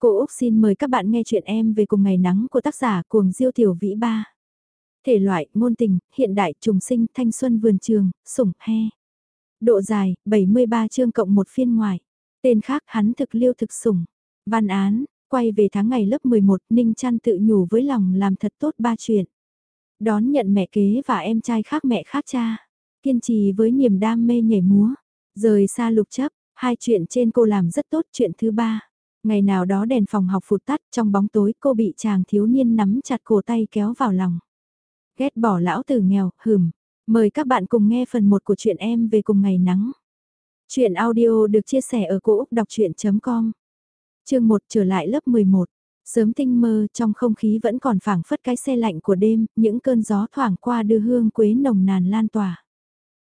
Cô Úc xin mời các bạn nghe chuyện em về cùng ngày nắng của tác giả cuồng diêu tiểu vĩ ba. Thể loại, ngôn tình, hiện đại, trùng sinh, thanh xuân vườn trường, sủng, he. Độ dài, 73 chương cộng một phiên ngoài. Tên khác hắn thực liêu thực sủng. Văn án, quay về tháng ngày lớp 11, Ninh Trăn tự nhủ với lòng làm thật tốt ba chuyện. Đón nhận mẹ kế và em trai khác mẹ khác cha. Kiên trì với niềm đam mê nhảy múa. Rời xa lục chấp, hai chuyện trên cô làm rất tốt chuyện thứ ba. Ngày nào đó đèn phòng học phụt tắt trong bóng tối cô bị chàng thiếu niên nắm chặt cổ tay kéo vào lòng. Ghét bỏ lão tử nghèo, hừm. Mời các bạn cùng nghe phần 1 của chuyện em về cùng ngày nắng. Chuyện audio được chia sẻ ở cỗ đọc chuyện.com Chương 1 trở lại lớp 11. Sớm tinh mơ trong không khí vẫn còn phảng phất cái xe lạnh của đêm, những cơn gió thoảng qua đưa hương quế nồng nàn lan tỏa.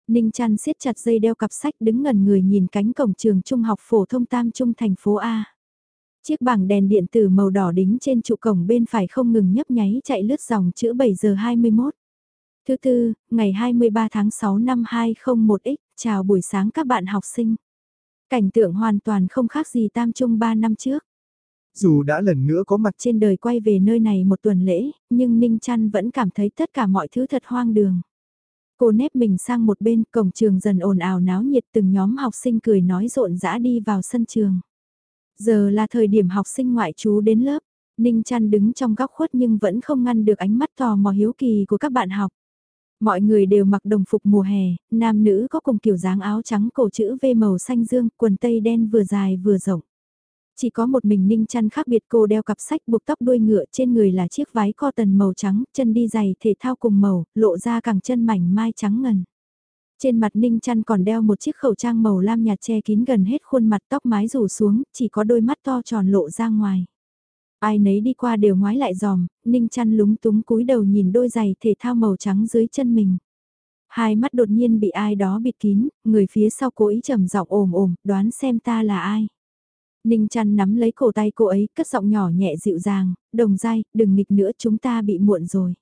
Ninh chăn siết chặt dây đeo cặp sách đứng ngần người nhìn cánh cổng trường trung học phổ thông Tam Trung thành phố A. Chiếc bảng đèn điện tử màu đỏ đính trên trụ cổng bên phải không ngừng nhấp nháy chạy lướt dòng chữ 7 giờ 21. Thứ tư, ngày 23 tháng 6 năm 201X, chào buổi sáng các bạn học sinh. Cảnh tượng hoàn toàn không khác gì tam trung 3 năm trước. Dù đã lần nữa có mặt trên đời quay về nơi này một tuần lễ, nhưng Ninh Trăn vẫn cảm thấy tất cả mọi thứ thật hoang đường. Cô nép mình sang một bên, cổng trường dần ồn ào náo nhiệt từng nhóm học sinh cười nói rộn rã đi vào sân trường. Giờ là thời điểm học sinh ngoại trú đến lớp, Ninh Trăn đứng trong góc khuất nhưng vẫn không ngăn được ánh mắt tò mò hiếu kỳ của các bạn học. Mọi người đều mặc đồng phục mùa hè, nam nữ có cùng kiểu dáng áo trắng cổ chữ V màu xanh dương, quần tây đen vừa dài vừa rộng. Chỉ có một mình Ninh Trăn khác biệt cô đeo cặp sách buộc tóc đuôi ngựa trên người là chiếc váy cotton màu trắng, chân đi giày thể thao cùng màu, lộ ra cẳng chân mảnh mai trắng ngần. Trên mặt Ninh Trăn còn đeo một chiếc khẩu trang màu lam nhạt che kín gần hết khuôn mặt tóc mái rủ xuống, chỉ có đôi mắt to tròn lộ ra ngoài. Ai nấy đi qua đều ngoái lại giòm, Ninh Trăn lúng túng cúi đầu nhìn đôi giày thể thao màu trắng dưới chân mình. Hai mắt đột nhiên bị ai đó bịt kín, người phía sau cố ý trầm giọng ồm ồm, đoán xem ta là ai. Ninh chăn nắm lấy cổ tay cô ấy, cất giọng nhỏ nhẹ dịu dàng, đồng dai, đừng nghịch nữa chúng ta bị muộn rồi.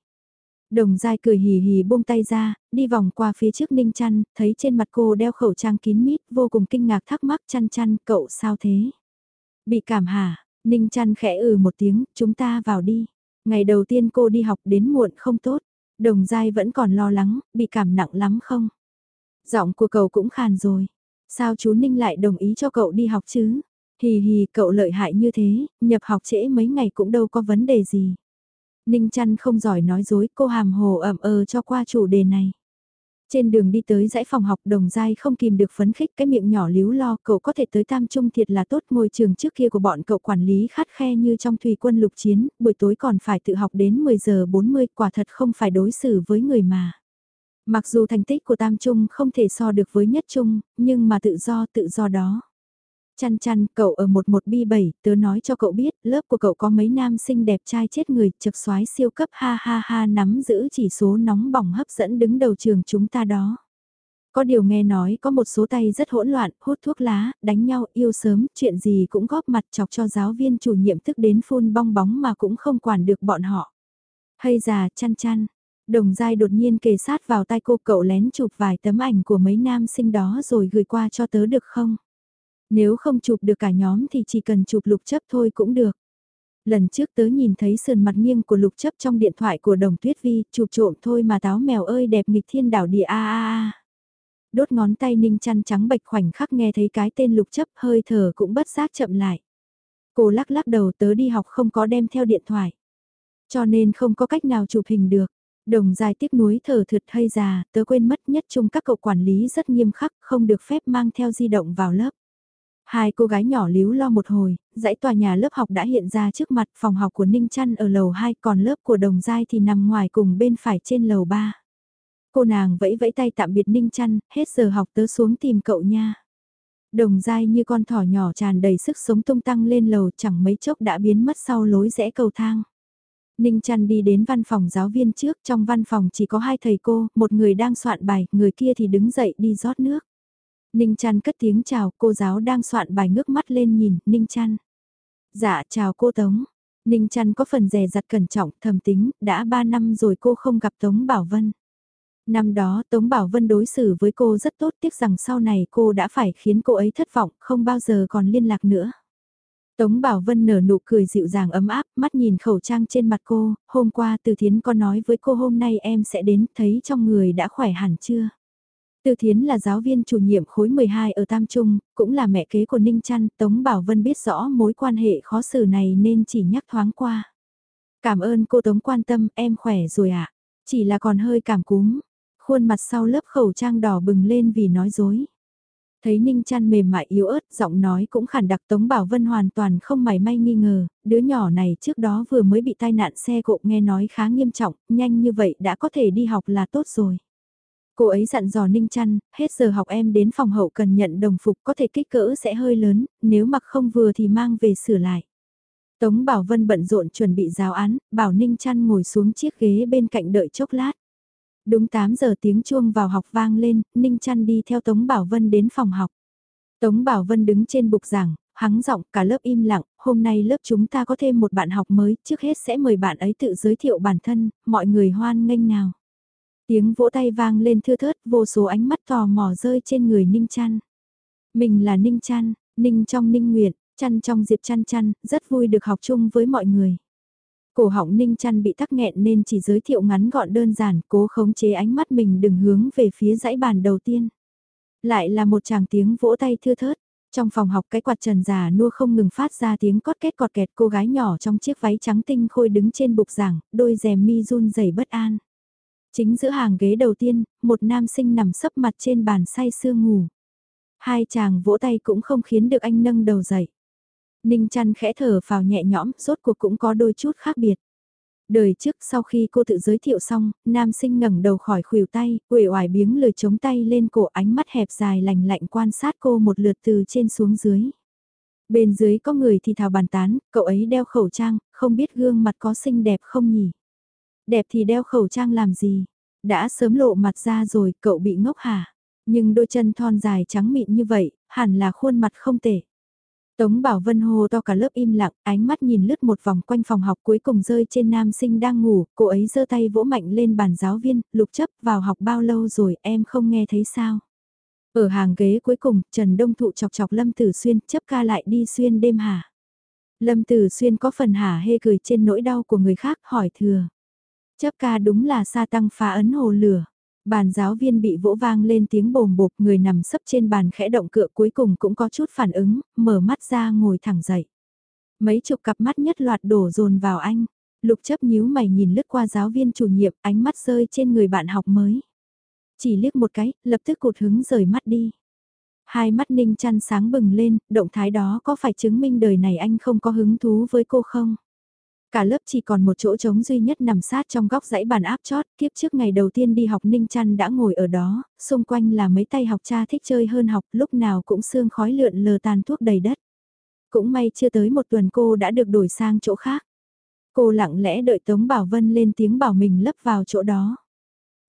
Đồng dai cười hì hì buông tay ra, đi vòng qua phía trước Ninh chăn, thấy trên mặt cô đeo khẩu trang kín mít, vô cùng kinh ngạc thắc mắc chăn chăn, cậu sao thế? Bị cảm hả? Ninh chăn khẽ ừ một tiếng, chúng ta vào đi. Ngày đầu tiên cô đi học đến muộn không tốt. Đồng dai vẫn còn lo lắng, bị cảm nặng lắm không? Giọng của cậu cũng khàn rồi. Sao chú Ninh lại đồng ý cho cậu đi học chứ? Hì hì, cậu lợi hại như thế, nhập học trễ mấy ngày cũng đâu có vấn đề gì. Ninh chăn không giỏi nói dối, cô hàm hồ ẩm ờ cho qua chủ đề này. Trên đường đi tới dãy phòng học đồng dai không kìm được phấn khích cái miệng nhỏ líu lo cậu có thể tới tam trung thiệt là tốt Môi trường trước kia của bọn cậu quản lý khát khe như trong thủy quân lục chiến, buổi tối còn phải tự học đến 10 giờ 40 quả thật không phải đối xử với người mà. Mặc dù thành tích của tam trung không thể so được với nhất trung, nhưng mà tự do tự do đó. Chăn chăn, cậu ở một một bi 7 tớ nói cho cậu biết, lớp của cậu có mấy nam sinh đẹp trai chết người, chật xoái siêu cấp ha ha ha nắm giữ chỉ số nóng bỏng hấp dẫn đứng đầu trường chúng ta đó. Có điều nghe nói có một số tay rất hỗn loạn, hút thuốc lá, đánh nhau, yêu sớm, chuyện gì cũng góp mặt chọc cho giáo viên chủ nhiệm tức đến phun bong bóng mà cũng không quản được bọn họ. Hay già, chăn chăn. Đồng dai đột nhiên kề sát vào tay cô cậu lén chụp vài tấm ảnh của mấy nam sinh đó rồi gửi qua cho tớ được không? Nếu không chụp được cả nhóm thì chỉ cần chụp lục chấp thôi cũng được. Lần trước tớ nhìn thấy sườn mặt nghiêng của lục chấp trong điện thoại của đồng tuyết vi, chụp trộm thôi mà táo mèo ơi đẹp nghịch thiên đảo địa a a a. Đốt ngón tay ninh chăn trắng bạch khoảnh khắc nghe thấy cái tên lục chấp hơi thở cũng bất giác chậm lại. Cô lắc lắc đầu tớ đi học không có đem theo điện thoại. Cho nên không có cách nào chụp hình được. Đồng dài tiếc núi thở thượt hay già, tớ quên mất nhất chung các cậu quản lý rất nghiêm khắc, không được phép mang theo di động vào lớp. Hai cô gái nhỏ líu lo một hồi, dãy tòa nhà lớp học đã hiện ra trước mặt phòng học của Ninh Trăn ở lầu 2 còn lớp của Đồng Giai thì nằm ngoài cùng bên phải trên lầu 3. Cô nàng vẫy vẫy tay tạm biệt Ninh Trăn, hết giờ học tớ xuống tìm cậu nha. Đồng Giai như con thỏ nhỏ tràn đầy sức sống tung tăng lên lầu chẳng mấy chốc đã biến mất sau lối rẽ cầu thang. Ninh Trăn đi đến văn phòng giáo viên trước, trong văn phòng chỉ có hai thầy cô, một người đang soạn bài, người kia thì đứng dậy đi rót nước. Ninh Trăn cất tiếng chào, cô giáo đang soạn bài ngước mắt lên nhìn, Ninh Trăn. Dạ, chào cô Tống. Ninh Trăn có phần rè rặt cẩn trọng, thầm tính, đã 3 năm rồi cô không gặp Tống Bảo Vân. Năm đó Tống Bảo Vân đối xử với cô rất tốt tiếc rằng sau này cô đã phải khiến cô ấy thất vọng, không bao giờ còn liên lạc nữa. Tống Bảo Vân nở nụ cười dịu dàng ấm áp, mắt nhìn khẩu trang trên mặt cô, hôm qua Từ Thiến có nói với cô hôm nay em sẽ đến, thấy trong người đã khỏe hẳn chưa? Từ Thiến là giáo viên chủ nhiệm khối 12 ở Tam Trung, cũng là mẹ kế của Ninh Trăn, Tống Bảo Vân biết rõ mối quan hệ khó xử này nên chỉ nhắc thoáng qua. Cảm ơn cô Tống quan tâm, em khỏe rồi ạ. À? Chỉ là còn hơi cảm cúm. Khuôn mặt sau lớp khẩu trang đỏ bừng lên vì nói dối. Thấy Ninh Trăn mềm mại yếu ớt, giọng nói cũng khản đặc Tống Bảo Vân hoàn toàn không mảy may nghi ngờ, đứa nhỏ này trước đó vừa mới bị tai nạn xe cộ nghe nói khá nghiêm trọng, nhanh như vậy đã có thể đi học là tốt rồi. Cô ấy dặn dò Ninh Trăn, hết giờ học em đến phòng hậu cần nhận đồng phục có thể kích cỡ sẽ hơi lớn, nếu mặc không vừa thì mang về sửa lại. Tống Bảo Vân bận rộn chuẩn bị giáo án, bảo Ninh Trăn ngồi xuống chiếc ghế bên cạnh đợi chốc lát. Đúng 8 giờ tiếng chuông vào học vang lên, Ninh Trăn đi theo Tống Bảo Vân đến phòng học. Tống Bảo Vân đứng trên bục giảng, hắng giọng cả lớp im lặng, hôm nay lớp chúng ta có thêm một bạn học mới, trước hết sẽ mời bạn ấy tự giới thiệu bản thân, mọi người hoan nghênh nào. Tiếng vỗ tay vang lên thưa thớt, vô số ánh mắt tò mò rơi trên người Ninh Trăn. Mình là Ninh Trăn, Ninh trong Ninh Nguyệt, Trăn trong Diệp Trăn Trăn, rất vui được học chung với mọi người. Cổ họng ninh Trăn bị tắc nghẹn nên chỉ giới thiệu ngắn gọn đơn giản, cố khống chế ánh mắt mình đừng hướng về phía dãy bàn đầu tiên. Lại là một chàng tiếng vỗ tay thưa thớt. Trong phòng học cái quạt trần già nua không ngừng phát ra tiếng cót két cọt kẹt cô gái nhỏ trong chiếc váy trắng tinh khôi đứng trên bục giảng, đôi rèm mi run rẩy bất an. Chính giữa hàng ghế đầu tiên, một nam sinh nằm sấp mặt trên bàn say sưa ngủ. Hai chàng vỗ tay cũng không khiến được anh nâng đầu dậy. Ninh chăn khẽ thở vào nhẹ nhõm, rốt cuộc cũng có đôi chút khác biệt. Đời trước sau khi cô tự giới thiệu xong, nam sinh ngẩng đầu khỏi khuỷu tay, uể oải biếng lời chống tay lên cổ ánh mắt hẹp dài lành lạnh quan sát cô một lượt từ trên xuống dưới. Bên dưới có người thì thào bàn tán, cậu ấy đeo khẩu trang, không biết gương mặt có xinh đẹp không nhỉ? Đẹp thì đeo khẩu trang làm gì? Đã sớm lộ mặt ra rồi, cậu bị ngốc hả? Nhưng đôi chân thon dài trắng mịn như vậy, hẳn là khuôn mặt không tệ. Tống Bảo Vân hô to cả lớp im lặng, ánh mắt nhìn lướt một vòng quanh phòng học cuối cùng rơi trên nam sinh đang ngủ, cô ấy giơ tay vỗ mạnh lên bàn giáo viên, lục chấp vào học bao lâu rồi em không nghe thấy sao. Ở hàng ghế cuối cùng, Trần Đông Thụ chọc chọc Lâm Tử Xuyên, chấp ca lại đi xuyên đêm hả. Lâm Tử Xuyên có phần hả hê cười trên nỗi đau của người khác, hỏi thừa. Chấp ca đúng là sa tăng phá ấn hồ lửa. Bàn giáo viên bị vỗ vang lên tiếng bồm bộp người nằm sấp trên bàn khẽ động cựa cuối cùng cũng có chút phản ứng, mở mắt ra ngồi thẳng dậy. Mấy chục cặp mắt nhất loạt đổ dồn vào anh. Lục chấp nhíu mày nhìn lướt qua giáo viên chủ nhiệm ánh mắt rơi trên người bạn học mới. Chỉ liếc một cái, lập tức cụt hứng rời mắt đi. Hai mắt ninh chăn sáng bừng lên, động thái đó có phải chứng minh đời này anh không có hứng thú với cô không? Cả lớp chỉ còn một chỗ trống duy nhất nằm sát trong góc dãy bàn áp chót, kiếp trước ngày đầu tiên đi học Ninh Trăn đã ngồi ở đó, xung quanh là mấy tay học cha thích chơi hơn học, lúc nào cũng sương khói lượn lờ tàn thuốc đầy đất. Cũng may chưa tới một tuần cô đã được đổi sang chỗ khác. Cô lặng lẽ đợi Tống Bảo Vân lên tiếng bảo mình lấp vào chỗ đó.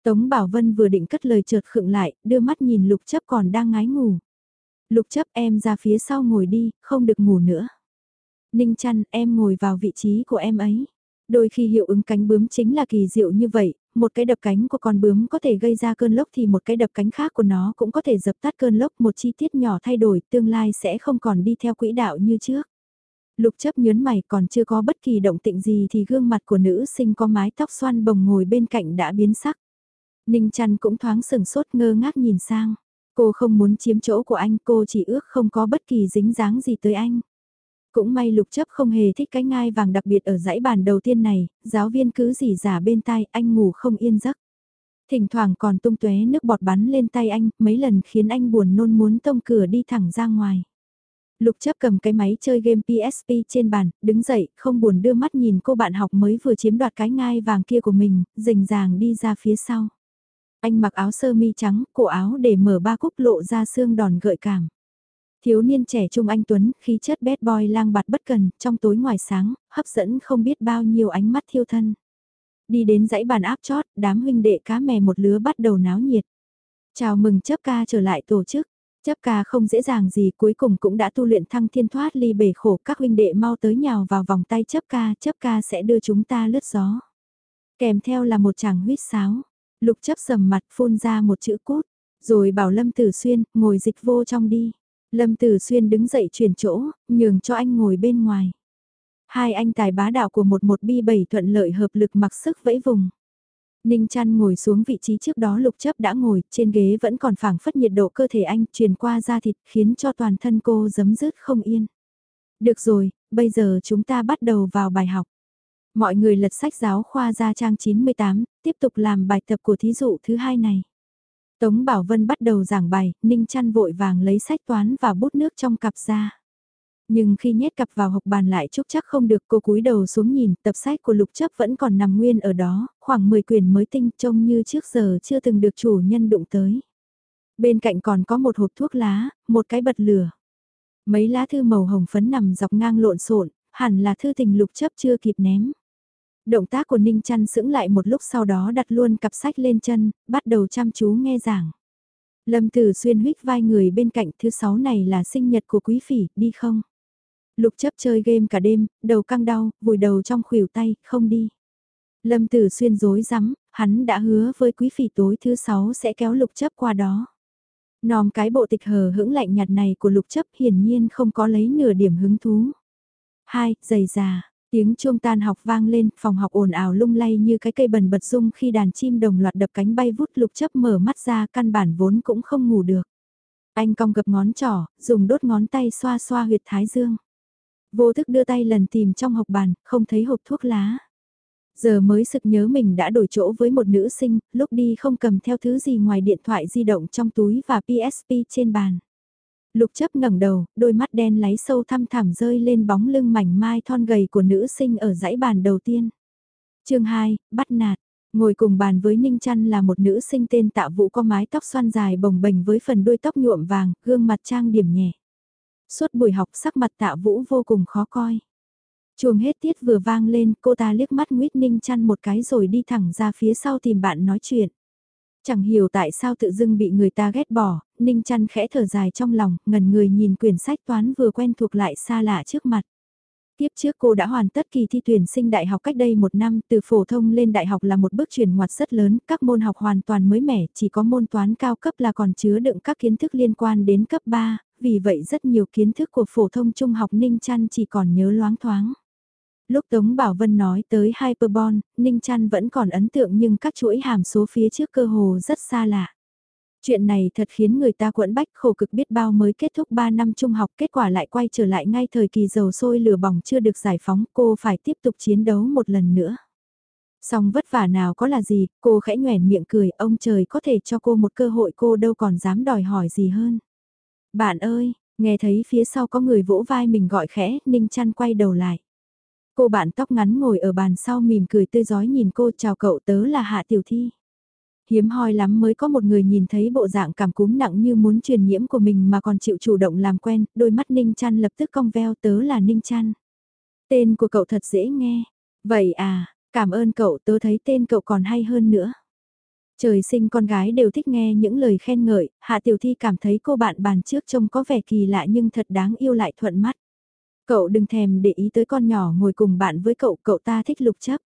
Tống Bảo Vân vừa định cất lời chợt khựng lại, đưa mắt nhìn Lục Chấp còn đang ngái ngủ. Lục Chấp em ra phía sau ngồi đi, không được ngủ nữa. Ninh chăn, em ngồi vào vị trí của em ấy. Đôi khi hiệu ứng cánh bướm chính là kỳ diệu như vậy, một cái đập cánh của con bướm có thể gây ra cơn lốc thì một cái đập cánh khác của nó cũng có thể dập tắt cơn lốc một chi tiết nhỏ thay đổi tương lai sẽ không còn đi theo quỹ đạo như trước. Lục chấp nhớn mày còn chưa có bất kỳ động tĩnh gì thì gương mặt của nữ sinh có mái tóc xoăn bồng ngồi bên cạnh đã biến sắc. Ninh chăn cũng thoáng sừng sốt ngơ ngác nhìn sang. Cô không muốn chiếm chỗ của anh cô chỉ ước không có bất kỳ dính dáng gì tới anh. Cũng may lục chấp không hề thích cái ngai vàng đặc biệt ở dãy bàn đầu tiên này, giáo viên cứ gì giả bên tai anh ngủ không yên giấc. Thỉnh thoảng còn tung tóe nước bọt bắn lên tay anh, mấy lần khiến anh buồn nôn muốn tông cửa đi thẳng ra ngoài. Lục chấp cầm cái máy chơi game PSP trên bàn, đứng dậy, không buồn đưa mắt nhìn cô bạn học mới vừa chiếm đoạt cái ngai vàng kia của mình, rình ràng đi ra phía sau. Anh mặc áo sơ mi trắng, cổ áo để mở ba cúc lộ ra xương đòn gợi cảm. Thiếu niên trẻ trung anh Tuấn, khí chất bad boy lang bạt bất cần, trong tối ngoài sáng, hấp dẫn không biết bao nhiêu ánh mắt thiêu thân. Đi đến dãy bàn áp chót, đám huynh đệ cá mè một lứa bắt đầu náo nhiệt. Chào mừng chấp ca trở lại tổ chức. Chấp ca không dễ dàng gì cuối cùng cũng đã tu luyện thăng thiên thoát ly bể khổ các huynh đệ mau tới nhào vào vòng tay chấp ca, chấp ca sẽ đưa chúng ta lướt gió. Kèm theo là một chàng huyết sáo, lục chấp sầm mặt phun ra một chữ cút, rồi bảo Lâm Tử Xuyên, ngồi dịch vô trong đi. Lâm Tử Xuyên đứng dậy chuyển chỗ, nhường cho anh ngồi bên ngoài. Hai anh tài bá đạo của một một bi bảy thuận lợi hợp lực mặc sức vẫy vùng. Ninh chăn ngồi xuống vị trí trước đó lục chấp đã ngồi, trên ghế vẫn còn phảng phất nhiệt độ cơ thể anh truyền qua da thịt khiến cho toàn thân cô giấm rứt không yên. Được rồi, bây giờ chúng ta bắt đầu vào bài học. Mọi người lật sách giáo khoa ra trang 98, tiếp tục làm bài tập của thí dụ thứ hai này. Tống Bảo Vân bắt đầu giảng bài, Ninh chăn vội vàng lấy sách toán và bút nước trong cặp ra. Nhưng khi nhét cặp vào học bàn lại chúc chắc không được cô cúi đầu xuống nhìn, tập sách của lục chấp vẫn còn nằm nguyên ở đó, khoảng 10 quyển mới tinh trông như trước giờ chưa từng được chủ nhân đụng tới. Bên cạnh còn có một hộp thuốc lá, một cái bật lửa. Mấy lá thư màu hồng phấn nằm dọc ngang lộn xộn, hẳn là thư tình lục chấp chưa kịp ném. Động tác của Ninh chăn sững lại một lúc sau đó đặt luôn cặp sách lên chân, bắt đầu chăm chú nghe giảng. Lâm Tử Xuyên huyết vai người bên cạnh thứ sáu này là sinh nhật của quý phỉ, đi không? Lục chấp chơi game cả đêm, đầu căng đau, vùi đầu trong khuỷu tay, không đi. Lâm Tử Xuyên dối rắm hắn đã hứa với quý phỉ tối thứ sáu sẽ kéo lục chấp qua đó. Nòm cái bộ tịch hờ hững lạnh nhạt này của lục chấp hiển nhiên không có lấy nửa điểm hứng thú. Hai, dày già, tiếng chuông tan học vang lên, phòng học ồn ào lung lay như cái cây bần bật rung khi đàn chim đồng loạt đập cánh bay vút lục chấp mở mắt ra căn bản vốn cũng không ngủ được. Anh cong gập ngón trỏ, dùng đốt ngón tay xoa xoa huyệt thái dương. Vô thức đưa tay lần tìm trong hộp bàn, không thấy hộp thuốc lá. Giờ mới sực nhớ mình đã đổi chỗ với một nữ sinh, lúc đi không cầm theo thứ gì ngoài điện thoại di động trong túi và PSP trên bàn. Lục chấp ngẩng đầu, đôi mắt đen láy sâu thăm thẳm rơi lên bóng lưng mảnh mai thon gầy của nữ sinh ở dãy bàn đầu tiên. chương 2, bắt nạt. Ngồi cùng bàn với Ninh Trăn là một nữ sinh tên tạ vũ có mái tóc xoăn dài bồng bềnh với phần đuôi tóc nhuộm vàng, gương mặt trang điểm nhẹ. Suốt buổi học sắc mặt tạ vũ vô cùng khó coi. Chuông hết tiết vừa vang lên, cô ta liếc mắt nguyết ninh Trăn một cái rồi đi thẳng ra phía sau tìm bạn nói chuyện. Chẳng hiểu tại sao tự dưng bị người ta ghét bỏ, ninh chăn khẽ thở dài trong lòng, ngần người nhìn quyển sách toán vừa quen thuộc lại xa lạ trước mặt. Tiếp trước cô đã hoàn tất kỳ thi tuyển sinh đại học cách đây một năm, từ phổ thông lên đại học là một bước chuyển ngoặt rất lớn, các môn học hoàn toàn mới mẻ, chỉ có môn toán cao cấp là còn chứa đựng các kiến thức liên quan đến cấp 3, vì vậy rất nhiều kiến thức của phổ thông trung học Ninh trăn chỉ còn nhớ loáng thoáng. Lúc Tống Bảo Vân nói tới Hyperbon, Ninh trăn vẫn còn ấn tượng nhưng các chuỗi hàm số phía trước cơ hồ rất xa lạ. Chuyện này thật khiến người ta quẫn bách khổ cực biết bao mới kết thúc 3 năm trung học kết quả lại quay trở lại ngay thời kỳ dầu sôi lửa bỏng chưa được giải phóng cô phải tiếp tục chiến đấu một lần nữa. Xong vất vả nào có là gì, cô khẽ nhoẻn miệng cười, ông trời có thể cho cô một cơ hội cô đâu còn dám đòi hỏi gì hơn. Bạn ơi, nghe thấy phía sau có người vỗ vai mình gọi khẽ, Ninh trăn quay đầu lại. Cô bạn tóc ngắn ngồi ở bàn sau mỉm cười tươi giói nhìn cô chào cậu tớ là Hạ Tiểu Thi. Hiếm hoi lắm mới có một người nhìn thấy bộ dạng cảm cúm nặng như muốn truyền nhiễm của mình mà còn chịu chủ động làm quen, đôi mắt Ninh chăn lập tức cong veo tớ là Ninh chăn. Tên của cậu thật dễ nghe. Vậy à, cảm ơn cậu tớ thấy tên cậu còn hay hơn nữa. Trời sinh con gái đều thích nghe những lời khen ngợi, Hạ Tiểu Thi cảm thấy cô bạn bàn trước trông có vẻ kỳ lạ nhưng thật đáng yêu lại thuận mắt. Cậu đừng thèm để ý tới con nhỏ ngồi cùng bạn với cậu, cậu ta thích lục chấp.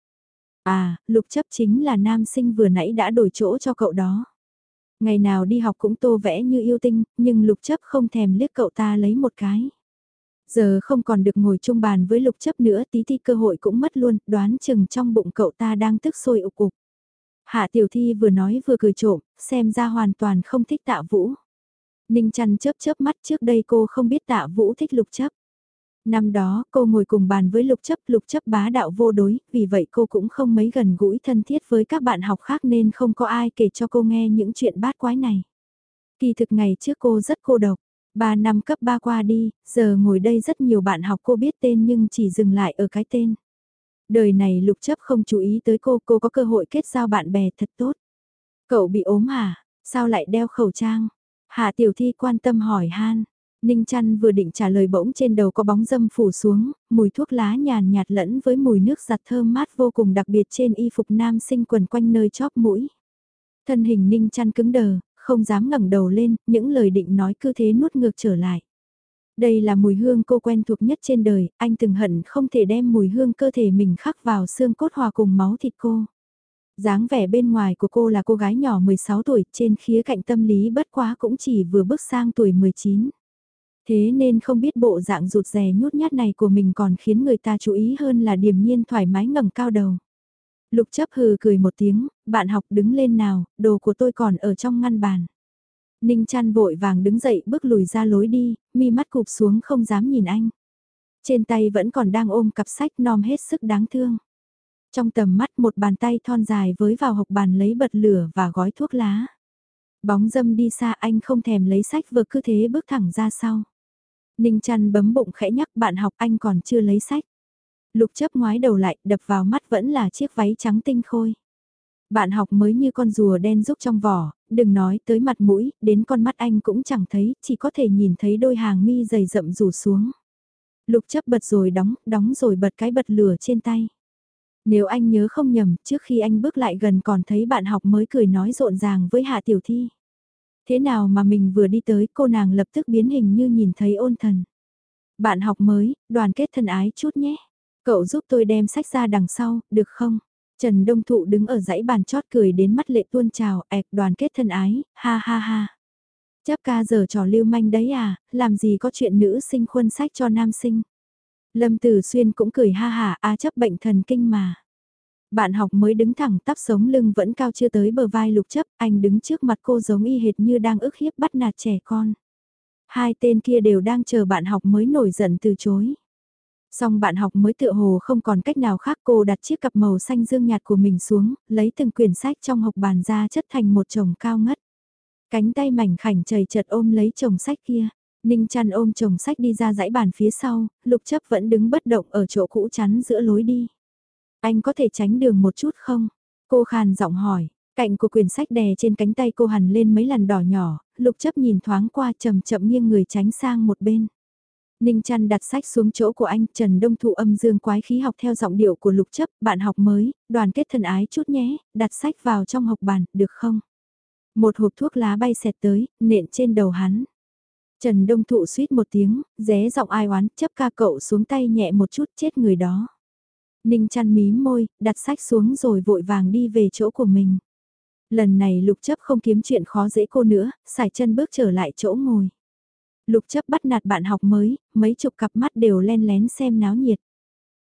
À, lục chấp chính là nam sinh vừa nãy đã đổi chỗ cho cậu đó. Ngày nào đi học cũng tô vẽ như yêu tinh, nhưng lục chấp không thèm liếc cậu ta lấy một cái. Giờ không còn được ngồi chung bàn với lục chấp nữa tí thi cơ hội cũng mất luôn, đoán chừng trong bụng cậu ta đang tức sôi ục cục. Hạ tiểu thi vừa nói vừa cười trộm, xem ra hoàn toàn không thích tạ vũ. Ninh chăn chớp chớp mắt trước đây cô không biết tạ vũ thích lục chấp. Năm đó cô ngồi cùng bàn với lục chấp, lục chấp bá đạo vô đối, vì vậy cô cũng không mấy gần gũi thân thiết với các bạn học khác nên không có ai kể cho cô nghe những chuyện bát quái này. Kỳ thực ngày trước cô rất cô độc, ba năm cấp 3 qua đi, giờ ngồi đây rất nhiều bạn học cô biết tên nhưng chỉ dừng lại ở cái tên. Đời này lục chấp không chú ý tới cô, cô có cơ hội kết giao bạn bè thật tốt. Cậu bị ốm hả? Sao lại đeo khẩu trang? Hạ tiểu thi quan tâm hỏi han. Ninh chăn vừa định trả lời bỗng trên đầu có bóng dâm phủ xuống, mùi thuốc lá nhàn nhạt lẫn với mùi nước giặt thơm mát vô cùng đặc biệt trên y phục nam sinh quần quanh nơi chóp mũi. Thân hình ninh chăn cứng đờ, không dám ngẩng đầu lên, những lời định nói cứ thế nuốt ngược trở lại. Đây là mùi hương cô quen thuộc nhất trên đời, anh từng hận không thể đem mùi hương cơ thể mình khắc vào xương cốt hòa cùng máu thịt cô. dáng vẻ bên ngoài của cô là cô gái nhỏ 16 tuổi, trên khía cạnh tâm lý bất quá cũng chỉ vừa bước sang tuổi 19. Thế nên không biết bộ dạng rụt rè nhút nhát này của mình còn khiến người ta chú ý hơn là điềm nhiên thoải mái ngẩng cao đầu. Lục chấp hừ cười một tiếng, bạn học đứng lên nào, đồ của tôi còn ở trong ngăn bàn. Ninh chăn vội vàng đứng dậy bước lùi ra lối đi, mi mắt cụp xuống không dám nhìn anh. Trên tay vẫn còn đang ôm cặp sách nom hết sức đáng thương. Trong tầm mắt một bàn tay thon dài với vào hộc bàn lấy bật lửa và gói thuốc lá. Bóng dâm đi xa anh không thèm lấy sách vừa cứ thế bước thẳng ra sau. Ninh chăn bấm bụng khẽ nhắc bạn học anh còn chưa lấy sách. Lục chấp ngoái đầu lại đập vào mắt vẫn là chiếc váy trắng tinh khôi. Bạn học mới như con rùa đen rúc trong vỏ, đừng nói tới mặt mũi, đến con mắt anh cũng chẳng thấy, chỉ có thể nhìn thấy đôi hàng mi dày rậm rủ xuống. Lục chấp bật rồi đóng, đóng rồi bật cái bật lửa trên tay. Nếu anh nhớ không nhầm, trước khi anh bước lại gần còn thấy bạn học mới cười nói rộn ràng với Hạ Tiểu Thi. Thế nào mà mình vừa đi tới cô nàng lập tức biến hình như nhìn thấy ôn thần. Bạn học mới, đoàn kết thân ái chút nhé. Cậu giúp tôi đem sách ra đằng sau, được không? Trần Đông Thụ đứng ở dãy bàn chót cười đến mắt lệ tuôn trào, ẹc đoàn kết thân ái, ha ha ha. Chấp ca giờ trò lưu manh đấy à, làm gì có chuyện nữ sinh khuân sách cho nam sinh. Lâm Tử Xuyên cũng cười ha ha, a chấp bệnh thần kinh mà. Bạn học mới đứng thẳng tắp sống lưng vẫn cao chưa tới bờ vai lục chấp, anh đứng trước mặt cô giống y hệt như đang ức hiếp bắt nạt trẻ con. Hai tên kia đều đang chờ bạn học mới nổi giận từ chối. Xong bạn học mới tựa hồ không còn cách nào khác cô đặt chiếc cặp màu xanh dương nhạt của mình xuống, lấy từng quyển sách trong học bàn ra chất thành một chồng cao ngất. Cánh tay mảnh khảnh chầy chật ôm lấy chồng sách kia. Ninh chăn ôm chồng sách đi ra dãy bàn phía sau, lục chấp vẫn đứng bất động ở chỗ cũ chắn giữa lối đi. Anh có thể tránh đường một chút không? Cô khàn giọng hỏi, cạnh của quyển sách đè trên cánh tay cô hằn lên mấy lần đỏ nhỏ, lục chấp nhìn thoáng qua chậm chậm nghiêng người tránh sang một bên. Ninh chăn đặt sách xuống chỗ của anh, Trần Đông Thụ âm dương quái khí học theo giọng điệu của lục chấp, bạn học mới, đoàn kết thân ái chút nhé, đặt sách vào trong học bàn, được không? Một hộp thuốc lá bay xẹt tới, nện trên đầu hắn. Trần Đông Thụ suýt một tiếng, ré giọng ai oán, chấp ca cậu xuống tay nhẹ một chút chết người đó. Ninh chăn mí môi, đặt sách xuống rồi vội vàng đi về chỗ của mình. Lần này lục chấp không kiếm chuyện khó dễ cô nữa, xài chân bước trở lại chỗ ngồi. Lục chấp bắt nạt bạn học mới, mấy chục cặp mắt đều len lén xem náo nhiệt.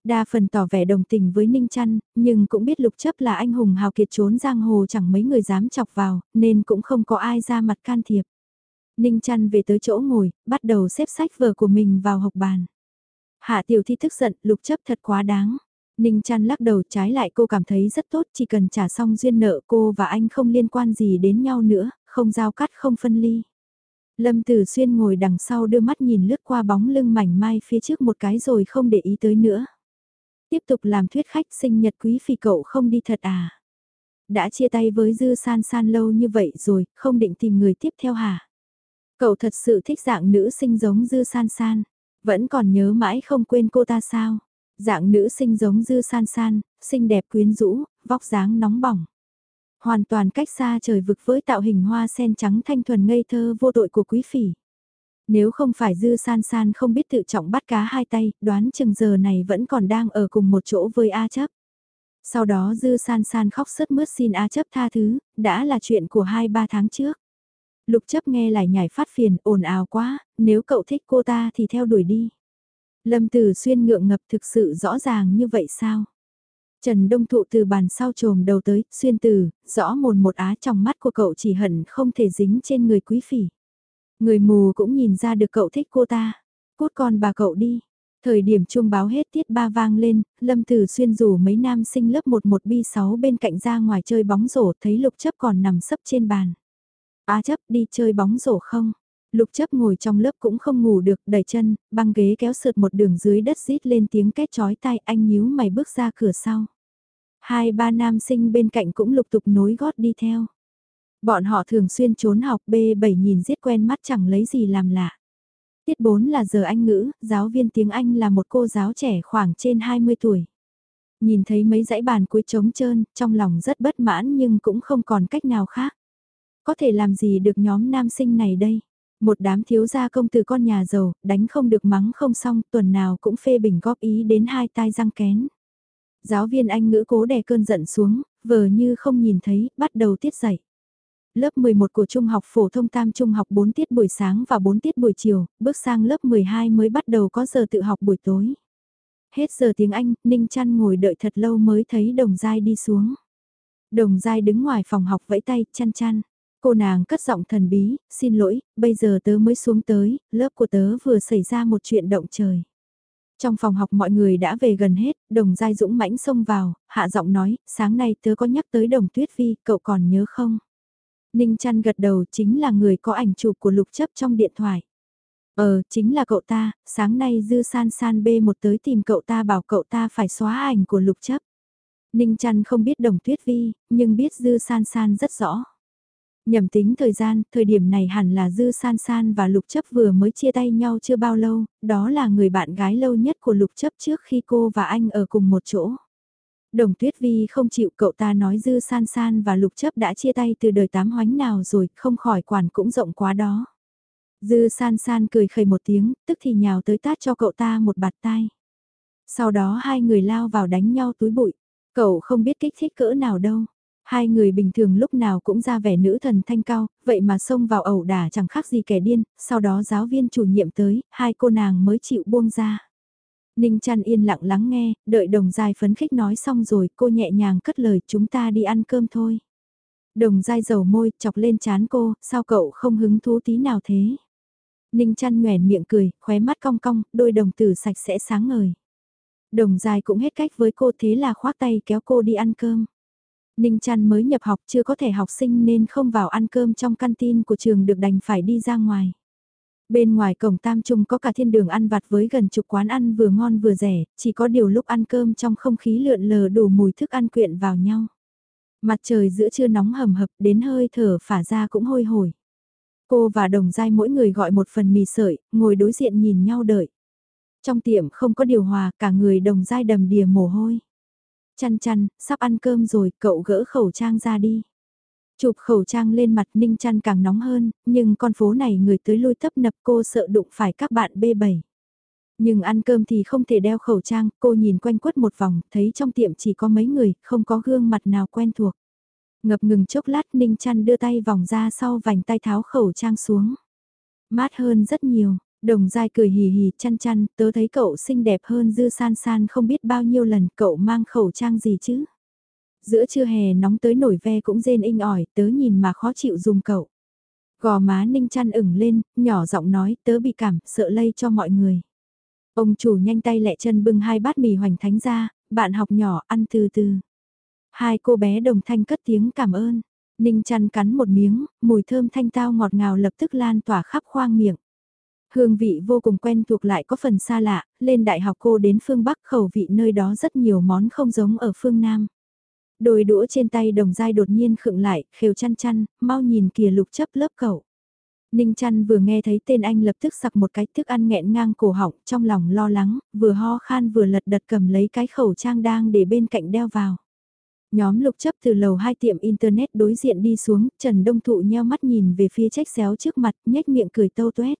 Đa phần tỏ vẻ đồng tình với Ninh Trăn, nhưng cũng biết lục chấp là anh hùng hào kiệt trốn giang hồ chẳng mấy người dám chọc vào, nên cũng không có ai ra mặt can thiệp. Ninh Trăn về tới chỗ ngồi, bắt đầu xếp sách vở của mình vào học bàn. Hạ tiểu thi tức giận, lục chấp thật quá đáng. Ninh Trăn lắc đầu trái lại cô cảm thấy rất tốt, chỉ cần trả xong duyên nợ cô và anh không liên quan gì đến nhau nữa, không giao cắt không phân ly. Lâm Tử Xuyên ngồi đằng sau đưa mắt nhìn lướt qua bóng lưng mảnh mai phía trước một cái rồi không để ý tới nữa. Tiếp tục làm thuyết khách sinh nhật quý phi cậu không đi thật à? Đã chia tay với Dư San San lâu như vậy rồi, không định tìm người tiếp theo hả? Cậu thật sự thích dạng nữ sinh giống Dư San San, vẫn còn nhớ mãi không quên cô ta sao? Dạng nữ sinh giống Dư San San, xinh đẹp quyến rũ, vóc dáng nóng bỏng. Hoàn toàn cách xa trời vực với tạo hình hoa sen trắng thanh thuần ngây thơ vô tội của quý phỉ. Nếu không phải dư san san không biết tự trọng bắt cá hai tay, đoán chừng giờ này vẫn còn đang ở cùng một chỗ với A chấp. Sau đó dư san san khóc sướt mướt xin A chấp tha thứ, đã là chuyện của hai ba tháng trước. Lục chấp nghe lại nhảy phát phiền, ồn ào quá, nếu cậu thích cô ta thì theo đuổi đi. Lâm Tử Xuyên ngượng ngập thực sự rõ ràng như vậy sao? Trần Đông Thụ từ bàn sau trồm đầu tới, xuyên từ, rõ mồn một á trong mắt của cậu chỉ hận không thể dính trên người quý phỉ. Người mù cũng nhìn ra được cậu thích cô ta. Cút con bà cậu đi. Thời điểm chuông báo hết tiết ba vang lên, Lâm Tử Xuyên rủ mấy nam sinh lớp 11 bi 6 bên cạnh ra ngoài chơi bóng rổ thấy lục chấp còn nằm sấp trên bàn. Á chấp đi chơi bóng rổ không? Lục chấp ngồi trong lớp cũng không ngủ được, đẩy chân, băng ghế kéo sượt một đường dưới đất rít lên tiếng két chói tai anh nhíu mày bước ra cửa sau. Hai ba nam sinh bên cạnh cũng lục tục nối gót đi theo. Bọn họ thường xuyên trốn học B7 nhìn giết quen mắt chẳng lấy gì làm lạ. Tiết 4 là giờ Anh ngữ, giáo viên tiếng Anh là một cô giáo trẻ khoảng trên 20 tuổi. Nhìn thấy mấy dãy bàn cuối trống trơn, trong lòng rất bất mãn nhưng cũng không còn cách nào khác. Có thể làm gì được nhóm nam sinh này đây? Một đám thiếu gia công từ con nhà giàu, đánh không được mắng không xong, tuần nào cũng phê bình góp ý đến hai tai răng kén. Giáo viên Anh ngữ cố đè cơn giận xuống, vờ như không nhìn thấy, bắt đầu tiết dạy. Lớp 11 của Trung học phổ thông Tam Trung học 4 tiết buổi sáng và 4 tiết buổi chiều, bước sang lớp 12 mới bắt đầu có giờ tự học buổi tối. Hết giờ tiếng Anh, Ninh Chăn ngồi đợi thật lâu mới thấy Đồng Giai đi xuống. Đồng Giai đứng ngoài phòng học vẫy tay, chăn chăn. Cô nàng cất giọng thần bí, xin lỗi, bây giờ tớ mới xuống tới, lớp của tớ vừa xảy ra một chuyện động trời. Trong phòng học mọi người đã về gần hết, đồng giai dũng mãnh xông vào, hạ giọng nói, sáng nay tớ có nhắc tới đồng tuyết vi, cậu còn nhớ không? Ninh chăn gật đầu chính là người có ảnh chụp của lục chấp trong điện thoại. Ờ, chính là cậu ta, sáng nay Dư San San B1 tới tìm cậu ta bảo cậu ta phải xóa ảnh của lục chấp. Ninh chăn không biết đồng tuyết vi, nhưng biết Dư San San rất rõ. Nhầm tính thời gian, thời điểm này hẳn là Dư San San và Lục Chấp vừa mới chia tay nhau chưa bao lâu, đó là người bạn gái lâu nhất của Lục Chấp trước khi cô và anh ở cùng một chỗ. Đồng Tuyết Vi không chịu cậu ta nói Dư San San và Lục Chấp đã chia tay từ đời tám hoánh nào rồi, không khỏi quản cũng rộng quá đó. Dư San San cười khẩy một tiếng, tức thì nhào tới tát cho cậu ta một bạt tai. Sau đó hai người lao vào đánh nhau túi bụi. Cậu không biết kích thích cỡ nào đâu. Hai người bình thường lúc nào cũng ra vẻ nữ thần thanh cao, vậy mà xông vào ẩu đả chẳng khác gì kẻ điên, sau đó giáo viên chủ nhiệm tới, hai cô nàng mới chịu buông ra. Ninh chăn yên lặng lắng nghe, đợi đồng dài phấn khích nói xong rồi cô nhẹ nhàng cất lời chúng ta đi ăn cơm thôi. Đồng dai dầu môi chọc lên chán cô, sao cậu không hứng thú tí nào thế? Ninh chăn nhoèn miệng cười, khóe mắt cong cong, đôi đồng tử sạch sẽ sáng ngời. Đồng dài cũng hết cách với cô thế là khoác tay kéo cô đi ăn cơm. Ninh Trăn mới nhập học chưa có thể học sinh nên không vào ăn cơm trong canteen của trường được đành phải đi ra ngoài. Bên ngoài cổng Tam Trung có cả thiên đường ăn vặt với gần chục quán ăn vừa ngon vừa rẻ, chỉ có điều lúc ăn cơm trong không khí lượn lờ đủ mùi thức ăn quyện vào nhau. Mặt trời giữa trưa nóng hầm hập đến hơi thở phả ra cũng hôi hổi. Cô và đồng giai mỗi người gọi một phần mì sợi, ngồi đối diện nhìn nhau đợi. Trong tiệm không có điều hòa, cả người đồng giai đầm đìa mồ hôi. Chăn chăn, sắp ăn cơm rồi, cậu gỡ khẩu trang ra đi. Chụp khẩu trang lên mặt ninh chăn càng nóng hơn, nhưng con phố này người tới lui tấp nập cô sợ đụng phải các bạn bê bầy. Nhưng ăn cơm thì không thể đeo khẩu trang, cô nhìn quanh quất một vòng, thấy trong tiệm chỉ có mấy người, không có gương mặt nào quen thuộc. Ngập ngừng chốc lát Ninh chăn đưa tay vòng ra sau vành tay tháo khẩu trang xuống. Mát hơn rất nhiều, Đồng dai cười hì hì chăn chăn, tớ thấy cậu xinh đẹp hơn dư san san không biết bao nhiêu lần cậu mang khẩu trang gì chứ. Giữa trưa hè nóng tới nổi ve cũng rên inh ỏi, tớ nhìn mà khó chịu dùng cậu. Gò má ninh chăn ửng lên, nhỏ giọng nói tớ bị cảm, sợ lây cho mọi người. Ông chủ nhanh tay lẹ chân bưng hai bát mì hoành thánh ra, bạn học nhỏ ăn từ từ. Hai cô bé đồng thanh cất tiếng cảm ơn. Ninh chăn cắn một miếng, mùi thơm thanh tao ngọt ngào lập tức lan tỏa khắp khoang miệng. Hương vị vô cùng quen thuộc lại có phần xa lạ, lên đại học cô đến phương Bắc khẩu vị nơi đó rất nhiều món không giống ở phương Nam. Đôi đũa trên tay đồng dai đột nhiên khựng lại, khều chăn chăn, mau nhìn kìa lục chấp lớp cậu. Ninh chăn vừa nghe thấy tên anh lập tức sặc một cái thức ăn nghẹn ngang cổ họng trong lòng lo lắng, vừa ho khan vừa lật đật cầm lấy cái khẩu trang đang để bên cạnh đeo vào. Nhóm lục chấp từ lầu hai tiệm internet đối diện đi xuống, Trần Đông Thụ nheo mắt nhìn về phía trách xéo trước mặt, nhếch miệng cười tâu tuét.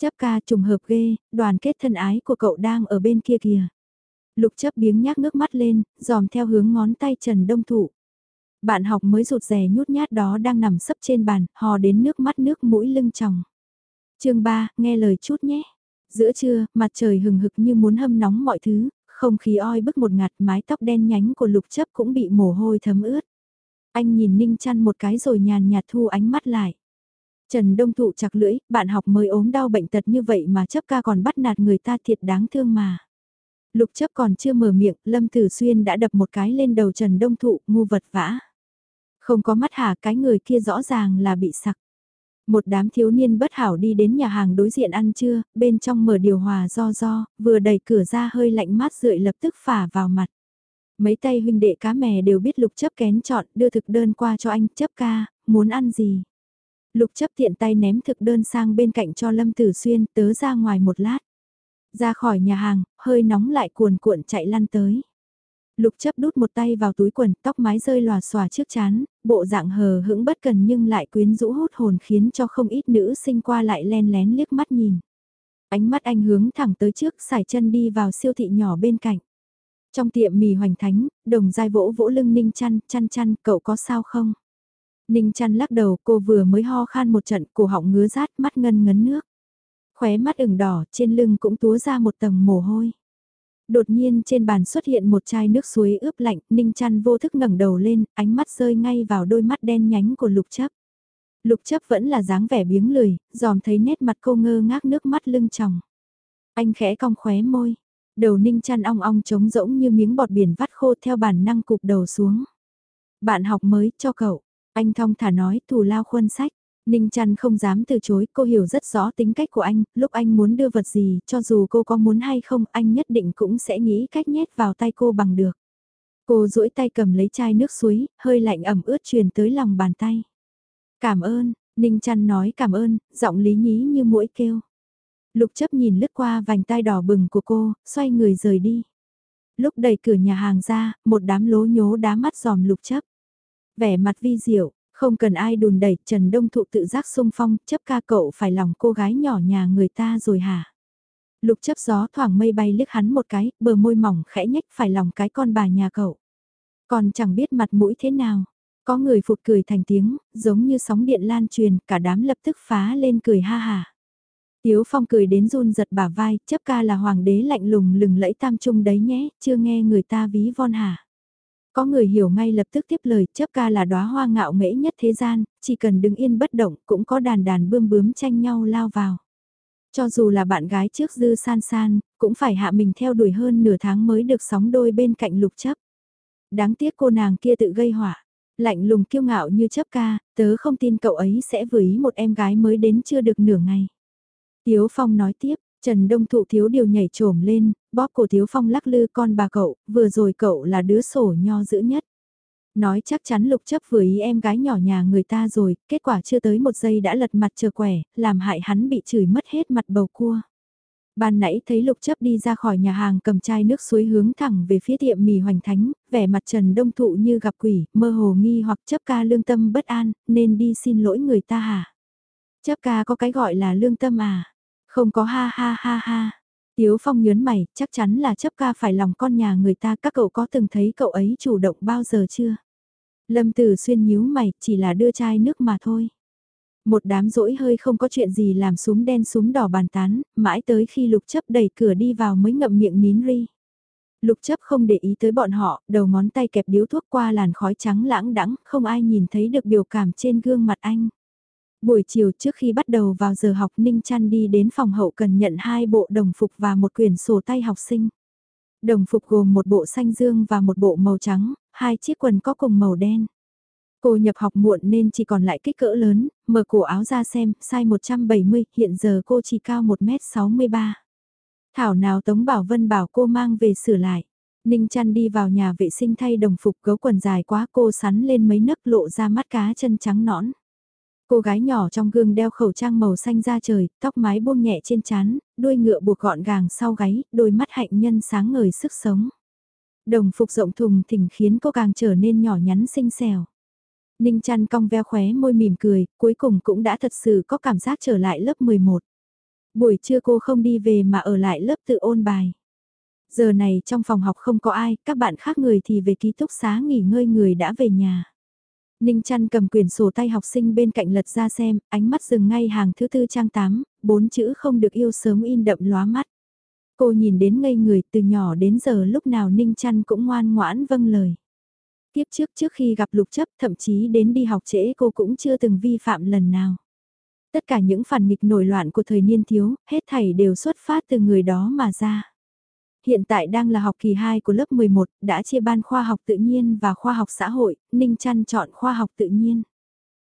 Chấp ca trùng hợp ghê, đoàn kết thân ái của cậu đang ở bên kia kìa. Lục chấp biếng nhác nước mắt lên, dòm theo hướng ngón tay Trần Đông Thụ. Bạn học mới rụt rè nhút nhát đó đang nằm sấp trên bàn, hò đến nước mắt nước mũi lưng tròng. chương 3, nghe lời chút nhé. Giữa trưa, mặt trời hừng hực như muốn hâm nóng mọi thứ, không khí oi bức một ngạt mái tóc đen nhánh của lục chấp cũng bị mồ hôi thấm ướt. Anh nhìn Ninh chăn một cái rồi nhàn nhạt thu ánh mắt lại. Trần Đông Thụ chặt lưỡi, bạn học mới ốm đau bệnh tật như vậy mà chấp ca còn bắt nạt người ta thiệt đáng thương mà. Lục chấp còn chưa mở miệng, Lâm Tử Xuyên đã đập một cái lên đầu Trần Đông Thụ, ngu vật vã. Không có mắt hả cái người kia rõ ràng là bị sặc. Một đám thiếu niên bất hảo đi đến nhà hàng đối diện ăn trưa, bên trong mở điều hòa do do, vừa đẩy cửa ra hơi lạnh mát rượi lập tức phả vào mặt. Mấy tay huynh đệ cá mè đều biết lục chấp kén chọn, đưa thực đơn qua cho anh, chấp ca, muốn ăn gì. Lục chấp tiện tay ném thực đơn sang bên cạnh cho Lâm Tử Xuyên tớ ra ngoài một lát. Ra khỏi nhà hàng, hơi nóng lại cuồn cuộn chạy lăn tới. Lục chấp đút một tay vào túi quần, tóc mái rơi lòa xòa trước chán, bộ dạng hờ hững bất cần nhưng lại quyến rũ hút hồn khiến cho không ít nữ sinh qua lại len lén liếc mắt nhìn. Ánh mắt anh hướng thẳng tới trước xài chân đi vào siêu thị nhỏ bên cạnh. Trong tiệm mì hoành thánh, đồng dai vỗ vỗ lưng ninh chăn, chăn chăn, cậu có sao không? Ninh chăn lắc đầu cô vừa mới ho khan một trận cổ họng ngứa rát mắt ngân ngấn nước. Khóe mắt ửng đỏ trên lưng cũng túa ra một tầng mồ hôi. Đột nhiên trên bàn xuất hiện một chai nước suối ướp lạnh, Ninh chăn vô thức ngẩng đầu lên, ánh mắt rơi ngay vào đôi mắt đen nhánh của lục chấp. Lục chấp vẫn là dáng vẻ biếng lười, dòm thấy nét mặt cô ngơ ngác nước mắt lưng tròng. Anh khẽ cong khóe môi, đầu ninh chăn ong ong trống rỗng như miếng bọt biển vắt khô theo bản năng cụp đầu xuống. Bạn học mới cho cậu, anh thong thả nói thù lao khuôn sách. Ninh chăn không dám từ chối, cô hiểu rất rõ tính cách của anh, lúc anh muốn đưa vật gì, cho dù cô có muốn hay không, anh nhất định cũng sẽ nghĩ cách nhét vào tay cô bằng được. Cô duỗi tay cầm lấy chai nước suối, hơi lạnh ẩm ướt truyền tới lòng bàn tay. Cảm ơn, Ninh chăn nói cảm ơn, giọng lý nhí như mũi kêu. Lục chấp nhìn lướt qua vành tai đỏ bừng của cô, xoay người rời đi. Lúc đẩy cửa nhà hàng ra, một đám lố nhố đá mắt giòm lục chấp. Vẻ mặt vi diệu, không cần ai đùn đẩy, Trần Đông Thụ tự giác sung phong, chấp ca cậu phải lòng cô gái nhỏ nhà người ta rồi hả? Lục chấp gió thoảng mây bay liếc hắn một cái, bờ môi mỏng khẽ nhách phải lòng cái con bà nhà cậu. Còn chẳng biết mặt mũi thế nào. Có người phụt cười thành tiếng, giống như sóng điện lan truyền, cả đám lập tức phá lên cười ha hà. Tiếu Phong cười đến run giật bả vai, chấp ca là hoàng đế lạnh lùng lừng lẫy tam trung đấy nhé, chưa nghe người ta ví von hả. Có người hiểu ngay lập tức tiếp lời, chấp ca là đóa hoa ngạo nghễ nhất thế gian, chỉ cần đứng yên bất động cũng có đàn đàn bươm bướm tranh nhau lao vào. Cho dù là bạn gái trước dư san san, cũng phải hạ mình theo đuổi hơn nửa tháng mới được sóng đôi bên cạnh lục chấp. Đáng tiếc cô nàng kia tự gây hỏa lạnh lùng kiêu ngạo như chấp ca, tớ không tin cậu ấy sẽ vừa ý một em gái mới đến chưa được nửa ngày. Tiếu Phong nói tiếp, Trần Đông Thụ thiếu điều nhảy trồm lên, bóp cổ thiếu Phong lắc lư con bà cậu, vừa rồi cậu là đứa sổ nho dữ nhất. Nói chắc chắn lục chấp vừa ý em gái nhỏ nhà người ta rồi, kết quả chưa tới một giây đã lật mặt chờ quẻ, làm hại hắn bị chửi mất hết mặt bầu cua. Ban nãy thấy lục chấp đi ra khỏi nhà hàng cầm chai nước suối hướng thẳng về phía tiệm mì hoành thánh, vẻ mặt trần đông thụ như gặp quỷ, mơ hồ nghi hoặc chấp ca lương tâm bất an, nên đi xin lỗi người ta hả? Chấp ca có cái gọi là lương tâm à? Không có ha ha ha ha. Tiếu Phong nhớn mày, chắc chắn là chấp ca phải lòng con nhà người ta, các cậu có từng thấy cậu ấy chủ động bao giờ chưa? Lâm Tử Xuyên nhíu mày, chỉ là đưa chai nước mà thôi. Một đám rỗi hơi không có chuyện gì làm súng đen súng đỏ bàn tán, mãi tới khi lục chấp đẩy cửa đi vào mới ngậm miệng nín ri. Lục chấp không để ý tới bọn họ, đầu ngón tay kẹp điếu thuốc qua làn khói trắng lãng đắng, không ai nhìn thấy được biểu cảm trên gương mặt anh. Buổi chiều trước khi bắt đầu vào giờ học Ninh Trăn đi đến phòng hậu cần nhận hai bộ đồng phục và một quyển sổ tay học sinh. Đồng phục gồm một bộ xanh dương và một bộ màu trắng, hai chiếc quần có cùng màu đen. Cô nhập học muộn nên chỉ còn lại kích cỡ lớn, mở cổ áo ra xem, size 170, hiện giờ cô chỉ cao 1m63. Thảo nào Tống Bảo Vân bảo cô mang về sửa lại. Ninh chăn đi vào nhà vệ sinh thay đồng phục gấu quần dài quá cô sắn lên mấy nấc lộ ra mắt cá chân trắng nõn. Cô gái nhỏ trong gương đeo khẩu trang màu xanh da trời, tóc mái buông nhẹ trên trán, đuôi ngựa buộc gọn gàng sau gáy, đôi mắt hạnh nhân sáng ngời sức sống. Đồng phục rộng thùng thình khiến cô càng trở nên nhỏ nhắn xinh xẻo. Ninh chăn cong veo khóe môi mỉm cười, cuối cùng cũng đã thật sự có cảm giác trở lại lớp 11. Buổi trưa cô không đi về mà ở lại lớp tự ôn bài. Giờ này trong phòng học không có ai, các bạn khác người thì về ký túc xá nghỉ ngơi người đã về nhà. Ninh chăn cầm quyển sổ tay học sinh bên cạnh lật ra xem, ánh mắt dừng ngay hàng thứ tư trang 8, bốn chữ không được yêu sớm in đậm lóa mắt. Cô nhìn đến ngây người từ nhỏ đến giờ lúc nào Ninh chăn cũng ngoan ngoãn vâng lời. Tiếp trước trước khi gặp lục chấp thậm chí đến đi học trễ cô cũng chưa từng vi phạm lần nào. Tất cả những phản nghịch nổi loạn của thời niên thiếu, hết thảy đều xuất phát từ người đó mà ra. Hiện tại đang là học kỳ 2 của lớp 11, đã chia ban khoa học tự nhiên và khoa học xã hội, Ninh Trăn chọn khoa học tự nhiên.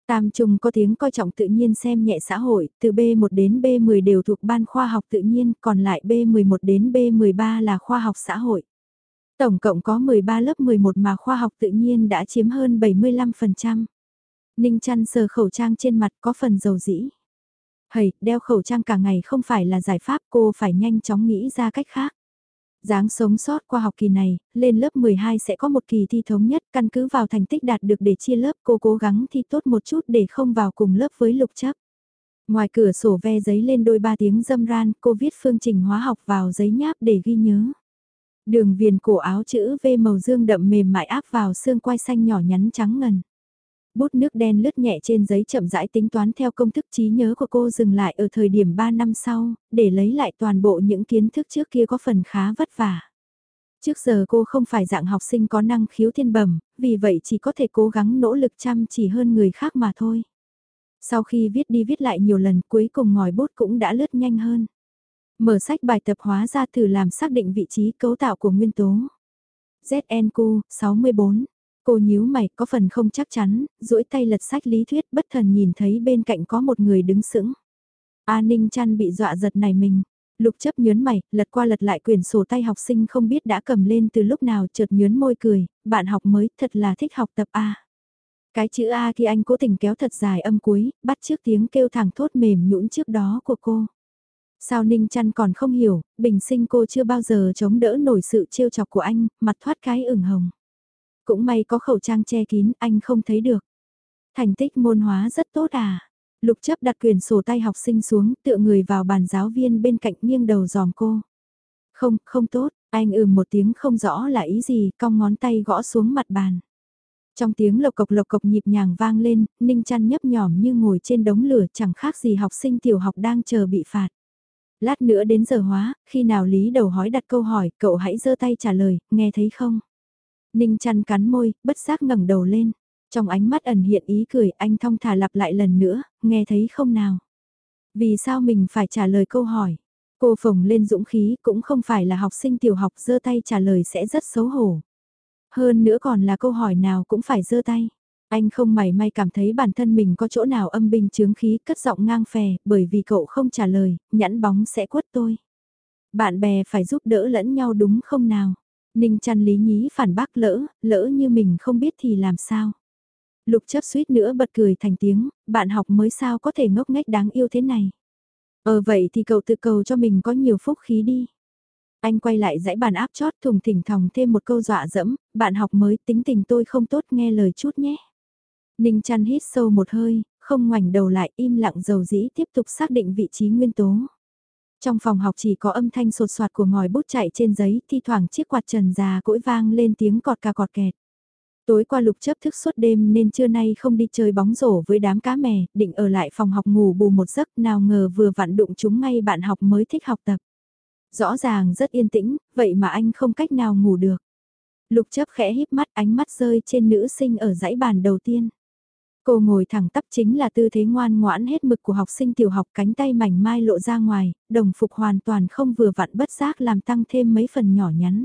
Tam Trung có tiếng coi trọng tự nhiên xem nhẹ xã hội, từ B1 đến B10 đều thuộc ban khoa học tự nhiên, còn lại B11 đến B13 là khoa học xã hội. Tổng cộng có 13 lớp 11 mà khoa học tự nhiên đã chiếm hơn 75%. Ninh chăn sờ khẩu trang trên mặt có phần dầu dĩ. Hầy, đeo khẩu trang cả ngày không phải là giải pháp cô phải nhanh chóng nghĩ ra cách khác. Dáng sống sót qua học kỳ này, lên lớp 12 sẽ có một kỳ thi thống nhất căn cứ vào thành tích đạt được để chia lớp cô cố gắng thi tốt một chút để không vào cùng lớp với lục chấp. Ngoài cửa sổ ve giấy lên đôi ba tiếng dâm ran, cô viết phương trình hóa học vào giấy nháp để ghi nhớ. Đường viền cổ áo chữ V màu dương đậm mềm mại áp vào xương quai xanh nhỏ nhắn trắng ngần. Bút nước đen lướt nhẹ trên giấy chậm rãi tính toán theo công thức trí nhớ của cô dừng lại ở thời điểm 3 năm sau, để lấy lại toàn bộ những kiến thức trước kia có phần khá vất vả. Trước giờ cô không phải dạng học sinh có năng khiếu thiên bẩm, vì vậy chỉ có thể cố gắng nỗ lực chăm chỉ hơn người khác mà thôi. Sau khi viết đi viết lại nhiều lần cuối cùng ngòi bút cũng đã lướt nhanh hơn. Mở sách bài tập hóa ra thử làm xác định vị trí cấu tạo của nguyên tố. ZNQ 64 Cô nhíu mày có phần không chắc chắn, duỗi tay lật sách lý thuyết bất thần nhìn thấy bên cạnh có một người đứng sững. A Ninh chăn bị dọa giật này mình. Lục chấp nhớn mày, lật qua lật lại quyển sổ tay học sinh không biết đã cầm lên từ lúc nào chợt nhớn môi cười, bạn học mới thật là thích học tập A. Cái chữ A thì anh cố tình kéo thật dài âm cuối, bắt trước tiếng kêu thẳng thốt mềm nhũn trước đó của cô. Sao Ninh chăn còn không hiểu, bình sinh cô chưa bao giờ chống đỡ nổi sự trêu chọc của anh, mặt thoát cái ửng hồng. Cũng may có khẩu trang che kín, anh không thấy được. Thành tích môn hóa rất tốt à. Lục chấp đặt quyền sổ tay học sinh xuống, tựa người vào bàn giáo viên bên cạnh nghiêng đầu giòm cô. Không, không tốt, anh ừm một tiếng không rõ là ý gì, cong ngón tay gõ xuống mặt bàn. Trong tiếng lộc cộc lộc cộc nhịp nhàng vang lên, Ninh chăn nhấp nhỏm như ngồi trên đống lửa chẳng khác gì học sinh tiểu học đang chờ bị phạt. Lát nữa đến giờ hóa, khi nào Lý đầu hói đặt câu hỏi, cậu hãy giơ tay trả lời, nghe thấy không? Ninh chăn cắn môi, bất giác ngẩng đầu lên. Trong ánh mắt ẩn hiện ý cười, anh thong thả lặp lại lần nữa, nghe thấy không nào? Vì sao mình phải trả lời câu hỏi? Cô phồng lên dũng khí cũng không phải là học sinh tiểu học giơ tay trả lời sẽ rất xấu hổ. Hơn nữa còn là câu hỏi nào cũng phải giơ tay. Anh không mảy may cảm thấy bản thân mình có chỗ nào âm binh chướng khí cất giọng ngang phè, bởi vì cậu không trả lời, nhãn bóng sẽ quất tôi. Bạn bè phải giúp đỡ lẫn nhau đúng không nào? Ninh chăn lý nhí phản bác lỡ, lỡ như mình không biết thì làm sao? Lục chấp suýt nữa bật cười thành tiếng, bạn học mới sao có thể ngốc nghếch đáng yêu thế này. Ờ vậy thì cậu tự cầu cho mình có nhiều phúc khí đi. Anh quay lại dãy bàn áp chót thùng thỉnh thòng thêm một câu dọa dẫm, bạn học mới tính tình tôi không tốt nghe lời chút nhé. Ninh chăn hít sâu một hơi, không ngoảnh đầu lại im lặng dầu dĩ tiếp tục xác định vị trí nguyên tố. Trong phòng học chỉ có âm thanh sột soạt của ngòi bút chạy trên giấy, thi thoảng chiếc quạt trần già cỗi vang lên tiếng cọt cà cọt kẹt. Tối qua lục chấp thức suốt đêm nên trưa nay không đi chơi bóng rổ với đám cá mè, định ở lại phòng học ngủ bù một giấc nào ngờ vừa vặn đụng chúng ngay bạn học mới thích học tập. Rõ ràng rất yên tĩnh, vậy mà anh không cách nào ngủ được. Lục chấp khẽ híp mắt ánh mắt rơi trên nữ sinh ở dãy bàn đầu tiên. Cô ngồi thẳng tắp chính là tư thế ngoan ngoãn hết mực của học sinh tiểu học cánh tay mảnh mai lộ ra ngoài, đồng phục hoàn toàn không vừa vặn bất giác làm tăng thêm mấy phần nhỏ nhắn.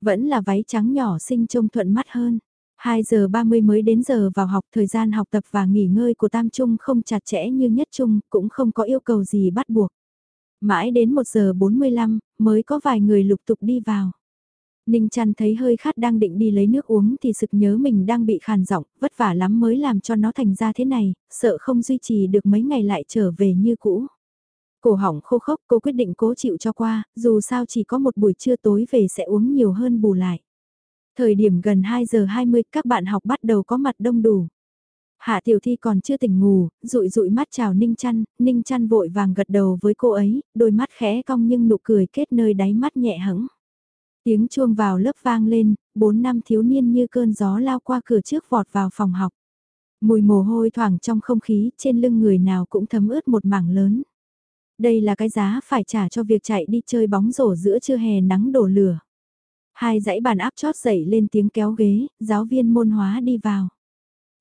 Vẫn là váy trắng nhỏ xinh trông thuận mắt hơn. 2 giờ 30 mới đến giờ vào học thời gian học tập và nghỉ ngơi của Tam Trung không chặt chẽ như nhất Trung, cũng không có yêu cầu gì bắt buộc. Mãi đến 1 giờ 45, mới có vài người lục tục đi vào. Ninh chăn thấy hơi khát đang định đi lấy nước uống thì sực nhớ mình đang bị khàn giọng, vất vả lắm mới làm cho nó thành ra thế này, sợ không duy trì được mấy ngày lại trở về như cũ. Cổ hỏng khô khốc cô quyết định cố chịu cho qua, dù sao chỉ có một buổi trưa tối về sẽ uống nhiều hơn bù lại. Thời điểm gần 2 giờ 20 các bạn học bắt đầu có mặt đông đủ. Hạ tiểu thi còn chưa tỉnh ngủ, rụi rụi mắt chào Ninh chăn, Ninh chăn vội vàng gật đầu với cô ấy, đôi mắt khẽ cong nhưng nụ cười kết nơi đáy mắt nhẹ hững. Tiếng chuông vào lớp vang lên, bốn năm thiếu niên như cơn gió lao qua cửa trước vọt vào phòng học. Mùi mồ hôi thoảng trong không khí, trên lưng người nào cũng thấm ướt một mảng lớn. Đây là cái giá phải trả cho việc chạy đi chơi bóng rổ giữa trưa hè nắng đổ lửa. Hai dãy bàn áp chót dậy lên tiếng kéo ghế, giáo viên môn hóa đi vào.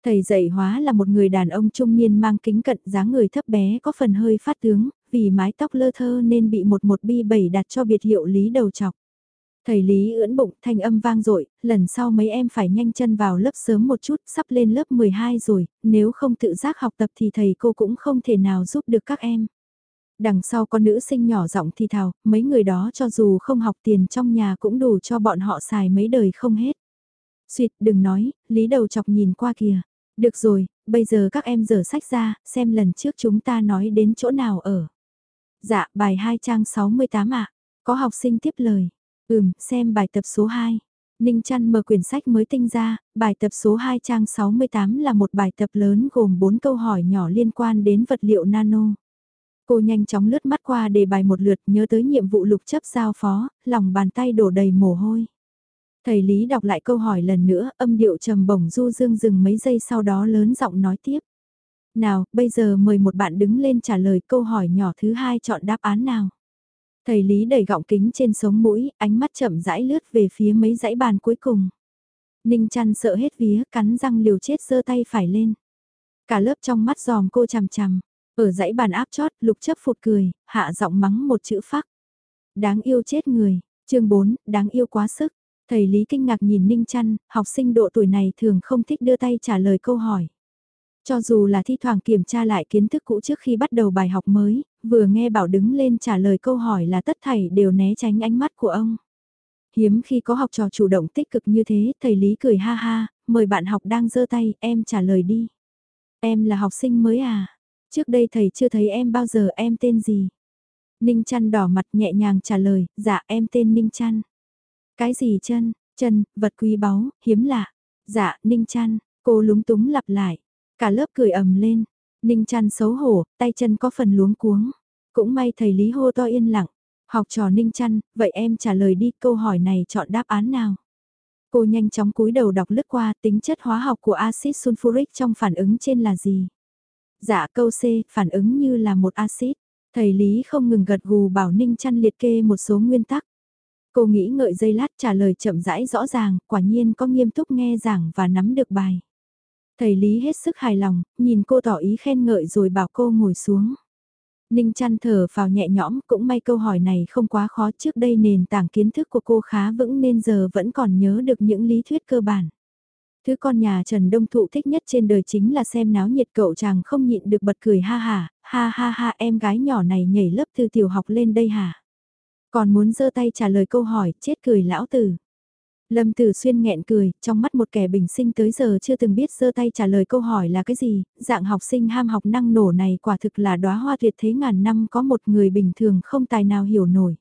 Thầy dạy hóa là một người đàn ông trung niên mang kính cận dáng người thấp bé có phần hơi phát tướng, vì mái tóc lơ thơ nên bị một một bi bảy đặt cho biệt hiệu lý đầu chọc. Thầy Lý ưỡn bụng thanh âm vang dội lần sau mấy em phải nhanh chân vào lớp sớm một chút, sắp lên lớp 12 rồi, nếu không tự giác học tập thì thầy cô cũng không thể nào giúp được các em. Đằng sau con nữ sinh nhỏ giọng thì thào, mấy người đó cho dù không học tiền trong nhà cũng đủ cho bọn họ xài mấy đời không hết. Xuyệt đừng nói, Lý đầu chọc nhìn qua kìa. Được rồi, bây giờ các em dở sách ra, xem lần trước chúng ta nói đến chỗ nào ở. Dạ, bài 2 trang 68 ạ. Có học sinh tiếp lời. Ừm, xem bài tập số 2. Ninh Trăn mở quyển sách mới tinh ra, bài tập số 2 trang 68 là một bài tập lớn gồm 4 câu hỏi nhỏ liên quan đến vật liệu nano. Cô nhanh chóng lướt mắt qua đề bài một lượt nhớ tới nhiệm vụ lục chấp giao phó, lòng bàn tay đổ đầy mồ hôi. Thầy Lý đọc lại câu hỏi lần nữa, âm điệu trầm bổng du dương dừng mấy giây sau đó lớn giọng nói tiếp. Nào, bây giờ mời một bạn đứng lên trả lời câu hỏi nhỏ thứ hai chọn đáp án nào. Thầy Lý đẩy gọng kính trên sống mũi, ánh mắt chậm rãi lướt về phía mấy dãy bàn cuối cùng. Ninh chăn sợ hết vía, cắn răng liều chết giơ tay phải lên. Cả lớp trong mắt giòm cô chằm chằm. Ở dãy bàn áp chót, lục chấp phụt cười, hạ giọng mắng một chữ phắc. Đáng yêu chết người, chương 4, đáng yêu quá sức. Thầy Lý kinh ngạc nhìn Ninh chăn, học sinh độ tuổi này thường không thích đưa tay trả lời câu hỏi. Cho dù là thi thoảng kiểm tra lại kiến thức cũ trước khi bắt đầu bài học mới, vừa nghe bảo đứng lên trả lời câu hỏi là tất thảy đều né tránh ánh mắt của ông. Hiếm khi có học trò chủ động tích cực như thế, thầy Lý cười ha ha, mời bạn học đang giơ tay, em trả lời đi. Em là học sinh mới à? Trước đây thầy chưa thấy em bao giờ em tên gì? Ninh chăn đỏ mặt nhẹ nhàng trả lời, dạ em tên Ninh chăn. Cái gì chân, chân, vật quý báu, hiếm lạ. Dạ, Ninh chăn, cô lúng túng lặp lại. Cả lớp cười ầm lên, Ninh chăn xấu hổ, tay chân có phần luống cuống. Cũng may thầy Lý hô to yên lặng. Học trò Ninh chăn, vậy em trả lời đi câu hỏi này chọn đáp án nào? Cô nhanh chóng cúi đầu đọc lướt qua tính chất hóa học của axit sulfuric trong phản ứng trên là gì? Dạ câu C, phản ứng như là một axit. Thầy Lý không ngừng gật gù bảo Ninh chăn liệt kê một số nguyên tắc. Cô nghĩ ngợi giây lát trả lời chậm rãi rõ ràng, quả nhiên có nghiêm túc nghe giảng và nắm được bài. Thầy Lý hết sức hài lòng, nhìn cô tỏ ý khen ngợi rồi bảo cô ngồi xuống. Ninh chăn thở vào nhẹ nhõm, cũng may câu hỏi này không quá khó trước đây nền tảng kiến thức của cô khá vững nên giờ vẫn còn nhớ được những lý thuyết cơ bản. Thứ con nhà Trần Đông Thụ thích nhất trên đời chính là xem náo nhiệt cậu chàng không nhịn được bật cười ha ha, ha ha ha em gái nhỏ này nhảy lớp từ tiểu học lên đây hả? Còn muốn giơ tay trả lời câu hỏi, chết cười lão tử. Lâm Tử Xuyên nghẹn cười, trong mắt một kẻ bình sinh tới giờ chưa từng biết giơ tay trả lời câu hỏi là cái gì, dạng học sinh ham học năng nổ này quả thực là đóa hoa tuyệt thế ngàn năm có một người bình thường không tài nào hiểu nổi.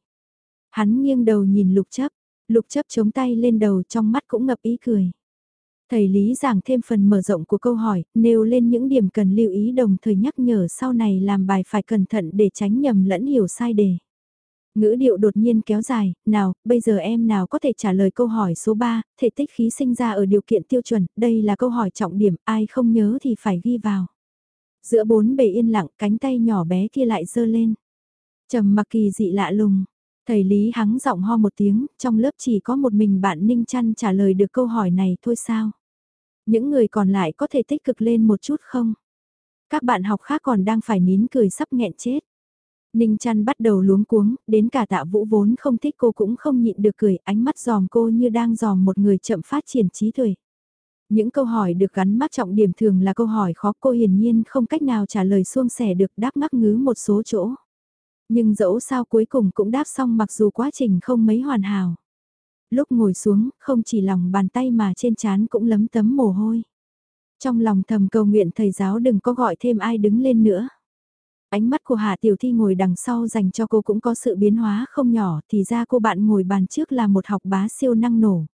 Hắn nghiêng đầu nhìn lục chấp, lục chấp chống tay lên đầu trong mắt cũng ngập ý cười. Thầy Lý giảng thêm phần mở rộng của câu hỏi, nêu lên những điểm cần lưu ý đồng thời nhắc nhở sau này làm bài phải cẩn thận để tránh nhầm lẫn hiểu sai đề. Ngữ điệu đột nhiên kéo dài, nào, bây giờ em nào có thể trả lời câu hỏi số 3, thể tích khí sinh ra ở điều kiện tiêu chuẩn, đây là câu hỏi trọng điểm, ai không nhớ thì phải ghi vào. Giữa bốn bề yên lặng, cánh tay nhỏ bé kia lại dơ lên. trầm mặc kỳ dị lạ lùng, thầy Lý hắng giọng ho một tiếng, trong lớp chỉ có một mình bạn Ninh Trăn trả lời được câu hỏi này thôi sao? Những người còn lại có thể tích cực lên một chút không? Các bạn học khác còn đang phải nín cười sắp nghẹn chết. Ninh chăn bắt đầu luống cuống, đến cả tạ vũ vốn không thích cô cũng không nhịn được cười, ánh mắt giòm cô như đang giòm một người chậm phát triển trí tuệ. Những câu hỏi được gắn mắt trọng điểm thường là câu hỏi khó cô hiển nhiên không cách nào trả lời suông sẻ được đáp ngắc ngứ một số chỗ. Nhưng dẫu sao cuối cùng cũng đáp xong mặc dù quá trình không mấy hoàn hảo. Lúc ngồi xuống, không chỉ lòng bàn tay mà trên trán cũng lấm tấm mồ hôi. Trong lòng thầm cầu nguyện thầy giáo đừng có gọi thêm ai đứng lên nữa. Ánh mắt của Hạ Tiểu Thi ngồi đằng sau dành cho cô cũng có sự biến hóa không nhỏ thì ra cô bạn ngồi bàn trước là một học bá siêu năng nổ.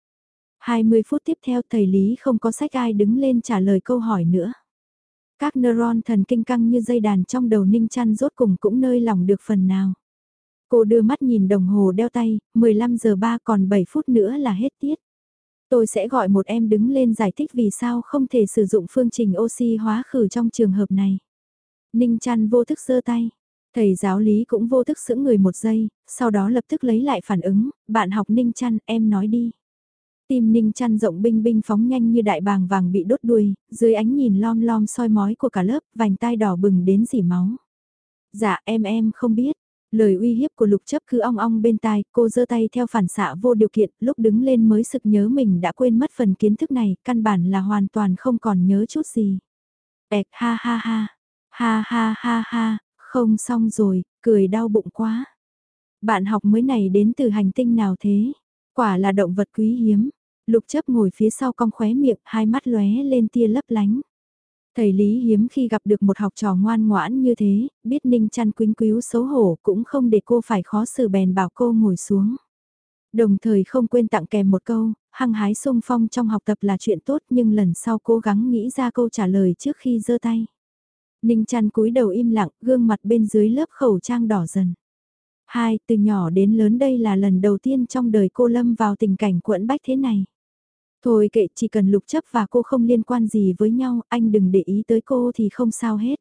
20 phút tiếp theo thầy Lý không có sách ai đứng lên trả lời câu hỏi nữa. Các neuron thần kinh căng như dây đàn trong đầu ninh chăn rốt cùng cũng nơi lòng được phần nào. Cô đưa mắt nhìn đồng hồ đeo tay, 15 giờ 3 còn 7 phút nữa là hết tiết. Tôi sẽ gọi một em đứng lên giải thích vì sao không thể sử dụng phương trình oxy hóa khử trong trường hợp này. Ninh chăn vô thức giơ tay. Thầy giáo lý cũng vô thức sững người một giây, sau đó lập tức lấy lại phản ứng, bạn học Ninh chăn, em nói đi. Tim Ninh chăn rộng binh binh phóng nhanh như đại bàng vàng bị đốt đuôi, dưới ánh nhìn lom lom soi mói của cả lớp, vành tai đỏ bừng đến dỉ máu. Dạ em em không biết. Lời uy hiếp của lục chấp cứ ong ong bên tai, cô giơ tay theo phản xạ vô điều kiện, lúc đứng lên mới sực nhớ mình đã quên mất phần kiến thức này, căn bản là hoàn toàn không còn nhớ chút gì. Ẹc ha ha ha, Ha ha ha ha, không xong rồi, cười đau bụng quá. Bạn học mới này đến từ hành tinh nào thế? Quả là động vật quý hiếm. Lục chấp ngồi phía sau cong khóe miệng, hai mắt lóe lên tia lấp lánh. Thầy Lý hiếm khi gặp được một học trò ngoan ngoãn như thế, biết ninh chăn quính quíu xấu hổ cũng không để cô phải khó xử bèn bảo cô ngồi xuống. Đồng thời không quên tặng kèm một câu, hăng hái sung phong trong học tập là chuyện tốt nhưng lần sau cố gắng nghĩ ra câu trả lời trước khi giơ tay. Ninh chăn cúi đầu im lặng, gương mặt bên dưới lớp khẩu trang đỏ dần. Hai, từ nhỏ đến lớn đây là lần đầu tiên trong đời cô lâm vào tình cảnh quẫn bách thế này. Thôi kệ chỉ cần lục chấp và cô không liên quan gì với nhau, anh đừng để ý tới cô thì không sao hết.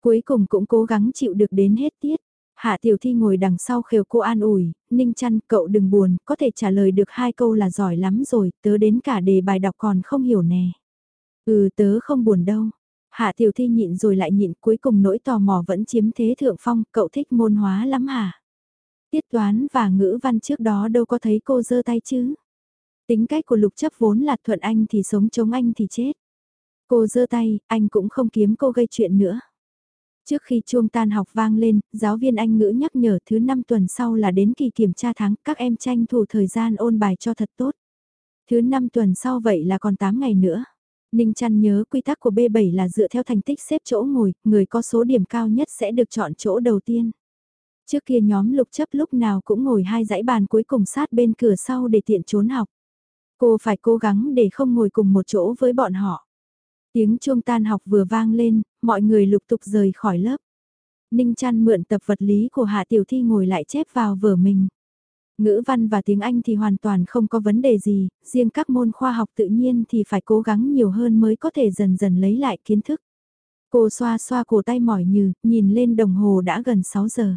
Cuối cùng cũng cố gắng chịu được đến hết tiết. Hạ Tiểu Thi ngồi đằng sau khều cô an ủi, Ninh chăn cậu đừng buồn, có thể trả lời được hai câu là giỏi lắm rồi, tớ đến cả đề bài đọc còn không hiểu nè. Ừ tớ không buồn đâu. Hạ Tiểu Thi nhịn rồi lại nhịn cuối cùng nỗi tò mò vẫn chiếm thế thượng phong, cậu thích môn hóa lắm hả? Tiết toán và ngữ văn trước đó đâu có thấy cô giơ tay chứ? Tính cách của lục chấp vốn là thuận anh thì sống chống anh thì chết. Cô giơ tay, anh cũng không kiếm cô gây chuyện nữa. Trước khi chuông tan học vang lên, giáo viên Anh ngữ nhắc nhở thứ năm tuần sau là đến kỳ kiểm tra tháng, các em tranh thủ thời gian ôn bài cho thật tốt. Thứ năm tuần sau vậy là còn 8 ngày nữa. Ninh chăn nhớ quy tắc của B7 là dựa theo thành tích xếp chỗ ngồi, người có số điểm cao nhất sẽ được chọn chỗ đầu tiên. Trước kia nhóm lục chấp lúc nào cũng ngồi hai dãy bàn cuối cùng sát bên cửa sau để tiện trốn học. Cô phải cố gắng để không ngồi cùng một chỗ với bọn họ. Tiếng chuông tan học vừa vang lên, mọi người lục tục rời khỏi lớp. Ninh chăn mượn tập vật lý của Hạ Tiểu Thi ngồi lại chép vào vở mình. Ngữ văn và tiếng Anh thì hoàn toàn không có vấn đề gì, riêng các môn khoa học tự nhiên thì phải cố gắng nhiều hơn mới có thể dần dần lấy lại kiến thức. Cô xoa xoa cổ tay mỏi như, nhìn lên đồng hồ đã gần 6 giờ.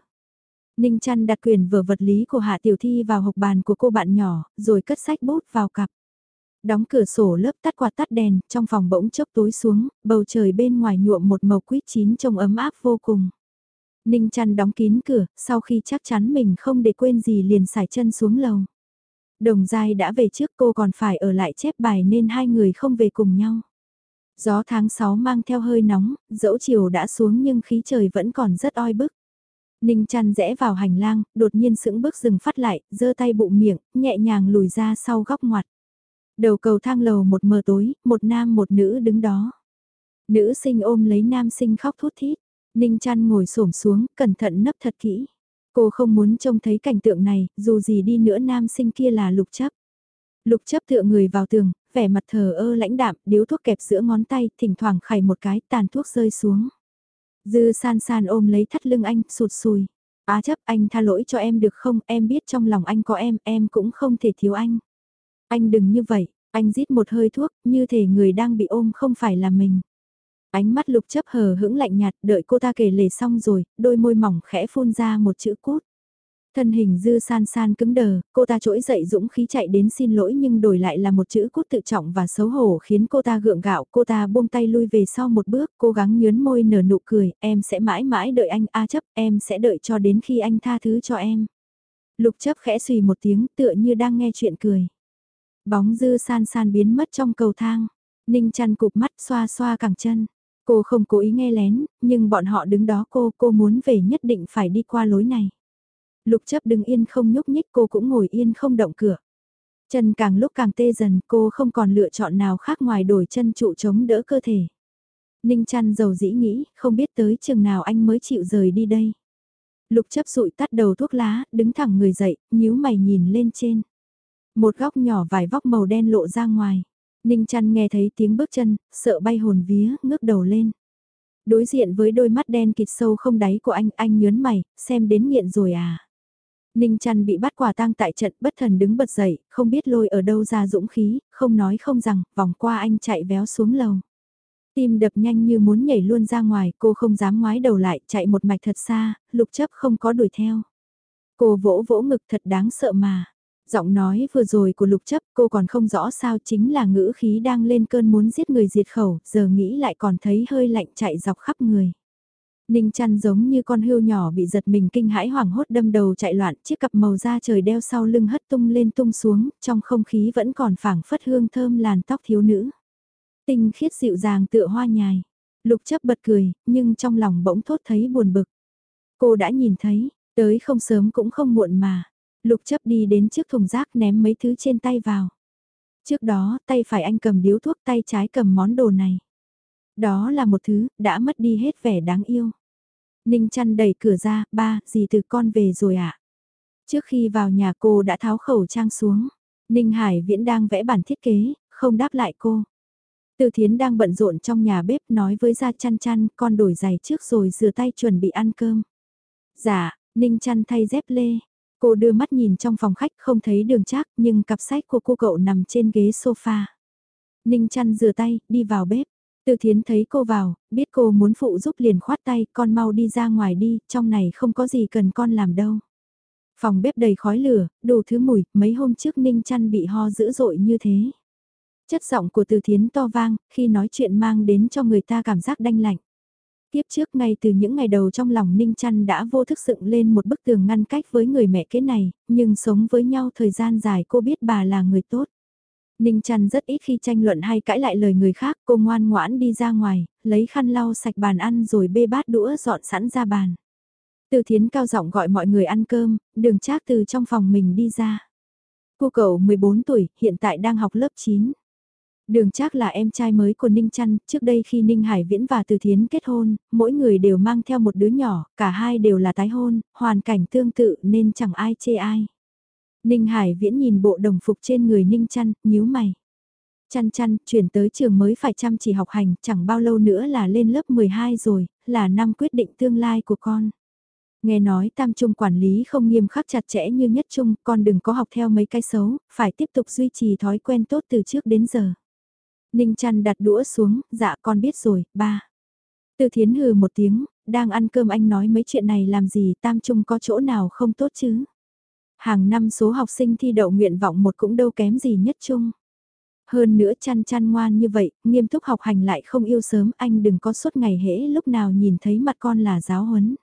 Ninh chăn đặt quyền vở vật lý của Hạ Tiểu Thi vào hộp bàn của cô bạn nhỏ, rồi cất sách bút vào cặp. Đóng cửa sổ lớp tắt quạt tắt đèn, trong phòng bỗng chốc tối xuống, bầu trời bên ngoài nhuộm một màu quýt chín trông ấm áp vô cùng. Ninh chăn đóng kín cửa, sau khi chắc chắn mình không để quên gì liền xài chân xuống lầu. Đồng Giai đã về trước cô còn phải ở lại chép bài nên hai người không về cùng nhau. Gió tháng 6 mang theo hơi nóng, dẫu chiều đã xuống nhưng khí trời vẫn còn rất oi bức. Ninh chăn rẽ vào hành lang, đột nhiên sững bước dừng phát lại, giơ tay bụng miệng, nhẹ nhàng lùi ra sau góc ngoặt. Đầu cầu thang lầu một mờ tối, một nam một nữ đứng đó. Nữ sinh ôm lấy nam sinh khóc thút thít. Ninh chăn ngồi xổm xuống, cẩn thận nấp thật kỹ. Cô không muốn trông thấy cảnh tượng này, dù gì đi nữa nam sinh kia là lục chấp. Lục chấp tựa người vào tường, vẻ mặt thờ ơ lãnh đạm, điếu thuốc kẹp giữa ngón tay, thỉnh thoảng khảy một cái, tàn thuốc rơi xuống. Dư san san ôm lấy thắt lưng anh, sụt sùi. Á chấp anh tha lỗi cho em được không, em biết trong lòng anh có em, em cũng không thể thiếu anh. Anh đừng như vậy, anh rít một hơi thuốc, như thể người đang bị ôm không phải là mình. Ánh mắt lục chấp hờ hững lạnh nhạt, đợi cô ta kể lể xong rồi, đôi môi mỏng khẽ phun ra một chữ cút. Thân hình dư san san cứng đờ, cô ta trỗi dậy dũng khí chạy đến xin lỗi nhưng đổi lại là một chữ cút tự trọng và xấu hổ khiến cô ta gượng gạo, cô ta buông tay lui về sau một bước, cố gắng nhớn môi nở nụ cười, em sẽ mãi mãi đợi anh A chấp, em sẽ đợi cho đến khi anh tha thứ cho em. Lục chấp khẽ xùy một tiếng tựa như đang nghe chuyện cười. Bóng dư san san biến mất trong cầu thang. Ninh chăn cụp mắt xoa xoa cẳng chân. Cô không cố ý nghe lén, nhưng bọn họ đứng đó cô, cô muốn về nhất định phải đi qua lối này. Lục chấp đứng yên không nhúc nhích cô cũng ngồi yên không động cửa. Chân càng lúc càng tê dần cô không còn lựa chọn nào khác ngoài đổi chân trụ chống đỡ cơ thể. Ninh chăn dầu dĩ nghĩ, không biết tới chừng nào anh mới chịu rời đi đây. Lục chấp sụi tắt đầu thuốc lá, đứng thẳng người dậy, nhíu mày nhìn lên trên. Một góc nhỏ vài vóc màu đen lộ ra ngoài. Ninh chăn nghe thấy tiếng bước chân, sợ bay hồn vía, ngước đầu lên. Đối diện với đôi mắt đen kịt sâu không đáy của anh, anh nhớn mày, xem đến nghiện rồi à. Ninh chăn bị bắt quả tang tại trận bất thần đứng bật dậy, không biết lôi ở đâu ra dũng khí, không nói không rằng, vòng qua anh chạy véo xuống lầu. Tim đập nhanh như muốn nhảy luôn ra ngoài, cô không dám ngoái đầu lại, chạy một mạch thật xa, lục chấp không có đuổi theo. Cô vỗ vỗ ngực thật đáng sợ mà. Giọng nói vừa rồi của lục chấp cô còn không rõ sao chính là ngữ khí đang lên cơn muốn giết người diệt khẩu, giờ nghĩ lại còn thấy hơi lạnh chạy dọc khắp người. Ninh chăn giống như con hươu nhỏ bị giật mình kinh hãi hoảng hốt đâm đầu chạy loạn, chiếc cặp màu da trời đeo sau lưng hất tung lên tung xuống, trong không khí vẫn còn phảng phất hương thơm làn tóc thiếu nữ. Tinh khiết dịu dàng tựa hoa nhài. Lục chấp bật cười, nhưng trong lòng bỗng thốt thấy buồn bực. Cô đã nhìn thấy, tới không sớm cũng không muộn mà. Lục chấp đi đến trước thùng rác ném mấy thứ trên tay vào. Trước đó, tay phải anh cầm điếu thuốc tay trái cầm món đồ này. Đó là một thứ, đã mất đi hết vẻ đáng yêu. Ninh chăn đẩy cửa ra, ba, gì từ con về rồi ạ? À? Trước khi vào nhà cô đã tháo khẩu trang xuống. Ninh Hải Viễn đang vẽ bản thiết kế, không đáp lại cô. Từ Thiến đang bận rộn trong nhà bếp nói với Gia chăn chăn con đổi giày trước rồi rửa tay chuẩn bị ăn cơm. Dạ, Ninh chăn thay dép lê. Cô đưa mắt nhìn trong phòng khách không thấy đường trác nhưng cặp sách của cô cậu nằm trên ghế sofa. Ninh chăn rửa tay, đi vào bếp. Từ thiến thấy cô vào, biết cô muốn phụ giúp liền khoát tay, con mau đi ra ngoài đi, trong này không có gì cần con làm đâu. Phòng bếp đầy khói lửa, đủ thứ mùi, mấy hôm trước Ninh chăn bị ho dữ dội như thế. Chất giọng của từ thiến to vang, khi nói chuyện mang đến cho người ta cảm giác đanh lạnh. Tiếp trước ngay từ những ngày đầu trong lòng Ninh Chăn đã vô thức dựng lên một bức tường ngăn cách với người mẹ kế này, nhưng sống với nhau thời gian dài cô biết bà là người tốt. Ninh Trăn rất ít khi tranh luận hay cãi lại lời người khác, cô ngoan ngoãn đi ra ngoài, lấy khăn lau sạch bàn ăn rồi bê bát đũa dọn sẵn ra bàn. Từ thiến cao giọng gọi mọi người ăn cơm, đường trác từ trong phòng mình đi ra. Cô cậu 14 tuổi, hiện tại đang học lớp 9. Đường Trác là em trai mới của Ninh Trăn, trước đây khi Ninh Hải Viễn và Từ Thiến kết hôn, mỗi người đều mang theo một đứa nhỏ, cả hai đều là tái hôn, hoàn cảnh tương tự nên chẳng ai chê ai. Ninh Hải Viễn nhìn bộ đồng phục trên người Ninh Trăn, nhíu mày. Chăn chăn, chuyển tới trường mới phải chăm chỉ học hành, chẳng bao lâu nữa là lên lớp 12 rồi, là năm quyết định tương lai của con. Nghe nói tam trung quản lý không nghiêm khắc chặt chẽ như nhất trung, con đừng có học theo mấy cái xấu, phải tiếp tục duy trì thói quen tốt từ trước đến giờ. Ninh chăn đặt đũa xuống, dạ con biết rồi, ba. Từ thiến hừ một tiếng, đang ăn cơm anh nói mấy chuyện này làm gì tam trung có chỗ nào không tốt chứ. Hàng năm số học sinh thi đậu nguyện vọng một cũng đâu kém gì nhất trung. Hơn nữa chăn chăn ngoan như vậy, nghiêm túc học hành lại không yêu sớm anh đừng có suốt ngày hễ lúc nào nhìn thấy mặt con là giáo huấn.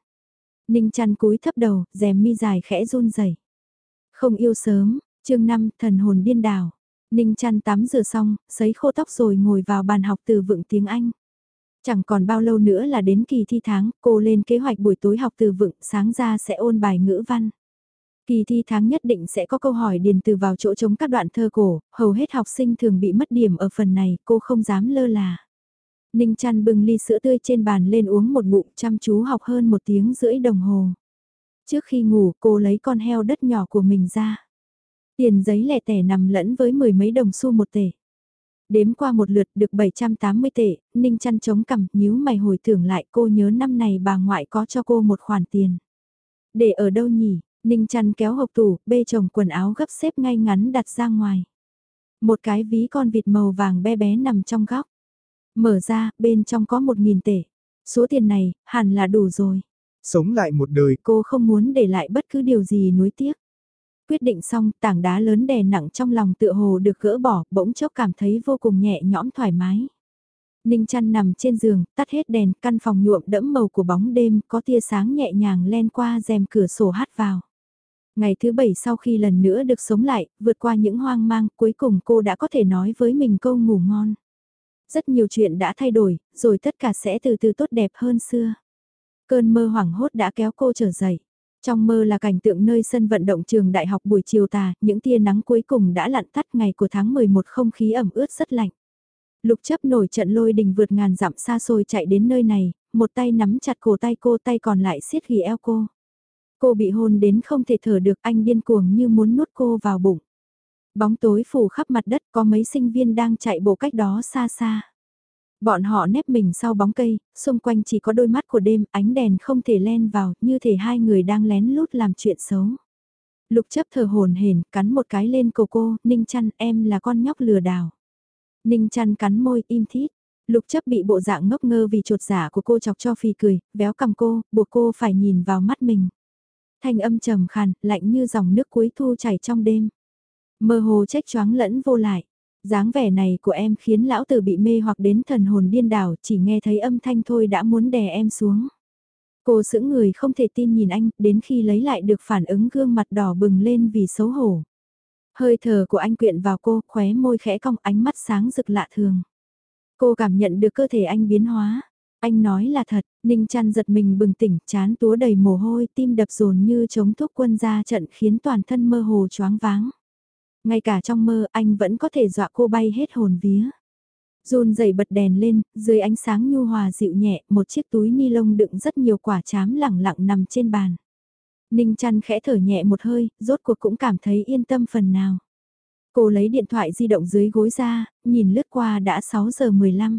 Ninh chăn cúi thấp đầu, rèm mi dài khẽ run rẩy. Không yêu sớm, chương 5 thần hồn điên đảo. Ninh chăn tắm rửa xong, sấy khô tóc rồi ngồi vào bàn học từ vựng tiếng Anh. Chẳng còn bao lâu nữa là đến kỳ thi tháng, cô lên kế hoạch buổi tối học từ vựng, sáng ra sẽ ôn bài ngữ văn. Kỳ thi tháng nhất định sẽ có câu hỏi điền từ vào chỗ chống các đoạn thơ cổ, hầu hết học sinh thường bị mất điểm ở phần này, cô không dám lơ là. Ninh chăn bưng ly sữa tươi trên bàn lên uống một ngụm chăm chú học hơn một tiếng rưỡi đồng hồ. Trước khi ngủ cô lấy con heo đất nhỏ của mình ra. Tiền giấy lẻ tẻ nằm lẫn với mười mấy đồng xu một tể. Đếm qua một lượt được 780 tệ, Ninh chăn chống cằm nhíu mày hồi tưởng lại cô nhớ năm này bà ngoại có cho cô một khoản tiền. Để ở đâu nhỉ? Ninh chăn kéo hộp tủ, bê chồng quần áo gấp xếp ngay ngắn đặt ra ngoài. Một cái ví con vịt màu vàng bé bé nằm trong góc. Mở ra, bên trong có một nghìn tệ. Số tiền này, hẳn là đủ rồi. Sống lại một đời. Cô không muốn để lại bất cứ điều gì nuối tiếc. Quyết định xong, tảng đá lớn đè nặng trong lòng tựa hồ được gỡ bỏ, bỗng chốc cảm thấy vô cùng nhẹ nhõm thoải mái. Ninh chăn nằm trên giường, tắt hết đèn, căn phòng nhuộm đẫm màu của bóng đêm, có tia sáng nhẹ nhàng len qua rèm cửa sổ hát vào. Ngày thứ bảy sau khi lần nữa được sống lại, vượt qua những hoang mang, cuối cùng cô đã có thể nói với mình câu ngủ ngon. Rất nhiều chuyện đã thay đổi, rồi tất cả sẽ từ từ tốt đẹp hơn xưa. Cơn mơ hoảng hốt đã kéo cô trở dậy. Trong mơ là cảnh tượng nơi sân vận động trường đại học buổi chiều tà, những tia nắng cuối cùng đã lặn tắt ngày của tháng 11 không khí ẩm ướt rất lạnh. Lục chấp nổi trận lôi đình vượt ngàn dặm xa xôi chạy đến nơi này, một tay nắm chặt cổ tay cô tay còn lại siết ghi eo cô. Cô bị hôn đến không thể thở được anh điên cuồng như muốn nuốt cô vào bụng. Bóng tối phủ khắp mặt đất có mấy sinh viên đang chạy bộ cách đó xa xa. Bọn họ nép mình sau bóng cây, xung quanh chỉ có đôi mắt của đêm, ánh đèn không thể len vào, như thể hai người đang lén lút làm chuyện xấu. Lục chấp thở hồn hển cắn một cái lên cổ cô, Ninh chăn em là con nhóc lừa đảo. Ninh chăn cắn môi, im thít. Lục chấp bị bộ dạng ngốc ngơ vì trột giả của cô chọc cho phì cười, véo cầm cô, buộc cô phải nhìn vào mắt mình. Thanh âm trầm khàn, lạnh như dòng nước cuối thu chảy trong đêm. Mơ hồ trách choáng lẫn vô lại dáng vẻ này của em khiến lão tử bị mê hoặc đến thần hồn điên đảo, chỉ nghe thấy âm thanh thôi đã muốn đè em xuống. Cô sững người không thể tin nhìn anh, đến khi lấy lại được phản ứng gương mặt đỏ bừng lên vì xấu hổ. Hơi thở của anh quyện vào cô, khóe môi khẽ cong ánh mắt sáng rực lạ thường. Cô cảm nhận được cơ thể anh biến hóa. Anh nói là thật, Ninh trăn giật mình bừng tỉnh, chán túa đầy mồ hôi, tim đập dồn như chống thúc quân ra trận khiến toàn thân mơ hồ choáng váng. Ngay cả trong mơ anh vẫn có thể dọa cô bay hết hồn vía. Run dày bật đèn lên, dưới ánh sáng nhu hòa dịu nhẹ, một chiếc túi ni lông đựng rất nhiều quả chám lẳng lặng nằm trên bàn. Ninh chăn khẽ thở nhẹ một hơi, rốt cuộc cũng cảm thấy yên tâm phần nào. Cô lấy điện thoại di động dưới gối ra, nhìn lướt qua đã 6 giờ 15.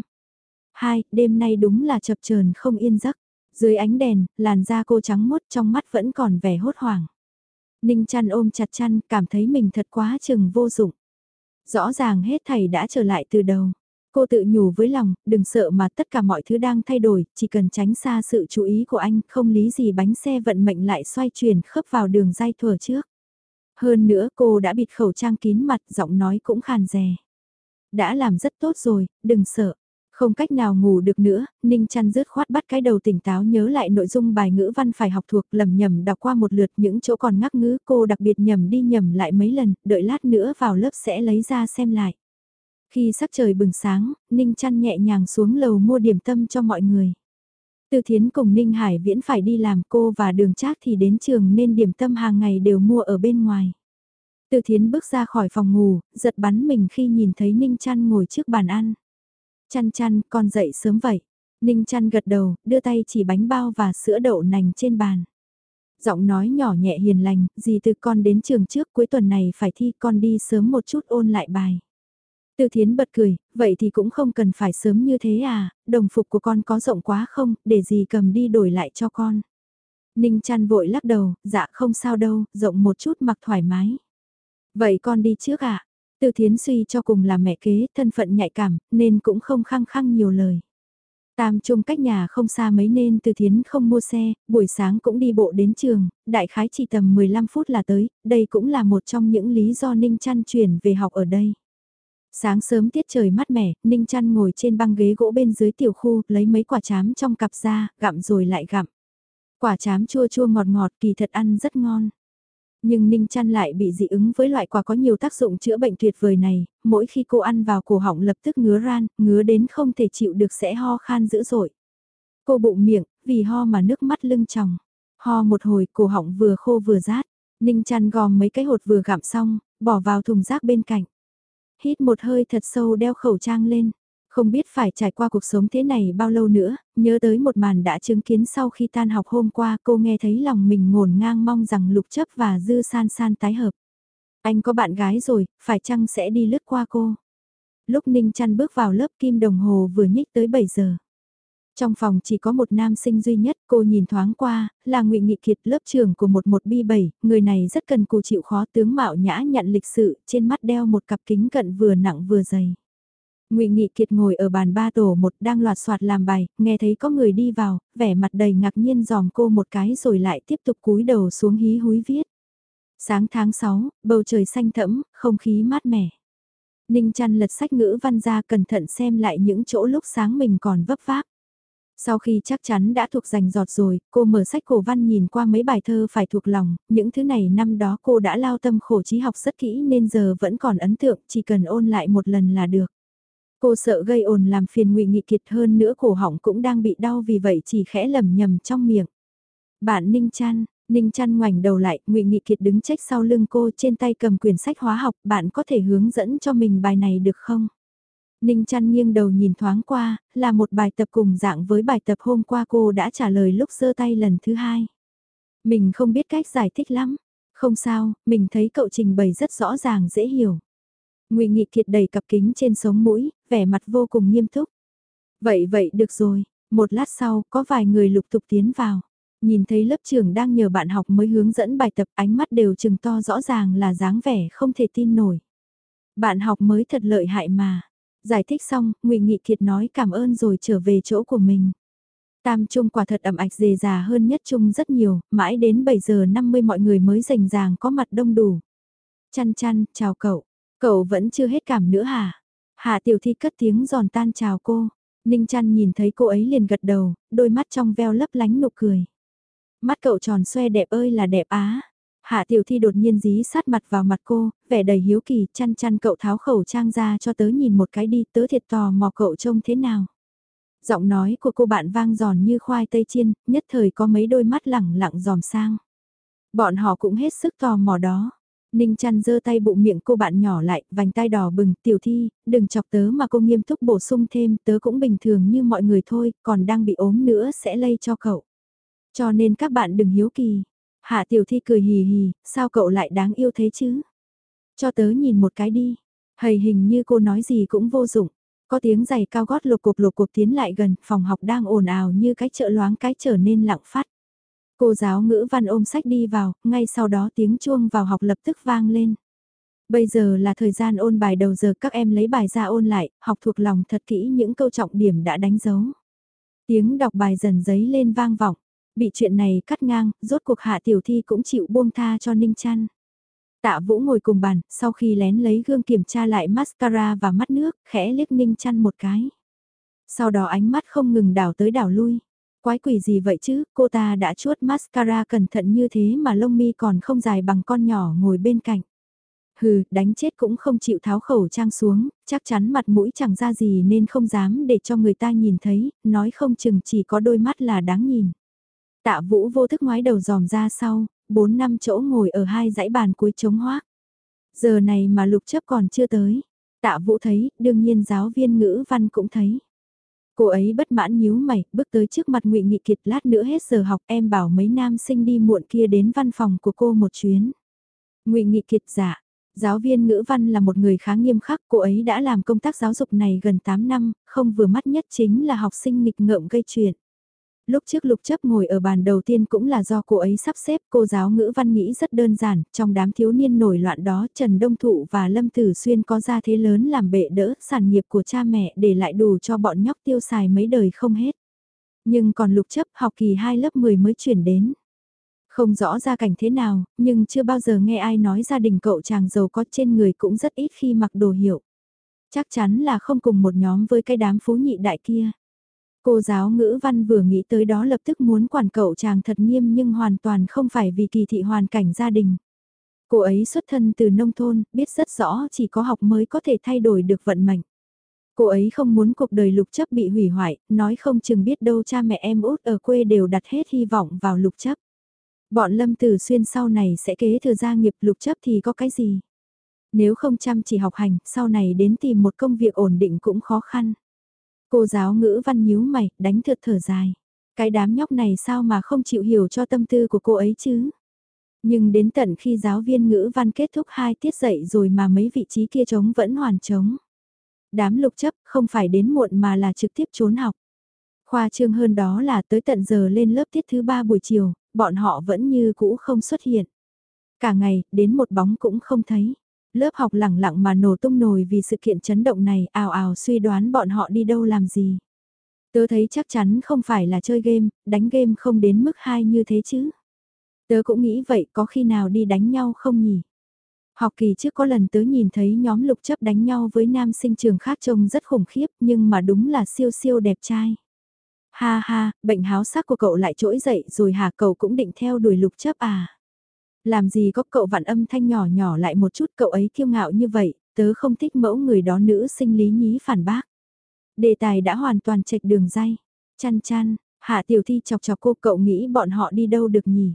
Hai, đêm nay đúng là chập chờn không yên giấc. Dưới ánh đèn, làn da cô trắng mốt trong mắt vẫn còn vẻ hốt hoảng. Ninh chăn ôm chặt chăn, cảm thấy mình thật quá chừng vô dụng. Rõ ràng hết thầy đã trở lại từ đầu. Cô tự nhủ với lòng, đừng sợ mà tất cả mọi thứ đang thay đổi, chỉ cần tránh xa sự chú ý của anh, không lý gì bánh xe vận mệnh lại xoay chuyển khớp vào đường dây thừa trước. Hơn nữa cô đã bịt khẩu trang kín mặt, giọng nói cũng khàn rè. Đã làm rất tốt rồi, đừng sợ. Không cách nào ngủ được nữa, Ninh chăn rớt khoát bắt cái đầu tỉnh táo nhớ lại nội dung bài ngữ văn phải học thuộc lầm nhầm đọc qua một lượt những chỗ còn ngắc ngữ cô đặc biệt nhầm đi nhầm lại mấy lần, đợi lát nữa vào lớp sẽ lấy ra xem lại. Khi sắc trời bừng sáng, Ninh chăn nhẹ nhàng xuống lầu mua điểm tâm cho mọi người. Từ Thiến cùng Ninh Hải Viễn phải đi làm cô và đường Trác thì đến trường nên điểm tâm hàng ngày đều mua ở bên ngoài. Từ Thiến bước ra khỏi phòng ngủ, giật bắn mình khi nhìn thấy Ninh Chăn ngồi trước bàn ăn. Chăn chăn, con dậy sớm vậy. Ninh Chăn gật đầu, đưa tay chỉ bánh bao và sữa đậu nành trên bàn. Giọng nói nhỏ nhẹ hiền lành, gì từ con đến trường trước cuối tuần này phải thi con đi sớm một chút ôn lại bài. Từ thiến bật cười, vậy thì cũng không cần phải sớm như thế à, đồng phục của con có rộng quá không, để gì cầm đi đổi lại cho con. Ninh chăn vội lắc đầu, dạ không sao đâu, rộng một chút mặc thoải mái. Vậy con đi trước ạ. À? Từ thiến suy cho cùng là mẹ kế, thân phận nhạy cảm, nên cũng không khăng khăng nhiều lời. Tam trung cách nhà không xa mấy nên từ thiến không mua xe, buổi sáng cũng đi bộ đến trường, đại khái chỉ tầm 15 phút là tới, đây cũng là một trong những lý do Ninh Trăn chuyển về học ở đây. Sáng sớm tiết trời mát mẻ, Ninh Trăn ngồi trên băng ghế gỗ bên dưới tiểu khu, lấy mấy quả chám trong cặp ra, gặm rồi lại gặm. Quả chám chua chua ngọt ngọt kỳ thật ăn rất ngon. Nhưng Ninh chăn lại bị dị ứng với loại quả có nhiều tác dụng chữa bệnh tuyệt vời này, mỗi khi cô ăn vào cổ họng lập tức ngứa ran, ngứa đến không thể chịu được sẽ ho khan dữ dội. Cô bụng miệng, vì ho mà nước mắt lưng tròng. Ho một hồi, cổ họng vừa khô vừa rát. Ninh chăn gom mấy cái hột vừa gặm xong, bỏ vào thùng rác bên cạnh. Hít một hơi thật sâu đeo khẩu trang lên. Không biết phải trải qua cuộc sống thế này bao lâu nữa, nhớ tới một màn đã chứng kiến sau khi tan học hôm qua cô nghe thấy lòng mình ngổn ngang mong rằng lục chấp và dư san san tái hợp. Anh có bạn gái rồi, phải chăng sẽ đi lướt qua cô? Lúc Ninh chăn bước vào lớp kim đồng hồ vừa nhích tới 7 giờ. Trong phòng chỉ có một nam sinh duy nhất, cô nhìn thoáng qua, là ngụy Nghị Kiệt lớp trưởng của một một bi 7 người này rất cần cù chịu khó tướng mạo nhã nhận lịch sự, trên mắt đeo một cặp kính cận vừa nặng vừa dày ngụy Nghị Kiệt ngồi ở bàn ba tổ một đang loạt soạt làm bài, nghe thấy có người đi vào, vẻ mặt đầy ngạc nhiên dòm cô một cái rồi lại tiếp tục cúi đầu xuống hí húi viết. Sáng tháng 6, bầu trời xanh thẫm, không khí mát mẻ. Ninh chăn lật sách ngữ văn ra cẩn thận xem lại những chỗ lúc sáng mình còn vấp váp. Sau khi chắc chắn đã thuộc dành giọt rồi, cô mở sách cổ văn nhìn qua mấy bài thơ phải thuộc lòng, những thứ này năm đó cô đã lao tâm khổ trí học rất kỹ nên giờ vẫn còn ấn tượng, chỉ cần ôn lại một lần là được. Cô sợ gây ồn làm phiền ngụy Nghị Kiệt hơn nữa cổ họng cũng đang bị đau vì vậy chỉ khẽ lầm nhầm trong miệng. Bạn Ninh Chăn, Ninh Chăn ngoảnh đầu lại, ngụy Nghị Kiệt đứng trách sau lưng cô trên tay cầm quyển sách hóa học, bạn có thể hướng dẫn cho mình bài này được không? Ninh chăn nghiêng đầu nhìn thoáng qua, là một bài tập cùng dạng với bài tập hôm qua cô đã trả lời lúc giơ tay lần thứ hai. Mình không biết cách giải thích lắm. Không sao, mình thấy cậu trình bày rất rõ ràng dễ hiểu ngụy Nghị Kiệt đầy cặp kính trên sống mũi, vẻ mặt vô cùng nghiêm túc. Vậy vậy được rồi, một lát sau có vài người lục tục tiến vào. Nhìn thấy lớp trưởng đang nhờ bạn học mới hướng dẫn bài tập ánh mắt đều trừng to rõ ràng là dáng vẻ không thể tin nổi. Bạn học mới thật lợi hại mà. Giải thích xong, ngụy Nghị Kiệt nói cảm ơn rồi trở về chỗ của mình. Tam Trung quả thật ẩm ạch dề già hơn nhất Trung rất nhiều, mãi đến 7 giờ 50 mọi người mới rành ràng có mặt đông đủ. Chăn chăn, chào cậu. Cậu vẫn chưa hết cảm nữa hả? Hạ tiểu thi cất tiếng giòn tan chào cô. Ninh chăn nhìn thấy cô ấy liền gật đầu, đôi mắt trong veo lấp lánh nụ cười. Mắt cậu tròn xoe đẹp ơi là đẹp á. Hạ tiểu thi đột nhiên dí sát mặt vào mặt cô, vẻ đầy hiếu kỳ, chăn chăn cậu tháo khẩu trang ra cho tớ nhìn một cái đi, tớ thiệt tò mò cậu trông thế nào. Giọng nói của cô bạn vang giòn như khoai tây chiên, nhất thời có mấy đôi mắt lẳng lặng dòm sang. Bọn họ cũng hết sức tò mò đó. Ninh chăn giơ tay bụng miệng cô bạn nhỏ lại, vành tay đỏ bừng, tiểu thi, đừng chọc tớ mà cô nghiêm túc bổ sung thêm, tớ cũng bình thường như mọi người thôi, còn đang bị ốm nữa sẽ lây cho cậu. Cho nên các bạn đừng hiếu kỳ, Hạ tiểu thi cười hì hì, sao cậu lại đáng yêu thế chứ? Cho tớ nhìn một cái đi. Hầy hình như cô nói gì cũng vô dụng. Có tiếng giày cao gót lục cục lục cục tiến lại gần, phòng học đang ồn ào như cái chợ loáng cái trở nên lặng phát. Cô giáo ngữ văn ôm sách đi vào, ngay sau đó tiếng chuông vào học lập tức vang lên. Bây giờ là thời gian ôn bài đầu giờ các em lấy bài ra ôn lại, học thuộc lòng thật kỹ những câu trọng điểm đã đánh dấu. Tiếng đọc bài dần giấy lên vang vọng, bị chuyện này cắt ngang, rốt cuộc hạ tiểu thi cũng chịu buông tha cho Ninh trăn Tạ Vũ ngồi cùng bàn, sau khi lén lấy gương kiểm tra lại mascara và mắt nước, khẽ liếc Ninh trăn một cái. Sau đó ánh mắt không ngừng đảo tới đảo lui. Quái quỷ gì vậy chứ, cô ta đã chuốt mascara cẩn thận như thế mà lông mi còn không dài bằng con nhỏ ngồi bên cạnh. Hừ, đánh chết cũng không chịu tháo khẩu trang xuống, chắc chắn mặt mũi chẳng ra gì nên không dám để cho người ta nhìn thấy, nói không chừng chỉ có đôi mắt là đáng nhìn. Tạ vũ vô thức ngoái đầu dòm ra sau, bốn năm chỗ ngồi ở hai dãy bàn cuối trống hoác. Giờ này mà lục chấp còn chưa tới. Tạ vũ thấy, đương nhiên giáo viên ngữ văn cũng thấy. Cô ấy bất mãn nhíu mày, bước tới trước mặt ngụy Nghị Kiệt lát nữa hết giờ học em bảo mấy nam sinh đi muộn kia đến văn phòng của cô một chuyến. ngụy Nghị Kiệt giả, giáo viên ngữ văn là một người khá nghiêm khắc, cô ấy đã làm công tác giáo dục này gần 8 năm, không vừa mắt nhất chính là học sinh nghịch ngợm gây chuyện. Lúc trước lục chấp ngồi ở bàn đầu tiên cũng là do cô ấy sắp xếp cô giáo ngữ văn nghĩ rất đơn giản, trong đám thiếu niên nổi loạn đó Trần Đông Thụ và Lâm Tử Xuyên có ra thế lớn làm bệ đỡ sản nghiệp của cha mẹ để lại đủ cho bọn nhóc tiêu xài mấy đời không hết. Nhưng còn lục chấp học kỳ 2 lớp 10 mới chuyển đến. Không rõ ra cảnh thế nào, nhưng chưa bao giờ nghe ai nói gia đình cậu chàng giàu có trên người cũng rất ít khi mặc đồ hiệu. Chắc chắn là không cùng một nhóm với cái đám phú nhị đại kia. Cô giáo ngữ văn vừa nghĩ tới đó lập tức muốn quản cậu chàng thật nghiêm nhưng hoàn toàn không phải vì kỳ thị hoàn cảnh gia đình. Cô ấy xuất thân từ nông thôn, biết rất rõ chỉ có học mới có thể thay đổi được vận mệnh. Cô ấy không muốn cuộc đời lục chấp bị hủy hoại, nói không chừng biết đâu cha mẹ em út ở quê đều đặt hết hy vọng vào lục chấp. Bọn lâm tử xuyên sau này sẽ kế thừa gia nghiệp lục chấp thì có cái gì? Nếu không chăm chỉ học hành, sau này đến tìm một công việc ổn định cũng khó khăn. Cô giáo ngữ văn nhíu mày, đánh thượt thở dài. Cái đám nhóc này sao mà không chịu hiểu cho tâm tư của cô ấy chứ? Nhưng đến tận khi giáo viên ngữ văn kết thúc hai tiết dạy rồi mà mấy vị trí kia trống vẫn hoàn trống. Đám lục chấp không phải đến muộn mà là trực tiếp trốn học. Khoa trương hơn đó là tới tận giờ lên lớp tiết thứ ba buổi chiều, bọn họ vẫn như cũ không xuất hiện. Cả ngày, đến một bóng cũng không thấy. Lớp học lẳng lặng mà nổ tung nồi vì sự kiện chấn động này ào ào suy đoán bọn họ đi đâu làm gì. Tớ thấy chắc chắn không phải là chơi game, đánh game không đến mức hai như thế chứ. Tớ cũng nghĩ vậy có khi nào đi đánh nhau không nhỉ? Học kỳ trước có lần tớ nhìn thấy nhóm lục chấp đánh nhau với nam sinh trường khác trông rất khủng khiếp nhưng mà đúng là siêu siêu đẹp trai. Ha ha, bệnh háo sắc của cậu lại trỗi dậy rồi hả cậu cũng định theo đuổi lục chấp à? Làm gì có cậu vặn âm thanh nhỏ nhỏ lại một chút cậu ấy kiêu ngạo như vậy, tớ không thích mẫu người đó nữ sinh lý nhí phản bác. Đề tài đã hoàn toàn chệch đường dây. Chăn chăn, hạ tiểu thi chọc chọc cô cậu nghĩ bọn họ đi đâu được nhỉ?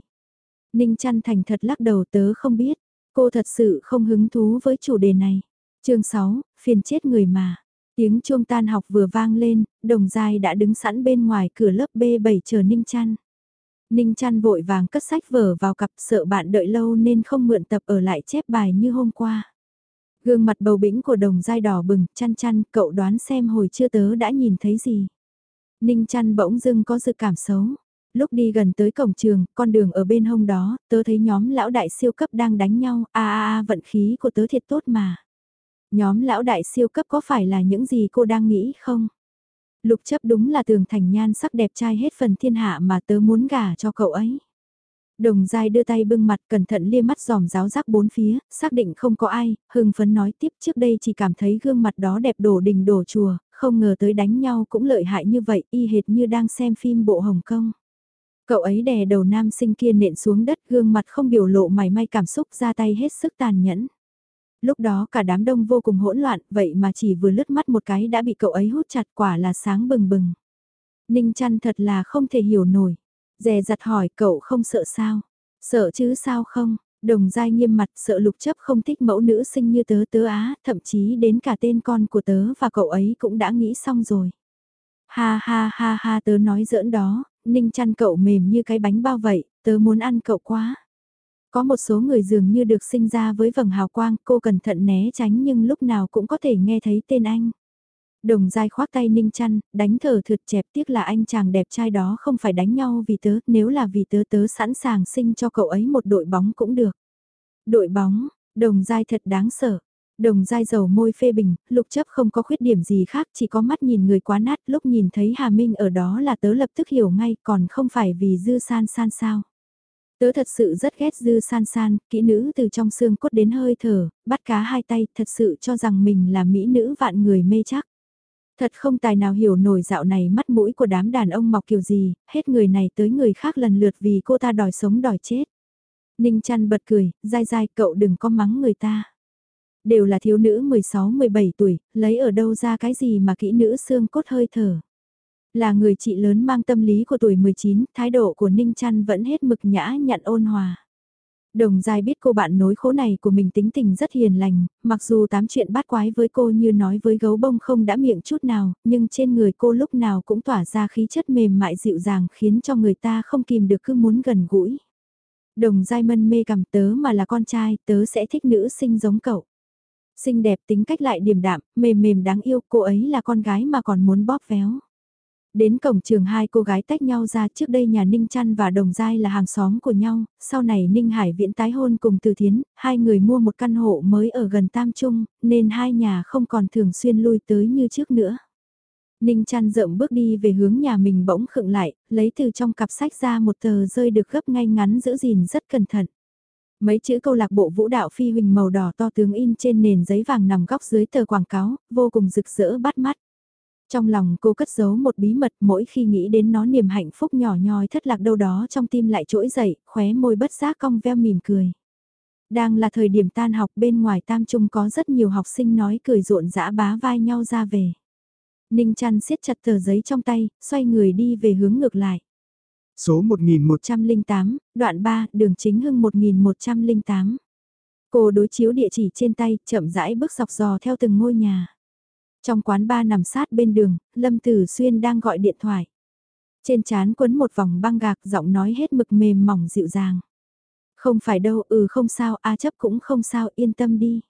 Ninh chăn thành thật lắc đầu tớ không biết. Cô thật sự không hứng thú với chủ đề này. chương 6, phiền chết người mà. Tiếng chuông tan học vừa vang lên, đồng dài đã đứng sẵn bên ngoài cửa lớp B7 chờ Ninh chăn. Ninh chăn vội vàng cất sách vở vào cặp sợ bạn đợi lâu nên không mượn tập ở lại chép bài như hôm qua. Gương mặt bầu bĩnh của đồng dai đỏ bừng, chăn chăn, cậu đoán xem hồi chưa tớ đã nhìn thấy gì. Ninh chăn bỗng dưng có dự cảm xấu. Lúc đi gần tới cổng trường, con đường ở bên hông đó, tớ thấy nhóm lão đại siêu cấp đang đánh nhau, a a a vận khí của tớ thiệt tốt mà. Nhóm lão đại siêu cấp có phải là những gì cô đang nghĩ không? Lục chấp đúng là tường thành nhan sắc đẹp trai hết phần thiên hạ mà tớ muốn gả cho cậu ấy. Đồng dai đưa tay bưng mặt cẩn thận lia mắt giòm giáo giác bốn phía, xác định không có ai, hưng phấn nói tiếp trước đây chỉ cảm thấy gương mặt đó đẹp đổ đình đổ chùa, không ngờ tới đánh nhau cũng lợi hại như vậy, y hệt như đang xem phim bộ Hồng Kông. Cậu ấy đè đầu nam sinh kia nện xuống đất gương mặt không biểu lộ mày may cảm xúc ra tay hết sức tàn nhẫn lúc đó cả đám đông vô cùng hỗn loạn, vậy mà chỉ vừa lướt mắt một cái đã bị cậu ấy hút chặt quả là sáng bừng bừng. Ninh chăn thật là không thể hiểu nổi. Dè dặt hỏi cậu không sợ sao? Sợ chứ sao không? Đồng dai nghiêm mặt sợ lục chấp không thích mẫu nữ sinh như tớ tớ á, thậm chí đến cả tên con của tớ và cậu ấy cũng đã nghĩ xong rồi. Ha ha ha ha tớ nói giỡn đó, ninh chăn cậu mềm như cái bánh bao vậy, tớ muốn ăn cậu quá. Có một số người dường như được sinh ra với vầng hào quang, cô cẩn thận né tránh nhưng lúc nào cũng có thể nghe thấy tên anh. Đồng dai khoác tay ninh chăn, đánh thở thượt chẹp tiếc là anh chàng đẹp trai đó không phải đánh nhau vì tớ, nếu là vì tớ tớ sẵn sàng sinh cho cậu ấy một đội bóng cũng được. Đội bóng, đồng dai thật đáng sợ. Đồng dai dầu môi phê bình, lục chấp không có khuyết điểm gì khác, chỉ có mắt nhìn người quá nát, lúc nhìn thấy Hà Minh ở đó là tớ lập tức hiểu ngay, còn không phải vì dư san san sao. Tớ thật sự rất ghét dư san san, kỹ nữ từ trong xương cốt đến hơi thở, bắt cá hai tay, thật sự cho rằng mình là mỹ nữ vạn người mê chắc. Thật không tài nào hiểu nổi dạo này mắt mũi của đám đàn ông mọc kiểu gì, hết người này tới người khác lần lượt vì cô ta đòi sống đòi chết. Ninh chăn bật cười, dai dai cậu đừng có mắng người ta. Đều là thiếu nữ 16-17 tuổi, lấy ở đâu ra cái gì mà kỹ nữ xương cốt hơi thở. Là người chị lớn mang tâm lý của tuổi 19, thái độ của Ninh Trăn vẫn hết mực nhã nhặn ôn hòa. Đồng Giai biết cô bạn nối khố này của mình tính tình rất hiền lành, mặc dù tám chuyện bát quái với cô như nói với gấu bông không đã miệng chút nào, nhưng trên người cô lúc nào cũng tỏa ra khí chất mềm mại dịu dàng khiến cho người ta không kìm được cứ muốn gần gũi. Đồng Giai mân mê cầm tớ mà là con trai, tớ sẽ thích nữ sinh giống cậu. Xinh đẹp tính cách lại điềm đạm, mềm mềm đáng yêu, cô ấy là con gái mà còn muốn bóp véo. Đến cổng trường hai cô gái tách nhau ra trước đây nhà Ninh Trăn và Đồng Giai là hàng xóm của nhau, sau này Ninh Hải Viễn tái hôn cùng Từ Thiến, hai người mua một căn hộ mới ở gần Tam Trung, nên hai nhà không còn thường xuyên lui tới như trước nữa. Ninh Trăn rộng bước đi về hướng nhà mình bỗng khựng lại, lấy từ trong cặp sách ra một tờ rơi được gấp ngay ngắn giữ gìn rất cẩn thận. Mấy chữ câu lạc bộ vũ đạo phi huỳnh màu đỏ to tướng in trên nền giấy vàng nằm góc dưới tờ quảng cáo, vô cùng rực rỡ bắt mắt. Trong lòng cô cất giấu một bí mật mỗi khi nghĩ đến nó niềm hạnh phúc nhỏ nhoi thất lạc đâu đó trong tim lại trỗi dậy, khóe môi bất giác cong veo mỉm cười. Đang là thời điểm tan học bên ngoài tam trung có rất nhiều học sinh nói cười rộn rã bá vai nhau ra về. Ninh chăn siết chặt tờ giấy trong tay, xoay người đi về hướng ngược lại. Số 1108, đoạn 3, đường chính hưng 1108. Cô đối chiếu địa chỉ trên tay, chậm rãi bước dọc dò theo từng ngôi nhà. Trong quán ba nằm sát bên đường, Lâm Tử Xuyên đang gọi điện thoại. Trên chán quấn một vòng băng gạc giọng nói hết mực mềm mỏng dịu dàng. Không phải đâu, ừ không sao, A chấp cũng không sao, yên tâm đi.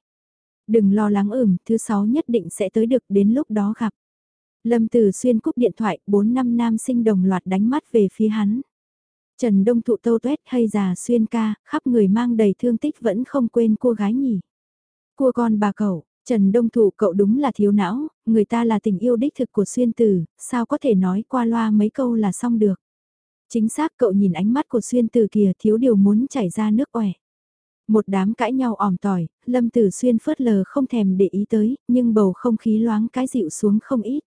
Đừng lo lắng ửm, thứ sáu nhất định sẽ tới được đến lúc đó gặp. Lâm Tử Xuyên cúp điện thoại, bốn năm nam sinh đồng loạt đánh mắt về phía hắn. Trần Đông Thụ tâu tuét hay già xuyên ca, khắp người mang đầy thương tích vẫn không quên cô gái nhỉ. Cua con bà cậu, Trần Đông Thụ cậu đúng là thiếu não, người ta là tình yêu đích thực của xuyên tử, sao có thể nói qua loa mấy câu là xong được. Chính xác cậu nhìn ánh mắt của xuyên tử kìa thiếu điều muốn chảy ra nước ẻ. Một đám cãi nhau ỏm tỏi, Lâm Tử Xuyên phớt lờ không thèm để ý tới, nhưng bầu không khí loáng cái dịu xuống không ít.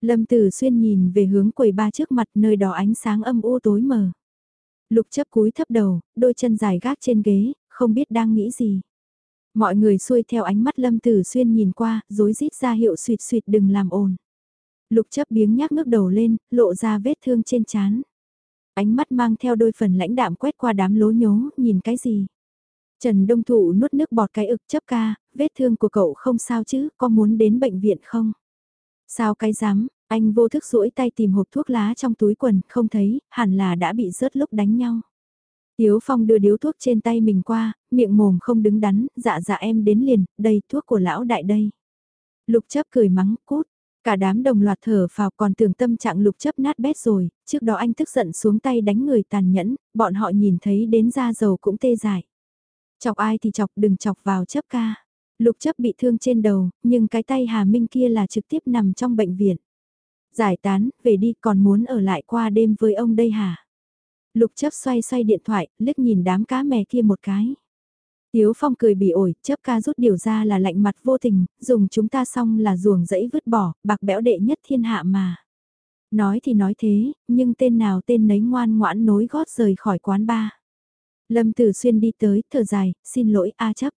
Lâm Tử Xuyên nhìn về hướng quầy ba trước mặt nơi đó ánh sáng âm u tối mờ. Lục chấp cúi thấp đầu, đôi chân dài gác trên ghế, không biết đang nghĩ gì. Mọi người xuôi theo ánh mắt Lâm Tử Xuyên nhìn qua, rối rít ra hiệu suyệt suyệt đừng làm ồn. Lục chấp biếng nhác ngước đầu lên, lộ ra vết thương trên chán. Ánh mắt mang theo đôi phần lãnh đạm quét qua đám lố nhố, nhìn cái gì? Trần Đông Thụ nuốt nước bọt cái ực chấp ca, vết thương của cậu không sao chứ, có muốn đến bệnh viện không? Sao cái dám, anh vô thức duỗi tay tìm hộp thuốc lá trong túi quần, không thấy, hẳn là đã bị rớt lúc đánh nhau. Tiếu Phong đưa điếu thuốc trên tay mình qua, miệng mồm không đứng đắn, dạ dạ em đến liền, đây thuốc của lão đại đây. Lục chấp cười mắng, cút. Cả đám đồng loạt thở phào còn tưởng tâm trạng lục chấp nát bét rồi, trước đó anh tức giận xuống tay đánh người tàn nhẫn, bọn họ nhìn thấy đến da dầu cũng tê dại. Chọc ai thì chọc đừng chọc vào chấp ca. Lục chấp bị thương trên đầu, nhưng cái tay Hà Minh kia là trực tiếp nằm trong bệnh viện. Giải tán, về đi còn muốn ở lại qua đêm với ông đây hả? Lục chấp xoay xoay điện thoại, liếc nhìn đám cá mè kia một cái. Tiếu Phong cười bị ổi, chấp ca rút điều ra là lạnh mặt vô tình, dùng chúng ta xong là ruồng dẫy vứt bỏ, bạc bẽo đệ nhất thiên hạ mà. Nói thì nói thế, nhưng tên nào tên nấy ngoan ngoãn nối gót rời khỏi quán ba. Lâm Tử Xuyên đi tới, thở dài, xin lỗi A chấp.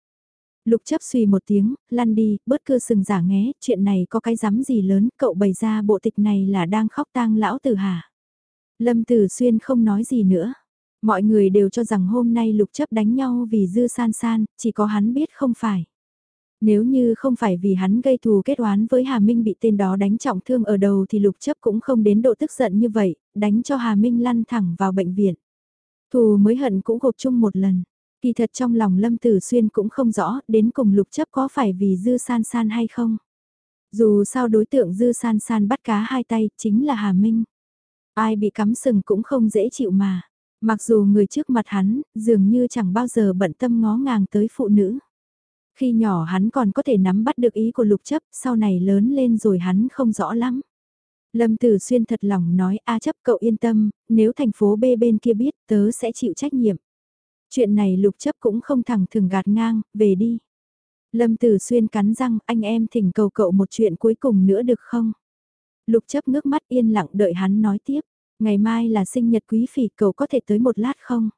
Lục chấp suy một tiếng, lăn đi, bớt cưa sừng giả nghé, chuyện này có cái rắm gì lớn, cậu bày ra bộ tịch này là đang khóc tang lão tử hả? Lâm Tử Xuyên không nói gì nữa. Mọi người đều cho rằng hôm nay lục chấp đánh nhau vì dư san san, chỉ có hắn biết không phải. Nếu như không phải vì hắn gây thù kết oán với Hà Minh bị tên đó đánh trọng thương ở đầu thì lục chấp cũng không đến độ tức giận như vậy, đánh cho Hà Minh lăn thẳng vào bệnh viện. Thù mới hận cũng gộp chung một lần. Kỳ thật trong lòng Lâm Tử Xuyên cũng không rõ đến cùng lục chấp có phải vì dư san san hay không. Dù sao đối tượng dư san san bắt cá hai tay chính là Hà Minh. Ai bị cắm sừng cũng không dễ chịu mà. Mặc dù người trước mặt hắn, dường như chẳng bao giờ bận tâm ngó ngàng tới phụ nữ. Khi nhỏ hắn còn có thể nắm bắt được ý của lục chấp, sau này lớn lên rồi hắn không rõ lắm. Lâm Tử Xuyên thật lòng nói A chấp cậu yên tâm, nếu thành phố B bên kia biết tớ sẽ chịu trách nhiệm. Chuyện này lục chấp cũng không thẳng thường gạt ngang, về đi. Lâm Tử Xuyên cắn răng, anh em thỉnh cầu cậu một chuyện cuối cùng nữa được không? Lục chấp ngước mắt yên lặng đợi hắn nói tiếp. Ngày mai là sinh nhật quý phỉ cầu có thể tới một lát không?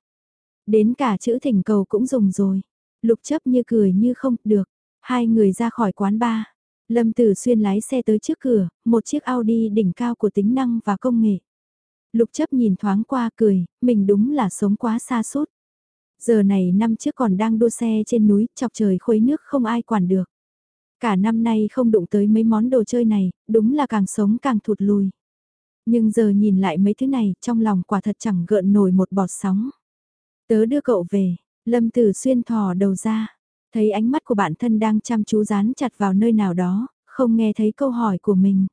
Đến cả chữ thỉnh cầu cũng dùng rồi. Lục chấp như cười như không, được. Hai người ra khỏi quán bar. Lâm Tử Xuyên lái xe tới trước cửa, một chiếc Audi đỉnh cao của tính năng và công nghệ. Lục chấp nhìn thoáng qua cười, mình đúng là sống quá xa suốt. Giờ này năm trước còn đang đua xe trên núi, chọc trời khuấy nước không ai quản được. Cả năm nay không đụng tới mấy món đồ chơi này, đúng là càng sống càng thụt lùi. Nhưng giờ nhìn lại mấy thứ này, trong lòng quả thật chẳng gợn nổi một bọt sóng. Tớ đưa cậu về, Lâm Tử Xuyên thò đầu ra, thấy ánh mắt của bản thân đang chăm chú dán chặt vào nơi nào đó, không nghe thấy câu hỏi của mình.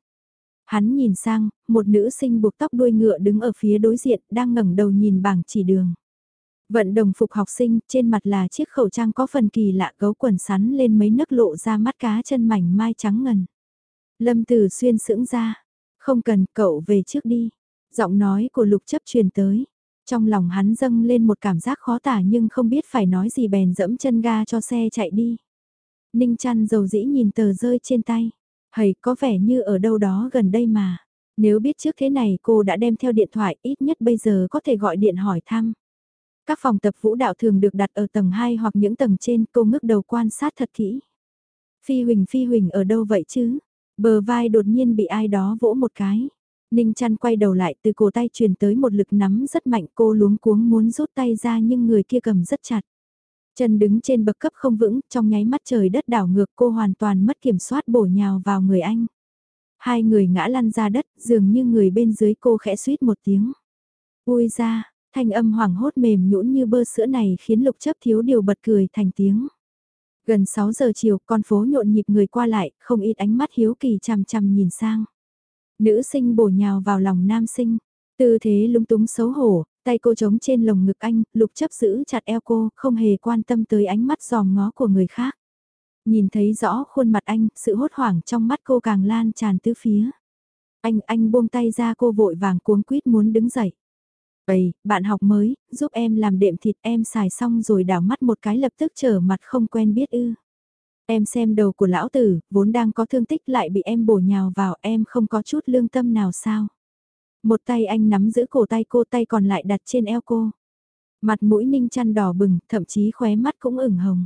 Hắn nhìn sang, một nữ sinh buộc tóc đuôi ngựa đứng ở phía đối diện, đang ngẩng đầu nhìn bảng chỉ đường. Vận đồng phục học sinh, trên mặt là chiếc khẩu trang có phần kỳ lạ gấu quần sắn lên mấy nấc lộ ra mắt cá chân mảnh mai trắng ngần. Lâm Tử Xuyên sững ra, không cần cậu về trước đi. Giọng nói của lục chấp truyền tới. Trong lòng hắn dâng lên một cảm giác khó tả nhưng không biết phải nói gì bèn dẫm chân ga cho xe chạy đi. Ninh chăn dầu dĩ nhìn tờ rơi trên tay. Hầy có vẻ như ở đâu đó gần đây mà. Nếu biết trước thế này cô đã đem theo điện thoại ít nhất bây giờ có thể gọi điện hỏi thăm. Các phòng tập vũ đạo thường được đặt ở tầng 2 hoặc những tầng trên cô ngước đầu quan sát thật kỹ. Phi Huỳnh Phi Huỳnh ở đâu vậy chứ? Bờ vai đột nhiên bị ai đó vỗ một cái. Ninh chăn quay đầu lại từ cổ tay truyền tới một lực nắm rất mạnh cô luống cuống muốn rút tay ra nhưng người kia cầm rất chặt. Chân đứng trên bậc cấp không vững, trong nháy mắt trời đất đảo ngược cô hoàn toàn mất kiểm soát bổ nhào vào người anh. Hai người ngã lăn ra đất, dường như người bên dưới cô khẽ suýt một tiếng. Ui ra, thanh âm hoảng hốt mềm nhũn như bơ sữa này khiến lục chấp thiếu điều bật cười thành tiếng. Gần 6 giờ chiều, con phố nhộn nhịp người qua lại, không ít ánh mắt hiếu kỳ chằm chằm nhìn sang. Nữ sinh bổ nhào vào lòng nam sinh, tư thế lung túng xấu hổ, tay cô trống trên lồng ngực anh, lục chấp giữ chặt eo cô, không hề quan tâm tới ánh mắt giòm ngó của người khác. Nhìn thấy rõ khuôn mặt anh, sự hốt hoảng trong mắt cô càng lan tràn tứ phía. Anh, anh buông tay ra cô vội vàng cuống quýt muốn đứng dậy. Ây, bạn học mới, giúp em làm đệm thịt em xài xong rồi đảo mắt một cái lập tức trở mặt không quen biết ư. Em xem đầu của lão tử, vốn đang có thương tích lại bị em bổ nhào vào em không có chút lương tâm nào sao. Một tay anh nắm giữ cổ tay cô tay còn lại đặt trên eo cô. Mặt mũi ninh chăn đỏ bừng, thậm chí khóe mắt cũng ửng hồng.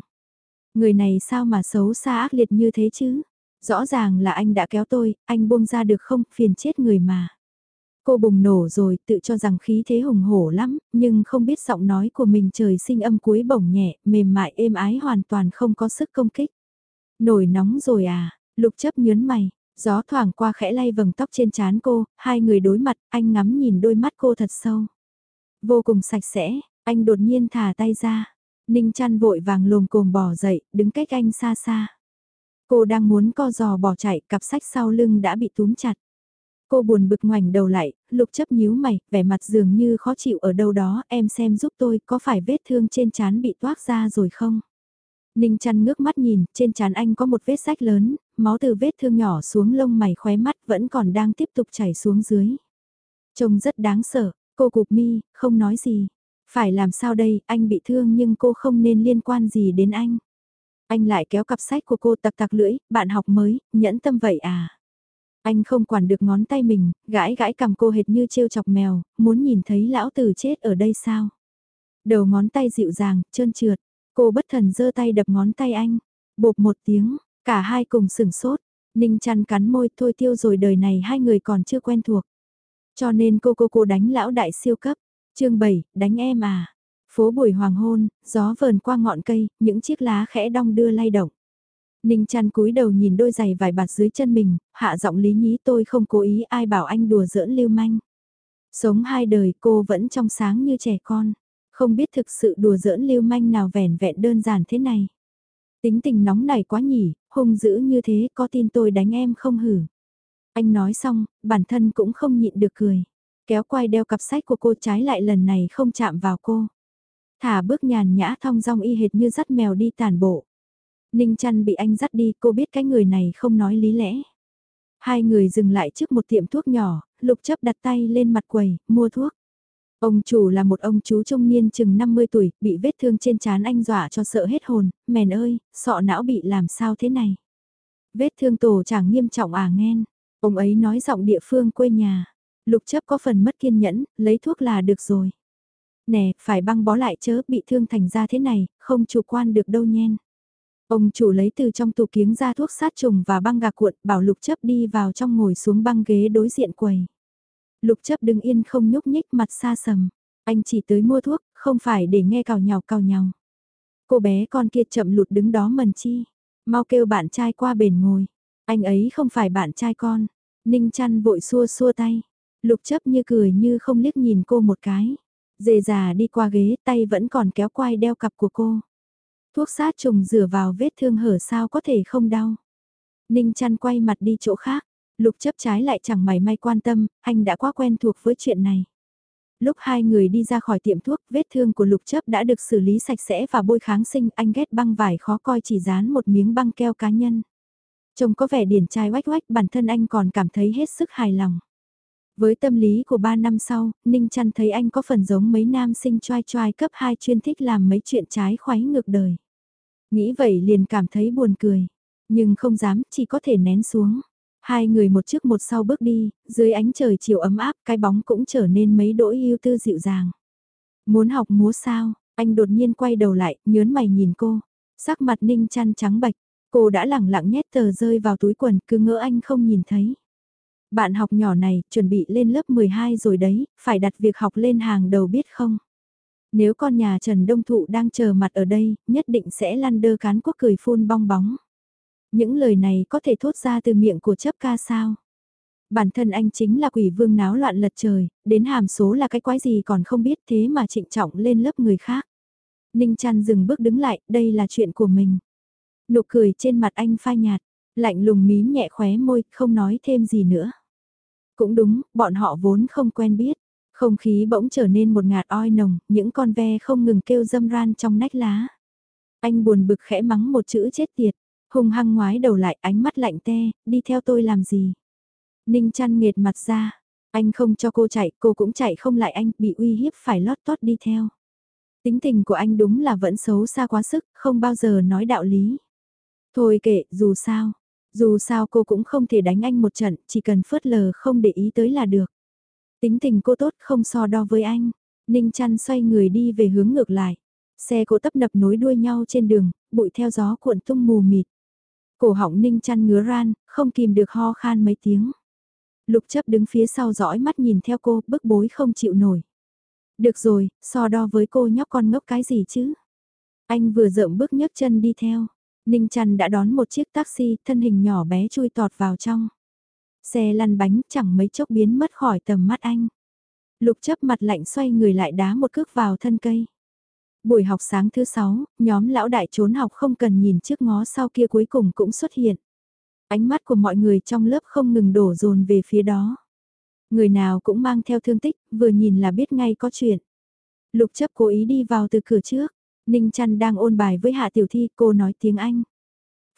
Người này sao mà xấu xa ác liệt như thế chứ? Rõ ràng là anh đã kéo tôi, anh buông ra được không, phiền chết người mà. Cô bùng nổ rồi, tự cho rằng khí thế hùng hổ lắm, nhưng không biết giọng nói của mình trời sinh âm cuối bổng nhẹ, mềm mại êm ái hoàn toàn không có sức công kích. Nổi nóng rồi à, lục chấp nhớn mày, gió thoảng qua khẽ lay vầng tóc trên trán cô, hai người đối mặt, anh ngắm nhìn đôi mắt cô thật sâu. Vô cùng sạch sẽ, anh đột nhiên thả tay ra. Ninh chăn vội vàng lồm cồm bỏ dậy, đứng cách anh xa xa. Cô đang muốn co giò bỏ chạy, cặp sách sau lưng đã bị túm chặt. Cô buồn bực ngoảnh đầu lại, lục chấp nhíu mày, vẻ mặt dường như khó chịu ở đâu đó, em xem giúp tôi, có phải vết thương trên chán bị toác ra rồi không? Ninh chăn ngước mắt nhìn, trên chán anh có một vết sách lớn, máu từ vết thương nhỏ xuống lông mày khóe mắt vẫn còn đang tiếp tục chảy xuống dưới. Trông rất đáng sợ, cô cục mi, không nói gì. Phải làm sao đây, anh bị thương nhưng cô không nên liên quan gì đến anh. Anh lại kéo cặp sách của cô tặc tặc lưỡi, bạn học mới, nhẫn tâm vậy à. Anh không quản được ngón tay mình, gãi gãi cầm cô hệt như trêu chọc mèo, muốn nhìn thấy lão tử chết ở đây sao. Đầu ngón tay dịu dàng, trơn trượt, cô bất thần giơ tay đập ngón tay anh, bộp một tiếng, cả hai cùng sửng sốt, ninh chăn cắn môi thôi tiêu rồi đời này hai người còn chưa quen thuộc. Cho nên cô cô cô đánh lão đại siêu cấp, chương 7, đánh em à. Phố buổi hoàng hôn, gió vờn qua ngọn cây, những chiếc lá khẽ đong đưa lay động. Ninh chăn cúi đầu nhìn đôi giày vải bạt dưới chân mình, hạ giọng lý nhí tôi không cố ý ai bảo anh đùa giỡn lưu manh. Sống hai đời cô vẫn trong sáng như trẻ con, không biết thực sự đùa giỡn lưu manh nào vẻn vẹn đơn giản thế này. Tính tình nóng này quá nhỉ, hung dữ như thế có tin tôi đánh em không hử. Anh nói xong, bản thân cũng không nhịn được cười. Kéo quai đeo cặp sách của cô trái lại lần này không chạm vào cô. Thả bước nhàn nhã thong dong y hệt như dắt mèo đi tàn bộ. Ninh chăn bị anh dắt đi, cô biết cái người này không nói lý lẽ. Hai người dừng lại trước một tiệm thuốc nhỏ, lục chấp đặt tay lên mặt quầy, mua thuốc. Ông chủ là một ông chú trung niên chừng 50 tuổi, bị vết thương trên trán anh dọa cho sợ hết hồn, mèn ơi, sọ não bị làm sao thế này. Vết thương tổ chẳng nghiêm trọng à nghen, ông ấy nói giọng địa phương quê nhà. Lục chấp có phần mất kiên nhẫn, lấy thuốc là được rồi. Nè, phải băng bó lại chớ bị thương thành ra thế này, không chủ quan được đâu nhen. Ông chủ lấy từ trong tủ kiếng ra thuốc sát trùng và băng gạc cuộn, bảo lục chấp đi vào trong ngồi xuống băng ghế đối diện quầy. Lục chấp đứng yên không nhúc nhích mặt xa sầm. Anh chỉ tới mua thuốc, không phải để nghe cào nhào cào nhào. Cô bé con kia chậm lụt đứng đó mần chi. Mau kêu bạn trai qua bền ngồi. Anh ấy không phải bạn trai con. Ninh chăn vội xua xua tay. Lục chấp như cười như không liếc nhìn cô một cái. Dề già đi qua ghế tay vẫn còn kéo quai đeo cặp của cô. Thuốc sát trùng rửa vào vết thương hở sao có thể không đau. Ninh chăn quay mặt đi chỗ khác. Lục chấp trái lại chẳng mảy may quan tâm, anh đã quá quen thuộc với chuyện này. Lúc hai người đi ra khỏi tiệm thuốc, vết thương của lục chấp đã được xử lý sạch sẽ và bôi kháng sinh, anh ghét băng vải khó coi chỉ dán một miếng băng keo cá nhân. Trông có vẻ điển trai oách oách, bản thân anh còn cảm thấy hết sức hài lòng. Với tâm lý của ba năm sau, Ninh Trăn thấy anh có phần giống mấy nam sinh choai choai cấp 2 chuyên thích làm mấy chuyện trái khoái ngược đời. Nghĩ vậy liền cảm thấy buồn cười, nhưng không dám, chỉ có thể nén xuống. Hai người một trước một sau bước đi, dưới ánh trời chiều ấm áp cái bóng cũng trở nên mấy đỗi yêu tư dịu dàng. Muốn học múa sao, anh đột nhiên quay đầu lại, nhớn mày nhìn cô. Sắc mặt ninh chăn trắng bạch, cô đã lẳng lặng nhét tờ rơi vào túi quần cứ ngỡ anh không nhìn thấy. Bạn học nhỏ này, chuẩn bị lên lớp 12 rồi đấy, phải đặt việc học lên hàng đầu biết không? Nếu con nhà Trần Đông Thụ đang chờ mặt ở đây, nhất định sẽ lăn đơ cán quốc cười phun bong bóng. Những lời này có thể thốt ra từ miệng của chấp ca sao? Bản thân anh chính là quỷ vương náo loạn lật trời, đến hàm số là cái quái gì còn không biết thế mà trịnh trọng lên lớp người khác. Ninh chăn dừng bước đứng lại, đây là chuyện của mình. Nụ cười trên mặt anh phai nhạt, lạnh lùng mím nhẹ khóe môi, không nói thêm gì nữa. Cũng đúng, bọn họ vốn không quen biết. Không khí bỗng trở nên một ngạt oi nồng, những con ve không ngừng kêu dâm ran trong nách lá. Anh buồn bực khẽ mắng một chữ chết tiệt, hung hăng ngoái đầu lại ánh mắt lạnh te, đi theo tôi làm gì. Ninh chăn nghiệt mặt ra, anh không cho cô chạy, cô cũng chạy không lại anh, bị uy hiếp phải lót tót đi theo. Tính tình của anh đúng là vẫn xấu xa quá sức, không bao giờ nói đạo lý. Thôi kệ, dù sao, dù sao cô cũng không thể đánh anh một trận, chỉ cần phớt lờ không để ý tới là được. Tính tình cô tốt không so đo với anh. Ninh chăn xoay người đi về hướng ngược lại. Xe cộ tấp nập nối đuôi nhau trên đường, bụi theo gió cuộn tung mù mịt. Cổ họng ninh chăn ngứa ran, không kìm được ho khan mấy tiếng. Lục chấp đứng phía sau dõi mắt nhìn theo cô, bức bối không chịu nổi. Được rồi, so đo với cô nhóc con ngốc cái gì chứ? Anh vừa rợm bước nhấc chân đi theo. Ninh chăn đã đón một chiếc taxi, thân hình nhỏ bé chui tọt vào trong. Xe lăn bánh chẳng mấy chốc biến mất khỏi tầm mắt anh. Lục chấp mặt lạnh xoay người lại đá một cước vào thân cây. Buổi học sáng thứ sáu, nhóm lão đại trốn học không cần nhìn trước ngó sau kia cuối cùng cũng xuất hiện. Ánh mắt của mọi người trong lớp không ngừng đổ dồn về phía đó. Người nào cũng mang theo thương tích, vừa nhìn là biết ngay có chuyện. Lục chấp cố ý đi vào từ cửa trước. Ninh chăn đang ôn bài với Hạ Tiểu Thi, cô nói tiếng Anh.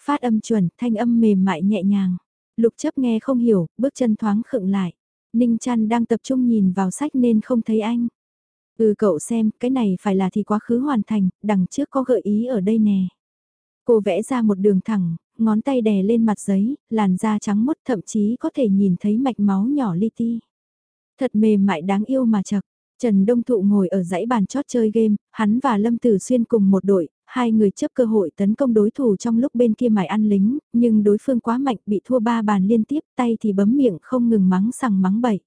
Phát âm chuẩn, thanh âm mềm mại nhẹ nhàng. Lục chấp nghe không hiểu, bước chân thoáng khựng lại. Ninh chăn đang tập trung nhìn vào sách nên không thấy anh. Ừ cậu xem, cái này phải là thì quá khứ hoàn thành, đằng trước có gợi ý ở đây nè. Cô vẽ ra một đường thẳng, ngón tay đè lên mặt giấy, làn da trắng mốt thậm chí có thể nhìn thấy mạch máu nhỏ li ti. Thật mềm mại đáng yêu mà chật. Trần Đông Thụ ngồi ở dãy bàn chót chơi game, hắn và Lâm Tử Xuyên cùng một đội, hai người chấp cơ hội tấn công đối thủ trong lúc bên kia mải ăn lính, nhưng đối phương quá mạnh bị thua ba bàn liên tiếp tay thì bấm miệng không ngừng mắng sằng mắng bậy.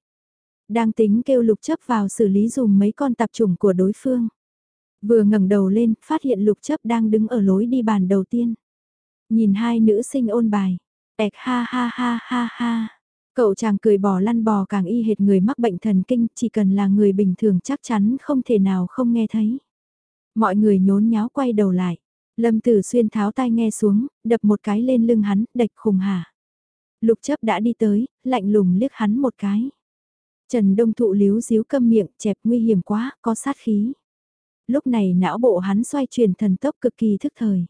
Đang tính kêu lục chấp vào xử lý dùm mấy con tạp chủng của đối phương. Vừa ngẩng đầu lên, phát hiện lục chấp đang đứng ở lối đi bàn đầu tiên. Nhìn hai nữ sinh ôn bài. Ẹc ha ha ha ha ha. Cậu chàng cười bò lăn bò càng y hệt người mắc bệnh thần kinh, chỉ cần là người bình thường chắc chắn không thể nào không nghe thấy. Mọi người nhốn nháo quay đầu lại. Lâm Tử Xuyên tháo tai nghe xuống, đập một cái lên lưng hắn, đạch khùng hả. Lục chấp đã đi tới, lạnh lùng liếc hắn một cái. Trần Đông Thụ líu díu câm miệng, chẹp nguy hiểm quá, có sát khí. Lúc này não bộ hắn xoay chuyển thần tốc cực kỳ thức thời.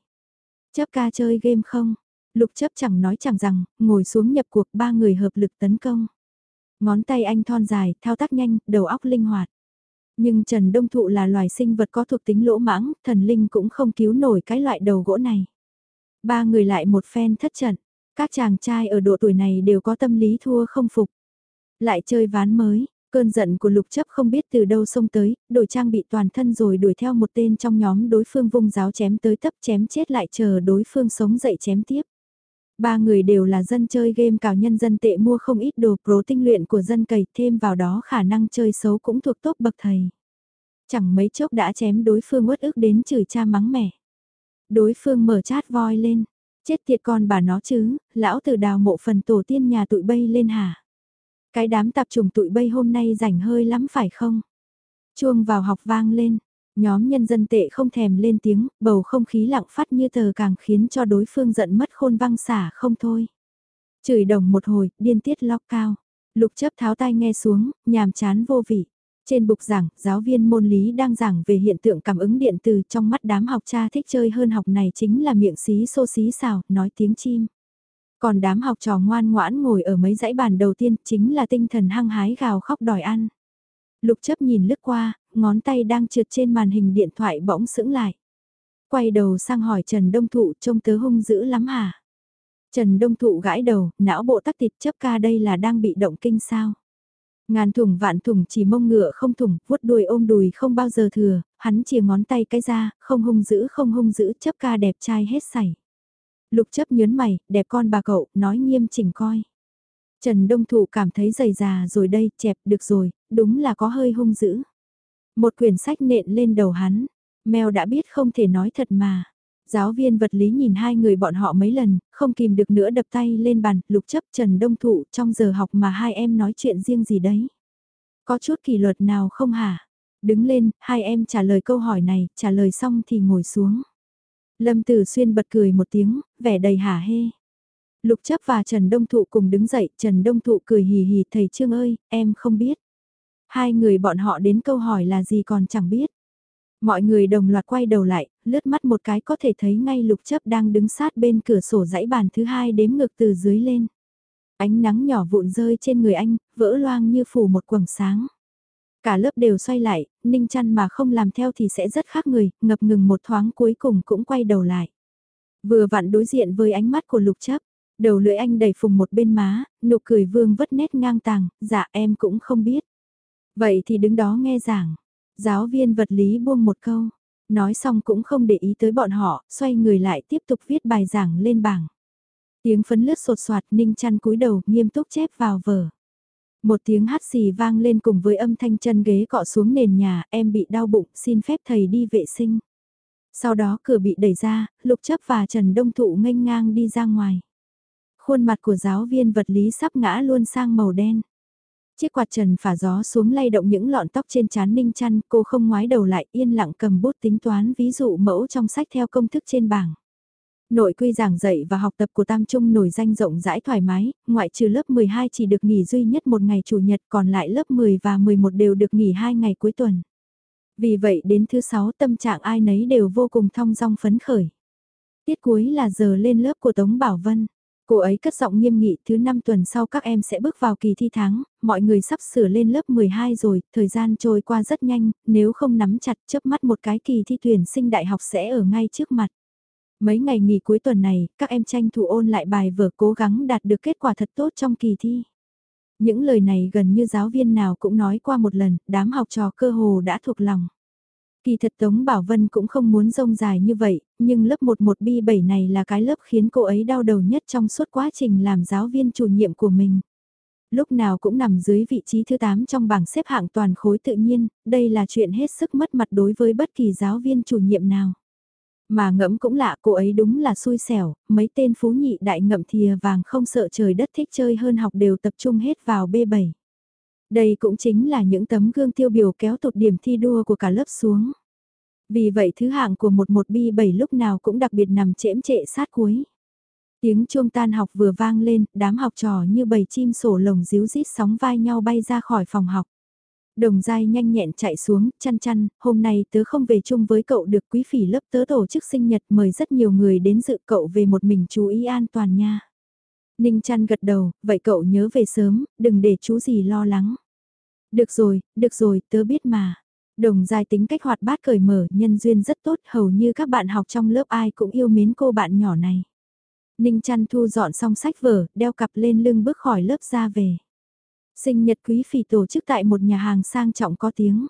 Chấp ca chơi game không? Lục chấp chẳng nói chẳng rằng, ngồi xuống nhập cuộc ba người hợp lực tấn công. Ngón tay anh thon dài, thao tác nhanh, đầu óc linh hoạt. Nhưng Trần Đông Thụ là loài sinh vật có thuộc tính lỗ mãng, thần linh cũng không cứu nổi cái loại đầu gỗ này. Ba người lại một phen thất trận, các chàng trai ở độ tuổi này đều có tâm lý thua không phục. Lại chơi ván mới, cơn giận của lục chấp không biết từ đâu xông tới, đổi trang bị toàn thân rồi đuổi theo một tên trong nhóm đối phương vung giáo chém tới tấp chém chết lại chờ đối phương sống dậy chém tiếp. Ba người đều là dân chơi game cào nhân dân tệ mua không ít đồ pro tinh luyện của dân cầy thêm vào đó khả năng chơi xấu cũng thuộc tốt bậc thầy. Chẳng mấy chốc đã chém đối phương uất ức đến chửi cha mắng mẻ. Đối phương mở chat voi lên, chết tiệt con bà nó chứ, lão từ đào mộ phần tổ tiên nhà tụi bay lên hả? Cái đám tạp trùng tụi bay hôm nay rảnh hơi lắm phải không? Chuông vào học vang lên, Nhóm nhân dân tệ không thèm lên tiếng, bầu không khí lặng phát như tờ càng khiến cho đối phương giận mất khôn văng xả không thôi. Chửi đồng một hồi, điên tiết lóc cao. Lục chấp tháo tai nghe xuống, nhàm chán vô vị. Trên bục giảng, giáo viên môn lý đang giảng về hiện tượng cảm ứng điện từ trong mắt đám học cha thích chơi hơn học này chính là miệng xí xô xí xào, nói tiếng chim. Còn đám học trò ngoan ngoãn ngồi ở mấy dãy bàn đầu tiên chính là tinh thần hăng hái gào khóc đòi ăn. Lục chấp nhìn lướt qua, ngón tay đang trượt trên màn hình điện thoại bỗng sững lại. Quay đầu sang hỏi Trần Đông Thụ trông tớ hung dữ lắm hả? Trần Đông Thụ gãi đầu, não bộ tắc thịt chấp ca đây là đang bị động kinh sao? Ngàn thùng vạn thùng chỉ mông ngựa không thùng, vuốt đuôi ôm đùi không bao giờ thừa, hắn chìa ngón tay cái ra, không hung dữ không hung dữ, chấp ca đẹp trai hết sảy. Lục chấp nhớn mày, đẹp con bà cậu, nói nghiêm chỉnh coi. Trần Đông Thụ cảm thấy dày già rồi đây, chẹp, được rồi, đúng là có hơi hung dữ. Một quyển sách nện lên đầu hắn, mèo đã biết không thể nói thật mà. Giáo viên vật lý nhìn hai người bọn họ mấy lần, không kìm được nữa đập tay lên bàn, lục chấp Trần Đông Thụ trong giờ học mà hai em nói chuyện riêng gì đấy. Có chút kỷ luật nào không hả? Đứng lên, hai em trả lời câu hỏi này, trả lời xong thì ngồi xuống. Lâm Tử Xuyên bật cười một tiếng, vẻ đầy hả hê. Lục chấp và Trần Đông Thụ cùng đứng dậy, Trần Đông Thụ cười hì hì, thầy Trương ơi, em không biết. Hai người bọn họ đến câu hỏi là gì còn chẳng biết. Mọi người đồng loạt quay đầu lại, lướt mắt một cái có thể thấy ngay lục chấp đang đứng sát bên cửa sổ dãy bàn thứ hai đếm ngược từ dưới lên. Ánh nắng nhỏ vụn rơi trên người anh, vỡ loang như phủ một quầng sáng. Cả lớp đều xoay lại, ninh chăn mà không làm theo thì sẽ rất khác người, ngập ngừng một thoáng cuối cùng cũng quay đầu lại. Vừa vặn đối diện với ánh mắt của lục chấp, đầu lưỡi anh đẩy phùng một bên má, nụ cười vương vất nét ngang tàng, dạ em cũng không biết. Vậy thì đứng đó nghe giảng. Giáo viên vật lý buông một câu. Nói xong cũng không để ý tới bọn họ, xoay người lại tiếp tục viết bài giảng lên bảng. Tiếng phấn lướt sột soạt ninh chăn cúi đầu nghiêm túc chép vào vở. Một tiếng hát xì vang lên cùng với âm thanh chân ghế cọ xuống nền nhà, em bị đau bụng, xin phép thầy đi vệ sinh. Sau đó cửa bị đẩy ra, lục chấp và Trần Đông Thụ nghênh ngang đi ra ngoài. Khuôn mặt của giáo viên vật lý sắp ngã luôn sang màu đen. Chiếc quạt trần phả gió xuống lay động những lọn tóc trên trán ninh chăn, cô không ngoái đầu lại yên lặng cầm bút tính toán ví dụ mẫu trong sách theo công thức trên bảng. Nội quy giảng dạy và học tập của Tam Trung nổi danh rộng rãi thoải mái, ngoại trừ lớp 12 chỉ được nghỉ duy nhất một ngày chủ nhật còn lại lớp 10 và 11 đều được nghỉ hai ngày cuối tuần. Vì vậy đến thứ 6 tâm trạng ai nấy đều vô cùng thong dong phấn khởi. Tiết cuối là giờ lên lớp của Tống Bảo Vân. Cô ấy cất giọng nghiêm nghị thứ 5 tuần sau các em sẽ bước vào kỳ thi tháng, mọi người sắp sửa lên lớp 12 rồi, thời gian trôi qua rất nhanh, nếu không nắm chặt chớp mắt một cái kỳ thi tuyển sinh đại học sẽ ở ngay trước mặt. Mấy ngày nghỉ cuối tuần này, các em tranh thủ ôn lại bài vở cố gắng đạt được kết quả thật tốt trong kỳ thi. Những lời này gần như giáo viên nào cũng nói qua một lần, đám học trò cơ hồ đã thuộc lòng. Kỳ thật Tống Bảo Vân cũng không muốn rông dài như vậy, nhưng lớp 11B7 này là cái lớp khiến cô ấy đau đầu nhất trong suốt quá trình làm giáo viên chủ nhiệm của mình. Lúc nào cũng nằm dưới vị trí thứ 8 trong bảng xếp hạng toàn khối tự nhiên, đây là chuyện hết sức mất mặt đối với bất kỳ giáo viên chủ nhiệm nào. Mà ngẫm cũng lạ cô ấy đúng là xui xẻo, mấy tên phú nhị đại ngậm thìa vàng không sợ trời đất thích chơi hơn học đều tập trung hết vào B7. Đây cũng chính là những tấm gương tiêu biểu kéo tụt điểm thi đua của cả lớp xuống. Vì vậy thứ hạng của một một bi 7 lúc nào cũng đặc biệt nằm chễm trệ sát cuối. Tiếng chuông tan học vừa vang lên, đám học trò như bầy chim sổ lồng díu rít sóng vai nhau bay ra khỏi phòng học. Đồng dai nhanh nhẹn chạy xuống, chăn chăn, hôm nay tớ không về chung với cậu được quý phỉ lớp tớ tổ chức sinh nhật mời rất nhiều người đến dự cậu về một mình chú ý an toàn nha. Ninh chăn gật đầu, vậy cậu nhớ về sớm, đừng để chú gì lo lắng. Được rồi, được rồi, tớ biết mà. Đồng dài tính cách hoạt bát cởi mở, nhân duyên rất tốt, hầu như các bạn học trong lớp ai cũng yêu mến cô bạn nhỏ này. Ninh chăn thu dọn xong sách vở, đeo cặp lên lưng bước khỏi lớp ra về. Sinh nhật quý phỉ tổ chức tại một nhà hàng sang trọng có tiếng.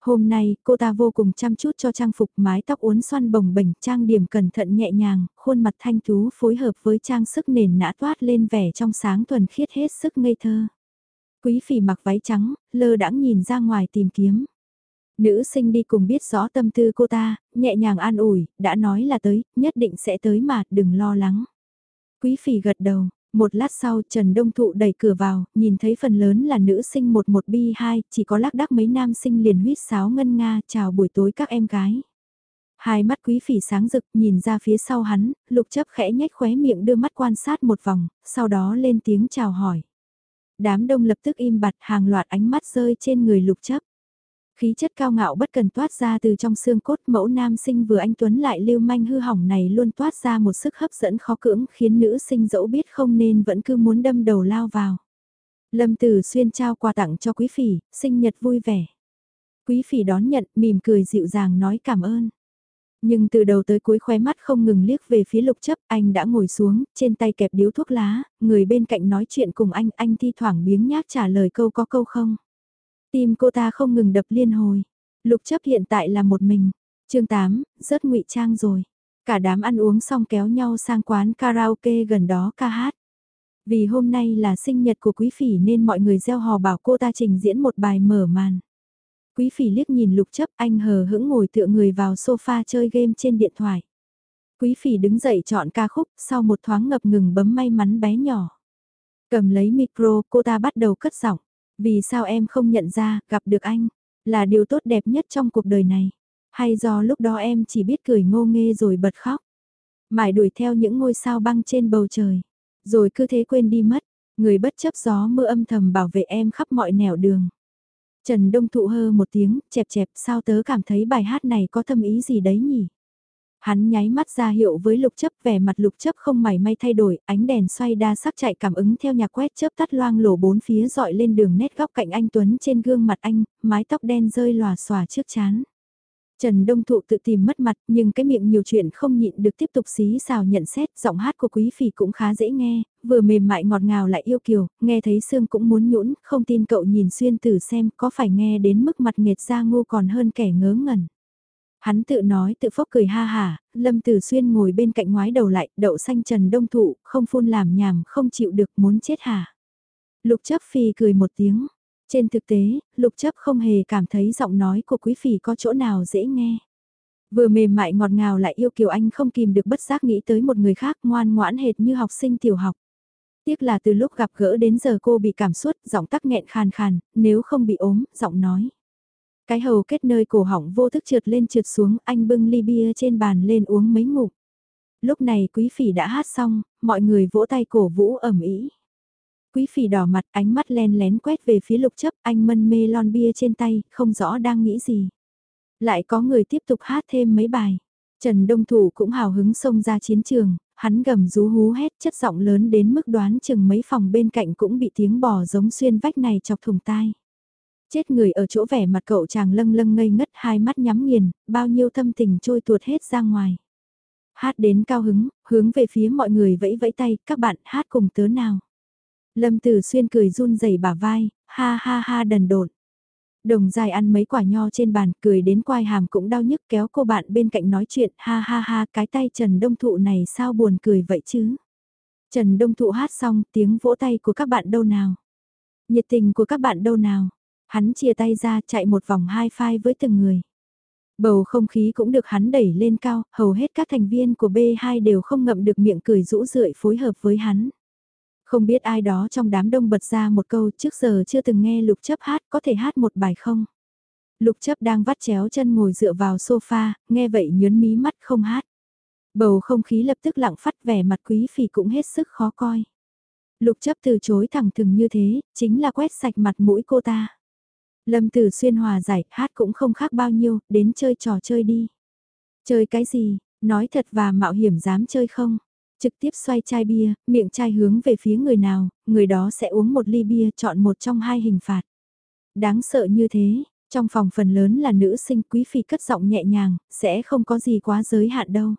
Hôm nay, cô ta vô cùng chăm chút cho trang phục mái tóc uốn xoăn bồng bềnh, trang điểm cẩn thận nhẹ nhàng, khuôn mặt thanh tú phối hợp với trang sức nền nã toát lên vẻ trong sáng thuần khiết hết sức ngây thơ. Quý phỉ mặc váy trắng, lơ đãng nhìn ra ngoài tìm kiếm. Nữ sinh đi cùng biết rõ tâm tư cô ta, nhẹ nhàng an ủi, đã nói là tới, nhất định sẽ tới mà, đừng lo lắng. Quý phỉ gật đầu, một lát sau Trần Đông Thụ đẩy cửa vào, nhìn thấy phần lớn là nữ sinh 11 bi 2, chỉ có lác đác mấy nam sinh liền huyết sáo ngân nga chào buổi tối các em gái. Hai mắt quý phỉ sáng rực nhìn ra phía sau hắn, lục chấp khẽ nhếch khóe miệng đưa mắt quan sát một vòng, sau đó lên tiếng chào hỏi. Đám đông lập tức im bặt hàng loạt ánh mắt rơi trên người lục chấp. Khí chất cao ngạo bất cần toát ra từ trong xương cốt mẫu nam sinh vừa anh Tuấn lại lưu manh hư hỏng này luôn toát ra một sức hấp dẫn khó cưỡng khiến nữ sinh dẫu biết không nên vẫn cứ muốn đâm đầu lao vào. Lâm Tử Xuyên trao quà tặng cho quý phỉ, sinh nhật vui vẻ. Quý phỉ đón nhận, mỉm cười dịu dàng nói cảm ơn. Nhưng từ đầu tới cuối khóe mắt không ngừng liếc về phía lục chấp, anh đã ngồi xuống, trên tay kẹp điếu thuốc lá, người bên cạnh nói chuyện cùng anh, anh thi thoảng biếng nhác trả lời câu có câu không. Tim cô ta không ngừng đập liên hồi. Lục chấp hiện tại là một mình. chương 8, rớt ngụy trang rồi. Cả đám ăn uống xong kéo nhau sang quán karaoke gần đó ca hát. Vì hôm nay là sinh nhật của quý phỉ nên mọi người gieo hò bảo cô ta trình diễn một bài mở màn. Quý phỉ liếc nhìn lục chấp anh hờ hững ngồi tựa người vào sofa chơi game trên điện thoại. Quý phỉ đứng dậy chọn ca khúc sau một thoáng ngập ngừng bấm may mắn bé nhỏ. Cầm lấy micro cô ta bắt đầu cất giọng. Vì sao em không nhận ra, gặp được anh, là điều tốt đẹp nhất trong cuộc đời này? Hay do lúc đó em chỉ biết cười ngô nghê rồi bật khóc? Mãi đuổi theo những ngôi sao băng trên bầu trời. Rồi cứ thế quên đi mất, người bất chấp gió mưa âm thầm bảo vệ em khắp mọi nẻo đường. Trần Đông Thụ hơ một tiếng, chẹp chẹp sao tớ cảm thấy bài hát này có thâm ý gì đấy nhỉ? Hắn nháy mắt ra hiệu với lục chấp vẻ mặt lục chấp không mảy may thay đổi, ánh đèn xoay đa sắc chạy cảm ứng theo nhà quét chớp tắt loang lổ bốn phía dọi lên đường nét góc cạnh anh Tuấn trên gương mặt anh, mái tóc đen rơi lòa xòa trước chán. Trần Đông Thụ tự tìm mất mặt nhưng cái miệng nhiều chuyện không nhịn được tiếp tục xí xào nhận xét giọng hát của quý phỉ cũng khá dễ nghe, vừa mềm mại ngọt ngào lại yêu kiều, nghe thấy xương cũng muốn nhũn, không tin cậu nhìn xuyên tử xem có phải nghe đến mức mặt nghệt ra ngu còn hơn kẻ ngớ ngẩn. Hắn tự nói tự phốc cười ha hà, Lâm Tử Xuyên ngồi bên cạnh ngoái đầu lại, đậu xanh trần đông thụ, không phun làm nhảm, không chịu được muốn chết hả. Lục chấp phi cười một tiếng. Trên thực tế, lục chấp không hề cảm thấy giọng nói của quý phỉ có chỗ nào dễ nghe. Vừa mềm mại ngọt ngào lại yêu kiều anh không kìm được bất giác nghĩ tới một người khác ngoan ngoãn hệt như học sinh tiểu học. Tiếc là từ lúc gặp gỡ đến giờ cô bị cảm suốt, giọng tắc nghẹn khàn khàn, nếu không bị ốm, giọng nói. Cái hầu kết nơi cổ họng vô thức trượt lên trượt xuống, anh bưng ly bia trên bàn lên uống mấy ngụm. Lúc này quý phỉ đã hát xong, mọi người vỗ tay cổ vũ ẩm ý. Quý phỉ đỏ mặt ánh mắt len lén quét về phía lục chấp, anh mân mê lon bia trên tay, không rõ đang nghĩ gì. Lại có người tiếp tục hát thêm mấy bài. Trần Đông Thủ cũng hào hứng xông ra chiến trường, hắn gầm rú hú hét chất giọng lớn đến mức đoán chừng mấy phòng bên cạnh cũng bị tiếng bò giống xuyên vách này chọc thùng tai. Chết người ở chỗ vẻ mặt cậu chàng lâng lâng ngây ngất hai mắt nhắm nghiền, bao nhiêu thâm tình trôi tuột hết ra ngoài. Hát đến cao hứng, hướng về phía mọi người vẫy vẫy tay, các bạn hát cùng tớ nào. Lâm Tử Xuyên cười run rẩy bả vai, ha ha ha đần độn. Đồng dài ăn mấy quả nho trên bàn, cười đến quai hàm cũng đau nhức kéo cô bạn bên cạnh nói chuyện, ha ha ha, cái tay Trần Đông Thụ này sao buồn cười vậy chứ. Trần Đông Thụ hát xong, tiếng vỗ tay của các bạn đâu nào. Nhiệt tình của các bạn đâu nào. Hắn chia tay ra chạy một vòng hai phai với từng người. Bầu không khí cũng được hắn đẩy lên cao, hầu hết các thành viên của B2 đều không ngậm được miệng cười rũ rượi phối hợp với hắn. Không biết ai đó trong đám đông bật ra một câu trước giờ chưa từng nghe lục chấp hát có thể hát một bài không? Lục chấp đang vắt chéo chân ngồi dựa vào sofa, nghe vậy nhớn mí mắt không hát. Bầu không khí lập tức lặng phát vẻ mặt quý phỉ cũng hết sức khó coi. Lục chấp từ chối thẳng thừng như thế, chính là quét sạch mặt mũi cô ta. Lâm Tử Xuyên hòa giải, hát cũng không khác bao nhiêu, đến chơi trò chơi đi. Chơi cái gì, nói thật và mạo hiểm dám chơi không? Trực tiếp xoay chai bia, miệng chai hướng về phía người nào, người đó sẽ uống một ly bia chọn một trong hai hình phạt. Đáng sợ như thế, trong phòng phần lớn là nữ sinh quý phi cất giọng nhẹ nhàng, sẽ không có gì quá giới hạn đâu.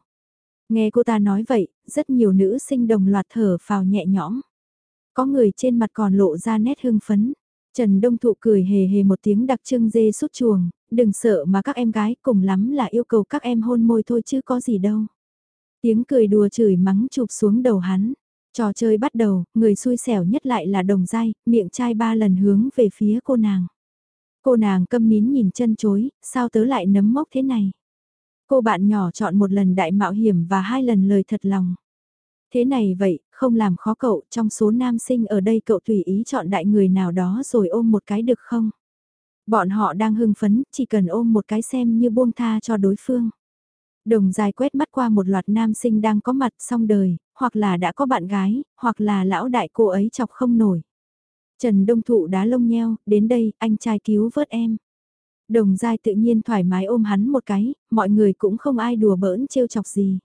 Nghe cô ta nói vậy, rất nhiều nữ sinh đồng loạt thở phào nhẹ nhõm. Có người trên mặt còn lộ ra nét hưng phấn. Trần Đông Thụ cười hề hề một tiếng đặc trưng dê sút chuồng, đừng sợ mà các em gái cùng lắm là yêu cầu các em hôn môi thôi chứ có gì đâu. Tiếng cười đùa chửi mắng chụp xuống đầu hắn. Trò chơi bắt đầu, người xui xẻo nhất lại là đồng dai, miệng chai ba lần hướng về phía cô nàng. Cô nàng câm nín nhìn chân chối, sao tớ lại nấm mốc thế này? Cô bạn nhỏ chọn một lần đại mạo hiểm và hai lần lời thật lòng. Thế này vậy, không làm khó cậu, trong số nam sinh ở đây cậu tùy ý chọn đại người nào đó rồi ôm một cái được không? Bọn họ đang hưng phấn, chỉ cần ôm một cái xem như buông tha cho đối phương. Đồng dài quét mắt qua một loạt nam sinh đang có mặt xong đời, hoặc là đã có bạn gái, hoặc là lão đại cô ấy chọc không nổi. Trần Đông Thụ đá lông nheo, đến đây, anh trai cứu vớt em. Đồng Dài tự nhiên thoải mái ôm hắn một cái, mọi người cũng không ai đùa bỡn trêu chọc gì.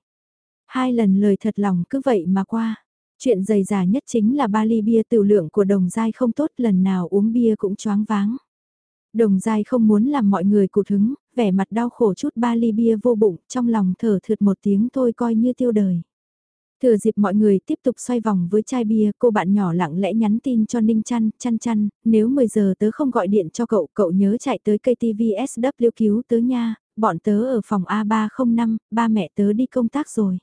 Hai lần lời thật lòng cứ vậy mà qua. Chuyện dày dà nhất chính là ba ly bia tiểu lượng của đồng giai không tốt lần nào uống bia cũng choáng váng. Đồng giai không muốn làm mọi người cụt hứng, vẻ mặt đau khổ chút ba ly bia vô bụng, trong lòng thở thượt một tiếng thôi coi như tiêu đời. Thừa dịp mọi người tiếp tục xoay vòng với chai bia, cô bạn nhỏ lặng lẽ nhắn tin cho Ninh Chăn, chăn chăn, nếu 10 giờ tớ không gọi điện cho cậu, cậu nhớ chạy tới KTVSW cứu tớ nha, bọn tớ ở phòng A305, ba mẹ tớ đi công tác rồi.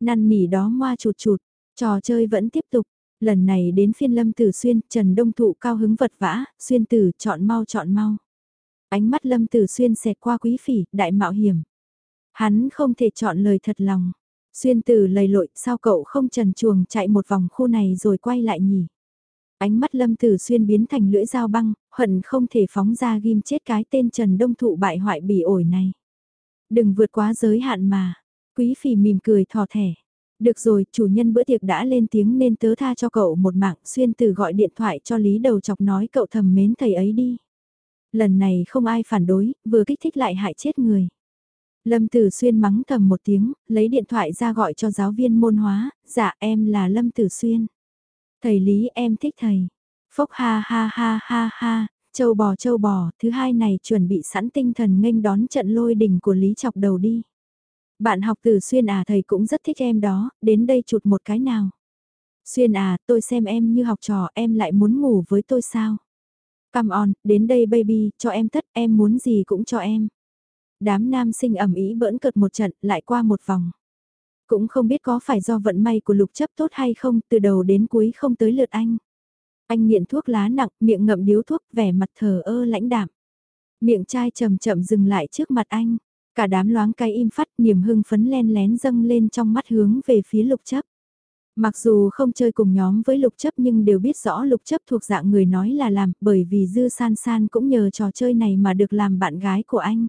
Năn nỉ đó ngoa chụt chụt, trò chơi vẫn tiếp tục, lần này đến phiên lâm tử xuyên, Trần Đông Thụ cao hứng vật vã, xuyên tử chọn mau chọn mau. Ánh mắt lâm tử xuyên xẹt qua quý phỉ, đại mạo hiểm. Hắn không thể chọn lời thật lòng. Xuyên tử lầy lội, sao cậu không trần chuồng chạy một vòng khu này rồi quay lại nhỉ? Ánh mắt lâm tử xuyên biến thành lưỡi dao băng, hận không thể phóng ra ghim chết cái tên Trần Đông Thụ bại hoại bỉ ổi này. Đừng vượt quá giới hạn mà. Quý phỉ mỉm cười thò thẻ. Được rồi, chủ nhân bữa tiệc đã lên tiếng nên tớ tha cho cậu một mạng xuyên từ gọi điện thoại cho Lý Đầu Chọc nói cậu thầm mến thầy ấy đi. Lần này không ai phản đối, vừa kích thích lại hại chết người. Lâm Tử Xuyên mắng thầm một tiếng, lấy điện thoại ra gọi cho giáo viên môn hóa, dạ em là Lâm Tử Xuyên. Thầy Lý em thích thầy. Phốc ha ha ha ha ha, châu bò châu bò, thứ hai này chuẩn bị sẵn tinh thần nghênh đón trận lôi đình của Lý chọc đầu đi. Bạn học từ Xuyên à thầy cũng rất thích em đó, đến đây chụt một cái nào. Xuyên à, tôi xem em như học trò em lại muốn ngủ với tôi sao? Come on, đến đây baby, cho em tất, em muốn gì cũng cho em. Đám nam sinh ẩm ý bỡn cợt một trận, lại qua một vòng. Cũng không biết có phải do vận may của lục chấp tốt hay không, từ đầu đến cuối không tới lượt anh. Anh nghiện thuốc lá nặng, miệng ngậm điếu thuốc, vẻ mặt thờ ơ lãnh đạm. Miệng chai chậm chậm dừng lại trước mặt anh. Cả đám loáng cái im phát niềm hưng phấn len lén dâng lên trong mắt hướng về phía lục chấp. Mặc dù không chơi cùng nhóm với lục chấp nhưng đều biết rõ lục chấp thuộc dạng người nói là làm bởi vì dư san san cũng nhờ trò chơi này mà được làm bạn gái của anh.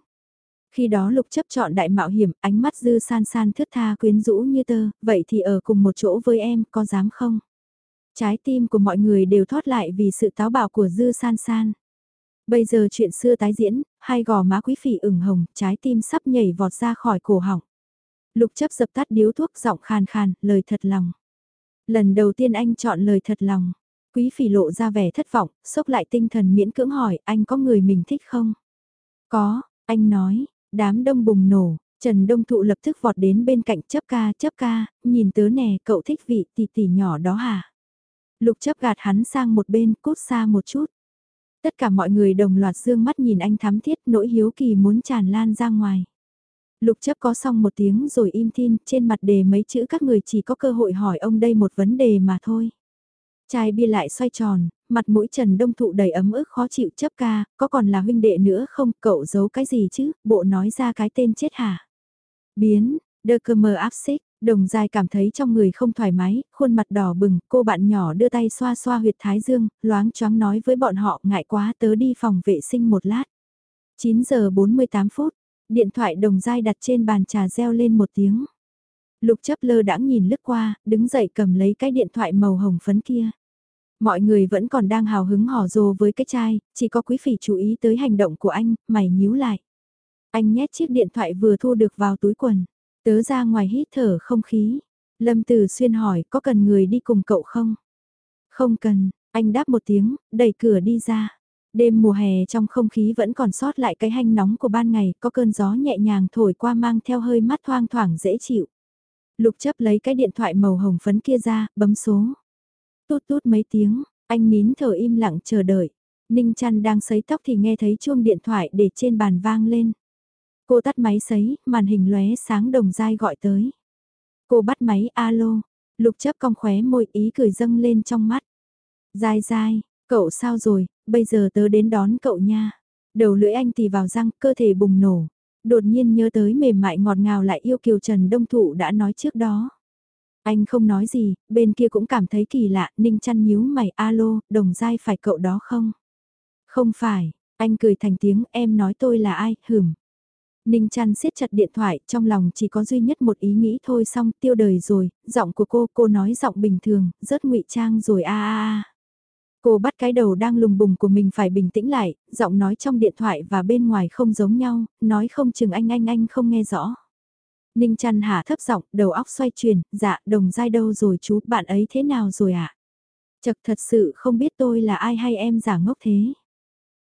Khi đó lục chấp chọn đại mạo hiểm, ánh mắt dư san san thướt tha quyến rũ như tơ, vậy thì ở cùng một chỗ với em, có dám không? Trái tim của mọi người đều thoát lại vì sự táo bạo của dư san san. Bây giờ chuyện xưa tái diễn, hai gò má quý phỉ ửng hồng, trái tim sắp nhảy vọt ra khỏi cổ họng. Lục chấp dập tắt điếu thuốc giọng khàn khàn, lời thật lòng. Lần đầu tiên anh chọn lời thật lòng. Quý phỉ lộ ra vẻ thất vọng, sốc lại tinh thần miễn cưỡng hỏi anh có người mình thích không? Có, anh nói, Đám đông bùng nổ, Trần Đông Thụ lập tức vọt đến bên cạnh chấp ca chấp ca, nhìn tớ nè cậu thích vị tỷ tỷ nhỏ đó hả? Lục chấp gạt hắn sang một bên cút xa một chút. Tất cả mọi người đồng loạt dương mắt nhìn anh thám thiết nỗi hiếu kỳ muốn tràn lan ra ngoài. Lục chấp có xong một tiếng rồi im tin, trên mặt đề mấy chữ các người chỉ có cơ hội hỏi ông đây một vấn đề mà thôi. Chai bia lại xoay tròn, mặt mũi Trần Đông Thụ đầy ấm ức khó chịu chấp ca, có còn là huynh đệ nữa không, cậu giấu cái gì chứ, bộ nói ra cái tên chết hả? Biến, đơ cơ mờ áp xích, đồng dài cảm thấy trong người không thoải mái, khuôn mặt đỏ bừng, cô bạn nhỏ đưa tay xoa xoa huyệt thái dương, loáng choáng nói với bọn họ ngại quá tớ đi phòng vệ sinh một lát. 9 giờ 48 phút, điện thoại đồng dai đặt trên bàn trà reo lên một tiếng. Lục chấp lơ đãng nhìn lướt qua, đứng dậy cầm lấy cái điện thoại màu hồng phấn kia. Mọi người vẫn còn đang hào hứng hò rồ với cái chai, chỉ có quý phỉ chú ý tới hành động của anh, mày nhíu lại. Anh nhét chiếc điện thoại vừa thu được vào túi quần, tớ ra ngoài hít thở không khí. Lâm Tử Xuyên hỏi có cần người đi cùng cậu không? Không cần, anh đáp một tiếng, đẩy cửa đi ra. Đêm mùa hè trong không khí vẫn còn sót lại cái hanh nóng của ban ngày, có cơn gió nhẹ nhàng thổi qua mang theo hơi mát thoang thoảng dễ chịu. Lục chấp lấy cái điện thoại màu hồng phấn kia ra, bấm số. Tút tút mấy tiếng, anh nín thở im lặng chờ đợi. Ninh chăn đang sấy tóc thì nghe thấy chuông điện thoại để trên bàn vang lên. Cô tắt máy sấy, màn hình lóe sáng đồng dai gọi tới. Cô bắt máy alo, lục chấp cong khóe môi ý cười dâng lên trong mắt. Dai dai, cậu sao rồi, bây giờ tớ đến đón cậu nha. Đầu lưỡi anh tì vào răng, cơ thể bùng nổ. Đột nhiên nhớ tới mềm mại ngọt ngào lại yêu kiều Trần Đông Thụ đã nói trước đó. Anh không nói gì, bên kia cũng cảm thấy kỳ lạ, Ninh chăn nhíu mày alo, đồng dai phải cậu đó không? Không phải, anh cười thành tiếng em nói tôi là ai, hửm. Ninh chăn siết chặt điện thoại, trong lòng chỉ có duy nhất một ý nghĩ thôi xong, tiêu đời rồi, giọng của cô, cô nói giọng bình thường, rất ngụy trang rồi a a a. Cô bắt cái đầu đang lùng bùng của mình phải bình tĩnh lại, giọng nói trong điện thoại và bên ngoài không giống nhau, nói không chừng anh anh anh không nghe rõ. Ninh chăn hạ thấp giọng, đầu óc xoay chuyển, dạ, đồng dai đâu rồi chú, bạn ấy thế nào rồi ạ? À? Chật thật sự không biết tôi là ai hay em giả ngốc thế.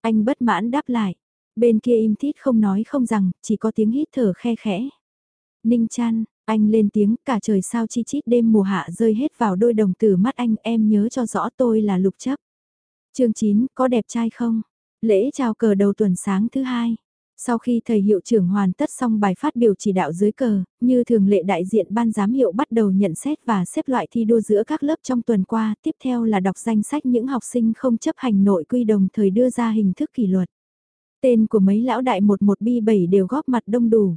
Anh bất mãn đáp lại, bên kia im thít không nói không rằng, chỉ có tiếng hít thở khe khẽ. Ninh chan, anh lên tiếng, cả trời sao chi chít đêm mùa hạ rơi hết vào đôi đồng tử mắt anh, em nhớ cho rõ tôi là lục chấp. chương 9, có đẹp trai không? Lễ chào cờ đầu tuần sáng thứ hai. Sau khi thầy hiệu trưởng hoàn tất xong bài phát biểu chỉ đạo dưới cờ, như thường lệ đại diện ban giám hiệu bắt đầu nhận xét và xếp loại thi đua giữa các lớp trong tuần qua, tiếp theo là đọc danh sách những học sinh không chấp hành nội quy đồng thời đưa ra hình thức kỷ luật. Tên của mấy lão đại 11 bi bảy đều góp mặt đông đủ.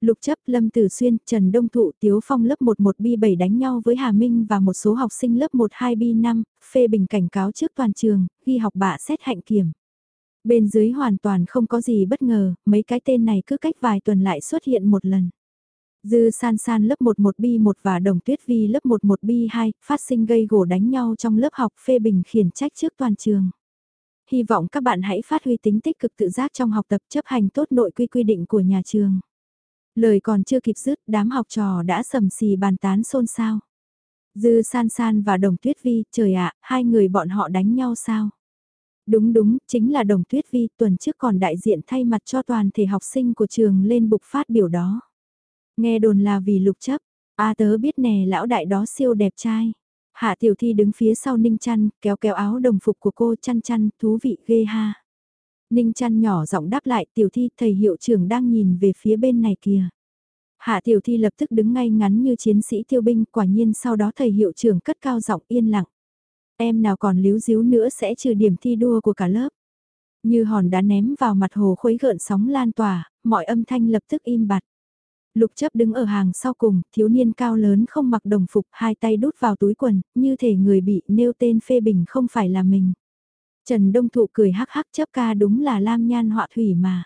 Lục chấp Lâm Tử Xuyên, Trần Đông Thụ, Tiếu Phong lớp 11 bi 7 đánh nhau với Hà Minh và một số học sinh lớp 12 bi 5, phê bình cảnh cáo trước toàn trường, ghi học bạ xét hạnh kiểm. Bên dưới hoàn toàn không có gì bất ngờ, mấy cái tên này cứ cách vài tuần lại xuất hiện một lần. Dư san san lớp 11 bi 1 và đồng tuyết vi lớp 11 bi 2 phát sinh gây gổ đánh nhau trong lớp học phê bình khiển trách trước toàn trường. Hy vọng các bạn hãy phát huy tính tích cực tự giác trong học tập chấp hành tốt nội quy quy định của nhà trường. Lời còn chưa kịp dứt, đám học trò đã sầm xì bàn tán xôn xao. Dư san san và đồng tuyết vi, trời ạ, hai người bọn họ đánh nhau sao? Đúng đúng, chính là đồng tuyết vi, tuần trước còn đại diện thay mặt cho toàn thể học sinh của trường lên bục phát biểu đó. Nghe đồn là vì lục chấp, a tớ biết nè lão đại đó siêu đẹp trai. Hạ tiểu thi đứng phía sau Ninh chăn, kéo kéo áo đồng phục của cô chăn chăn, thú vị ghê ha. Ninh chăn nhỏ giọng đáp lại tiểu thi thầy hiệu trưởng đang nhìn về phía bên này kìa. Hạ tiểu thi lập tức đứng ngay ngắn như chiến sĩ tiêu binh quả nhiên sau đó thầy hiệu trưởng cất cao giọng yên lặng. Em nào còn líu díu nữa sẽ trừ điểm thi đua của cả lớp. Như hòn đá ném vào mặt hồ khuấy gợn sóng lan tỏa, mọi âm thanh lập tức im bặt. Lục chấp đứng ở hàng sau cùng, thiếu niên cao lớn không mặc đồng phục, hai tay đút vào túi quần, như thể người bị nêu tên phê bình không phải là mình. Trần Đông Thụ cười hắc hắc chấp ca đúng là lam nhan họa thủy mà.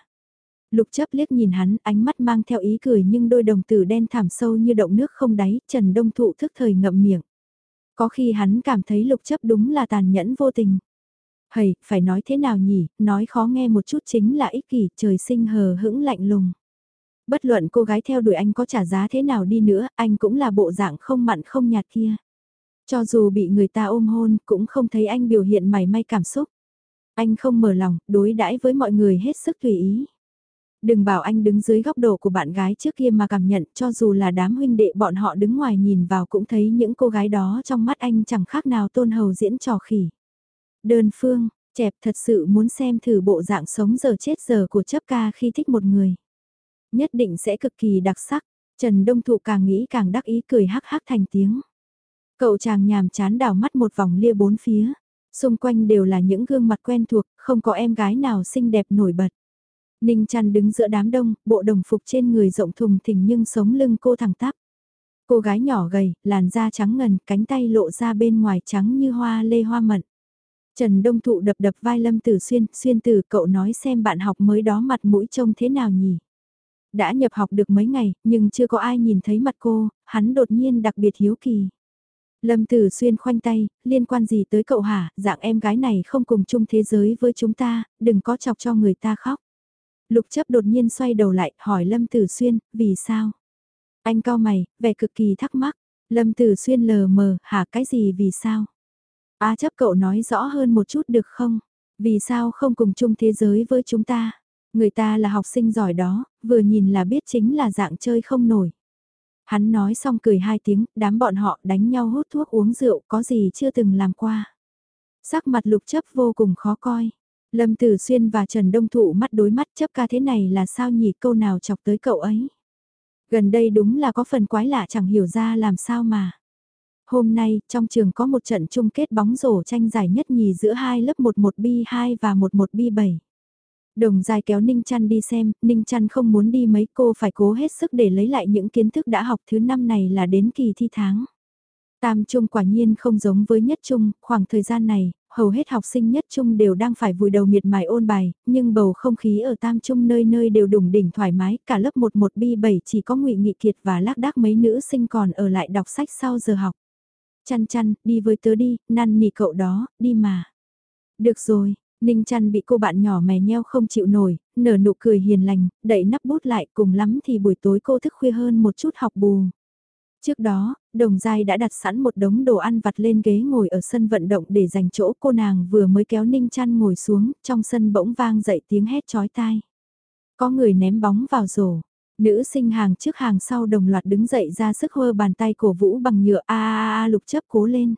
Lục chấp liếc nhìn hắn, ánh mắt mang theo ý cười nhưng đôi đồng tử đen thảm sâu như động nước không đáy, Trần Đông Thụ thức thời ngậm miệng. Có khi hắn cảm thấy lục chấp đúng là tàn nhẫn vô tình. Hầy, phải nói thế nào nhỉ, nói khó nghe một chút chính là ích kỷ, trời sinh hờ hững lạnh lùng. Bất luận cô gái theo đuổi anh có trả giá thế nào đi nữa, anh cũng là bộ dạng không mặn không nhạt kia. Cho dù bị người ta ôm hôn, cũng không thấy anh biểu hiện mảy may cảm xúc. Anh không mở lòng, đối đãi với mọi người hết sức tùy ý. Đừng bảo anh đứng dưới góc độ của bạn gái trước kia mà cảm nhận cho dù là đám huynh đệ bọn họ đứng ngoài nhìn vào cũng thấy những cô gái đó trong mắt anh chẳng khác nào tôn hầu diễn trò khỉ. Đơn phương, chẹp thật sự muốn xem thử bộ dạng sống giờ chết giờ của chấp ca khi thích một người. Nhất định sẽ cực kỳ đặc sắc, Trần Đông Thụ càng nghĩ càng đắc ý cười hắc hắc thành tiếng. Cậu chàng nhàm chán đảo mắt một vòng lia bốn phía. Xung quanh đều là những gương mặt quen thuộc, không có em gái nào xinh đẹp nổi bật. Ninh chăn đứng giữa đám đông, bộ đồng phục trên người rộng thùng thình nhưng sống lưng cô thẳng tắp. Cô gái nhỏ gầy, làn da trắng ngần, cánh tay lộ ra bên ngoài trắng như hoa lê hoa mận. Trần Đông Thụ đập đập vai Lâm Tử Xuyên, Xuyên Tử cậu nói xem bạn học mới đó mặt mũi trông thế nào nhỉ? Đã nhập học được mấy ngày, nhưng chưa có ai nhìn thấy mặt cô, hắn đột nhiên đặc biệt hiếu kỳ. Lâm Tử Xuyên khoanh tay, liên quan gì tới cậu hả, dạng em gái này không cùng chung thế giới với chúng ta, đừng có chọc cho người ta khóc. Lục chấp đột nhiên xoay đầu lại, hỏi Lâm Tử Xuyên, vì sao? Anh cao mày, vẻ cực kỳ thắc mắc. Lâm Tử Xuyên lờ mờ, hả cái gì vì sao? A chấp cậu nói rõ hơn một chút được không? Vì sao không cùng chung thế giới với chúng ta? Người ta là học sinh giỏi đó, vừa nhìn là biết chính là dạng chơi không nổi. Hắn nói xong cười hai tiếng, đám bọn họ đánh nhau hút thuốc uống rượu có gì chưa từng làm qua. Sắc mặt lục chấp vô cùng khó coi. Lâm Tử Xuyên và Trần Đông Thụ mắt đối mắt chấp ca thế này là sao nhỉ câu nào chọc tới cậu ấy. Gần đây đúng là có phần quái lạ chẳng hiểu ra làm sao mà. Hôm nay, trong trường có một trận chung kết bóng rổ tranh giải nhất nhì giữa hai lớp 11B2 và 11B7. Đồng dài kéo Ninh Trăn đi xem, Ninh Trăn không muốn đi mấy cô phải cố hết sức để lấy lại những kiến thức đã học thứ năm này là đến kỳ thi tháng. Tam Trung quả nhiên không giống với nhất Trung, khoảng thời gian này, hầu hết học sinh nhất Trung đều đang phải vùi đầu miệt mài ôn bài, nhưng bầu không khí ở Tam Trung nơi nơi đều đủng đỉnh thoải mái, cả lớp 11B7 chỉ có ngụy Nghị Kiệt và lác đác mấy nữ sinh còn ở lại đọc sách sau giờ học. Chăn chăn, đi với tớ đi, năn nỉ cậu đó, đi mà. Được rồi, Ninh chăn bị cô bạn nhỏ mè nheo không chịu nổi, nở nụ cười hiền lành, đẩy nắp bút lại cùng lắm thì buổi tối cô thức khuya hơn một chút học bù. Trước đó, đồng giai đã đặt sẵn một đống đồ ăn vặt lên ghế ngồi ở sân vận động để dành chỗ cô nàng vừa mới kéo ninh chăn ngồi xuống, trong sân bỗng vang dậy tiếng hét chói tai. Có người ném bóng vào rổ, nữ sinh hàng trước hàng sau đồng loạt đứng dậy ra sức hơ bàn tay cổ vũ bằng nhựa a a a lục chấp cố lên.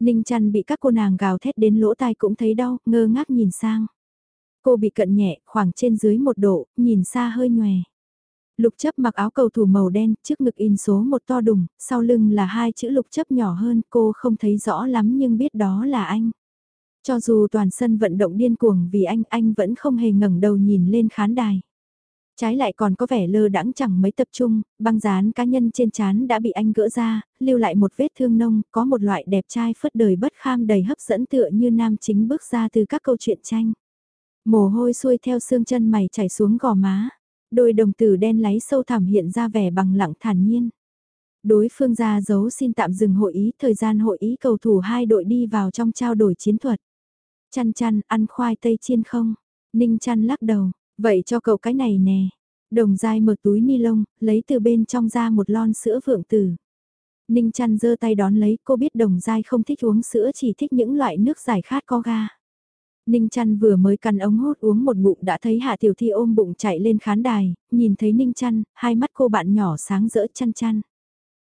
Ninh chăn bị các cô nàng gào thét đến lỗ tai cũng thấy đau, ngơ ngác nhìn sang. Cô bị cận nhẹ, khoảng trên dưới một độ, nhìn xa hơi nhòe. Lục chấp mặc áo cầu thủ màu đen, trước ngực in số một to đùng, sau lưng là hai chữ lục chấp nhỏ hơn, cô không thấy rõ lắm nhưng biết đó là anh. Cho dù toàn sân vận động điên cuồng vì anh, anh vẫn không hề ngẩng đầu nhìn lên khán đài. Trái lại còn có vẻ lơ đãng chẳng mấy tập trung, băng dán cá nhân trên chán đã bị anh gỡ ra, lưu lại một vết thương nông, có một loại đẹp trai phất đời bất kham đầy hấp dẫn tựa như nam chính bước ra từ các câu chuyện tranh. Mồ hôi xuôi theo xương chân mày chảy xuống gò má, đôi đồng tử đen láy sâu thẳm hiện ra vẻ bằng lặng thản nhiên. Đối phương ra dấu xin tạm dừng hội ý, thời gian hội ý cầu thủ hai đội đi vào trong trao đổi chiến thuật. Chăn chăn, ăn khoai tây chiên không? Ninh chăn lắc đầu, Vậy cho cậu cái này nè. Đồng dai mở túi ni lông, lấy từ bên trong ra một lon sữa vượng tử. Ninh chăn giơ tay đón lấy, cô biết đồng dai không thích uống sữa chỉ thích những loại nước giải khát có ga. Ninh chăn vừa mới cắn ống hút uống một ngụm đã thấy Hạ Tiểu Thi ôm bụng chạy lên khán đài, nhìn thấy Ninh chăn, hai mắt cô bạn nhỏ sáng rỡ chăn chăn.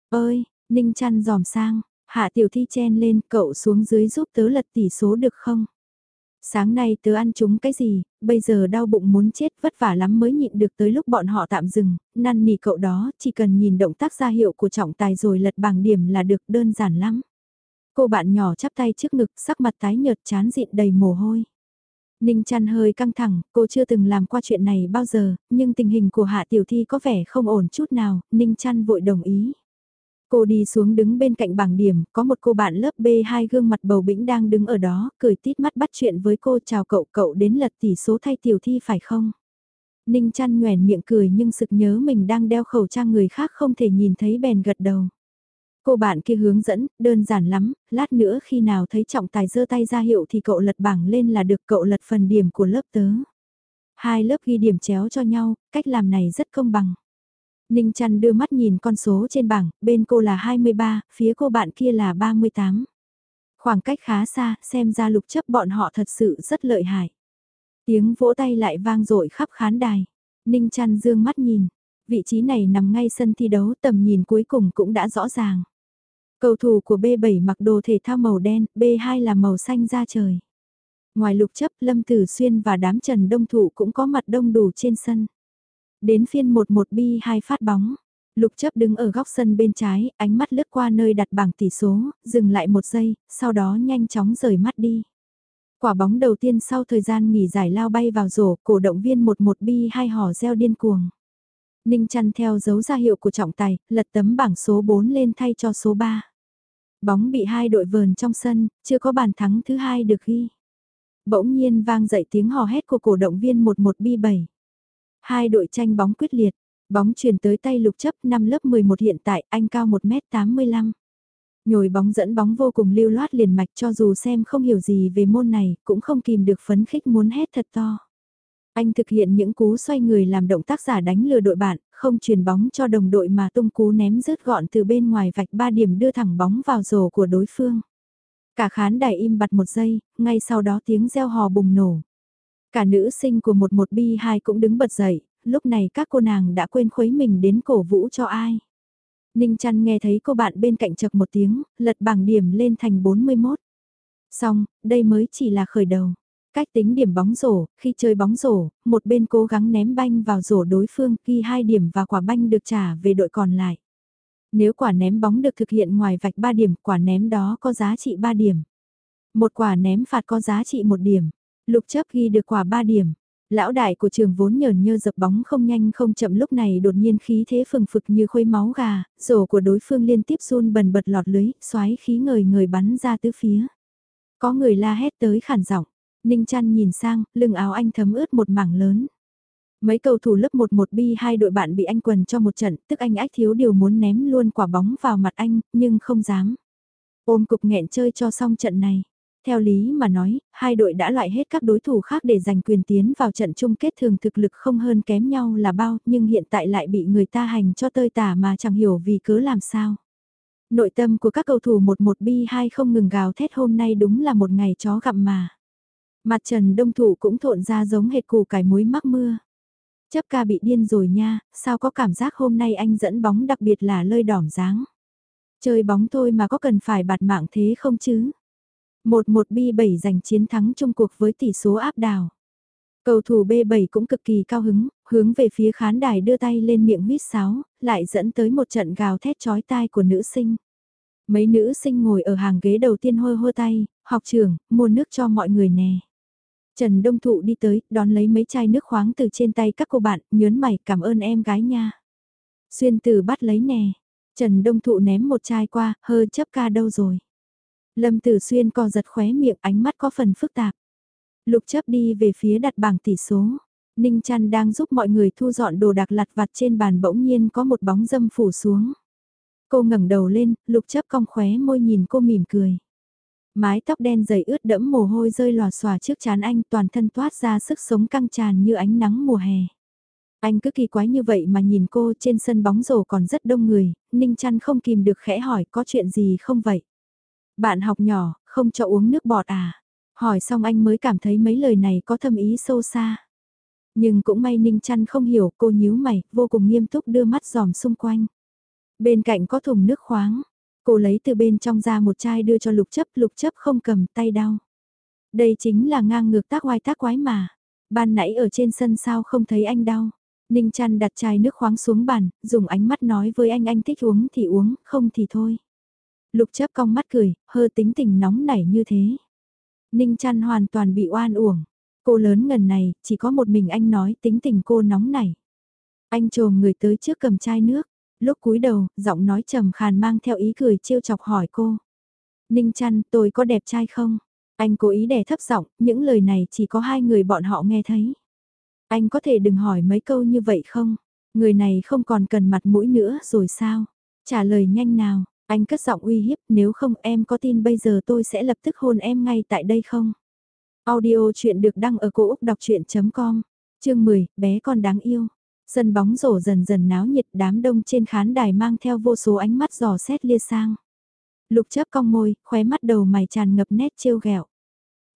Ơi, Ninh chăn dòm sang, Hạ Tiểu Thi chen lên cậu xuống dưới giúp tớ lật tỷ số được không? Sáng nay tớ ăn chúng cái gì, bây giờ đau bụng muốn chết vất vả lắm mới nhịn được tới lúc bọn họ tạm dừng, năn nỉ cậu đó, chỉ cần nhìn động tác ra hiệu của trọng tài rồi lật bảng điểm là được đơn giản lắm. Cô bạn nhỏ chắp tay trước ngực, sắc mặt tái nhợt chán dịn đầy mồ hôi. Ninh chăn hơi căng thẳng, cô chưa từng làm qua chuyện này bao giờ, nhưng tình hình của Hạ Tiểu Thi có vẻ không ổn chút nào, Ninh chăn vội đồng ý. Cô đi xuống đứng bên cạnh bảng điểm, có một cô bạn lớp B2 gương mặt bầu bĩnh đang đứng ở đó, cười tít mắt bắt chuyện với cô chào cậu, cậu đến lật tỷ số thay tiểu thi phải không? Ninh chăn nhoèn miệng cười nhưng sực nhớ mình đang đeo khẩu trang người khác không thể nhìn thấy bèn gật đầu. Cô bạn kia hướng dẫn, đơn giản lắm, lát nữa khi nào thấy trọng tài giơ tay ra hiệu thì cậu lật bảng lên là được cậu lật phần điểm của lớp tớ. Hai lớp ghi điểm chéo cho nhau, cách làm này rất công bằng. Ninh chăn đưa mắt nhìn con số trên bảng, bên cô là 23, phía cô bạn kia là 38. Khoảng cách khá xa, xem ra lục chấp bọn họ thật sự rất lợi hại. Tiếng vỗ tay lại vang dội khắp khán đài. Ninh chăn dương mắt nhìn, vị trí này nằm ngay sân thi đấu tầm nhìn cuối cùng cũng đã rõ ràng. Cầu thủ của B7 mặc đồ thể thao màu đen, B2 là màu xanh da trời. Ngoài lục chấp, Lâm Tử Xuyên và đám Trần Đông Thụ cũng có mặt đông đủ trên sân. Đến phiên 11 bi 2 phát bóng. Lục chấp đứng ở góc sân bên trái, ánh mắt lướt qua nơi đặt bảng tỷ số, dừng lại một giây, sau đó nhanh chóng rời mắt đi. Quả bóng đầu tiên sau thời gian nghỉ giải lao bay vào rổ, cổ động viên 11 bi 2 hò reo điên cuồng. Ninh chăn theo dấu ra hiệu của trọng tài, lật tấm bảng số 4 lên thay cho số 3. Bóng bị hai đội vờn trong sân, chưa có bàn thắng thứ hai được ghi. Bỗng nhiên vang dậy tiếng hò hét của cổ động viên 11 bi 7 Hai đội tranh bóng quyết liệt, bóng chuyển tới tay lục chấp năm lớp 11 hiện tại, anh cao 1m85. Nhồi bóng dẫn bóng vô cùng lưu loát liền mạch cho dù xem không hiểu gì về môn này, cũng không kìm được phấn khích muốn hét thật to. Anh thực hiện những cú xoay người làm động tác giả đánh lừa đội bạn, không truyền bóng cho đồng đội mà tung cú ném rớt gọn từ bên ngoài vạch 3 điểm đưa thẳng bóng vào rổ của đối phương. Cả khán đài im bặt một giây, ngay sau đó tiếng reo hò bùng nổ. Cả nữ sinh của một một bi hai cũng đứng bật dậy, lúc này các cô nàng đã quên khuấy mình đến cổ vũ cho ai. Ninh chăn nghe thấy cô bạn bên cạnh chật một tiếng, lật bảng điểm lên thành 41. Xong, đây mới chỉ là khởi đầu. Cách tính điểm bóng rổ, khi chơi bóng rổ, một bên cố gắng ném banh vào rổ đối phương, khi hai điểm và quả banh được trả về đội còn lại. Nếu quả ném bóng được thực hiện ngoài vạch 3 điểm, quả ném đó có giá trị 3 điểm. Một quả ném phạt có giá trị 1 điểm. Lục chấp ghi được quả 3 điểm. Lão đại của trường vốn nhờn nhơ dập bóng không nhanh không chậm lúc này đột nhiên khí thế phừng phực như khuấy máu gà, rổ của đối phương liên tiếp run bần bật lọt lưới, xoáy khí ngời người bắn ra tứ phía. Có người la hét tới khản giọng, Ninh chăn nhìn sang, lưng áo anh thấm ướt một mảng lớn. Mấy cầu thủ lớp 11 bi hai đội bạn bị anh quần cho một trận, tức anh ách thiếu điều muốn ném luôn quả bóng vào mặt anh, nhưng không dám. Ôm cục nghẹn chơi cho xong trận này. Theo lý mà nói, hai đội đã loại hết các đối thủ khác để giành quyền tiến vào trận chung kết thường thực lực không hơn kém nhau là bao, nhưng hiện tại lại bị người ta hành cho tơi tả mà chẳng hiểu vì cớ làm sao. Nội tâm của các cầu thủ 11 bi 2 không ngừng gào thét hôm nay đúng là một ngày chó gặm mà. Mặt trần đông thủ cũng thộn ra giống hệt củ cải muối mắc mưa. Chấp ca bị điên rồi nha, sao có cảm giác hôm nay anh dẫn bóng đặc biệt là lơi đỏm dáng. Chơi bóng thôi mà có cần phải bạt mạng thế không chứ? Một một B7 giành chiến thắng chung cuộc với tỷ số áp đảo. Cầu thủ B7 cũng cực kỳ cao hứng, hướng về phía khán đài đưa tay lên miệng huýt sáo, lại dẫn tới một trận gào thét chói tai của nữ sinh. Mấy nữ sinh ngồi ở hàng ghế đầu tiên hôi hô tay, học trưởng, mua nước cho mọi người nè. Trần Đông Thụ đi tới, đón lấy mấy chai nước khoáng từ trên tay các cô bạn, nhớn mày cảm ơn em gái nha. Xuyên từ bắt lấy nè. Trần Đông Thụ ném một chai qua, hơ chấp ca đâu rồi. Lâm Tử Xuyên co giật khóe miệng ánh mắt có phần phức tạp. Lục chấp đi về phía đặt bảng tỷ số. Ninh chăn đang giúp mọi người thu dọn đồ đạc lặt vặt trên bàn bỗng nhiên có một bóng dâm phủ xuống. Cô ngẩng đầu lên, lục chấp cong khóe môi nhìn cô mỉm cười. Mái tóc đen dày ướt đẫm mồ hôi rơi lòa xòa trước chán anh toàn thân toát ra sức sống căng tràn như ánh nắng mùa hè. Anh cứ kỳ quái như vậy mà nhìn cô trên sân bóng rổ còn rất đông người, Ninh chăn không kìm được khẽ hỏi có chuyện gì không vậy. Bạn học nhỏ, không cho uống nước bọt à? Hỏi xong anh mới cảm thấy mấy lời này có thâm ý sâu xa. Nhưng cũng may Ninh Trăn không hiểu cô nhíu mày, vô cùng nghiêm túc đưa mắt dòm xung quanh. Bên cạnh có thùng nước khoáng, cô lấy từ bên trong ra một chai đưa cho lục chấp, lục chấp không cầm tay đau. Đây chính là ngang ngược tác oai tác quái mà. Ban nãy ở trên sân sao không thấy anh đau. Ninh chăn đặt chai nước khoáng xuống bàn, dùng ánh mắt nói với anh anh thích uống thì uống, không thì thôi. Lục chấp cong mắt cười, hơ tính tình nóng nảy như thế. Ninh chăn hoàn toàn bị oan uổng. Cô lớn ngần này, chỉ có một mình anh nói tính tình cô nóng nảy. Anh trồm người tới trước cầm chai nước. Lúc cúi đầu, giọng nói trầm khàn mang theo ý cười trêu chọc hỏi cô. Ninh chăn, tôi có đẹp trai không? Anh cố ý đè thấp giọng, những lời này chỉ có hai người bọn họ nghe thấy. Anh có thể đừng hỏi mấy câu như vậy không? Người này không còn cần mặt mũi nữa rồi sao? Trả lời nhanh nào, anh cất giọng uy hiếp, nếu không em có tin bây giờ tôi sẽ lập tức hôn em ngay tại đây không? Audio chuyện được đăng ở cổ Úc đọc chuyện.com, chương 10, bé con đáng yêu. Sân bóng rổ dần dần náo nhiệt đám đông trên khán đài mang theo vô số ánh mắt giò xét lia sang. Lục chấp cong môi, khóe mắt đầu mày tràn ngập nét trêu ghẹo.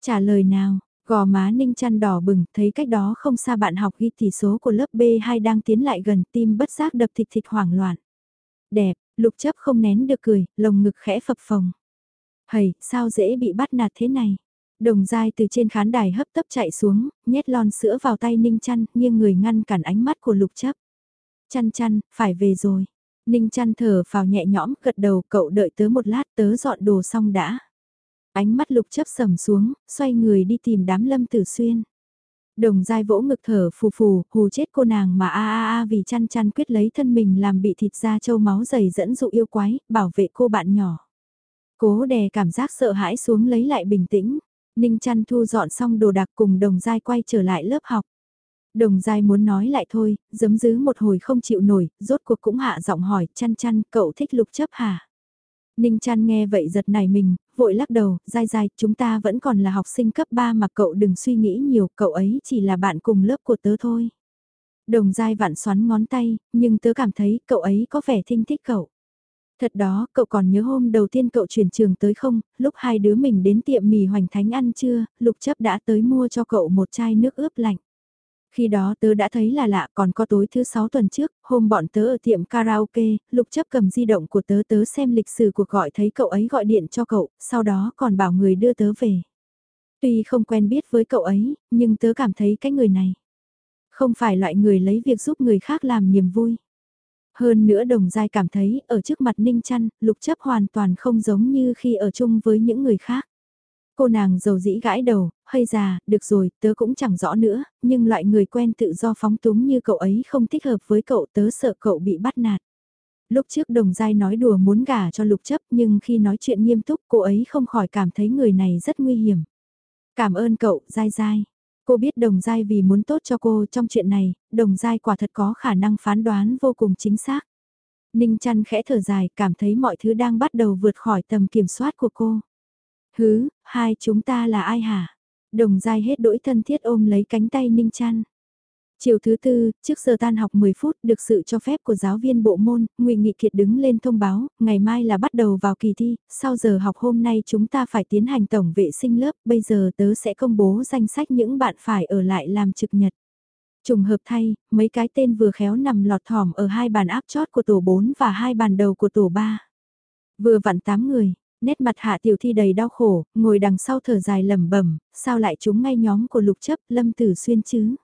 Trả lời nào, gò má ninh chăn đỏ bừng, thấy cách đó không xa bạn học ghi tỷ số của lớp B2 đang tiến lại gần tim bất giác đập thịt thịt hoảng loạn. Đẹp, lục chấp không nén được cười, lồng ngực khẽ phập phồng. Hầy, sao dễ bị bắt nạt thế này? Đồng dai từ trên khán đài hấp tấp chạy xuống, nhét lon sữa vào tay Ninh chăn, nghiêng người ngăn cản ánh mắt của lục chấp. Chăn chăn, phải về rồi. Ninh chăn thở vào nhẹ nhõm, gật đầu cậu đợi tớ một lát tớ dọn đồ xong đã. Ánh mắt lục chấp sầm xuống, xoay người đi tìm đám lâm tử xuyên. Đồng dai vỗ ngực thở phù phù, hù chết cô nàng mà a a a vì chăn chăn quyết lấy thân mình làm bị thịt da châu máu dày dẫn dụ yêu quái, bảo vệ cô bạn nhỏ. Cố đè cảm giác sợ hãi xuống lấy lại bình tĩnh. Ninh chăn thu dọn xong đồ đạc cùng đồng dai quay trở lại lớp học. Đồng dai muốn nói lại thôi, giấm dứ một hồi không chịu nổi, rốt cuộc cũng hạ giọng hỏi, chăn chăn, cậu thích lục chấp hả? Ninh Chan nghe vậy giật nảy mình, vội lắc đầu, dai dai, chúng ta vẫn còn là học sinh cấp 3 mà cậu đừng suy nghĩ nhiều, cậu ấy chỉ là bạn cùng lớp của tớ thôi. Đồng dai vặn xoắn ngón tay, nhưng tớ cảm thấy cậu ấy có vẻ thinh thích cậu. Thật đó, cậu còn nhớ hôm đầu tiên cậu chuyển trường tới không, lúc hai đứa mình đến tiệm mì hoành thánh ăn trưa, lục chấp đã tới mua cho cậu một chai nước ướp lạnh. Khi đó tớ đã thấy là lạ còn có tối thứ sáu tuần trước, hôm bọn tớ ở tiệm karaoke, lục chấp cầm di động của tớ tớ xem lịch sử cuộc gọi thấy cậu ấy gọi điện cho cậu, sau đó còn bảo người đưa tớ về. Tuy không quen biết với cậu ấy, nhưng tớ cảm thấy cái người này. Không phải loại người lấy việc giúp người khác làm niềm vui. Hơn nữa đồng giai cảm thấy ở trước mặt ninh trăn lục chấp hoàn toàn không giống như khi ở chung với những người khác. Cô nàng dầu dĩ gãi đầu, hay già, được rồi, tớ cũng chẳng rõ nữa, nhưng loại người quen tự do phóng túng như cậu ấy không thích hợp với cậu tớ sợ cậu bị bắt nạt. Lúc trước đồng giai nói đùa muốn gả cho lục chấp nhưng khi nói chuyện nghiêm túc cô ấy không khỏi cảm thấy người này rất nguy hiểm. Cảm ơn cậu, dai dai. Cô biết đồng giai vì muốn tốt cho cô trong chuyện này, đồng giai quả thật có khả năng phán đoán vô cùng chính xác. Ninh chăn khẽ thở dài, cảm thấy mọi thứ đang bắt đầu vượt khỏi tầm kiểm soát của cô. Hứ, hai chúng ta là ai hả? Đồng dai hết đỗi thân thiết ôm lấy cánh tay Ninh chăn. Chiều thứ tư, trước giờ tan học 10 phút, được sự cho phép của giáo viên bộ môn, Ngụy Nghị Kiệt đứng lên thông báo, ngày mai là bắt đầu vào kỳ thi, sau giờ học hôm nay chúng ta phải tiến hành tổng vệ sinh lớp, bây giờ tớ sẽ công bố danh sách những bạn phải ở lại làm trực nhật. Trùng hợp thay, mấy cái tên vừa khéo nằm lọt thỏm ở hai bàn áp chót của tổ 4 và hai bàn đầu của tổ 3. Vừa vặn 8 người, nét mặt hạ tiểu thi đầy đau khổ, ngồi đằng sau thở dài lẩm bẩm sao lại chúng ngay nhóm của lục chấp lâm tử xuyên chứ.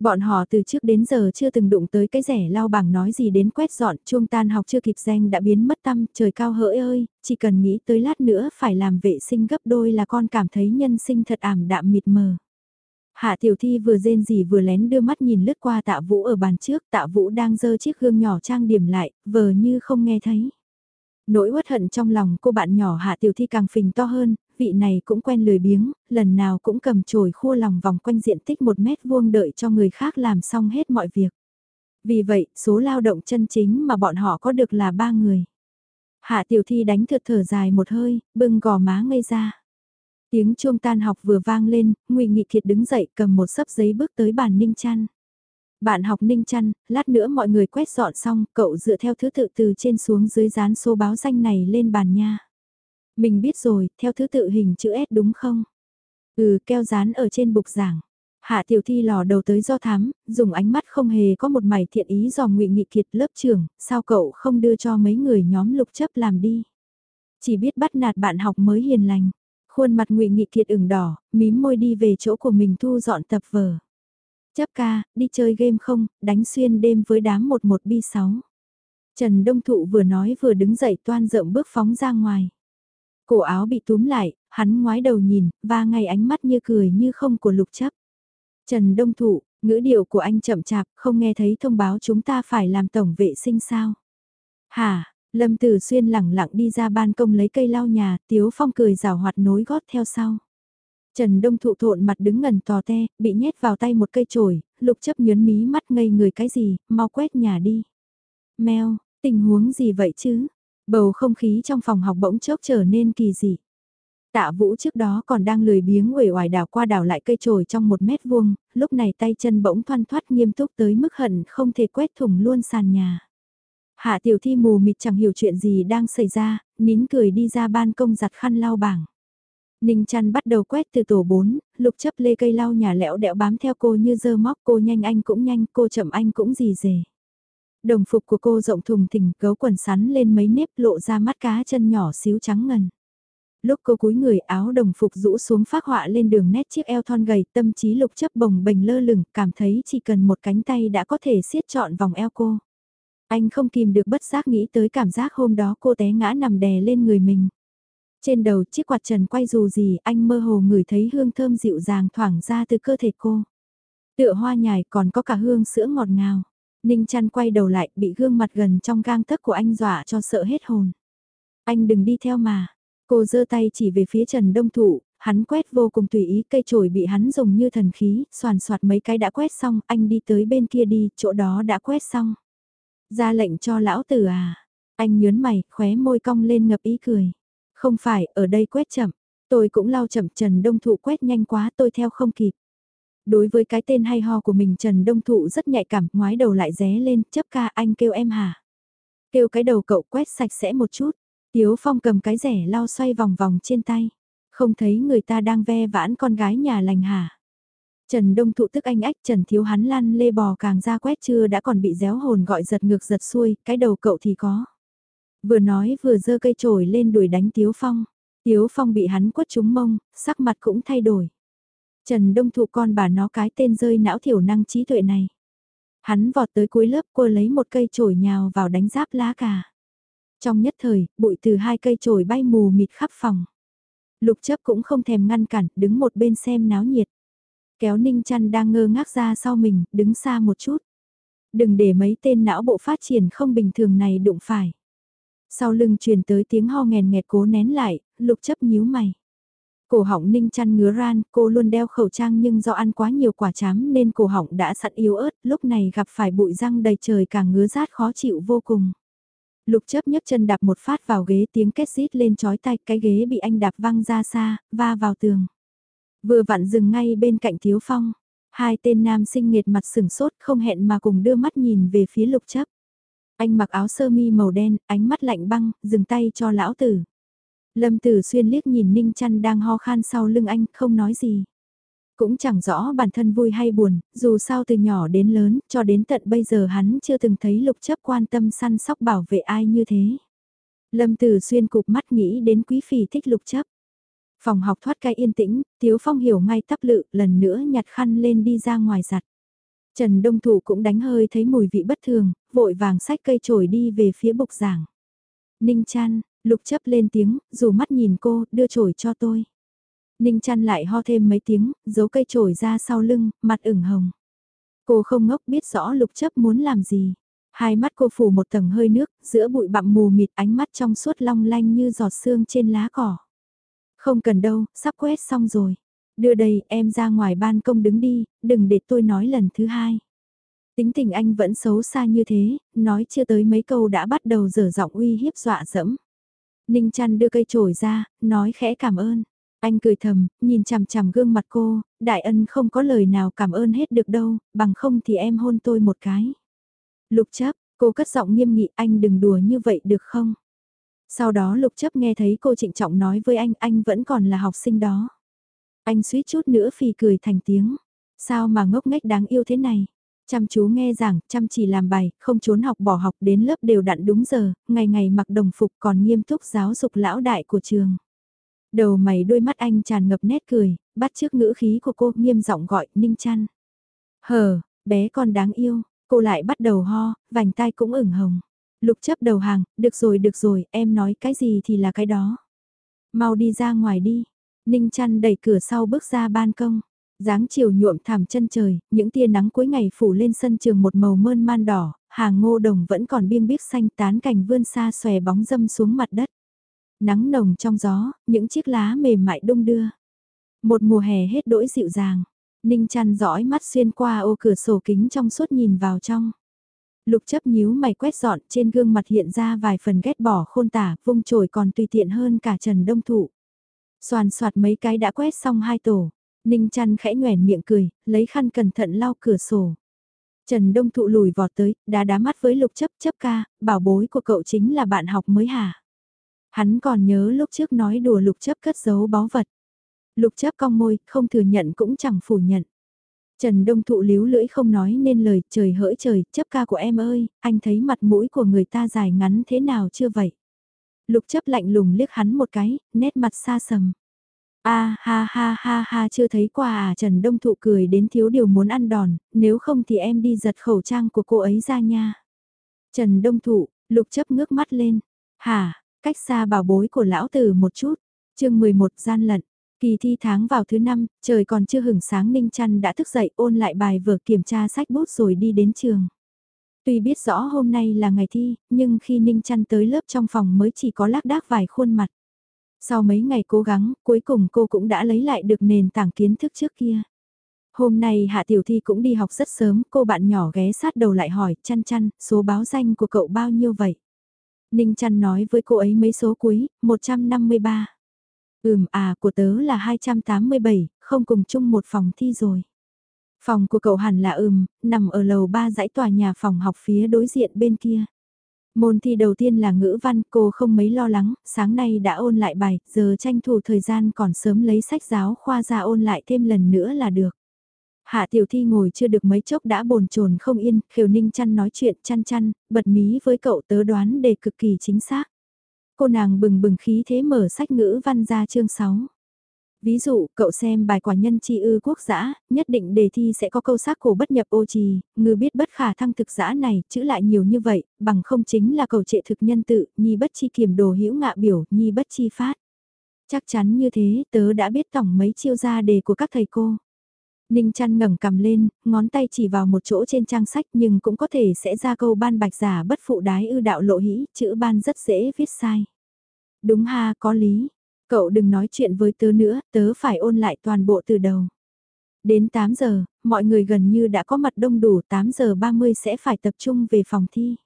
Bọn họ từ trước đến giờ chưa từng đụng tới cái rẻ lao bảng nói gì đến quét dọn, chuông tan học chưa kịp danh đã biến mất tâm, trời cao hỡi ơi, chỉ cần nghĩ tới lát nữa phải làm vệ sinh gấp đôi là con cảm thấy nhân sinh thật ảm đạm mịt mờ. Hạ tiểu thi vừa rên gì vừa lén đưa mắt nhìn lướt qua tạ vũ ở bàn trước, tạ vũ đang dơ chiếc gương nhỏ trang điểm lại, vờ như không nghe thấy. Nỗi uất hận trong lòng cô bạn nhỏ hạ tiểu thi càng phình to hơn, vị này cũng quen lười biếng, lần nào cũng cầm chổi khua lòng vòng quanh diện tích một mét vuông đợi cho người khác làm xong hết mọi việc. Vì vậy, số lao động chân chính mà bọn họ có được là ba người. Hạ tiểu thi đánh thượt thở dài một hơi, bưng gò má ngây ra. Tiếng chuông tan học vừa vang lên, ngụy Nghị Kiệt đứng dậy cầm một sấp giấy bước tới bàn Ninh Trăn. Bạn học Ninh Chăn, lát nữa mọi người quét dọn xong, cậu dựa theo thứ tự từ trên xuống dưới dán số báo danh này lên bàn nha. Mình biết rồi, theo thứ tự hình chữ S đúng không? Ừ, keo dán ở trên bục giảng. Hạ tiểu thi lò đầu tới do thám, dùng ánh mắt không hề có một mảy thiện ý dò ngụy Nghị Kiệt lớp trưởng, sao cậu không đưa cho mấy người nhóm lục chấp làm đi? Chỉ biết bắt nạt bạn học mới hiền lành. Khuôn mặt ngụy Nghị Kiệt ửng đỏ, mím môi đi về chỗ của mình thu dọn tập vở. Chấp ca, đi chơi game không, đánh xuyên đêm với đám 11 bi 6. Trần Đông Thụ vừa nói vừa đứng dậy toan rộng bước phóng ra ngoài. Cổ áo bị túm lại, hắn ngoái đầu nhìn, và ngay ánh mắt như cười như không của lục chấp. Trần Đông Thụ, ngữ điệu của anh chậm chạp, không nghe thấy thông báo chúng ta phải làm tổng vệ sinh sao. Hả, Lâm Tử Xuyên lẳng lặng đi ra ban công lấy cây lau nhà, Tiếu Phong cười rào hoạt nối gót theo sau. Trần Đông Thụ thộn mặt đứng ngần tò te, bị nhét vào tay một cây chổi, lục chấp nhớn mí mắt ngây người cái gì, mau quét nhà đi. Mèo, tình huống gì vậy chứ? Bầu không khí trong phòng học bỗng chốc trở nên kỳ dị. Tạ Vũ trước đó còn đang lười biếng uể oải đảo qua đảo lại cây chổi trong một mét vuông, lúc này tay chân bỗng thoăn thoát nghiêm túc tới mức hận không thể quét thủng luôn sàn nhà. Hạ tiểu thi mù mịt chẳng hiểu chuyện gì đang xảy ra, nín cười đi ra ban công giặt khăn lau bảng. Ninh chăn bắt đầu quét từ tổ 4, lục chấp lê cây lau nhà lẽo đẽo bám theo cô như dơ móc cô nhanh anh cũng nhanh, cô chậm anh cũng gì dề. Đồng phục của cô rộng thùng thình gấu quần sắn lên mấy nếp lộ ra mắt cá chân nhỏ xíu trắng ngần. Lúc cô cúi người áo đồng phục rũ xuống phát họa lên đường nét chiếc eo thon gầy tâm trí lục chấp bồng bềnh lơ lửng cảm thấy chỉ cần một cánh tay đã có thể siết trọn vòng eo cô. Anh không kìm được bất giác nghĩ tới cảm giác hôm đó cô té ngã nằm đè lên người mình. Trên đầu chiếc quạt trần quay dù gì anh mơ hồ ngửi thấy hương thơm dịu dàng thoảng ra từ cơ thể cô. Tựa hoa nhài còn có cả hương sữa ngọt ngào. Ninh chăn quay đầu lại bị gương mặt gần trong gang tấc của anh dọa cho sợ hết hồn. Anh đừng đi theo mà. Cô giơ tay chỉ về phía Trần Đông Thụ, hắn quét vô cùng tùy ý cây chổi bị hắn dùng như thần khí, soàn soạt mấy cái đã quét xong, anh đi tới bên kia đi, chỗ đó đã quét xong. Ra lệnh cho lão tử à, anh nhớn mày, khóe môi cong lên ngập ý cười. Không phải, ở đây quét chậm, tôi cũng lau chậm Trần Đông Thụ quét nhanh quá tôi theo không kịp. Đối với cái tên hay ho của mình Trần Đông Thụ rất nhạy cảm, ngoái đầu lại ré lên, chấp ca anh kêu em hả? Kêu cái đầu cậu quét sạch sẽ một chút. Tiếu Phong cầm cái rẻ lau xoay vòng vòng trên tay. Không thấy người ta đang ve vãn con gái nhà lành hả? Trần Đông Thụ tức anh ách Trần Thiếu hắn lăn lê bò càng ra quét chưa đã còn bị déo hồn gọi giật ngược giật xuôi, cái đầu cậu thì có. Vừa nói vừa giơ cây chổi lên đuổi đánh Tiếu Phong. Tiếu Phong bị hắn quất trúng mông, sắc mặt cũng thay đổi. Trần Đông Thụ con bà nó cái tên rơi não thiểu năng trí tuệ này. Hắn vọt tới cuối lớp cô lấy một cây chổi nhào vào đánh giáp lá cà. Trong nhất thời, bụi từ hai cây chổi bay mù mịt khắp phòng. Lục chấp cũng không thèm ngăn cản, đứng một bên xem náo nhiệt. Kéo Ninh chăn đang ngơ ngác ra sau mình, đứng xa một chút. Đừng để mấy tên não bộ phát triển không bình thường này đụng phải. Sau lưng truyền tới tiếng ho nghèn nghẹt cố nén lại, lục chấp nhíu mày. Cổ họng ninh chăn ngứa ran, cô luôn đeo khẩu trang nhưng do ăn quá nhiều quả chám nên cổ họng đã sẵn yếu ớt, lúc này gặp phải bụi răng đầy trời càng ngứa rát khó chịu vô cùng. Lục chấp nhấc chân đạp một phát vào ghế tiếng kết rít lên chói tay, cái ghế bị anh đạp văng ra xa, va vào tường. Vừa vặn dừng ngay bên cạnh Thiếu Phong, hai tên nam sinh nghiệt mặt sừng sốt không hẹn mà cùng đưa mắt nhìn về phía lục chấp. Anh mặc áo sơ mi màu đen, ánh mắt lạnh băng, dừng tay cho lão tử. Lâm Tử Xuyên liếc nhìn Ninh trăn đang ho khan sau lưng anh, không nói gì. Cũng chẳng rõ bản thân vui hay buồn, dù sao từ nhỏ đến lớn, cho đến tận bây giờ hắn chưa từng thấy lục chấp quan tâm săn sóc bảo vệ ai như thế. Lâm Tử Xuyên cụp mắt nghĩ đến quý phỉ thích lục chấp. Phòng học thoát cái yên tĩnh, Tiếu Phong hiểu ngay tắp lự, lần nữa nhặt khăn lên đi ra ngoài giặt. Trần Đông Thủ cũng đánh hơi thấy mùi vị bất thường, vội vàng sách cây trổi đi về phía bục giảng. Ninh chăn, lục chấp lên tiếng, dù mắt nhìn cô, đưa trổi cho tôi. Ninh chăn lại ho thêm mấy tiếng, giấu cây trổi ra sau lưng, mặt ửng hồng. Cô không ngốc biết rõ lục chấp muốn làm gì. Hai mắt cô phủ một tầng hơi nước, giữa bụi bặm mù mịt ánh mắt trong suốt long lanh như giọt sương trên lá cỏ. Không cần đâu, sắp quét xong rồi. Đưa đây, em ra ngoài ban công đứng đi, đừng để tôi nói lần thứ hai. Tính tình anh vẫn xấu xa như thế, nói chưa tới mấy câu đã bắt đầu dở giọng uy hiếp dọa dẫm. Ninh chăn đưa cây trổi ra, nói khẽ cảm ơn. Anh cười thầm, nhìn chằm chằm gương mặt cô, đại ân không có lời nào cảm ơn hết được đâu, bằng không thì em hôn tôi một cái. Lục chấp, cô cất giọng nghiêm nghị anh đừng đùa như vậy được không? Sau đó lục chấp nghe thấy cô trịnh trọng nói với anh, anh vẫn còn là học sinh đó. Anh suýt chút nữa phì cười thành tiếng. Sao mà ngốc nghếch đáng yêu thế này? Chăm chú nghe giảng, chăm chỉ làm bài, không trốn học bỏ học đến lớp đều đặn đúng giờ, ngày ngày mặc đồng phục còn nghiêm túc giáo dục lão đại của trường. Đầu mày đôi mắt anh tràn ngập nét cười, bắt chước ngữ khí của cô nghiêm giọng gọi Ninh trăn. Hờ, bé con đáng yêu, cô lại bắt đầu ho, vành tai cũng ửng hồng. Lục chấp đầu hàng, được rồi được rồi, em nói cái gì thì là cái đó. Mau đi ra ngoài đi. Ninh chăn đẩy cửa sau bước ra ban công. dáng chiều nhuộm thảm chân trời, những tia nắng cuối ngày phủ lên sân trường một màu mơn man đỏ, hàng ngô đồng vẫn còn biêng biếc xanh tán cành vươn xa xòe bóng dâm xuống mặt đất. Nắng nồng trong gió, những chiếc lá mềm mại đung đưa. Một mùa hè hết đỗi dịu dàng. Ninh chăn dõi mắt xuyên qua ô cửa sổ kính trong suốt nhìn vào trong. Lục chấp nhíu mày quét dọn trên gương mặt hiện ra vài phần ghét bỏ khôn tả, vung trồi còn tùy tiện hơn cả Trần Đông Thụ. Xoàn soạt mấy cái đã quét xong hai tổ. Ninh chăn khẽ nhoèn miệng cười, lấy khăn cẩn thận lau cửa sổ. Trần Đông Thụ lùi vọt tới, đá đá mắt với lục chấp chấp ca, bảo bối của cậu chính là bạn học mới hả? Hắn còn nhớ lúc trước nói đùa lục chấp cất giấu báu vật. Lục chấp cong môi, không thừa nhận cũng chẳng phủ nhận. Trần Đông Thụ líu lưỡi không nói nên lời, trời hỡi trời, chấp ca của em ơi, anh thấy mặt mũi của người ta dài ngắn thế nào chưa vậy? Lục chấp lạnh lùng liếc hắn một cái, nét mặt xa sầm. A ha ha ha ha chưa thấy qua à Trần Đông Thụ cười đến thiếu điều muốn ăn đòn, nếu không thì em đi giật khẩu trang của cô ấy ra nha. Trần Đông Thụ, lục chấp ngước mắt lên. Hà cách xa bảo bối của lão tử một chút. chương 11 gian lận. Kỳ thi tháng vào thứ năm, trời còn chưa hửng sáng Ninh Trăn đã thức dậy ôn lại bài vừa kiểm tra sách bút rồi đi đến trường. Tuy biết rõ hôm nay là ngày thi, nhưng khi Ninh Trăn tới lớp trong phòng mới chỉ có lác đác vài khuôn mặt. Sau mấy ngày cố gắng, cuối cùng cô cũng đã lấy lại được nền tảng kiến thức trước kia. Hôm nay Hạ Tiểu Thi cũng đi học rất sớm, cô bạn nhỏ ghé sát đầu lại hỏi, chăn chăn, số báo danh của cậu bao nhiêu vậy? Ninh chăn nói với cô ấy mấy số cuối, 153. Ừm à, của tớ là 287, không cùng chung một phòng thi rồi. Phòng của cậu hẳn là ừm, nằm ở lầu 3 dãy tòa nhà phòng học phía đối diện bên kia. Môn thi đầu tiên là ngữ văn, cô không mấy lo lắng, sáng nay đã ôn lại bài, giờ tranh thủ thời gian còn sớm lấy sách giáo khoa ra ôn lại thêm lần nữa là được. Hạ tiểu thi ngồi chưa được mấy chốc đã bồn chồn không yên, khều ninh chăn nói chuyện chăn chăn, bật mí với cậu tớ đoán đề cực kỳ chính xác. Cô nàng bừng bừng khí thế mở sách ngữ văn ra chương 6. Ví dụ, cậu xem bài quả nhân chi ư quốc giã, nhất định đề thi sẽ có câu xác cổ bất nhập ô trì, ngư biết bất khả thăng thực giã này, chữ lại nhiều như vậy, bằng không chính là cầu trệ thực nhân tự, nhi bất chi kiểm đồ hữu ngạ biểu, nhi bất chi phát. Chắc chắn như thế, tớ đã biết tổng mấy chiêu ra đề của các thầy cô. Ninh chăn ngẩng cầm lên, ngón tay chỉ vào một chỗ trên trang sách nhưng cũng có thể sẽ ra câu ban bạch giả bất phụ đái ư đạo lộ hĩ, chữ ban rất dễ viết sai. Đúng ha, có lý. Cậu đừng nói chuyện với tớ nữa, tớ phải ôn lại toàn bộ từ đầu. Đến 8 giờ, mọi người gần như đã có mặt đông đủ 8 giờ 30 sẽ phải tập trung về phòng thi.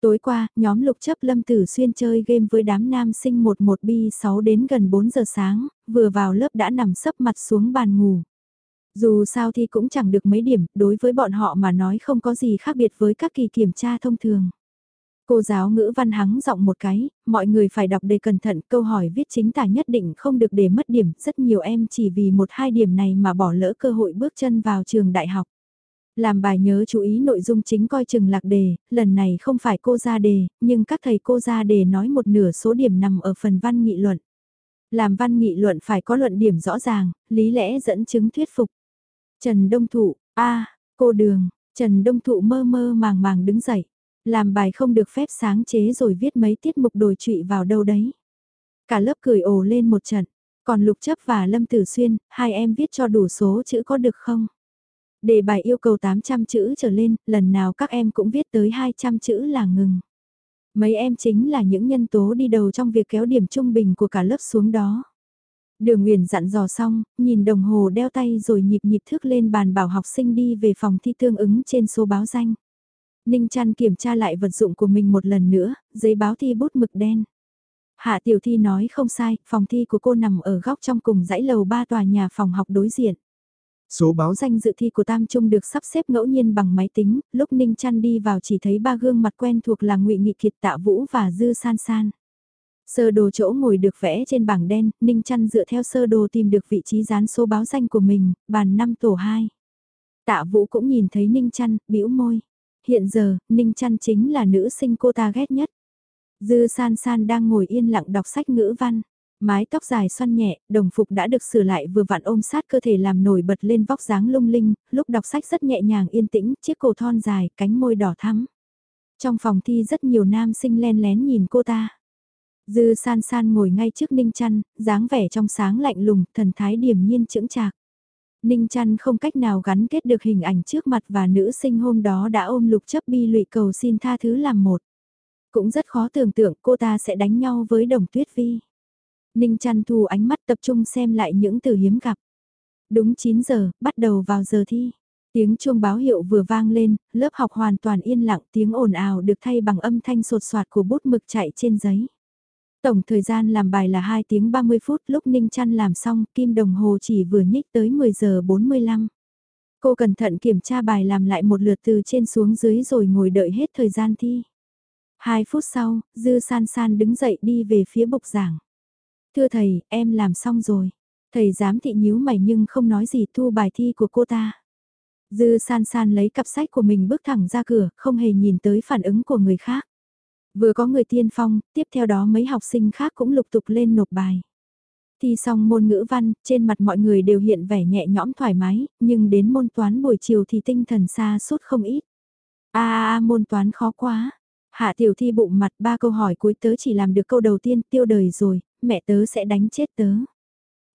Tối qua, nhóm lục chấp lâm tử xuyên chơi game với đám nam sinh 11B6 đến gần 4 giờ sáng, vừa vào lớp đã nằm sấp mặt xuống bàn ngủ. Dù sao thì cũng chẳng được mấy điểm, đối với bọn họ mà nói không có gì khác biệt với các kỳ kiểm tra thông thường. Cô giáo ngữ văn hắng giọng một cái, mọi người phải đọc đề cẩn thận, câu hỏi viết chính tả nhất định không được để mất điểm, rất nhiều em chỉ vì một hai điểm này mà bỏ lỡ cơ hội bước chân vào trường đại học. Làm bài nhớ chú ý nội dung chính coi chừng lạc đề, lần này không phải cô ra đề, nhưng các thầy cô ra đề nói một nửa số điểm nằm ở phần văn nghị luận. Làm văn nghị luận phải có luận điểm rõ ràng, lý lẽ dẫn chứng thuyết phục. Trần Đông Thụ, a cô đường, Trần Đông Thụ mơ mơ màng màng đứng dậy. Làm bài không được phép sáng chế rồi viết mấy tiết mục đồi trụy vào đâu đấy. Cả lớp cười ồ lên một trận. Còn Lục Chấp và Lâm Tử Xuyên, hai em viết cho đủ số chữ có được không? Đề bài yêu cầu 800 chữ trở lên, lần nào các em cũng viết tới 200 chữ là ngừng. Mấy em chính là những nhân tố đi đầu trong việc kéo điểm trung bình của cả lớp xuống đó. Đường Nguyền dặn dò xong, nhìn đồng hồ đeo tay rồi nhịp nhịp thước lên bàn bảo học sinh đi về phòng thi tương ứng trên số báo danh. Ninh chăn kiểm tra lại vật dụng của mình một lần nữa, giấy báo thi bút mực đen. Hạ tiểu thi nói không sai, phòng thi của cô nằm ở góc trong cùng dãy lầu ba tòa nhà phòng học đối diện. Số báo danh dự thi của Tam Trung được sắp xếp ngẫu nhiên bằng máy tính, lúc Ninh Chăn đi vào chỉ thấy ba gương mặt quen thuộc là ngụy Nghị Kiệt Tạ Vũ và Dư San San. Sơ đồ chỗ ngồi được vẽ trên bảng đen, Ninh Chăn dựa theo sơ đồ tìm được vị trí dán số báo danh của mình, bàn 5 tổ 2. Tạ Vũ cũng nhìn thấy Ninh Chăn, bĩu môi. Hiện giờ, Ninh Trăn chính là nữ sinh cô ta ghét nhất. Dư San San đang ngồi yên lặng đọc sách ngữ văn. Mái tóc dài xoăn nhẹ, đồng phục đã được sửa lại vừa vặn ôm sát cơ thể làm nổi bật lên vóc dáng lung linh, lúc đọc sách rất nhẹ nhàng yên tĩnh, chiếc cổ thon dài, cánh môi đỏ thắm. Trong phòng thi rất nhiều nam sinh len lén nhìn cô ta. Dư san san ngồi ngay trước Ninh Chăn, dáng vẻ trong sáng lạnh lùng, thần thái điềm nhiên chững chạc. Ninh Chăn không cách nào gắn kết được hình ảnh trước mặt và nữ sinh hôm đó đã ôm lục chấp bi lụy cầu xin tha thứ làm một. Cũng rất khó tưởng tượng cô ta sẽ đánh nhau với đồng tuyết vi. Ninh Chăn thu ánh mắt tập trung xem lại những từ hiếm gặp. Đúng 9 giờ, bắt đầu vào giờ thi. Tiếng chuông báo hiệu vừa vang lên, lớp học hoàn toàn yên lặng tiếng ồn ào được thay bằng âm thanh sột soạt của bút mực chạy trên giấy. Tổng thời gian làm bài là 2 tiếng 30 phút lúc Ninh Chăn làm xong, kim đồng hồ chỉ vừa nhích tới 10 giờ 45. Cô cẩn thận kiểm tra bài làm lại một lượt từ trên xuống dưới rồi ngồi đợi hết thời gian thi. 2 phút sau, Dư San San đứng dậy đi về phía bục giảng. Thưa thầy, em làm xong rồi. Thầy giám thị nhíu mày nhưng không nói gì thu bài thi của cô ta. Dư san san lấy cặp sách của mình bước thẳng ra cửa, không hề nhìn tới phản ứng của người khác. Vừa có người tiên phong, tiếp theo đó mấy học sinh khác cũng lục tục lên nộp bài. Thi xong môn ngữ văn, trên mặt mọi người đều hiện vẻ nhẹ nhõm thoải mái, nhưng đến môn toán buổi chiều thì tinh thần xa suốt không ít. a môn toán khó quá. Hạ tiểu thi bụng mặt ba câu hỏi cuối tớ chỉ làm được câu đầu tiên tiêu đời rồi, mẹ tớ sẽ đánh chết tớ.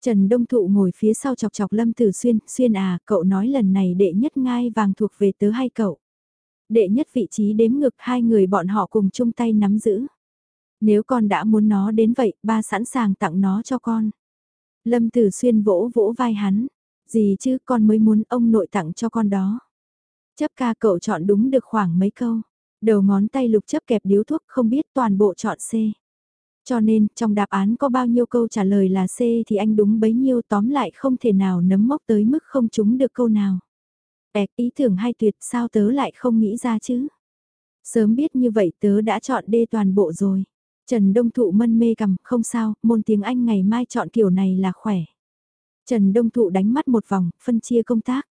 Trần Đông Thụ ngồi phía sau chọc chọc Lâm Tử Xuyên, Xuyên à, cậu nói lần này đệ nhất ngai vàng thuộc về tớ hay cậu? Đệ nhất vị trí đếm ngực hai người bọn họ cùng chung tay nắm giữ. Nếu con đã muốn nó đến vậy, ba sẵn sàng tặng nó cho con. Lâm Tử Xuyên vỗ vỗ vai hắn. Gì chứ con mới muốn ông nội tặng cho con đó. Chấp ca cậu chọn đúng được khoảng mấy câu. Đầu ngón tay lục chấp kẹp điếu thuốc không biết toàn bộ chọn C. Cho nên, trong đáp án có bao nhiêu câu trả lời là C thì anh đúng bấy nhiêu tóm lại không thể nào nấm mốc tới mức không trúng được câu nào. Ếc ý tưởng hay tuyệt sao tớ lại không nghĩ ra chứ. Sớm biết như vậy tớ đã chọn D toàn bộ rồi. Trần Đông Thụ mân mê cầm, không sao, môn tiếng Anh ngày mai chọn kiểu này là khỏe. Trần Đông Thụ đánh mắt một vòng, phân chia công tác.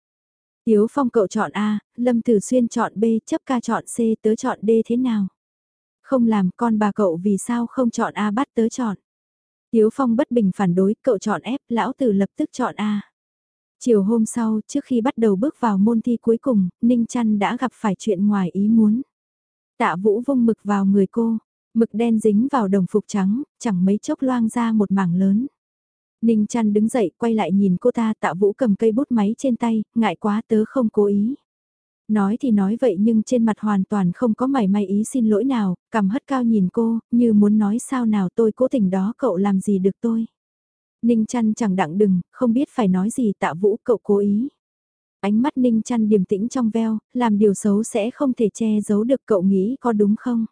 Tiếu Phong cậu chọn A, Lâm Tử Xuyên chọn B, chấp ca chọn C, tớ chọn D thế nào? Không làm con bà cậu vì sao không chọn A bắt tớ chọn. Tiếu Phong bất bình phản đối, cậu chọn F, lão tử lập tức chọn A. Chiều hôm sau, trước khi bắt đầu bước vào môn thi cuối cùng, Ninh Trăn đã gặp phải chuyện ngoài ý muốn. Tạ Vũ vung mực vào người cô, mực đen dính vào đồng phục trắng, chẳng mấy chốc loang ra một mảng lớn. Ninh Trăn đứng dậy quay lại nhìn cô ta tạ vũ cầm cây bút máy trên tay, ngại quá tớ không cố ý. Nói thì nói vậy nhưng trên mặt hoàn toàn không có mảy may ý xin lỗi nào, cầm hất cao nhìn cô, như muốn nói sao nào tôi cố tình đó cậu làm gì được tôi. Ninh chăn chẳng đặng đừng, không biết phải nói gì tạ vũ cậu cố ý. Ánh mắt Ninh chăn điềm tĩnh trong veo, làm điều xấu sẽ không thể che giấu được cậu nghĩ có đúng không?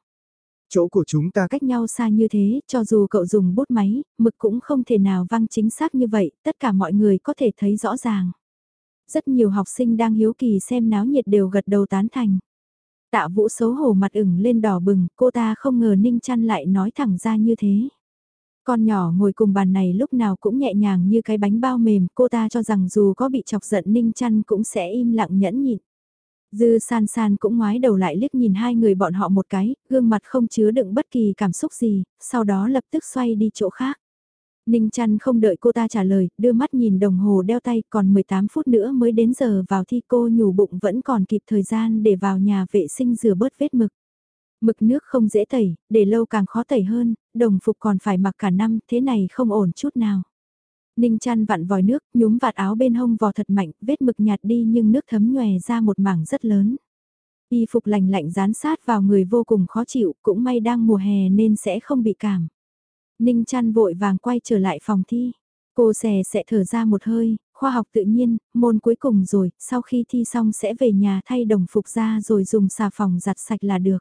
Chỗ của chúng ta cách nhau xa như thế, cho dù cậu dùng bút máy, mực cũng không thể nào văng chính xác như vậy, tất cả mọi người có thể thấy rõ ràng. Rất nhiều học sinh đang hiếu kỳ xem náo nhiệt đều gật đầu tán thành. Tạ vũ xấu hổ mặt ửng lên đỏ bừng, cô ta không ngờ Ninh chăn lại nói thẳng ra như thế. Con nhỏ ngồi cùng bàn này lúc nào cũng nhẹ nhàng như cái bánh bao mềm, cô ta cho rằng dù có bị chọc giận Ninh chăn cũng sẽ im lặng nhẫn nhịn. Dư san san cũng ngoái đầu lại liếc nhìn hai người bọn họ một cái, gương mặt không chứa đựng bất kỳ cảm xúc gì, sau đó lập tức xoay đi chỗ khác. Ninh chăn không đợi cô ta trả lời, đưa mắt nhìn đồng hồ đeo tay còn 18 phút nữa mới đến giờ vào thi cô nhủ bụng vẫn còn kịp thời gian để vào nhà vệ sinh rửa bớt vết mực. Mực nước không dễ tẩy, để lâu càng khó tẩy hơn, đồng phục còn phải mặc cả năm, thế này không ổn chút nào. Ninh chăn vặn vòi nước, nhúm vạt áo bên hông vò thật mạnh, vết mực nhạt đi nhưng nước thấm nhòe ra một mảng rất lớn. Y phục lành lạnh dán sát vào người vô cùng khó chịu, cũng may đang mùa hè nên sẽ không bị cảm. Ninh chăn vội vàng quay trở lại phòng thi. Cô xè sẽ thở ra một hơi, khoa học tự nhiên, môn cuối cùng rồi, sau khi thi xong sẽ về nhà thay đồng phục ra rồi dùng xà phòng giặt sạch là được.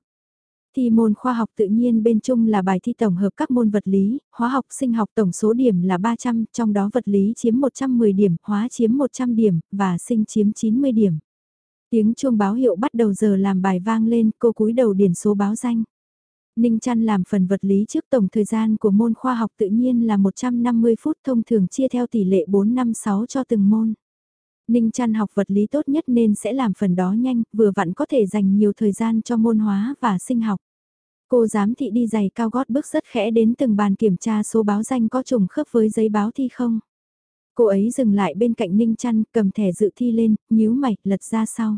Thi môn khoa học tự nhiên bên chung là bài thi tổng hợp các môn vật lý, hóa học sinh học tổng số điểm là 300, trong đó vật lý chiếm 110 điểm, hóa chiếm 100 điểm, và sinh chiếm 90 điểm. Tiếng chuông báo hiệu bắt đầu giờ làm bài vang lên, cô cúi đầu điển số báo danh. Ninh Trăn làm phần vật lý trước tổng thời gian của môn khoa học tự nhiên là 150 phút thông thường chia theo tỷ lệ 456 cho từng môn. Ninh chăn học vật lý tốt nhất nên sẽ làm phần đó nhanh, vừa vặn có thể dành nhiều thời gian cho môn hóa và sinh học. Cô giám thị đi giày cao gót bước rất khẽ đến từng bàn kiểm tra số báo danh có trùng khớp với giấy báo thi không. Cô ấy dừng lại bên cạnh Ninh chăn, cầm thẻ dự thi lên, nhíu mày, lật ra sau.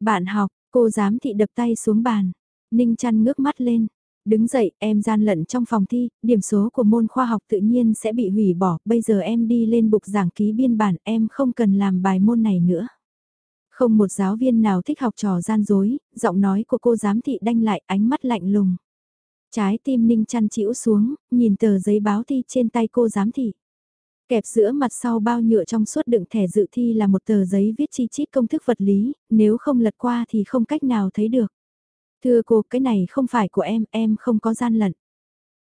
Bạn học, cô giám thị đập tay xuống bàn. Ninh chăn ngước mắt lên. Đứng dậy, em gian lận trong phòng thi, điểm số của môn khoa học tự nhiên sẽ bị hủy bỏ, bây giờ em đi lên bục giảng ký biên bản, em không cần làm bài môn này nữa. Không một giáo viên nào thích học trò gian dối, giọng nói của cô giám thị đanh lại ánh mắt lạnh lùng. Trái tim ninh chăn chịu xuống, nhìn tờ giấy báo thi trên tay cô giám thị. Kẹp giữa mặt sau bao nhựa trong suốt đựng thẻ dự thi là một tờ giấy viết chi chít công thức vật lý, nếu không lật qua thì không cách nào thấy được. Thưa cô, cái này không phải của em, em không có gian lận.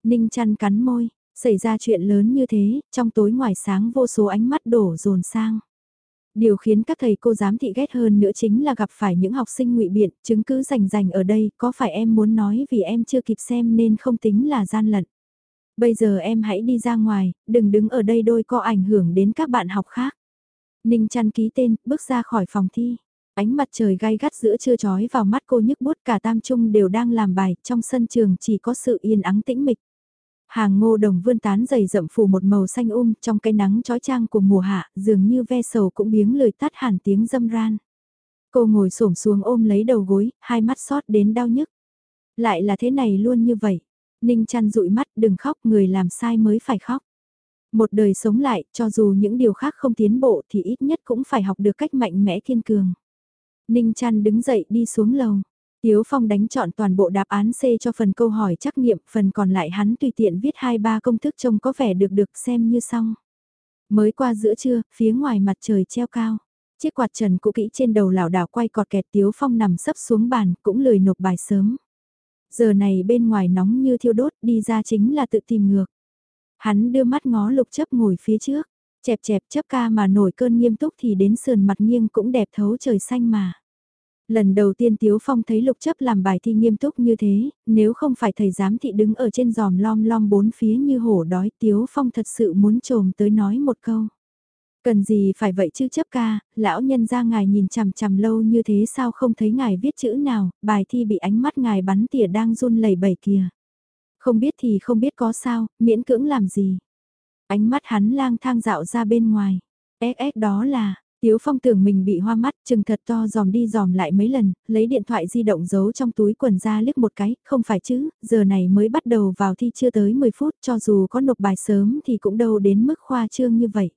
Ninh chăn cắn môi, xảy ra chuyện lớn như thế, trong tối ngoài sáng vô số ánh mắt đổ dồn sang. Điều khiến các thầy cô giám thị ghét hơn nữa chính là gặp phải những học sinh ngụy biện, chứng cứ rành rành ở đây, có phải em muốn nói vì em chưa kịp xem nên không tính là gian lận. Bây giờ em hãy đi ra ngoài, đừng đứng ở đây đôi có ảnh hưởng đến các bạn học khác. Ninh chăn ký tên, bước ra khỏi phòng thi. Ánh mặt trời gai gắt giữa trưa chói vào mắt cô nhức bút cả tam trung đều đang làm bài, trong sân trường chỉ có sự yên ắng tĩnh mịch. Hàng ngô đồng vươn tán dày rậm phủ một màu xanh um trong cái nắng chói chang của mùa hạ, dường như ve sầu cũng biếng lời tắt hẳn tiếng dâm ran. Cô ngồi xổm xuống ôm lấy đầu gối, hai mắt sót đến đau nhức. Lại là thế này luôn như vậy. Ninh chăn dụi mắt đừng khóc người làm sai mới phải khóc. Một đời sống lại, cho dù những điều khác không tiến bộ thì ít nhất cũng phải học được cách mạnh mẽ kiên cường. Ninh chăn đứng dậy đi xuống lầu. Tiếu Phong đánh chọn toàn bộ đáp án C cho phần câu hỏi trắc nghiệm, phần còn lại hắn tùy tiện viết hai ba công thức trông có vẻ được được xem như xong. Mới qua giữa trưa, phía ngoài mặt trời treo cao. Chiếc quạt trần cũ kỹ trên đầu lảo đảo quay cọt kẹt Tiếu Phong nằm sấp xuống bàn, cũng lười nộp bài sớm. Giờ này bên ngoài nóng như thiêu đốt, đi ra chính là tự tìm ngược. Hắn đưa mắt ngó lục chấp ngồi phía trước, chẹp chẹp chấp ca mà nổi cơn nghiêm túc thì đến sườn mặt nghiêng cũng đẹp thấu trời xanh mà. Lần đầu tiên Tiếu Phong thấy lục chấp làm bài thi nghiêm túc như thế, nếu không phải thầy giám thị đứng ở trên giòm lom lom bốn phía như hổ đói Tiếu Phong thật sự muốn trồm tới nói một câu. Cần gì phải vậy chứ chấp ca, lão nhân ra ngài nhìn chằm chằm lâu như thế sao không thấy ngài viết chữ nào, bài thi bị ánh mắt ngài bắn tỉa đang run lẩy bẩy kìa. Không biết thì không biết có sao, miễn cưỡng làm gì. Ánh mắt hắn lang thang dạo ra bên ngoài. SS đó là, Tiếu Phong tưởng mình bị hoa mắt, chừng thật to dòm đi dòm lại mấy lần, lấy điện thoại di động giấu trong túi quần ra liếc một cái, không phải chứ, giờ này mới bắt đầu vào thi chưa tới 10 phút, cho dù có nộp bài sớm thì cũng đâu đến mức khoa trương như vậy.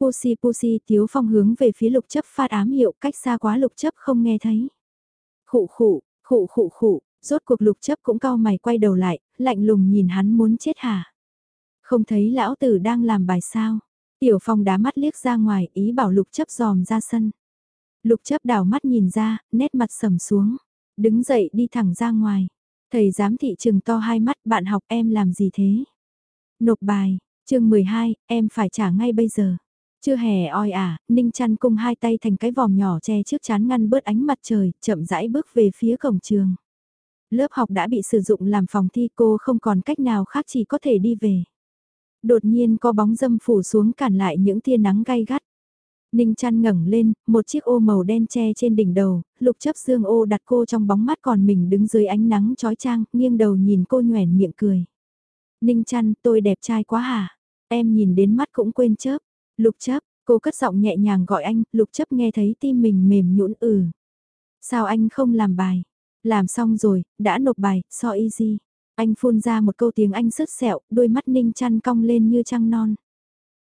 Pussy Pussy Tiếu Phong hướng về phía lục chấp phát ám hiệu cách xa quá lục chấp không nghe thấy. Khụ khụ, khụ khụ khụ, rốt cuộc lục chấp cũng cao mày quay đầu lại, lạnh lùng nhìn hắn muốn chết hả. Không thấy lão tử đang làm bài sao. Tiểu Phong đá mắt liếc ra ngoài ý bảo lục chấp dòm ra sân. Lục chấp đảo mắt nhìn ra, nét mặt sầm xuống. Đứng dậy đi thẳng ra ngoài. Thầy giám thị trừng to hai mắt bạn học em làm gì thế? Nộp bài, chương 12, em phải trả ngay bây giờ. Chưa hè oi à, Ninh chăn cung hai tay thành cái vòm nhỏ che trước chán ngăn bớt ánh mặt trời, chậm rãi bước về phía cổng trường. Lớp học đã bị sử dụng làm phòng thi cô không còn cách nào khác chỉ có thể đi về. Đột nhiên có bóng dâm phủ xuống cản lại những tia nắng gay gắt. Ninh chăn ngẩng lên, một chiếc ô màu đen che trên đỉnh đầu, lục chấp dương ô đặt cô trong bóng mắt còn mình đứng dưới ánh nắng trói trang, nghiêng đầu nhìn cô nhoẻn miệng cười. Ninh chăn, tôi đẹp trai quá hả? Em nhìn đến mắt cũng quên chớp. Lục chấp, cô cất giọng nhẹ nhàng gọi anh, lục chấp nghe thấy tim mình mềm nhũn ừ. Sao anh không làm bài? Làm xong rồi, đã nộp bài, so easy. Anh phun ra một câu tiếng Anh sứt sẹo, đôi mắt ninh chăn cong lên như trăng non.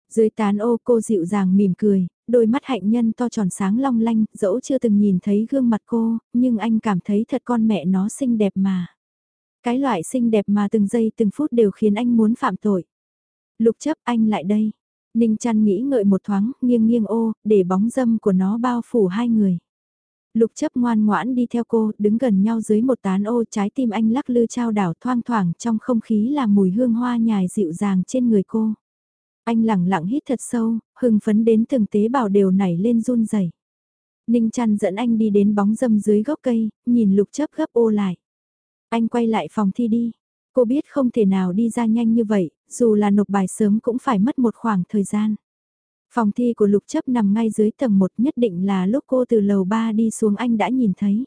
Dưới tán ô cô dịu dàng mỉm cười, đôi mắt hạnh nhân to tròn sáng long lanh, dẫu chưa từng nhìn thấy gương mặt cô, nhưng anh cảm thấy thật con mẹ nó xinh đẹp mà. Cái loại xinh đẹp mà từng giây từng phút đều khiến anh muốn phạm tội. Lục chấp anh lại đây. Ninh chăn nghĩ ngợi một thoáng, nghiêng nghiêng ô, để bóng dâm của nó bao phủ hai người. Lục chấp ngoan ngoãn đi theo cô, đứng gần nhau dưới một tán ô trái tim anh lắc lư trao đảo thoang thoảng trong không khí là mùi hương hoa nhài dịu dàng trên người cô. Anh lẳng lặng hít thật sâu, hưng phấn đến từng tế bào đều nảy lên run rẩy. Ninh chăn dẫn anh đi đến bóng dâm dưới gốc cây, nhìn lục chấp gấp ô lại. Anh quay lại phòng thi đi. Cô biết không thể nào đi ra nhanh như vậy, dù là nộp bài sớm cũng phải mất một khoảng thời gian. Phòng thi của lục chấp nằm ngay dưới tầng 1 nhất định là lúc cô từ lầu 3 đi xuống anh đã nhìn thấy.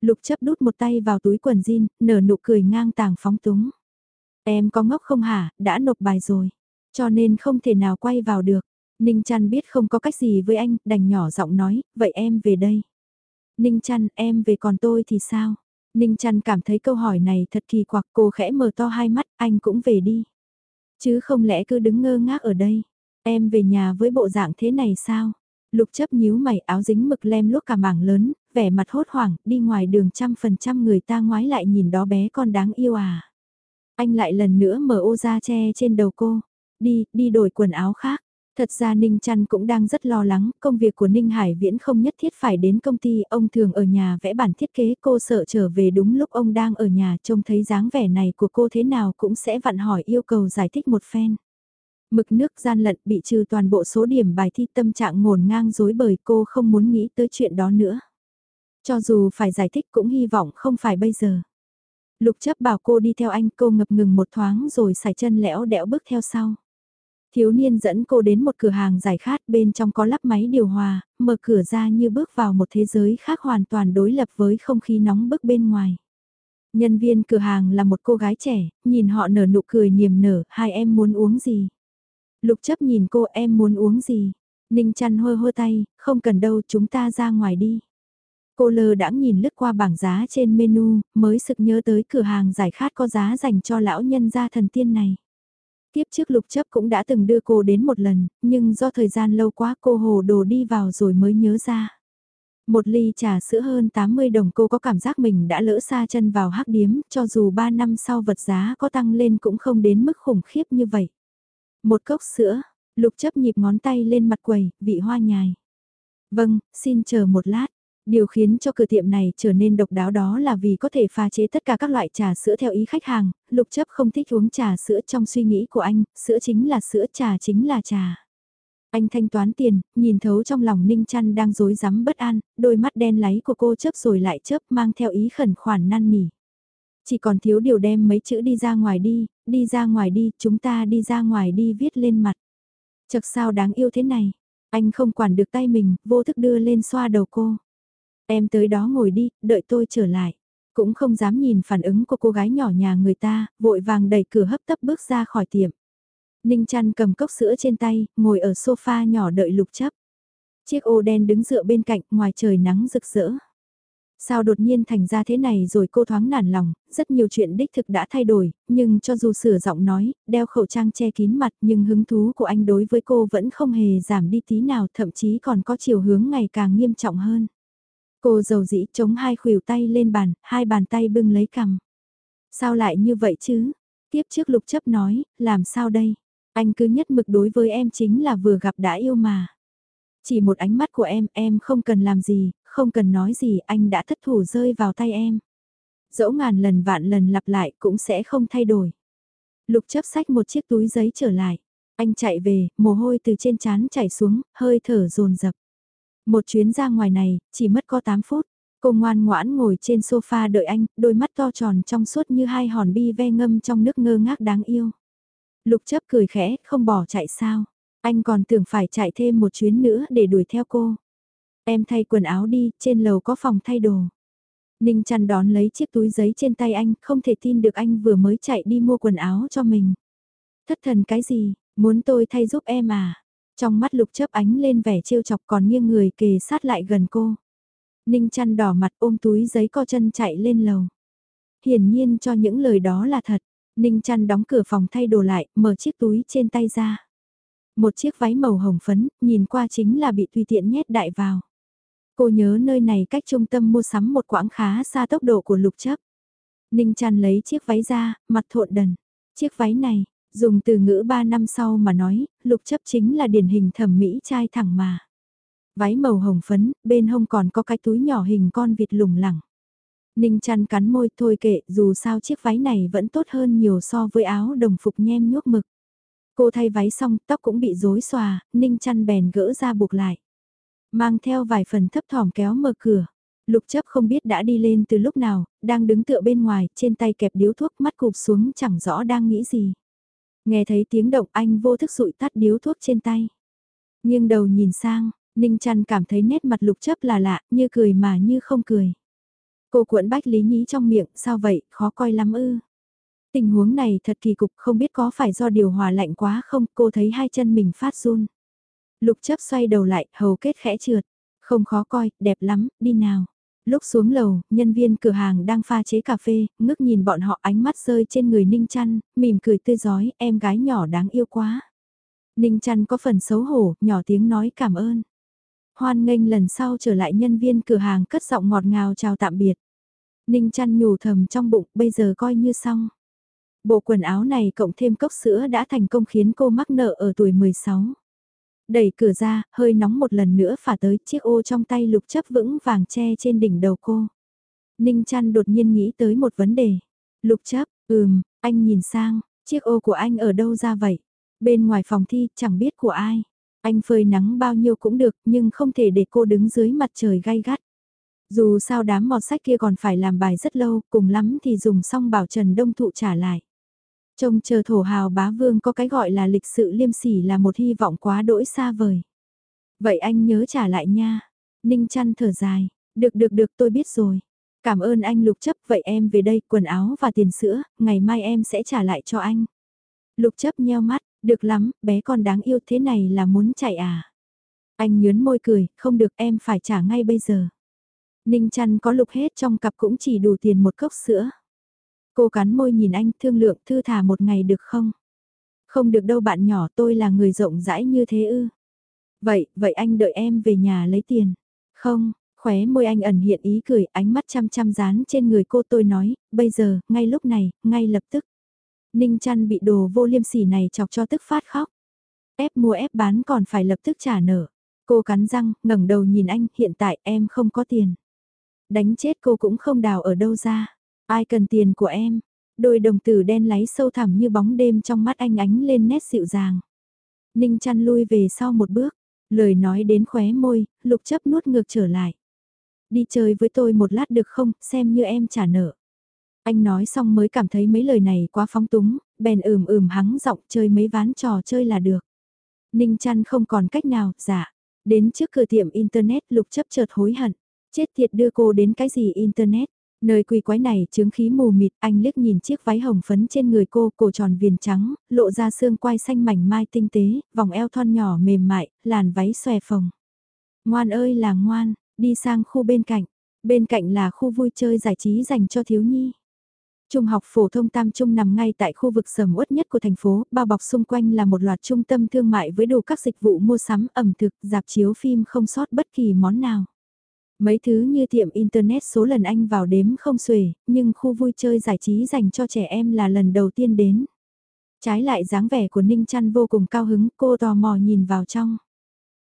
Lục chấp đút một tay vào túi quần jean, nở nụ cười ngang tàng phóng túng. Em có ngốc không hả, đã nộp bài rồi. Cho nên không thể nào quay vào được. Ninh chăn biết không có cách gì với anh, đành nhỏ giọng nói, vậy em về đây. Ninh chăn, em về còn tôi thì sao? Ninh chăn cảm thấy câu hỏi này thật kỳ quặc cô khẽ mở to hai mắt, anh cũng về đi. Chứ không lẽ cứ đứng ngơ ngác ở đây. Em về nhà với bộ dạng thế này sao? Lục chấp nhíu mày áo dính mực lem lúc cả mảng lớn, vẻ mặt hốt hoảng, đi ngoài đường trăm phần trăm người ta ngoái lại nhìn đó bé con đáng yêu à. Anh lại lần nữa mở ô ra che trên đầu cô. Đi, đi đổi quần áo khác. Thật ra Ninh Trăn cũng đang rất lo lắng, công việc của Ninh Hải Viễn không nhất thiết phải đến công ty, ông thường ở nhà vẽ bản thiết kế, cô sợ trở về đúng lúc ông đang ở nhà, trông thấy dáng vẻ này của cô thế nào cũng sẽ vặn hỏi yêu cầu giải thích một phen. Mực nước gian lận bị trừ toàn bộ số điểm bài thi tâm trạng ngổn ngang dối bời cô không muốn nghĩ tới chuyện đó nữa. Cho dù phải giải thích cũng hy vọng không phải bây giờ. Lục chấp bảo cô đi theo anh cô ngập ngừng một thoáng rồi xài chân lẽo đẽo bước theo sau. Thiếu niên dẫn cô đến một cửa hàng giải khát bên trong có lắp máy điều hòa, mở cửa ra như bước vào một thế giới khác hoàn toàn đối lập với không khí nóng bức bên ngoài. Nhân viên cửa hàng là một cô gái trẻ, nhìn họ nở nụ cười niềm nở, hai em muốn uống gì? Lục chấp nhìn cô em muốn uống gì? Ninh chăn hơ hơ tay, không cần đâu chúng ta ra ngoài đi. Cô lơ đãng nhìn lướt qua bảng giá trên menu, mới sực nhớ tới cửa hàng giải khát có giá dành cho lão nhân gia thần tiên này. Tiếp trước lục chấp cũng đã từng đưa cô đến một lần, nhưng do thời gian lâu quá cô hồ đồ đi vào rồi mới nhớ ra. Một ly trà sữa hơn 80 đồng cô có cảm giác mình đã lỡ xa chân vào hắc điếm, cho dù 3 năm sau vật giá có tăng lên cũng không đến mức khủng khiếp như vậy. Một cốc sữa, lục chấp nhịp ngón tay lên mặt quầy, vị hoa nhài. Vâng, xin chờ một lát. Điều khiến cho cửa tiệm này trở nên độc đáo đó là vì có thể pha chế tất cả các loại trà sữa theo ý khách hàng, lục chấp không thích uống trà sữa trong suy nghĩ của anh, sữa chính là sữa trà chính là trà. Anh thanh toán tiền, nhìn thấu trong lòng Ninh Chăn đang rối rắm bất an, đôi mắt đen láy của cô chớp rồi lại chớp mang theo ý khẩn khoản năn nỉ. Chỉ còn thiếu điều đem mấy chữ đi ra ngoài đi, đi ra ngoài đi, chúng ta đi ra ngoài đi viết lên mặt. Chật sao đáng yêu thế này, anh không quản được tay mình, vô thức đưa lên xoa đầu cô. Em tới đó ngồi đi, đợi tôi trở lại. Cũng không dám nhìn phản ứng của cô gái nhỏ nhà người ta, vội vàng đẩy cửa hấp tấp bước ra khỏi tiệm. Ninh chăn cầm cốc sữa trên tay, ngồi ở sofa nhỏ đợi lục chấp. Chiếc ô đen đứng dựa bên cạnh, ngoài trời nắng rực rỡ. Sao đột nhiên thành ra thế này rồi cô thoáng nản lòng, rất nhiều chuyện đích thực đã thay đổi, nhưng cho dù sửa giọng nói, đeo khẩu trang che kín mặt nhưng hứng thú của anh đối với cô vẫn không hề giảm đi tí nào thậm chí còn có chiều hướng ngày càng nghiêm trọng hơn. Cô dầu dĩ chống hai khuỷu tay lên bàn, hai bàn tay bưng lấy cằm. Sao lại như vậy chứ? Tiếp trước lục chấp nói, làm sao đây? Anh cứ nhất mực đối với em chính là vừa gặp đã yêu mà. Chỉ một ánh mắt của em, em không cần làm gì, không cần nói gì, anh đã thất thủ rơi vào tay em. Dẫu ngàn lần vạn lần lặp lại cũng sẽ không thay đổi. Lục chấp sách một chiếc túi giấy trở lại. Anh chạy về, mồ hôi từ trên trán chảy xuống, hơi thở dồn dập. Một chuyến ra ngoài này, chỉ mất có 8 phút. Cô ngoan ngoãn ngồi trên sofa đợi anh, đôi mắt to tròn trong suốt như hai hòn bi ve ngâm trong nước ngơ ngác đáng yêu. Lục chấp cười khẽ, không bỏ chạy sao. Anh còn tưởng phải chạy thêm một chuyến nữa để đuổi theo cô. Em thay quần áo đi, trên lầu có phòng thay đồ. Ninh chăn đón lấy chiếc túi giấy trên tay anh, không thể tin được anh vừa mới chạy đi mua quần áo cho mình. Thất thần cái gì, muốn tôi thay giúp em à? Trong mắt lục chấp ánh lên vẻ trêu chọc còn nghiêng người kề sát lại gần cô. Ninh chăn đỏ mặt ôm túi giấy co chân chạy lên lầu. Hiển nhiên cho những lời đó là thật. Ninh chăn đóng cửa phòng thay đồ lại, mở chiếc túi trên tay ra. Một chiếc váy màu hồng phấn, nhìn qua chính là bị tùy tiện nhét đại vào. Cô nhớ nơi này cách trung tâm mua sắm một quãng khá xa tốc độ của lục chấp. Ninh chăn lấy chiếc váy ra, mặt thộn đần. Chiếc váy này, dùng từ ngữ 3 năm sau mà nói, lục chấp chính là điển hình thẩm mỹ trai thẳng mà. Váy màu hồng phấn, bên hông còn có cái túi nhỏ hình con vịt lủng lẳng. Ninh chăn cắn môi thôi kệ, dù sao chiếc váy này vẫn tốt hơn nhiều so với áo đồng phục nhem nhuốc mực. Cô thay váy xong, tóc cũng bị rối xòa, Ninh chăn bèn gỡ ra buộc lại. Mang theo vài phần thấp thỏm kéo mở cửa. Lục chấp không biết đã đi lên từ lúc nào, đang đứng tựa bên ngoài, trên tay kẹp điếu thuốc mắt cụp xuống chẳng rõ đang nghĩ gì. Nghe thấy tiếng động anh vô thức rụi tắt điếu thuốc trên tay. Nhưng đầu nhìn sang, Ninh Trăn cảm thấy nét mặt lục chấp là lạ, như cười mà như không cười. Cô cuộn bách lý nhí trong miệng, sao vậy, khó coi lắm ư. Tình huống này thật kỳ cục, không biết có phải do điều hòa lạnh quá không, cô thấy hai chân mình phát run. Lục chấp xoay đầu lại, hầu kết khẽ trượt. Không khó coi, đẹp lắm, đi nào. Lúc xuống lầu, nhân viên cửa hàng đang pha chế cà phê, ngước nhìn bọn họ ánh mắt rơi trên người Ninh Trăn, mỉm cười tươi giói, em gái nhỏ đáng yêu quá. Ninh Trăn có phần xấu hổ, nhỏ tiếng nói cảm ơn. Hoan nghênh lần sau trở lại nhân viên cửa hàng cất giọng ngọt ngào chào tạm biệt. Ninh Trăn nhủ thầm trong bụng, bây giờ coi như xong. Bộ quần áo này cộng thêm cốc sữa đã thành công khiến cô mắc nợ ở tuổi 16. Đẩy cửa ra, hơi nóng một lần nữa phả tới chiếc ô trong tay lục chấp vững vàng che trên đỉnh đầu cô. Ninh chăn đột nhiên nghĩ tới một vấn đề. Lục chấp, ừm, anh nhìn sang, chiếc ô của anh ở đâu ra vậy? Bên ngoài phòng thi chẳng biết của ai. Anh phơi nắng bao nhiêu cũng được nhưng không thể để cô đứng dưới mặt trời gay gắt. Dù sao đám mọt sách kia còn phải làm bài rất lâu, cùng lắm thì dùng xong bảo Trần Đông Thụ trả lại. Trông chờ thổ hào bá vương có cái gọi là lịch sự liêm sỉ là một hy vọng quá đỗi xa vời. Vậy anh nhớ trả lại nha. Ninh chăn thở dài. Được được được tôi biết rồi. Cảm ơn anh lục chấp vậy em về đây quần áo và tiền sữa, ngày mai em sẽ trả lại cho anh. Lục chấp nheo mắt, được lắm, bé con đáng yêu thế này là muốn chạy à. Anh nhớn môi cười, không được em phải trả ngay bây giờ. Ninh chăn có lục hết trong cặp cũng chỉ đủ tiền một cốc sữa. Cô cắn môi nhìn anh thương lượng thư thả một ngày được không? Không được đâu bạn nhỏ tôi là người rộng rãi như thế ư. Vậy, vậy anh đợi em về nhà lấy tiền. Không, Khóe môi anh ẩn hiện ý cười, ánh mắt chăm chăm dán trên người cô tôi nói, bây giờ, ngay lúc này, ngay lập tức. Ninh chăn bị đồ vô liêm sỉ này chọc cho tức phát khóc. Ép mua ép bán còn phải lập tức trả nợ. Cô cắn răng, ngẩng đầu nhìn anh, hiện tại em không có tiền. Đánh chết cô cũng không đào ở đâu ra. Ai cần tiền của em? Đôi đồng tử đen láy sâu thẳm như bóng đêm trong mắt anh ánh lên nét dịu dàng. Ninh chăn lui về sau một bước, lời nói đến khóe môi, lục chấp nuốt ngược trở lại. Đi chơi với tôi một lát được không, xem như em trả nợ. Anh nói xong mới cảm thấy mấy lời này quá phóng túng, bèn ừm ừm hắng giọng chơi mấy ván trò chơi là được. Ninh chăn không còn cách nào, dạ. Đến trước cửa tiệm Internet lục chấp chợt hối hận. Chết tiệt đưa cô đến cái gì Internet. Nơi quỳ quái này chứng khí mù mịt, anh liếc nhìn chiếc váy hồng phấn trên người cô, cổ tròn viền trắng, lộ ra xương quai xanh mảnh mai tinh tế, vòng eo thon nhỏ mềm mại, làn váy xòe phồng. Ngoan ơi là ngoan, đi sang khu bên cạnh, bên cạnh là khu vui chơi giải trí dành cho thiếu nhi. Trung học phổ thông Tam Trung nằm ngay tại khu vực sầm uất nhất của thành phố, bao bọc xung quanh là một loạt trung tâm thương mại với đủ các dịch vụ mua sắm ẩm thực, dạp chiếu phim không sót bất kỳ món nào. Mấy thứ như tiệm Internet số lần anh vào đếm không xuể, nhưng khu vui chơi giải trí dành cho trẻ em là lần đầu tiên đến. Trái lại dáng vẻ của Ninh Trăn vô cùng cao hứng, cô tò mò nhìn vào trong.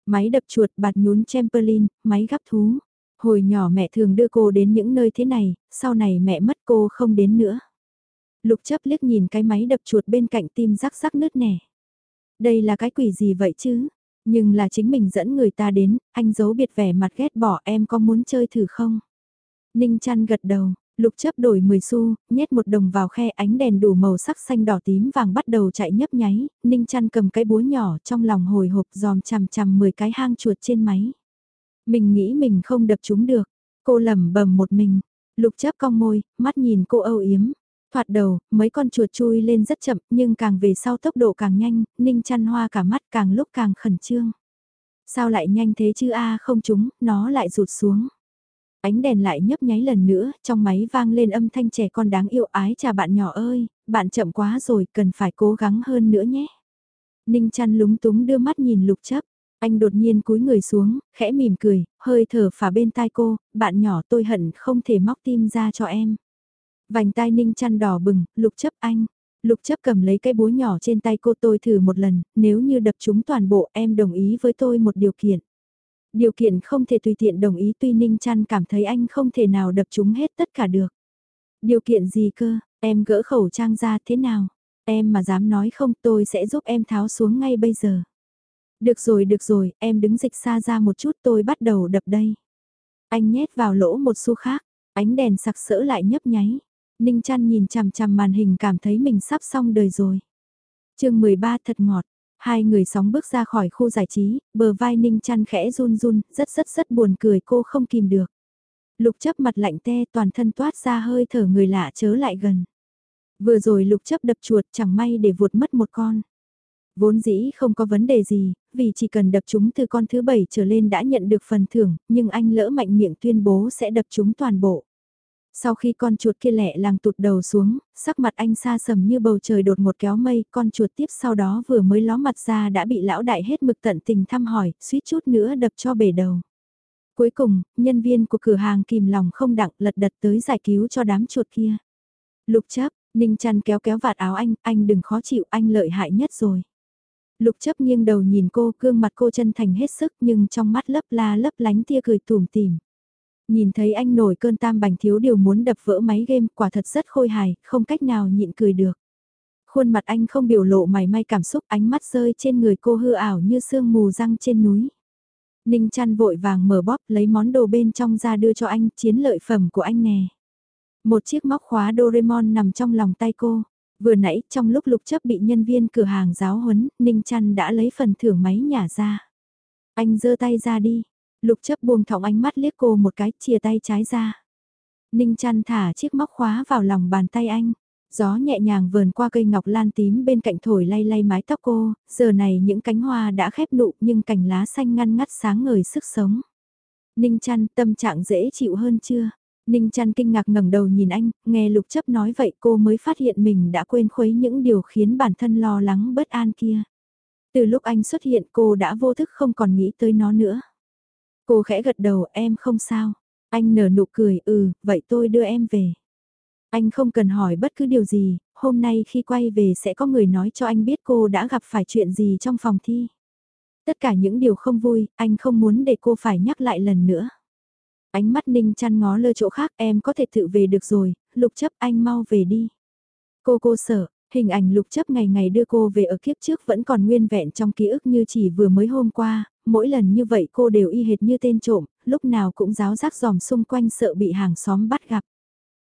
Máy đập chuột bạt nhún trampoline, máy gắp thú. Hồi nhỏ mẹ thường đưa cô đến những nơi thế này, sau này mẹ mất cô không đến nữa. Lục chấp liếc nhìn cái máy đập chuột bên cạnh tim rắc rắc nứt nẻ. Đây là cái quỷ gì vậy chứ? Nhưng là chính mình dẫn người ta đến, anh giấu biệt vẻ mặt ghét bỏ em có muốn chơi thử không? Ninh chăn gật đầu, lục chấp đổi 10 xu, nhét một đồng vào khe ánh đèn đủ màu sắc xanh đỏ tím vàng bắt đầu chạy nhấp nháy, Ninh chăn cầm cái búa nhỏ trong lòng hồi hộp dòm chằm chằm 10 cái hang chuột trên máy. Mình nghĩ mình không đập chúng được, cô lẩm bẩm một mình, lục chấp cong môi, mắt nhìn cô âu yếm. Thoạt đầu, mấy con chuột chui lên rất chậm, nhưng càng về sau tốc độ càng nhanh, ninh chăn hoa cả mắt càng lúc càng khẩn trương. Sao lại nhanh thế chứ a không chúng, nó lại rụt xuống. Ánh đèn lại nhấp nháy lần nữa, trong máy vang lên âm thanh trẻ con đáng yêu ái chà bạn nhỏ ơi, bạn chậm quá rồi, cần phải cố gắng hơn nữa nhé. Ninh chăn lúng túng đưa mắt nhìn lục chấp, anh đột nhiên cúi người xuống, khẽ mỉm cười, hơi thở phả bên tai cô, bạn nhỏ tôi hận không thể móc tim ra cho em. Vành tai ninh chăn đỏ bừng, lục chấp anh. Lục chấp cầm lấy cái búa nhỏ trên tay cô tôi thử một lần, nếu như đập chúng toàn bộ em đồng ý với tôi một điều kiện. Điều kiện không thể tùy tiện đồng ý tuy ninh chăn cảm thấy anh không thể nào đập chúng hết tất cả được. Điều kiện gì cơ, em gỡ khẩu trang ra thế nào? Em mà dám nói không tôi sẽ giúp em tháo xuống ngay bây giờ. Được rồi được rồi, em đứng dịch xa ra một chút tôi bắt đầu đập đây. Anh nhét vào lỗ một xu khác, ánh đèn sặc sỡ lại nhấp nháy. Ninh chăn nhìn chằm chằm màn hình cảm thấy mình sắp xong đời rồi. chương 13 thật ngọt, hai người sóng bước ra khỏi khu giải trí, bờ vai Ninh chăn khẽ run run, rất rất rất buồn cười cô không kìm được. Lục chấp mặt lạnh te toàn thân toát ra hơi thở người lạ chớ lại gần. Vừa rồi lục chấp đập chuột chẳng may để vụt mất một con. Vốn dĩ không có vấn đề gì, vì chỉ cần đập chúng từ con thứ bảy trở lên đã nhận được phần thưởng, nhưng anh lỡ mạnh miệng tuyên bố sẽ đập chúng toàn bộ. Sau khi con chuột kia lẹ làng tụt đầu xuống, sắc mặt anh xa sầm như bầu trời đột ngột kéo mây, con chuột tiếp sau đó vừa mới ló mặt ra đã bị lão đại hết mực tận tình thăm hỏi, suýt chút nữa đập cho bể đầu. Cuối cùng, nhân viên của cửa hàng kìm lòng không đặng lật đật tới giải cứu cho đám chuột kia. Lục chấp, Ninh chăn kéo kéo vạt áo anh, anh đừng khó chịu, anh lợi hại nhất rồi. Lục chấp nghiêng đầu nhìn cô, gương mặt cô chân thành hết sức nhưng trong mắt lấp la lấp lánh tia cười tùm tìm. Nhìn thấy anh nổi cơn tam bành thiếu điều muốn đập vỡ máy game quả thật rất khôi hài, không cách nào nhịn cười được. Khuôn mặt anh không biểu lộ mày may cảm xúc ánh mắt rơi trên người cô hư ảo như sương mù răng trên núi. Ninh chăn vội vàng mở bóp lấy món đồ bên trong ra đưa cho anh, chiến lợi phẩm của anh nè. Một chiếc móc khóa Doraemon nằm trong lòng tay cô. Vừa nãy trong lúc lục chấp bị nhân viên cửa hàng giáo huấn, Ninh chăn đã lấy phần thưởng máy nhả ra. Anh giơ tay ra đi, Lục chấp buông thỏng ánh mắt liếc cô một cái, chia tay trái ra. Ninh chăn thả chiếc móc khóa vào lòng bàn tay anh. Gió nhẹ nhàng vờn qua cây ngọc lan tím bên cạnh thổi lay lay mái tóc cô, giờ này những cánh hoa đã khép nụ nhưng cành lá xanh ngăn ngắt sáng ngời sức sống. Ninh chăn tâm trạng dễ chịu hơn chưa? Ninh chăn kinh ngạc ngẩng đầu nhìn anh, nghe lục chấp nói vậy cô mới phát hiện mình đã quên khuấy những điều khiến bản thân lo lắng bất an kia. Từ lúc anh xuất hiện cô đã vô thức không còn nghĩ tới nó nữa. Cô khẽ gật đầu em không sao. Anh nở nụ cười ừ, vậy tôi đưa em về. Anh không cần hỏi bất cứ điều gì, hôm nay khi quay về sẽ có người nói cho anh biết cô đã gặp phải chuyện gì trong phòng thi. Tất cả những điều không vui, anh không muốn để cô phải nhắc lại lần nữa. Ánh mắt ninh chăn ngó lơ chỗ khác em có thể tự về được rồi, lục chấp anh mau về đi. Cô cô sợ, hình ảnh lục chấp ngày ngày đưa cô về ở kiếp trước vẫn còn nguyên vẹn trong ký ức như chỉ vừa mới hôm qua, mỗi lần như vậy cô đều y hệt như tên trộm, lúc nào cũng giáo giác dòm xung quanh sợ bị hàng xóm bắt gặp.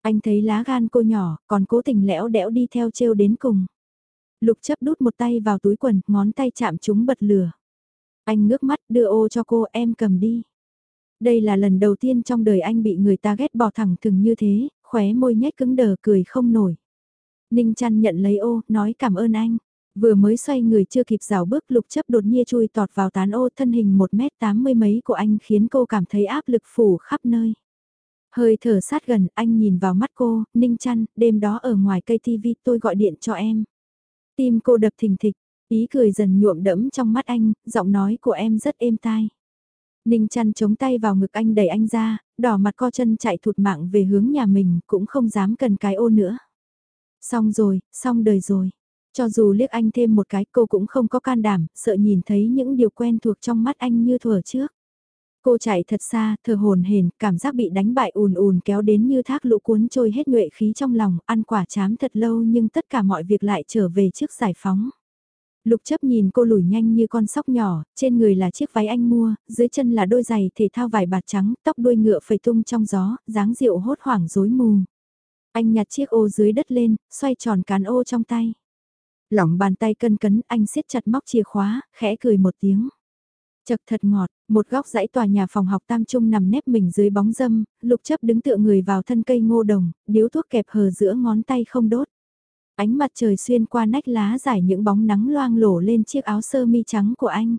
Anh thấy lá gan cô nhỏ, còn cố tình lẽo đẽo đi theo trêu đến cùng. Lục chấp đút một tay vào túi quần, ngón tay chạm chúng bật lửa. Anh ngước mắt đưa ô cho cô em cầm đi. Đây là lần đầu tiên trong đời anh bị người ta ghét bỏ thẳng thừng như thế, khóe môi nhếch cứng đờ cười không nổi. Ninh chăn nhận lấy ô, nói cảm ơn anh. Vừa mới xoay người chưa kịp rào bước lục chấp đột nhiên chui tọt vào tán ô thân hình 1m80 mấy của anh khiến cô cảm thấy áp lực phủ khắp nơi. Hơi thở sát gần anh nhìn vào mắt cô, ninh chăn, đêm đó ở ngoài cây tivi tôi gọi điện cho em. Tim cô đập thình thịch, ý cười dần nhuộm đẫm trong mắt anh, giọng nói của em rất êm tai. Ninh chăn chống tay vào ngực anh đẩy anh ra, đỏ mặt co chân chạy thụt mạng về hướng nhà mình, cũng không dám cần cái ô nữa. Xong rồi, xong đời rồi. Cho dù liếc anh thêm một cái cô cũng không có can đảm, sợ nhìn thấy những điều quen thuộc trong mắt anh như thuở trước. Cô chạy thật xa, thở hồn hển, cảm giác bị đánh bại ùn ùn kéo đến như thác lũ cuốn trôi hết nhuệ khí trong lòng, ăn quả chám thật lâu nhưng tất cả mọi việc lại trở về trước giải phóng. Lục chấp nhìn cô lủi nhanh như con sóc nhỏ, trên người là chiếc váy anh mua, dưới chân là đôi giày thể thao vải bạt trắng, tóc đuôi ngựa phầy tung trong gió, dáng rượu hốt hoảng rối mù. Anh nhặt chiếc ô dưới đất lên, xoay tròn cán ô trong tay. Lỏng bàn tay cân cấn, anh siết chặt móc chìa khóa, khẽ cười một tiếng. Chật thật ngọt, một góc dãy tòa nhà phòng học tam trung nằm nép mình dưới bóng dâm, lục chấp đứng tựa người vào thân cây ngô đồng, điếu thuốc kẹp hờ giữa ngón tay không đốt. Ánh mặt trời xuyên qua nách lá giải những bóng nắng loang lổ lên chiếc áo sơ mi trắng của anh.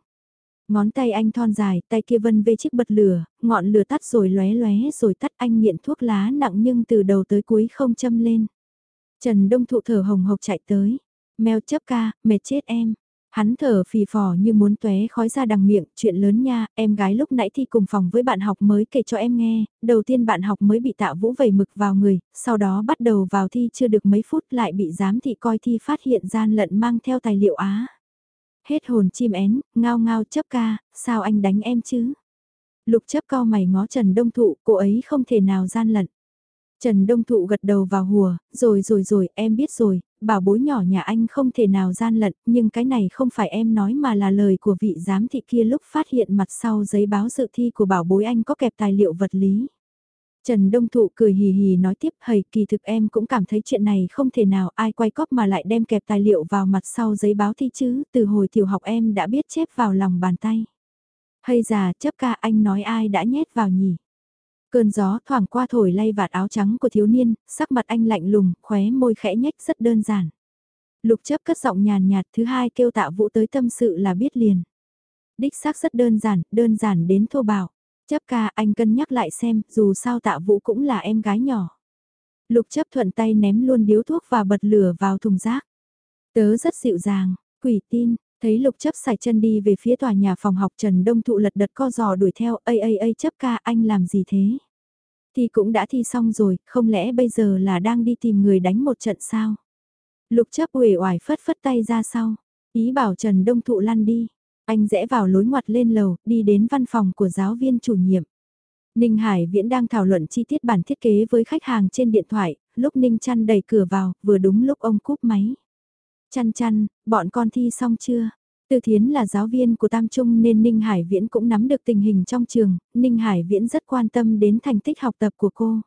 Ngón tay anh thon dài, tay kia vân về chiếc bật lửa, ngọn lửa tắt rồi lóe lóe rồi tắt anh nghiện thuốc lá nặng nhưng từ đầu tới cuối không châm lên. Trần Đông Thụ thở hồng hộc chạy tới. Mèo chấp ca, mệt chết em. Hắn thở phì phò như muốn tóe khói ra đằng miệng, chuyện lớn nha, em gái lúc nãy thi cùng phòng với bạn học mới kể cho em nghe, đầu tiên bạn học mới bị tạ vũ vầy mực vào người, sau đó bắt đầu vào thi chưa được mấy phút lại bị giám thị coi thi phát hiện gian lận mang theo tài liệu á. Hết hồn chim én, ngao ngao chấp ca, sao anh đánh em chứ? Lục chấp cao mày ngó Trần Đông Thụ, cô ấy không thể nào gian lận. Trần Đông Thụ gật đầu vào hùa, rồi rồi rồi, em biết rồi, bảo bối nhỏ nhà anh không thể nào gian lận, nhưng cái này không phải em nói mà là lời của vị giám thị kia lúc phát hiện mặt sau giấy báo dự thi của bảo bối anh có kẹp tài liệu vật lý. Trần Đông Thụ cười hì hì nói tiếp hầy kỳ thực em cũng cảm thấy chuyện này không thể nào ai quay cóp mà lại đem kẹp tài liệu vào mặt sau giấy báo thi chứ, từ hồi tiểu học em đã biết chép vào lòng bàn tay. Hay già chấp ca anh nói ai đã nhét vào nhỉ? Cơn gió thoảng qua thổi lay vạt áo trắng của thiếu niên, sắc mặt anh lạnh lùng, khóe môi khẽ nhếch rất đơn giản. Lục chấp cất giọng nhàn nhạt thứ hai kêu tạ vũ tới tâm sự là biết liền. Đích xác rất đơn giản, đơn giản đến thô bạo. Chấp ca anh cân nhắc lại xem, dù sao tạ vũ cũng là em gái nhỏ. Lục chấp thuận tay ném luôn điếu thuốc và bật lửa vào thùng rác. Tớ rất dịu dàng, quỷ tin, thấy lục chấp xài chân đi về phía tòa nhà phòng học Trần Đông Thụ lật đật co giò đuổi theo, ây ây ây chấp ca anh làm gì thế? Thì cũng đã thi xong rồi, không lẽ bây giờ là đang đi tìm người đánh một trận sao? Lục chấp uể oải phất phất tay ra sau, ý bảo Trần Đông Thụ lăn đi. Anh rẽ vào lối ngoặt lên lầu, đi đến văn phòng của giáo viên chủ nhiệm. Ninh Hải Viễn đang thảo luận chi tiết bản thiết kế với khách hàng trên điện thoại, lúc Ninh Chăn đẩy cửa vào, vừa đúng lúc ông cúp máy. Chăn chăn, bọn con thi xong chưa? Từ Thiến là giáo viên của Tam Trung nên Ninh Hải Viễn cũng nắm được tình hình trong trường, Ninh Hải Viễn rất quan tâm đến thành tích học tập của cô.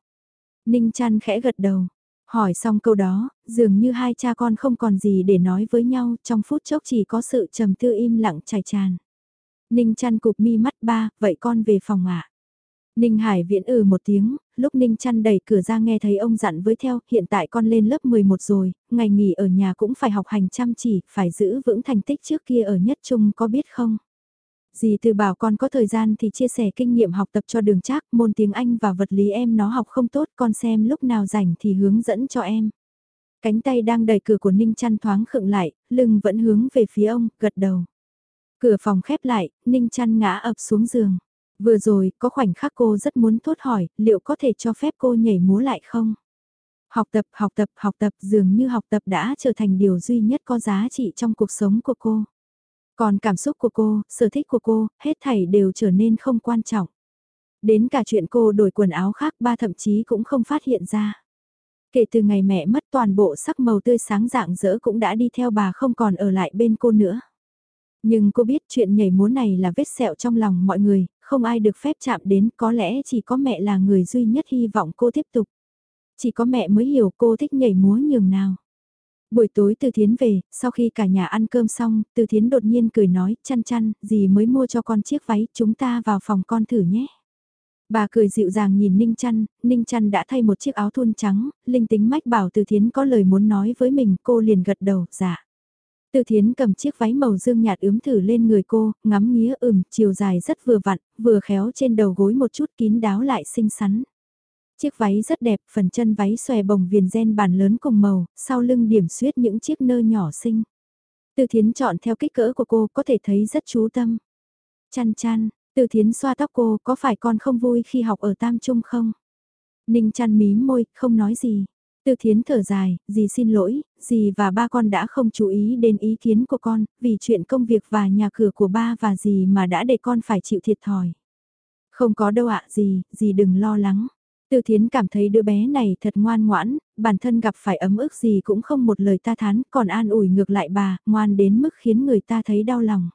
Ninh Chăn khẽ gật đầu, hỏi xong câu đó, dường như hai cha con không còn gì để nói với nhau, trong phút chốc chỉ có sự trầm tư im lặng chảy tràn. Ninh Chăn cụp mi mắt ba, vậy con về phòng ạ. Ninh Hải Viễn ừ một tiếng, lúc Ninh chăn đẩy cửa ra nghe thấy ông dặn với theo, hiện tại con lên lớp 11 rồi, ngày nghỉ ở nhà cũng phải học hành chăm chỉ, phải giữ vững thành tích trước kia ở nhất trung có biết không? Dì từ bảo con có thời gian thì chia sẻ kinh nghiệm học tập cho đường trác, môn tiếng Anh và vật lý em nó học không tốt, con xem lúc nào rảnh thì hướng dẫn cho em. Cánh tay đang đẩy cửa của Ninh chăn thoáng khựng lại, lưng vẫn hướng về phía ông, gật đầu. Cửa phòng khép lại, Ninh chăn ngã ập xuống giường. Vừa rồi, có khoảnh khắc cô rất muốn thốt hỏi, liệu có thể cho phép cô nhảy múa lại không? Học tập, học tập, học tập dường như học tập đã trở thành điều duy nhất có giá trị trong cuộc sống của cô. Còn cảm xúc của cô, sở thích của cô, hết thảy đều trở nên không quan trọng. Đến cả chuyện cô đổi quần áo khác ba thậm chí cũng không phát hiện ra. Kể từ ngày mẹ mất toàn bộ sắc màu tươi sáng dạng dỡ cũng đã đi theo bà không còn ở lại bên cô nữa. Nhưng cô biết chuyện nhảy múa này là vết sẹo trong lòng mọi người, không ai được phép chạm đến, có lẽ chỉ có mẹ là người duy nhất hy vọng cô tiếp tục. Chỉ có mẹ mới hiểu cô thích nhảy múa nhường nào. Buổi tối Từ Thiến về, sau khi cả nhà ăn cơm xong, Từ Thiến đột nhiên cười nói, chăn chăn, gì mới mua cho con chiếc váy, chúng ta vào phòng con thử nhé. Bà cười dịu dàng nhìn Ninh Chăn, Ninh Chăn đã thay một chiếc áo thun trắng, linh tính mách bảo Từ Thiến có lời muốn nói với mình, cô liền gật đầu, dạ. Từ Thiến cầm chiếc váy màu dương nhạt ướm thử lên người cô, ngắm nghía ừm, chiều dài rất vừa vặn, vừa khéo trên đầu gối một chút kín đáo lại xinh xắn. Chiếc váy rất đẹp, phần chân váy xòe bồng viền ren bàn lớn cùng màu, sau lưng điểm xuyết những chiếc nơ nhỏ xinh. Từ Thiến chọn theo kích cỡ của cô có thể thấy rất chú tâm. Chăn chăn, Từ Thiến xoa tóc cô có phải con không vui khi học ở Tam Trung không? Ninh chăn mí môi, không nói gì. Từ thiến thở dài, dì xin lỗi, dì và ba con đã không chú ý đến ý kiến của con, vì chuyện công việc và nhà cửa của ba và dì mà đã để con phải chịu thiệt thòi. Không có đâu ạ à, dì, dì đừng lo lắng. Từ thiến cảm thấy đứa bé này thật ngoan ngoãn, bản thân gặp phải ấm ức gì cũng không một lời ta thán, còn an ủi ngược lại bà, ngoan đến mức khiến người ta thấy đau lòng.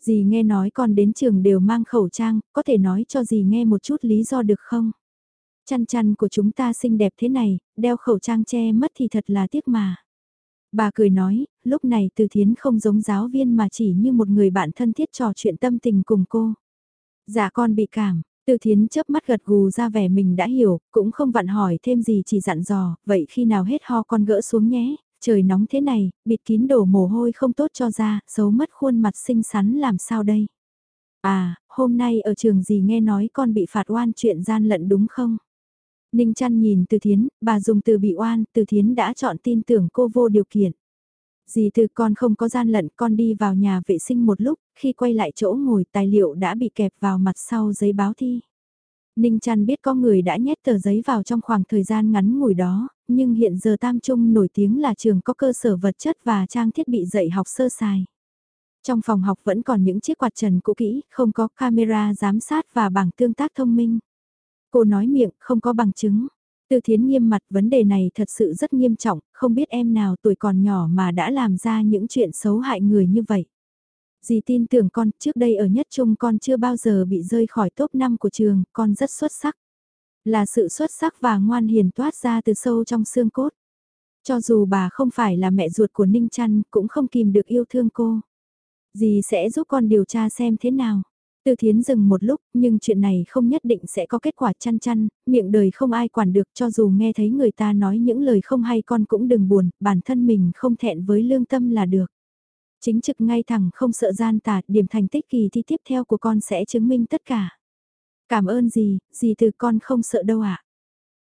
Dì nghe nói con đến trường đều mang khẩu trang, có thể nói cho dì nghe một chút lý do được không? chăn chăn của chúng ta xinh đẹp thế này, đeo khẩu trang che mất thì thật là tiếc mà. Bà cười nói, lúc này từ thiến không giống giáo viên mà chỉ như một người bạn thân thiết trò chuyện tâm tình cùng cô. Dạ con bị cảm, từ thiến chớp mắt gật gù ra vẻ mình đã hiểu, cũng không vặn hỏi thêm gì chỉ dặn dò, vậy khi nào hết ho con gỡ xuống nhé, trời nóng thế này, bịt kín đổ mồ hôi không tốt cho da, xấu mất khuôn mặt xinh xắn làm sao đây. À, hôm nay ở trường gì nghe nói con bị phạt oan chuyện gian lận đúng không? Ninh chăn nhìn từ thiến, bà dùng từ bị oan, từ thiến đã chọn tin tưởng cô vô điều kiện. Dì từ con không có gian lận, con đi vào nhà vệ sinh một lúc, khi quay lại chỗ ngồi tài liệu đã bị kẹp vào mặt sau giấy báo thi. Ninh chăn biết có người đã nhét tờ giấy vào trong khoảng thời gian ngắn ngủi đó, nhưng hiện giờ Tam Trung nổi tiếng là trường có cơ sở vật chất và trang thiết bị dạy học sơ sài. Trong phòng học vẫn còn những chiếc quạt trần cũ kỹ, không có camera giám sát và bảng tương tác thông minh. Cô nói miệng, không có bằng chứng. Từ thiến nghiêm mặt vấn đề này thật sự rất nghiêm trọng, không biết em nào tuổi còn nhỏ mà đã làm ra những chuyện xấu hại người như vậy. Dì tin tưởng con, trước đây ở nhất trung con chưa bao giờ bị rơi khỏi top 5 của trường, con rất xuất sắc. Là sự xuất sắc và ngoan hiền toát ra từ sâu trong xương cốt. Cho dù bà không phải là mẹ ruột của Ninh Trăn, cũng không kìm được yêu thương cô. Dì sẽ giúp con điều tra xem thế nào. Tư thiến dừng một lúc, nhưng chuyện này không nhất định sẽ có kết quả chăn chăn, miệng đời không ai quản được cho dù nghe thấy người ta nói những lời không hay con cũng đừng buồn, bản thân mình không thẹn với lương tâm là được. Chính trực ngay thẳng không sợ gian tà, điểm thành tích kỳ thi tiếp theo của con sẽ chứng minh tất cả. Cảm ơn gì, gì từ con không sợ đâu ạ. À?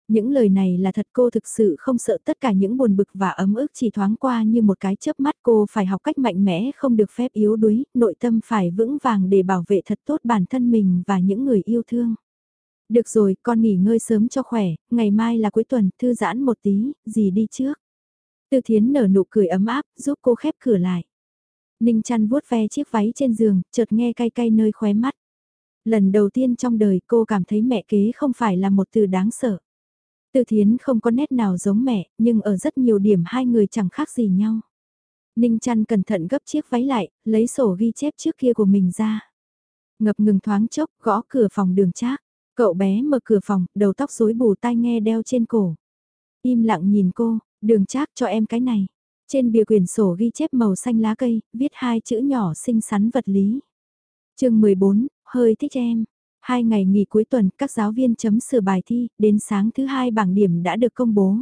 Những lời này là thật cô thực sự không sợ tất cả những buồn bực và ấm ức chỉ thoáng qua như một cái chớp mắt cô phải học cách mạnh mẽ không được phép yếu đuối, nội tâm phải vững vàng để bảo vệ thật tốt bản thân mình và những người yêu thương. Được rồi, con nghỉ ngơi sớm cho khỏe, ngày mai là cuối tuần, thư giãn một tí, gì đi trước. Tư Thiến nở nụ cười ấm áp, giúp cô khép cửa lại. Ninh chăn vuốt ve chiếc váy trên giường, chợt nghe cay cay nơi khóe mắt. Lần đầu tiên trong đời cô cảm thấy mẹ kế không phải là một từ đáng sợ. Từ Thiến không có nét nào giống mẹ, nhưng ở rất nhiều điểm hai người chẳng khác gì nhau. Ninh chăn cẩn thận gấp chiếc váy lại, lấy sổ ghi chép trước kia của mình ra. Ngập ngừng thoáng chốc, gõ cửa phòng đường trác. Cậu bé mở cửa phòng, đầu tóc rối bù tai nghe đeo trên cổ. Im lặng nhìn cô, đường trác cho em cái này. Trên bìa quyển sổ ghi chép màu xanh lá cây, viết hai chữ nhỏ xinh xắn vật lý. chương 14, hơi thích em. Hai ngày nghỉ cuối tuần, các giáo viên chấm sửa bài thi, đến sáng thứ hai bảng điểm đã được công bố.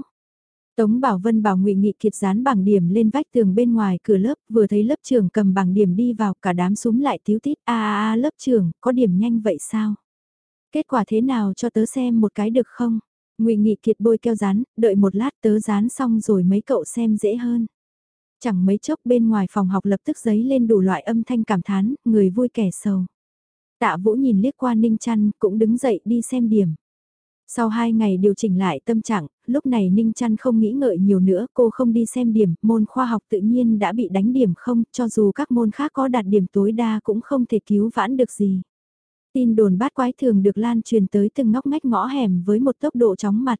Tống Bảo Vân bảo Ngụy Nghị Kiệt dán bảng điểm lên vách tường bên ngoài cửa lớp, vừa thấy lớp trưởng cầm bảng điểm đi vào, cả đám súng lại thiếu tít, a a a lớp trưởng, có điểm nhanh vậy sao? Kết quả thế nào cho tớ xem một cái được không? Ngụy Nghị Kiệt bôi keo dán, đợi một lát tớ dán xong rồi mấy cậu xem dễ hơn. Chẳng mấy chốc bên ngoài phòng học lập tức giấy lên đủ loại âm thanh cảm thán, người vui kẻ sầu. Tạ Vũ nhìn liếc qua Ninh trăn cũng đứng dậy đi xem điểm. Sau hai ngày điều chỉnh lại tâm trạng, lúc này Ninh trăn không nghĩ ngợi nhiều nữa, cô không đi xem điểm, môn khoa học tự nhiên đã bị đánh điểm không, cho dù các môn khác có đạt điểm tối đa cũng không thể cứu vãn được gì. Tin đồn bát quái thường được lan truyền tới từng ngóc ngách ngõ hẻm với một tốc độ chóng mặt.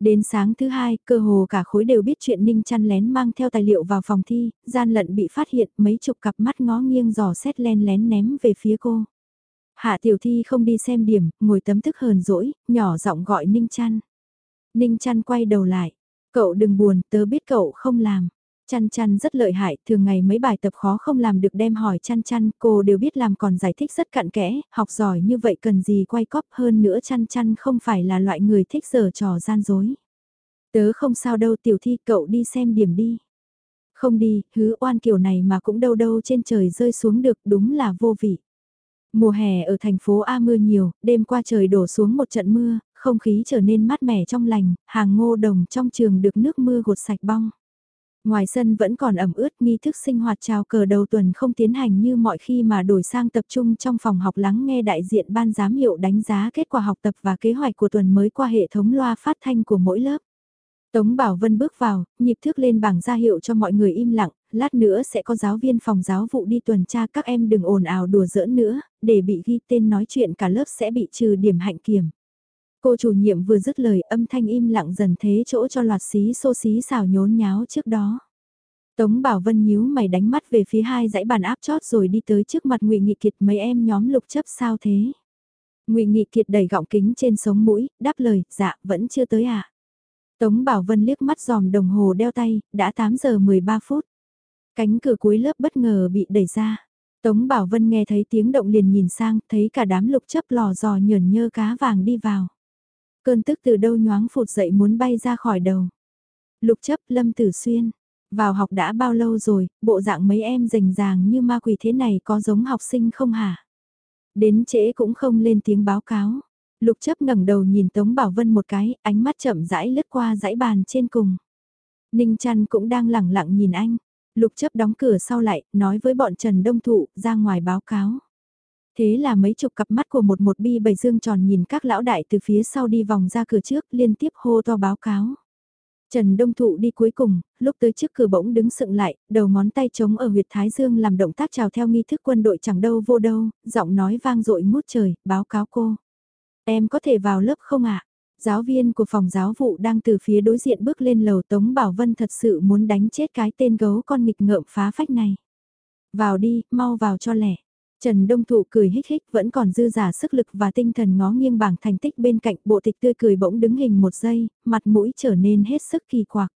Đến sáng thứ hai, cơ hồ cả khối đều biết chuyện Ninh trăn lén mang theo tài liệu vào phòng thi, gian lận bị phát hiện mấy chục cặp mắt ngó nghiêng giò xét len lén ném về phía cô. Hạ tiểu thi không đi xem điểm, ngồi tấm thức hờn dỗi, nhỏ giọng gọi Ninh chăn. Ninh chăn quay đầu lại, cậu đừng buồn, tớ biết cậu không làm. Chăn chăn rất lợi hại, thường ngày mấy bài tập khó không làm được đem hỏi chăn chăn, cô đều biết làm còn giải thích rất cặn kẽ, học giỏi như vậy cần gì quay cóp hơn nữa chăn chăn không phải là loại người thích giờ trò gian dối. Tớ không sao đâu tiểu thi cậu đi xem điểm đi. Không đi, hứa oan kiểu này mà cũng đâu đâu trên trời rơi xuống được đúng là vô vị. Mùa hè ở thành phố A mưa nhiều, đêm qua trời đổ xuống một trận mưa, không khí trở nên mát mẻ trong lành, hàng ngô đồng trong trường được nước mưa gột sạch bong. Ngoài sân vẫn còn ẩm ướt nghi thức sinh hoạt chào cờ đầu tuần không tiến hành như mọi khi mà đổi sang tập trung trong phòng học lắng nghe đại diện ban giám hiệu đánh giá kết quả học tập và kế hoạch của tuần mới qua hệ thống loa phát thanh của mỗi lớp. Tống Bảo Vân bước vào, nhịp thước lên bảng ra hiệu cho mọi người im lặng, lát nữa sẽ có giáo viên phòng giáo vụ đi tuần tra các em đừng ồn ào đùa giỡn nữa, để bị ghi tên nói chuyện cả lớp sẽ bị trừ điểm hạnh kiểm. Cô chủ nhiệm vừa dứt lời âm thanh im lặng dần thế chỗ cho loạt xí xô xí xào nhốn nháo trước đó. Tống Bảo Vân nhíu mày đánh mắt về phía hai dãy bàn áp chót rồi đi tới trước mặt Ngụy Nghị Kiệt mấy em nhóm lục chấp sao thế. Ngụy Nghị Kiệt đẩy gọng kính trên sống mũi, đáp lời, dạ, vẫn chưa tới à. Tống Bảo Vân liếc mắt giòm đồng hồ đeo tay, đã 8 giờ 13 phút. Cánh cửa cuối lớp bất ngờ bị đẩy ra. Tống Bảo Vân nghe thấy tiếng động liền nhìn sang, thấy cả đám lục chấp lò dò nhởn nhơ cá vàng đi vào. Cơn tức từ đâu nhoáng phụt dậy muốn bay ra khỏi đầu. Lục chấp Lâm Tử Xuyên. Vào học đã bao lâu rồi, bộ dạng mấy em rành ràng như ma quỷ thế này có giống học sinh không hả? Đến trễ cũng không lên tiếng báo cáo. Lục chấp ngẩng đầu nhìn Tống Bảo Vân một cái, ánh mắt chậm rãi lướt qua dãy bàn trên cùng. Ninh Trăn cũng đang lẳng lặng nhìn anh. Lục chấp đóng cửa sau lại, nói với bọn Trần Đông Thụ, ra ngoài báo cáo. Thế là mấy chục cặp mắt của một một bi bầy dương tròn nhìn các lão đại từ phía sau đi vòng ra cửa trước liên tiếp hô to báo cáo. Trần Đông Thụ đi cuối cùng, lúc tới trước cửa bỗng đứng sững lại, đầu ngón tay trống ở huyệt thái dương làm động tác chào theo nghi thức quân đội chẳng đâu vô đâu, giọng nói vang dội ngút trời, báo cáo cô. Em có thể vào lớp không ạ? Giáo viên của phòng giáo vụ đang từ phía đối diện bước lên lầu Tống Bảo Vân thật sự muốn đánh chết cái tên gấu con nghịch ngợm phá phách này. Vào đi, mau vào cho lẻ. Trần Đông Thụ cười hích hích vẫn còn dư giả sức lực và tinh thần ngó nghiêng bảng thành tích bên cạnh bộ tịch tươi cười bỗng đứng hình một giây, mặt mũi trở nên hết sức kỳ quặc.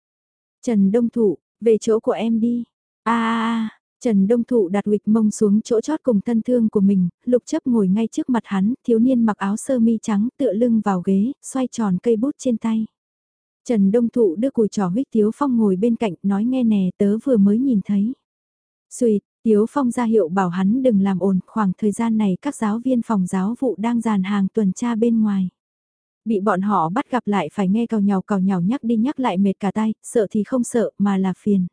Trần Đông Thụ, về chỗ của em đi. a a Trần Đông Thụ đặt huyệt mông xuống chỗ chót cùng thân thương của mình, lục chấp ngồi ngay trước mặt hắn, thiếu niên mặc áo sơ mi trắng tựa lưng vào ghế, xoay tròn cây bút trên tay. Trần Đông Thụ đưa cùi trò huyết Tiếu Phong ngồi bên cạnh nói nghe nè tớ vừa mới nhìn thấy. Xuyệt, Tiếu Phong ra hiệu bảo hắn đừng làm ồn, khoảng thời gian này các giáo viên phòng giáo vụ đang dàn hàng tuần tra bên ngoài. Bị bọn họ bắt gặp lại phải nghe cào nhào cào nhào nhắc đi nhắc lại mệt cả tay, sợ thì không sợ mà là phiền.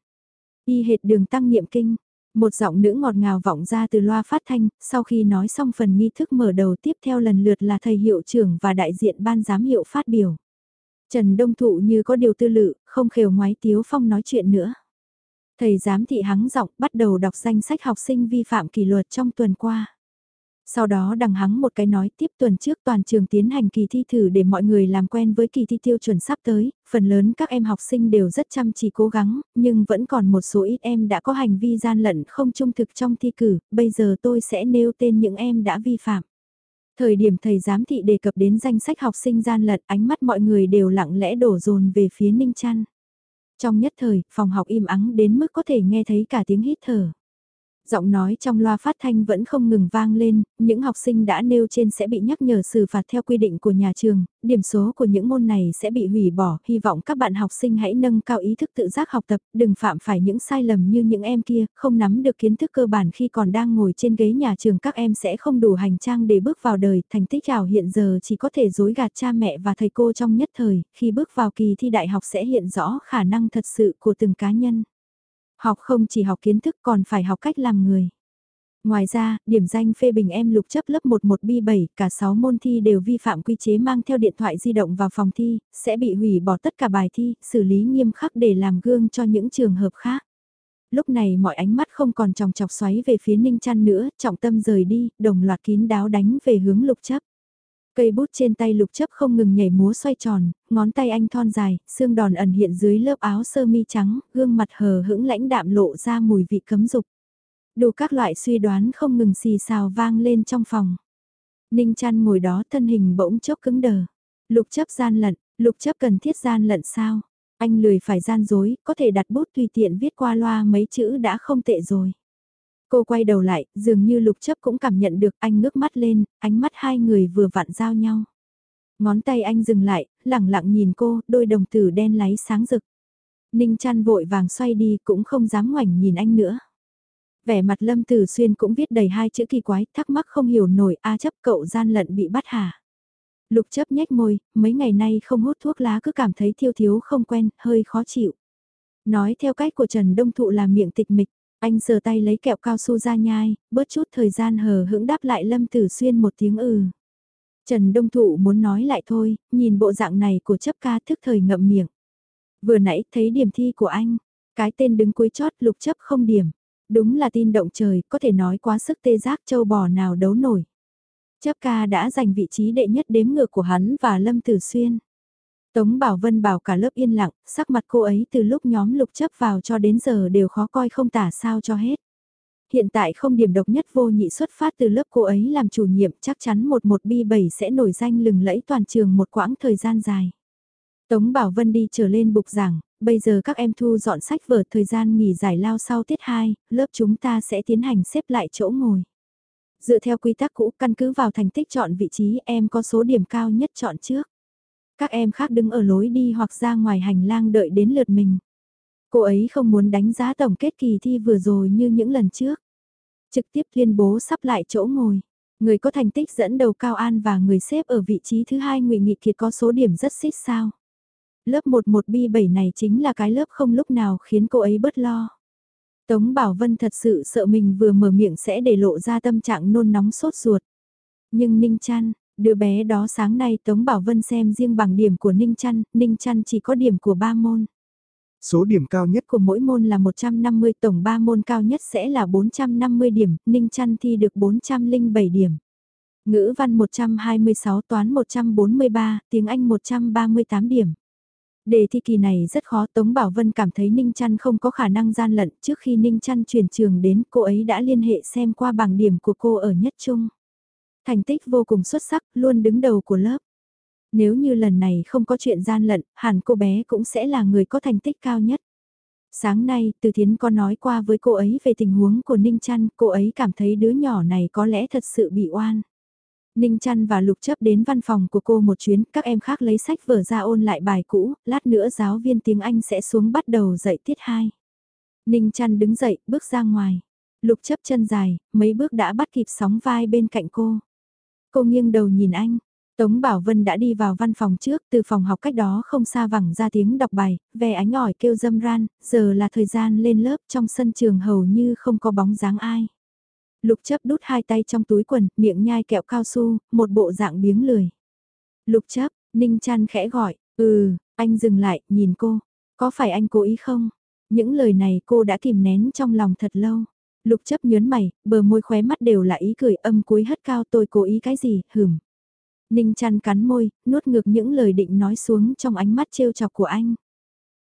Y hệt đường tăng niệm kinh, một giọng nữ ngọt ngào vọng ra từ loa phát thanh, sau khi nói xong phần nghi thức mở đầu tiếp theo lần lượt là thầy hiệu trưởng và đại diện ban giám hiệu phát biểu. Trần Đông Thụ như có điều tư lự, không khều ngoái Tiếu Phong nói chuyện nữa. Thầy giám thị hắng giọng bắt đầu đọc danh sách học sinh vi phạm kỷ luật trong tuần qua. Sau đó đằng hắng một cái nói tiếp tuần trước toàn trường tiến hành kỳ thi thử để mọi người làm quen với kỳ thi tiêu chuẩn sắp tới, phần lớn các em học sinh đều rất chăm chỉ cố gắng, nhưng vẫn còn một số ít em đã có hành vi gian lận không trung thực trong thi cử, bây giờ tôi sẽ nêu tên những em đã vi phạm. Thời điểm thầy giám thị đề cập đến danh sách học sinh gian lận ánh mắt mọi người đều lặng lẽ đổ dồn về phía Ninh Trăn. Trong nhất thời, phòng học im ắng đến mức có thể nghe thấy cả tiếng hít thở. Giọng nói trong loa phát thanh vẫn không ngừng vang lên, những học sinh đã nêu trên sẽ bị nhắc nhở xử phạt theo quy định của nhà trường, điểm số của những môn này sẽ bị hủy bỏ, hy vọng các bạn học sinh hãy nâng cao ý thức tự giác học tập, đừng phạm phải những sai lầm như những em kia, không nắm được kiến thức cơ bản khi còn đang ngồi trên ghế nhà trường các em sẽ không đủ hành trang để bước vào đời, thành tích ảo hiện giờ chỉ có thể dối gạt cha mẹ và thầy cô trong nhất thời, khi bước vào kỳ thi đại học sẽ hiện rõ khả năng thật sự của từng cá nhân. Học không chỉ học kiến thức còn phải học cách làm người. Ngoài ra, điểm danh phê bình em lục chấp lớp 11 B7, cả 6 môn thi đều vi phạm quy chế mang theo điện thoại di động vào phòng thi, sẽ bị hủy bỏ tất cả bài thi, xử lý nghiêm khắc để làm gương cho những trường hợp khác. Lúc này mọi ánh mắt không còn tròng chọc xoáy về phía Ninh Chăn nữa, trọng tâm rời đi, đồng loạt kín đáo đánh về hướng lục chấp. Cây bút trên tay lục chấp không ngừng nhảy múa xoay tròn, ngón tay anh thon dài, xương đòn ẩn hiện dưới lớp áo sơ mi trắng, gương mặt hờ hững lãnh đạm lộ ra mùi vị cấm dục. Đủ các loại suy đoán không ngừng xì xào vang lên trong phòng. Ninh chăn ngồi đó thân hình bỗng chốc cứng đờ. Lục chấp gian lận, lục chấp cần thiết gian lận sao? Anh lười phải gian dối, có thể đặt bút tùy tiện viết qua loa mấy chữ đã không tệ rồi. Cô quay đầu lại, dường như lục chấp cũng cảm nhận được anh ngước mắt lên, ánh mắt hai người vừa vặn giao nhau. Ngón tay anh dừng lại, lẳng lặng nhìn cô, đôi đồng tử đen láy sáng rực. Ninh chăn vội vàng xoay đi cũng không dám ngoảnh nhìn anh nữa. Vẻ mặt Lâm Tử Xuyên cũng viết đầy hai chữ kỳ quái, thắc mắc không hiểu nổi, a chấp cậu gian lận bị bắt hả? Lục chấp nhếch môi, mấy ngày nay không hút thuốc lá cứ cảm thấy thiêu thiếu không quen, hơi khó chịu. Nói theo cách của Trần Đông Thụ là miệng tịch mịch, anh sờ tay lấy kẹo cao su ra nhai, bớt chút thời gian hờ hững đáp lại Lâm Tử Xuyên một tiếng ừ. Trần Đông Thụ muốn nói lại thôi, nhìn bộ dạng này của chấp ca thức thời ngậm miệng. Vừa nãy thấy điểm thi của anh, cái tên đứng cuối chót lục chấp không điểm. Đúng là tin động trời, có thể nói quá sức tê giác châu bò nào đấu nổi. Chấp ca đã giành vị trí đệ nhất đếm ngược của hắn và Lâm Tử Xuyên. Tống Bảo Vân bảo cả lớp yên lặng, sắc mặt cô ấy từ lúc nhóm lục chấp vào cho đến giờ đều khó coi không tả sao cho hết. Hiện tại không điểm độc nhất vô nhị xuất phát từ lớp cô ấy làm chủ nhiệm chắc chắn một một bi 7 sẽ nổi danh lừng lẫy toàn trường một quãng thời gian dài. Tống Bảo Vân đi trở lên bục giảng, bây giờ các em thu dọn sách vở thời gian nghỉ giải lao sau tiết 2, lớp chúng ta sẽ tiến hành xếp lại chỗ ngồi. Dựa theo quy tắc cũ căn cứ vào thành tích chọn vị trí em có số điểm cao nhất chọn trước. Các em khác đứng ở lối đi hoặc ra ngoài hành lang đợi đến lượt mình. Cô ấy không muốn đánh giá tổng kết kỳ thi vừa rồi như những lần trước. Trực tiếp tuyên bố sắp lại chỗ ngồi. Người có thành tích dẫn đầu Cao An và người xếp ở vị trí thứ hai Ngụy Nghị Kiệt có số điểm rất xích sao. Lớp 11B7 này chính là cái lớp không lúc nào khiến cô ấy bớt lo. Tống Bảo Vân thật sự sợ mình vừa mở miệng sẽ để lộ ra tâm trạng nôn nóng sốt ruột. Nhưng Ninh trăn đứa bé đó sáng nay Tống Bảo Vân xem riêng bằng điểm của Ninh Chăn, Ninh Chăn chỉ có điểm của 3 môn. Số điểm cao nhất của mỗi môn là 150, tổng 3 môn cao nhất sẽ là 450 điểm, Ninh Chăn thi được 407 điểm. Ngữ văn 126, toán 143, tiếng Anh 138 điểm. Đề thi kỳ này rất khó Tống Bảo Vân cảm thấy Ninh Chăn không có khả năng gian lận trước khi Ninh Chăn chuyển trường đến cô ấy đã liên hệ xem qua bảng điểm của cô ở nhất trung. Thành tích vô cùng xuất sắc, luôn đứng đầu của lớp. Nếu như lần này không có chuyện gian lận, hẳn cô bé cũng sẽ là người có thành tích cao nhất. Sáng nay, Từ Thiến có nói qua với cô ấy về tình huống của Ninh trăn cô ấy cảm thấy đứa nhỏ này có lẽ thật sự bị oan. Ninh Trăn và Lục chấp đến văn phòng của cô một chuyến, các em khác lấy sách vở ra ôn lại bài cũ, lát nữa giáo viên tiếng Anh sẽ xuống bắt đầu dạy tiết 2. Ninh Trăn đứng dậy, bước ra ngoài. Lục chấp chân dài, mấy bước đã bắt kịp sóng vai bên cạnh cô. Cô nghiêng đầu nhìn anh. Tống Bảo Vân đã đi vào văn phòng trước, từ phòng học cách đó không xa vẳng ra tiếng đọc bài, ve ánh ỏi kêu dâm ran, giờ là thời gian lên lớp trong sân trường hầu như không có bóng dáng ai. Lục chấp đút hai tay trong túi quần, miệng nhai kẹo cao su, một bộ dạng biếng lười. Lục chấp, Ninh Trăn khẽ gọi, ừ, anh dừng lại, nhìn cô, có phải anh cố ý không? Những lời này cô đã kìm nén trong lòng thật lâu. Lục chấp nhớn mày, bờ môi khóe mắt đều là ý cười âm cuối hất cao tôi cố ý cái gì, hửm. Ninh chăn cắn môi, nuốt ngược những lời định nói xuống trong ánh mắt trêu chọc của anh.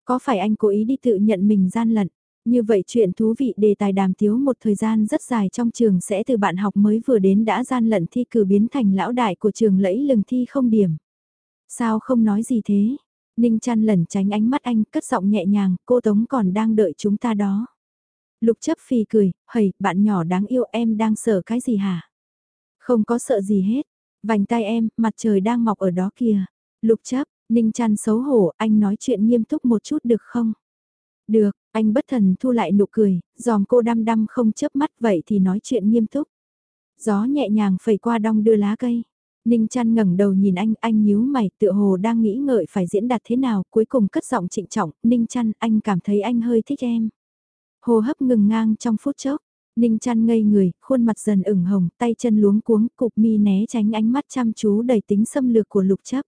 Có phải anh cố ý đi tự nhận mình gian lận? Như vậy chuyện thú vị đề tài đàm tiếu một thời gian rất dài trong trường sẽ từ bạn học mới vừa đến đã gian lận thi cử biến thành lão đại của trường lẫy lừng thi không điểm. Sao không nói gì thế? Ninh chăn lẩn tránh ánh mắt anh cất giọng nhẹ nhàng, cô Tống còn đang đợi chúng ta đó. Lục chấp phi cười, hầy, bạn nhỏ đáng yêu em đang sợ cái gì hả? Không có sợ gì hết. Vành tay em, mặt trời đang mọc ở đó kìa. Lục chấp, Ninh chăn xấu hổ, anh nói chuyện nghiêm túc một chút được không? Được, anh bất thần thu lại nụ cười, dòm cô đăm đăm không chớp mắt vậy thì nói chuyện nghiêm túc. Gió nhẹ nhàng phẩy qua đong đưa lá cây. Ninh chăn ngẩng đầu nhìn anh, anh nhíu mày tựa hồ đang nghĩ ngợi phải diễn đạt thế nào, cuối cùng cất giọng trịnh trọng, Ninh chăn, anh cảm thấy anh hơi thích em. Hồ hấp ngừng ngang trong phút chốc, Ninh chăn ngây người, khuôn mặt dần ửng hồng, tay chân luống cuống, cục mi né tránh ánh mắt chăm chú đầy tính xâm lược của lục chấp.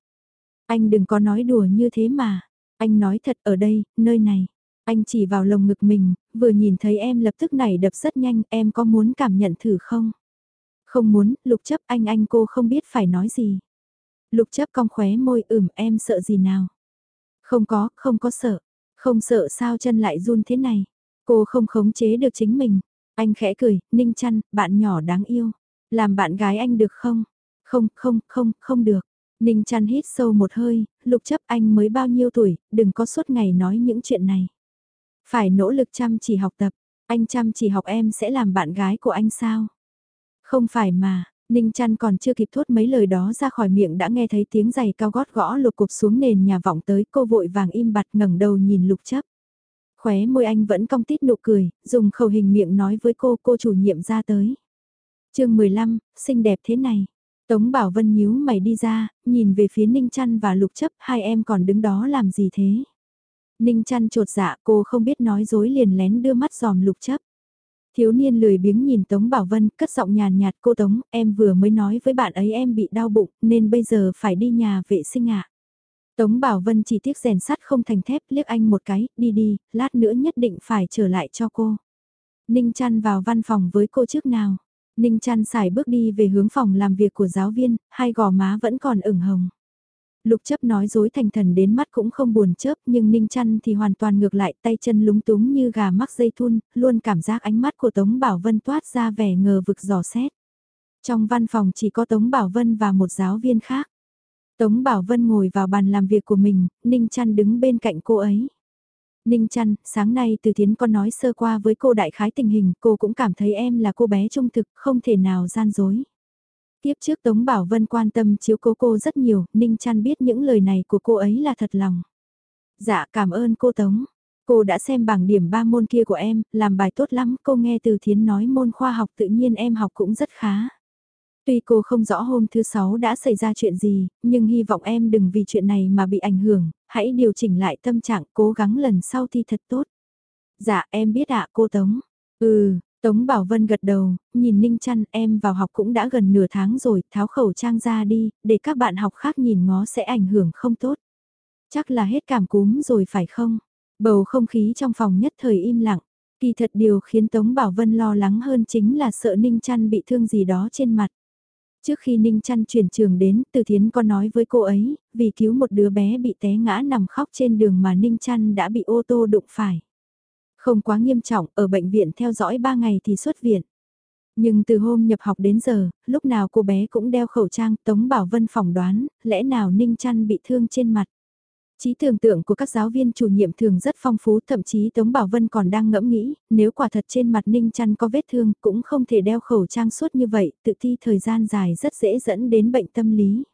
Anh đừng có nói đùa như thế mà. Anh nói thật ở đây, nơi này. Anh chỉ vào lồng ngực mình, vừa nhìn thấy em lập tức nảy đập rất nhanh, em có muốn cảm nhận thử không? Không muốn, lục chấp anh anh cô không biết phải nói gì. Lục chấp cong khóe môi ửm em sợ gì nào? Không có, không có sợ. Không sợ sao chân lại run thế này. Cô không khống chế được chính mình. Anh khẽ cười, Ninh chăn, bạn nhỏ đáng yêu. Làm bạn gái anh được không? Không, không, không, không được. Ninh chăn hít sâu một hơi, lục chấp anh mới bao nhiêu tuổi, đừng có suốt ngày nói những chuyện này. Phải nỗ lực chăm chỉ học tập, anh chăm chỉ học em sẽ làm bạn gái của anh sao? Không phải mà, Ninh chăn còn chưa kịp thốt mấy lời đó ra khỏi miệng đã nghe thấy tiếng giày cao gót gõ lục cục xuống nền nhà vọng tới cô vội vàng im bặt ngẩng đầu nhìn lục chấp. Khóe môi anh vẫn cong tít nụ cười, dùng khẩu hình miệng nói với cô cô chủ nhiệm ra tới. chương 15, xinh đẹp thế này. Tống Bảo Vân nhíu mày đi ra, nhìn về phía Ninh Chăn và Lục Chấp, hai em còn đứng đó làm gì thế? Ninh Chăn trột dạ cô không biết nói dối liền lén đưa mắt giòm Lục Chấp. Thiếu niên lười biếng nhìn Tống Bảo Vân, cất giọng nhàn nhạt cô Tống, em vừa mới nói với bạn ấy em bị đau bụng, nên bây giờ phải đi nhà vệ sinh ạ. Tống Bảo Vân chỉ tiếc rèn sắt không thành thép, liếc anh một cái, đi đi, lát nữa nhất định phải trở lại cho cô. Ninh chăn vào văn phòng với cô trước nào. Ninh chăn xài bước đi về hướng phòng làm việc của giáo viên, hai gò má vẫn còn ửng hồng. Lục chấp nói dối thành thần đến mắt cũng không buồn chớp nhưng Ninh chăn thì hoàn toàn ngược lại tay chân lúng túng như gà mắc dây thun, luôn cảm giác ánh mắt của Tống Bảo Vân toát ra vẻ ngờ vực dò xét. Trong văn phòng chỉ có Tống Bảo Vân và một giáo viên khác. Tống Bảo Vân ngồi vào bàn làm việc của mình, Ninh Trăn đứng bên cạnh cô ấy. Ninh Trăn, sáng nay từ thiến con nói sơ qua với cô đại khái tình hình, cô cũng cảm thấy em là cô bé trung thực, không thể nào gian dối. Tiếp trước Tống Bảo Vân quan tâm chiếu cố cô rất nhiều, Ninh Trăn biết những lời này của cô ấy là thật lòng. Dạ cảm ơn cô Tống. Cô đã xem bảng điểm 3 môn kia của em, làm bài tốt lắm, cô nghe từ thiến nói môn khoa học tự nhiên em học cũng rất khá. Tuy cô không rõ hôm thứ sáu đã xảy ra chuyện gì, nhưng hy vọng em đừng vì chuyện này mà bị ảnh hưởng, hãy điều chỉnh lại tâm trạng cố gắng lần sau thi thật tốt. Dạ em biết ạ cô Tống. Ừ, Tống Bảo Vân gật đầu, nhìn Ninh chăn em vào học cũng đã gần nửa tháng rồi, tháo khẩu trang ra đi, để các bạn học khác nhìn ngó sẽ ảnh hưởng không tốt. Chắc là hết cảm cúm rồi phải không? Bầu không khí trong phòng nhất thời im lặng. Kỳ thật điều khiến Tống Bảo Vân lo lắng hơn chính là sợ Ninh chăn bị thương gì đó trên mặt. Trước khi Ninh chăn chuyển trường đến, Từ Thiến có nói với cô ấy, vì cứu một đứa bé bị té ngã nằm khóc trên đường mà Ninh chăn đã bị ô tô đụng phải. Không quá nghiêm trọng, ở bệnh viện theo dõi 3 ngày thì xuất viện. Nhưng từ hôm nhập học đến giờ, lúc nào cô bé cũng đeo khẩu trang, Tống Bảo Vân phỏng đoán, lẽ nào Ninh chăn bị thương trên mặt. Trí tưởng tượng của các giáo viên chủ nhiệm thường rất phong phú, thậm chí Tống Bảo Vân còn đang ngẫm nghĩ, nếu quả thật trên mặt Ninh Chăn có vết thương cũng không thể đeo khẩu trang suốt như vậy, tự thi thời gian dài rất dễ dẫn đến bệnh tâm lý.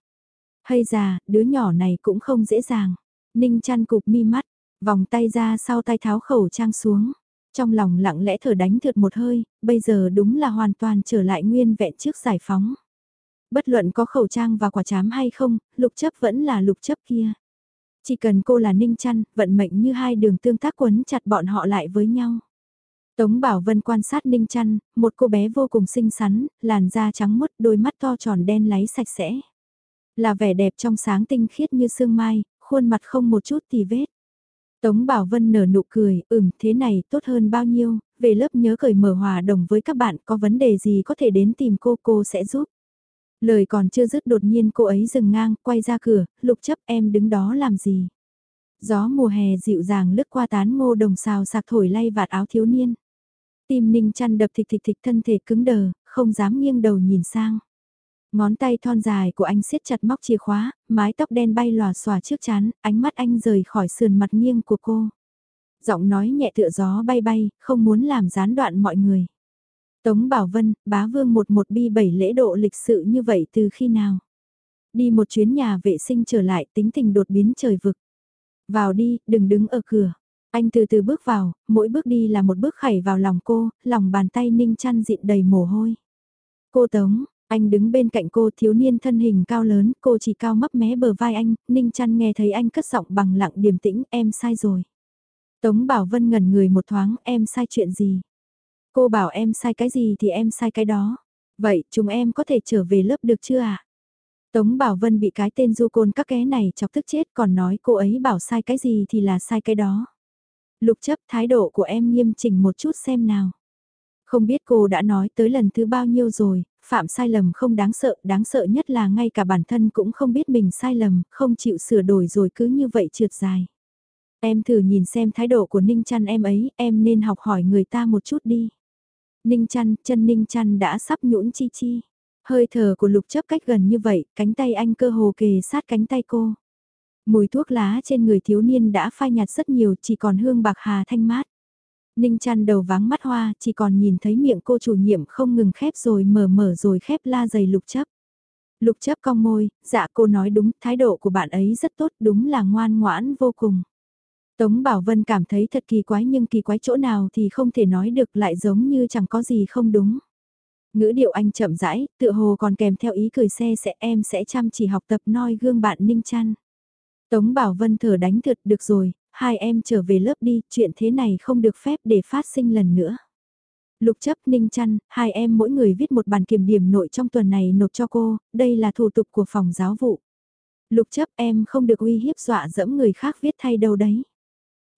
Hay già, đứa nhỏ này cũng không dễ dàng. Ninh Chăn cục mi mắt, vòng tay ra sau tay tháo khẩu trang xuống. Trong lòng lặng lẽ thở đánh thượt một hơi, bây giờ đúng là hoàn toàn trở lại nguyên vẹn trước giải phóng. Bất luận có khẩu trang và quả chám hay không, lục chấp vẫn là lục chấp kia. Chỉ cần cô là Ninh Trăn, vận mệnh như hai đường tương tác quấn chặt bọn họ lại với nhau. Tống Bảo Vân quan sát Ninh Trăn, một cô bé vô cùng xinh xắn, làn da trắng mốt, đôi mắt to tròn đen láy sạch sẽ. Là vẻ đẹp trong sáng tinh khiết như sương mai, khuôn mặt không một chút tì vết. Tống Bảo Vân nở nụ cười, ừm thế này tốt hơn bao nhiêu, về lớp nhớ cởi mở hòa đồng với các bạn có vấn đề gì có thể đến tìm cô cô sẽ giúp. Lời còn chưa dứt đột nhiên cô ấy dừng ngang, quay ra cửa, lục chấp em đứng đó làm gì. Gió mùa hè dịu dàng lướt qua tán ngô đồng xào sạc thổi lay vạt áo thiếu niên. Tim ninh chăn đập thịt thịt thịt thân thể cứng đờ, không dám nghiêng đầu nhìn sang. Ngón tay thon dài của anh siết chặt móc chìa khóa, mái tóc đen bay lòa xòa trước chán, ánh mắt anh rời khỏi sườn mặt nghiêng của cô. Giọng nói nhẹ tựa gió bay bay, không muốn làm gián đoạn mọi người. Tống Bảo Vân, bá vương một một bi bảy lễ độ lịch sự như vậy từ khi nào? Đi một chuyến nhà vệ sinh trở lại tính tình đột biến trời vực. Vào đi, đừng đứng ở cửa. Anh từ từ bước vào, mỗi bước đi là một bước khẩy vào lòng cô, lòng bàn tay ninh chăn dịn đầy mồ hôi. Cô Tống, anh đứng bên cạnh cô thiếu niên thân hình cao lớn, cô chỉ cao mấp mé bờ vai anh, ninh chăn nghe thấy anh cất giọng bằng lặng điềm tĩnh, em sai rồi. Tống Bảo Vân ngẩn người một thoáng, em sai chuyện gì? Cô bảo em sai cái gì thì em sai cái đó. Vậy chúng em có thể trở về lớp được chưa ạ? À? Tống Bảo Vân bị cái tên du côn các ké này chọc tức chết còn nói cô ấy bảo sai cái gì thì là sai cái đó. Lục chấp thái độ của em nghiêm chỉnh một chút xem nào. Không biết cô đã nói tới lần thứ bao nhiêu rồi, phạm sai lầm không đáng sợ, đáng sợ nhất là ngay cả bản thân cũng không biết mình sai lầm, không chịu sửa đổi rồi cứ như vậy trượt dài. Em thử nhìn xem thái độ của Ninh trăn em ấy, em nên học hỏi người ta một chút đi. Ninh Chăn, chân Ninh Chăn đã sắp nhũn chi chi. Hơi thở của lục chấp cách gần như vậy, cánh tay anh cơ hồ kề sát cánh tay cô. Mùi thuốc lá trên người thiếu niên đã phai nhạt rất nhiều, chỉ còn hương bạc hà thanh mát. Ninh chăn đầu váng mắt hoa, chỉ còn nhìn thấy miệng cô chủ nhiệm không ngừng khép rồi mở mở rồi khép la dày lục chấp. Lục chấp cong môi, dạ cô nói đúng, thái độ của bạn ấy rất tốt, đúng là ngoan ngoãn vô cùng. Tống Bảo Vân cảm thấy thật kỳ quái nhưng kỳ quái chỗ nào thì không thể nói được lại giống như chẳng có gì không đúng. Ngữ điệu anh chậm rãi, tựa hồ còn kèm theo ý cười xe sẽ em sẽ chăm chỉ học tập noi gương bạn Ninh Trăn. Tống Bảo Vân thở đánh thật được rồi, hai em trở về lớp đi, chuyện thế này không được phép để phát sinh lần nữa. Lục chấp Ninh Trăn, hai em mỗi người viết một bản kiểm điểm nội trong tuần này nộp cho cô, đây là thủ tục của phòng giáo vụ. Lục chấp em không được uy hiếp dọa dẫm người khác viết thay đâu đấy.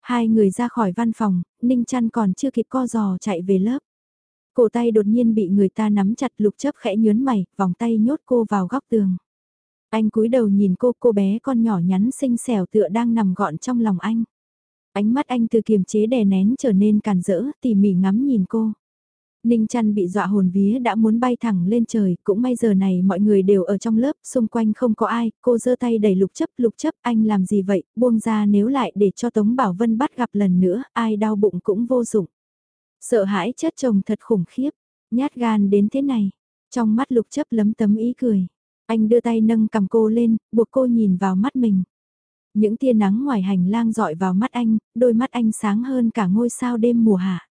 Hai người ra khỏi văn phòng, Ninh Trăn còn chưa kịp co giò chạy về lớp. Cổ tay đột nhiên bị người ta nắm chặt lục chấp khẽ nhớn mày, vòng tay nhốt cô vào góc tường. Anh cúi đầu nhìn cô, cô bé con nhỏ nhắn xinh xẻo tựa đang nằm gọn trong lòng anh. Ánh mắt anh từ kiềm chế đè nén trở nên càn rỡ, tỉ mỉ ngắm nhìn cô. Ninh chăn bị dọa hồn vía đã muốn bay thẳng lên trời, cũng may giờ này mọi người đều ở trong lớp, xung quanh không có ai, cô giơ tay đẩy lục chấp, lục chấp, anh làm gì vậy, buông ra nếu lại để cho Tống Bảo Vân bắt gặp lần nữa, ai đau bụng cũng vô dụng. Sợ hãi chết chồng thật khủng khiếp, nhát gan đến thế này, trong mắt lục chấp lấm tấm ý cười. Anh đưa tay nâng cầm cô lên, buộc cô nhìn vào mắt mình. Những tia nắng ngoài hành lang dọi vào mắt anh, đôi mắt anh sáng hơn cả ngôi sao đêm mùa hạ.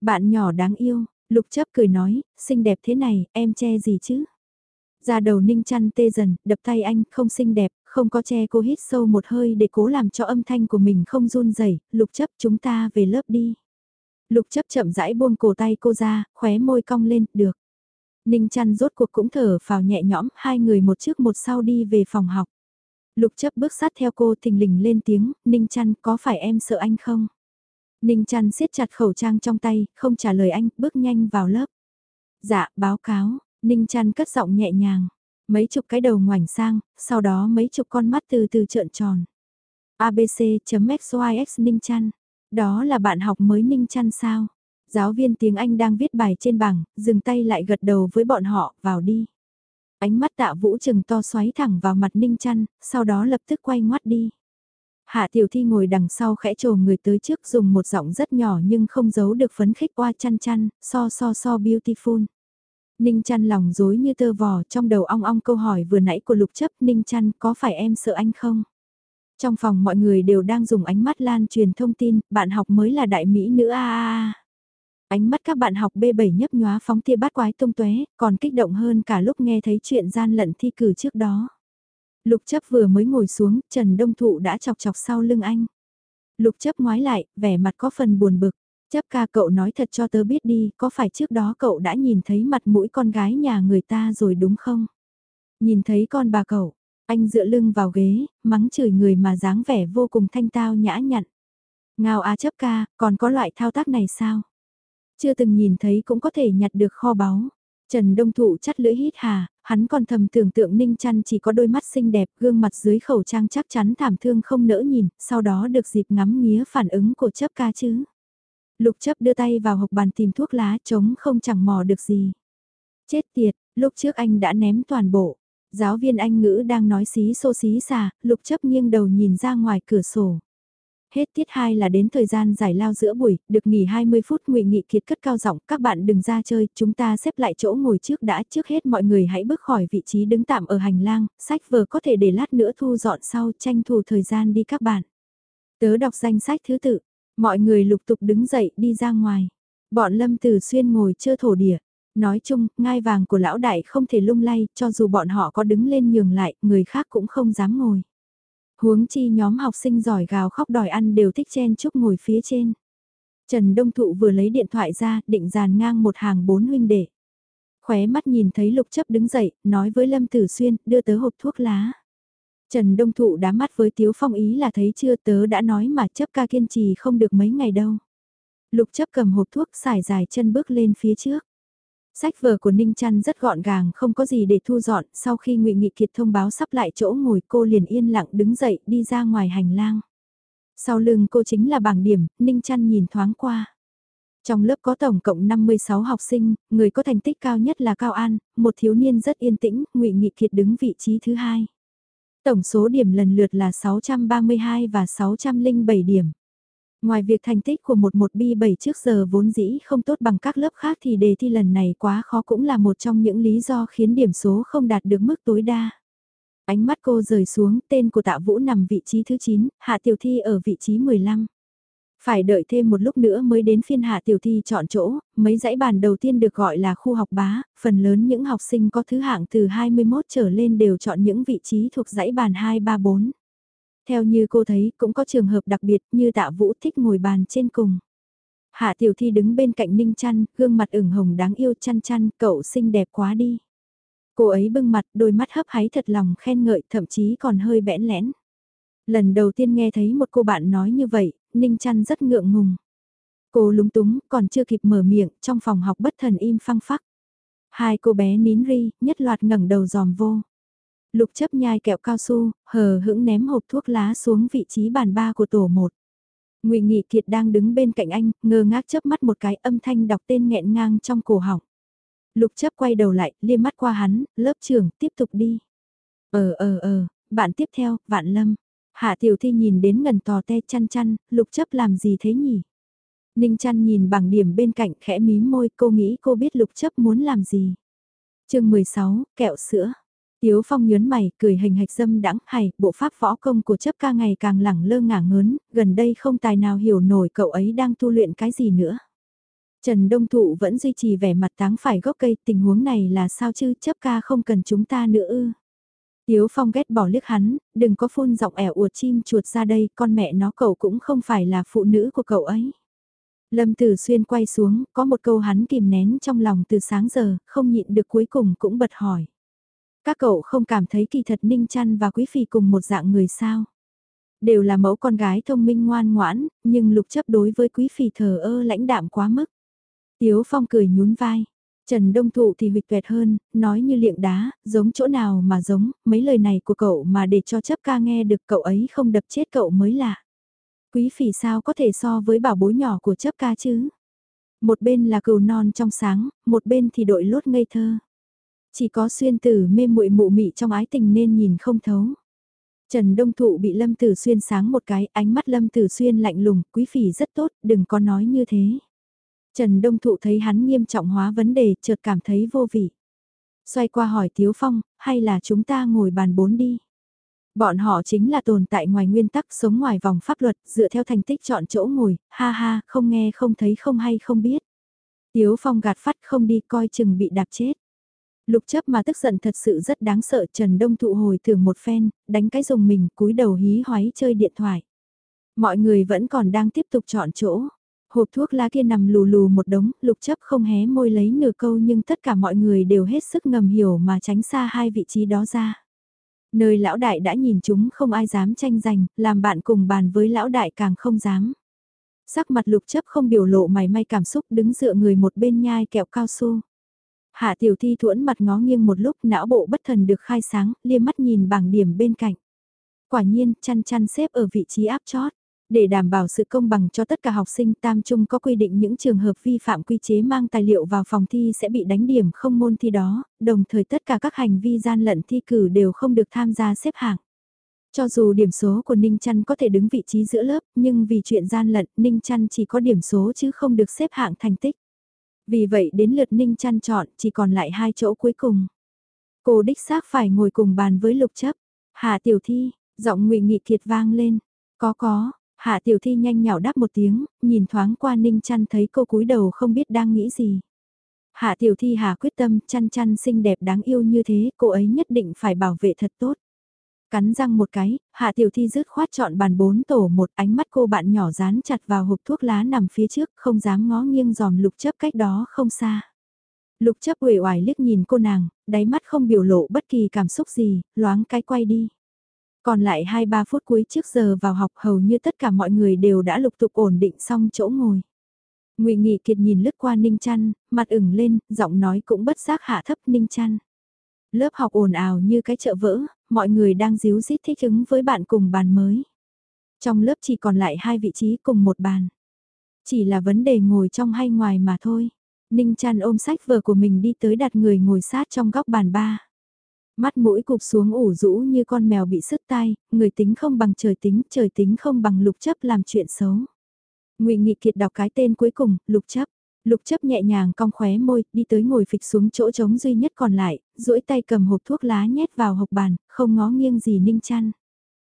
Bạn nhỏ đáng yêu, lục chấp cười nói, xinh đẹp thế này, em che gì chứ? Ra đầu ninh chăn tê dần, đập tay anh, không xinh đẹp, không có che cô hít sâu một hơi để cố làm cho âm thanh của mình không run rẩy. lục chấp chúng ta về lớp đi. Lục chấp chậm rãi buông cổ tay cô ra, khóe môi cong lên, được. Ninh chăn rốt cuộc cũng thở vào nhẹ nhõm, hai người một trước một sau đi về phòng học. Lục chấp bước sát theo cô thình lình lên tiếng, Ninh chăn có phải em sợ anh không? Ninh chăn siết chặt khẩu trang trong tay, không trả lời anh, bước nhanh vào lớp. Dạ, báo cáo, Ninh chăn cất giọng nhẹ nhàng. Mấy chục cái đầu ngoảnh sang, sau đó mấy chục con mắt từ từ trợn tròn. ABC.xyx Ninh chăn. Đó là bạn học mới Ninh chăn sao? Giáo viên tiếng Anh đang viết bài trên bảng, dừng tay lại gật đầu với bọn họ, vào đi. Ánh mắt tạ vũ trừng to xoáy thẳng vào mặt Ninh chăn, sau đó lập tức quay ngoắt đi. Hạ tiểu thi ngồi đằng sau khẽ trồ người tới trước dùng một giọng rất nhỏ nhưng không giấu được phấn khích qua chăn chăn, so so so beautiful. Ninh chăn lòng dối như tơ vò trong đầu ong ong câu hỏi vừa nãy của lục chấp Ninh chăn có phải em sợ anh không? Trong phòng mọi người đều đang dùng ánh mắt lan truyền thông tin, bạn học mới là đại mỹ nữ a a a. Ánh mắt các bạn học B7 nhấp nhóa phóng tia bát quái tung tóe, còn kích động hơn cả lúc nghe thấy chuyện gian lận thi cử trước đó. Lục chấp vừa mới ngồi xuống, Trần Đông Thụ đã chọc chọc sau lưng anh. Lục chấp ngoái lại, vẻ mặt có phần buồn bực. Chấp ca cậu nói thật cho tớ biết đi, có phải trước đó cậu đã nhìn thấy mặt mũi con gái nhà người ta rồi đúng không? Nhìn thấy con bà cậu, anh dựa lưng vào ghế, mắng chửi người mà dáng vẻ vô cùng thanh tao nhã nhặn. Ngao á chấp ca, còn có loại thao tác này sao? Chưa từng nhìn thấy cũng có thể nhặt được kho báu. Trần Đông Thụ chắt lưỡi hít hà, hắn còn thầm tưởng tượng Ninh Chăn chỉ có đôi mắt xinh đẹp, gương mặt dưới khẩu trang chắc chắn thảm thương không nỡ nhìn, sau đó được dịp ngắm nghía phản ứng của chấp ca chứ. Lục chấp đưa tay vào hộp bàn tìm thuốc lá chống không chẳng mò được gì. Chết tiệt, lúc trước anh đã ném toàn bộ. Giáo viên Anh ngữ đang nói xí xô xí xà, lục chấp nghiêng đầu nhìn ra ngoài cửa sổ. Hết tiết 2 là đến thời gian giải lao giữa buổi, được nghỉ 20 phút ngụy Nghị Kiệt cất cao giọng, các bạn đừng ra chơi, chúng ta xếp lại chỗ ngồi trước đã, trước hết mọi người hãy bước khỏi vị trí đứng tạm ở hành lang, sách vở có thể để lát nữa thu dọn sau, tranh thủ thời gian đi các bạn. Tớ đọc danh sách thứ tự, mọi người lục tục đứng dậy đi ra ngoài. Bọn Lâm Tử Xuyên ngồi chơ thổ địa. Nói chung, ngai vàng của lão đại không thể lung lay, cho dù bọn họ có đứng lên nhường lại, người khác cũng không dám ngồi. Huống chi nhóm học sinh giỏi gào khóc đòi ăn đều thích chen chúc ngồi phía trên. Trần Đông Thụ vừa lấy điện thoại ra, định dàn ngang một hàng bốn huynh đệ. Khóe mắt nhìn thấy Lục Chấp đứng dậy, nói với Lâm Tử Xuyên, đưa tớ hộp thuốc lá. Trần Đông Thụ đá mắt với Tiếu Phong ý là thấy chưa tớ đã nói mà chấp ca kiên trì không được mấy ngày đâu. Lục chấp cầm hộp thuốc xài dài chân bước lên phía trước. Sách vở của Ninh Trăn rất gọn gàng không có gì để thu dọn, sau khi ngụy Nghị Kiệt thông báo sắp lại chỗ ngồi cô liền yên lặng đứng dậy đi ra ngoài hành lang. Sau lưng cô chính là bảng điểm, Ninh Trăn nhìn thoáng qua. Trong lớp có tổng cộng 56 học sinh, người có thành tích cao nhất là Cao An, một thiếu niên rất yên tĩnh, ngụy Nghị Kiệt đứng vị trí thứ hai. Tổng số điểm lần lượt là 632 và 607 điểm. Ngoài việc thành tích của một một bi 7 trước giờ vốn dĩ không tốt bằng các lớp khác thì đề thi lần này quá khó cũng là một trong những lý do khiến điểm số không đạt được mức tối đa. Ánh mắt cô rời xuống, tên của tạ vũ nằm vị trí thứ 9, hạ tiểu thi ở vị trí 15. Phải đợi thêm một lúc nữa mới đến phiên hạ tiểu thi chọn chỗ, mấy dãy bàn đầu tiên được gọi là khu học bá, phần lớn những học sinh có thứ hạng từ 21 trở lên đều chọn những vị trí thuộc dãy bàn 2, 3, 4. Theo như cô thấy, cũng có trường hợp đặc biệt như tạ vũ thích ngồi bàn trên cùng. Hạ tiểu thi đứng bên cạnh Ninh chăn, gương mặt ửng hồng đáng yêu chăn chăn, cậu xinh đẹp quá đi. Cô ấy bưng mặt, đôi mắt hấp háy thật lòng khen ngợi, thậm chí còn hơi bẽn lẽn. Lần đầu tiên nghe thấy một cô bạn nói như vậy, Ninh chăn rất ngượng ngùng. Cô lúng túng, còn chưa kịp mở miệng, trong phòng học bất thần im phăng phắc. Hai cô bé nín ri, nhất loạt ngẩng đầu giòm vô. Lục chấp nhai kẹo cao su, hờ hững ném hộp thuốc lá xuống vị trí bàn ba của tổ một. Ngụy Nghị Kiệt đang đứng bên cạnh anh, ngơ ngác chớp mắt một cái âm thanh đọc tên nghẹn ngang trong cổ họng. Lục chấp quay đầu lại, liếc mắt qua hắn, lớp trưởng, tiếp tục đi. Ờ ờ ờ, bạn tiếp theo, Vạn Lâm. Hạ Tiểu Thi nhìn đến ngần tò te chăn chăn, lục chấp làm gì thế nhỉ? Ninh chăn nhìn bảng điểm bên cạnh khẽ mím môi, cô nghĩ cô biết lục chấp muốn làm gì. chương 16, kẹo sữa. Tiếu Phong nhớn mày, cười hình hạch dâm đãng hay, bộ pháp võ công của chấp ca ngày càng lẳng lơ ngả ngớn, gần đây không tài nào hiểu nổi cậu ấy đang tu luyện cái gì nữa. Trần Đông Thụ vẫn duy trì vẻ mặt táng phải gốc cây, tình huống này là sao chứ, chấp ca không cần chúng ta nữa ư. Tiếu Phong ghét bỏ liếc hắn, đừng có phun giọng ẻo uột chim chuột ra đây, con mẹ nó cậu cũng không phải là phụ nữ của cậu ấy. Lâm Tử Xuyên quay xuống, có một câu hắn kìm nén trong lòng từ sáng giờ, không nhịn được cuối cùng cũng bật hỏi. Các cậu không cảm thấy kỳ thật Ninh Chăn và Quý Phi cùng một dạng người sao? Đều là mẫu con gái thông minh ngoan ngoãn, nhưng lục chấp đối với Quý Phi thờ ơ lãnh đạm quá mức. Tiếu Phong cười nhún vai. Trần Đông Thụ thì huyệt tuẹt hơn, nói như liệng đá, giống chỗ nào mà giống, mấy lời này của cậu mà để cho chấp ca nghe được cậu ấy không đập chết cậu mới lạ. Quý phỉ sao có thể so với bảo bối nhỏ của chấp ca chứ? Một bên là cừu non trong sáng, một bên thì đội lốt ngây thơ. Chỉ có xuyên tử mê muội mụ mị trong ái tình nên nhìn không thấu. Trần Đông Thụ bị Lâm Tử Xuyên sáng một cái, ánh mắt Lâm Tử Xuyên lạnh lùng, quý phỉ rất tốt, đừng có nói như thế. Trần Đông Thụ thấy hắn nghiêm trọng hóa vấn đề, chợt cảm thấy vô vị. Xoay qua hỏi Tiếu Phong, hay là chúng ta ngồi bàn bốn đi? Bọn họ chính là tồn tại ngoài nguyên tắc sống ngoài vòng pháp luật, dựa theo thành tích chọn chỗ ngồi, ha ha, không nghe không thấy không hay không biết. Tiếu Phong gạt phát không đi coi chừng bị đạp chết. Lục chấp mà tức giận thật sự rất đáng sợ Trần Đông thụ hồi thường một phen, đánh cái dùng mình cúi đầu hí hoáy chơi điện thoại. Mọi người vẫn còn đang tiếp tục chọn chỗ. Hộp thuốc lá kia nằm lù lù một đống, lục chấp không hé môi lấy nửa câu nhưng tất cả mọi người đều hết sức ngầm hiểu mà tránh xa hai vị trí đó ra. Nơi lão đại đã nhìn chúng không ai dám tranh giành, làm bạn cùng bàn với lão đại càng không dám. Sắc mặt lục chấp không biểu lộ mày may cảm xúc đứng dựa người một bên nhai kẹo cao su. Hạ tiểu thi thuẫn mặt ngó nghiêng một lúc não bộ bất thần được khai sáng, liếc mắt nhìn bảng điểm bên cạnh. Quả nhiên, chăn chăn xếp ở vị trí áp chót. Để đảm bảo sự công bằng cho tất cả học sinh tam trung có quy định những trường hợp vi phạm quy chế mang tài liệu vào phòng thi sẽ bị đánh điểm không môn thi đó, đồng thời tất cả các hành vi gian lận thi cử đều không được tham gia xếp hạng. Cho dù điểm số của Ninh Trăn có thể đứng vị trí giữa lớp, nhưng vì chuyện gian lận, Ninh Trăn chỉ có điểm số chứ không được xếp hạng thành tích. Vì vậy đến lượt Ninh chăn chọn chỉ còn lại hai chỗ cuối cùng. Cô đích xác phải ngồi cùng bàn với lục chấp. Hạ tiểu thi, giọng ngụy Nghị Kiệt vang lên. Có có, Hạ tiểu thi nhanh nhảu đáp một tiếng, nhìn thoáng qua Ninh chăn thấy cô cúi đầu không biết đang nghĩ gì. Hạ tiểu thi hà quyết tâm chăn chăn xinh đẹp đáng yêu như thế, cô ấy nhất định phải bảo vệ thật tốt. Cắn răng một cái, hạ tiểu thi rứt khoát chọn bàn bốn tổ một ánh mắt cô bạn nhỏ dán chặt vào hộp thuốc lá nằm phía trước không dám ngó nghiêng dòm lục chấp cách đó không xa. Lục chấp uể oải liếc nhìn cô nàng, đáy mắt không biểu lộ bất kỳ cảm xúc gì, loáng cái quay đi. Còn lại 2-3 phút cuối trước giờ vào học hầu như tất cả mọi người đều đã lục tục ổn định xong chỗ ngồi. ngụy Nghị Kiệt nhìn lướt qua Ninh Chăn, mặt ửng lên, giọng nói cũng bất giác hạ thấp Ninh Chăn. Lớp học ồn ào như cái chợ vỡ, mọi người đang díu dít thích ứng với bạn cùng bàn mới. Trong lớp chỉ còn lại hai vị trí cùng một bàn. Chỉ là vấn đề ngồi trong hay ngoài mà thôi. Ninh chăn ôm sách vở của mình đi tới đặt người ngồi sát trong góc bàn ba. Mắt mũi cụp xuống ủ rũ như con mèo bị sứt tai, người tính không bằng trời tính, trời tính không bằng lục chấp làm chuyện xấu. ngụy Nghị Kiệt đọc cái tên cuối cùng, lục chấp. Lục chấp nhẹ nhàng cong khóe môi, đi tới ngồi phịch xuống chỗ trống duy nhất còn lại, duỗi tay cầm hộp thuốc lá nhét vào hộp bàn, không ngó nghiêng gì ninh chăn.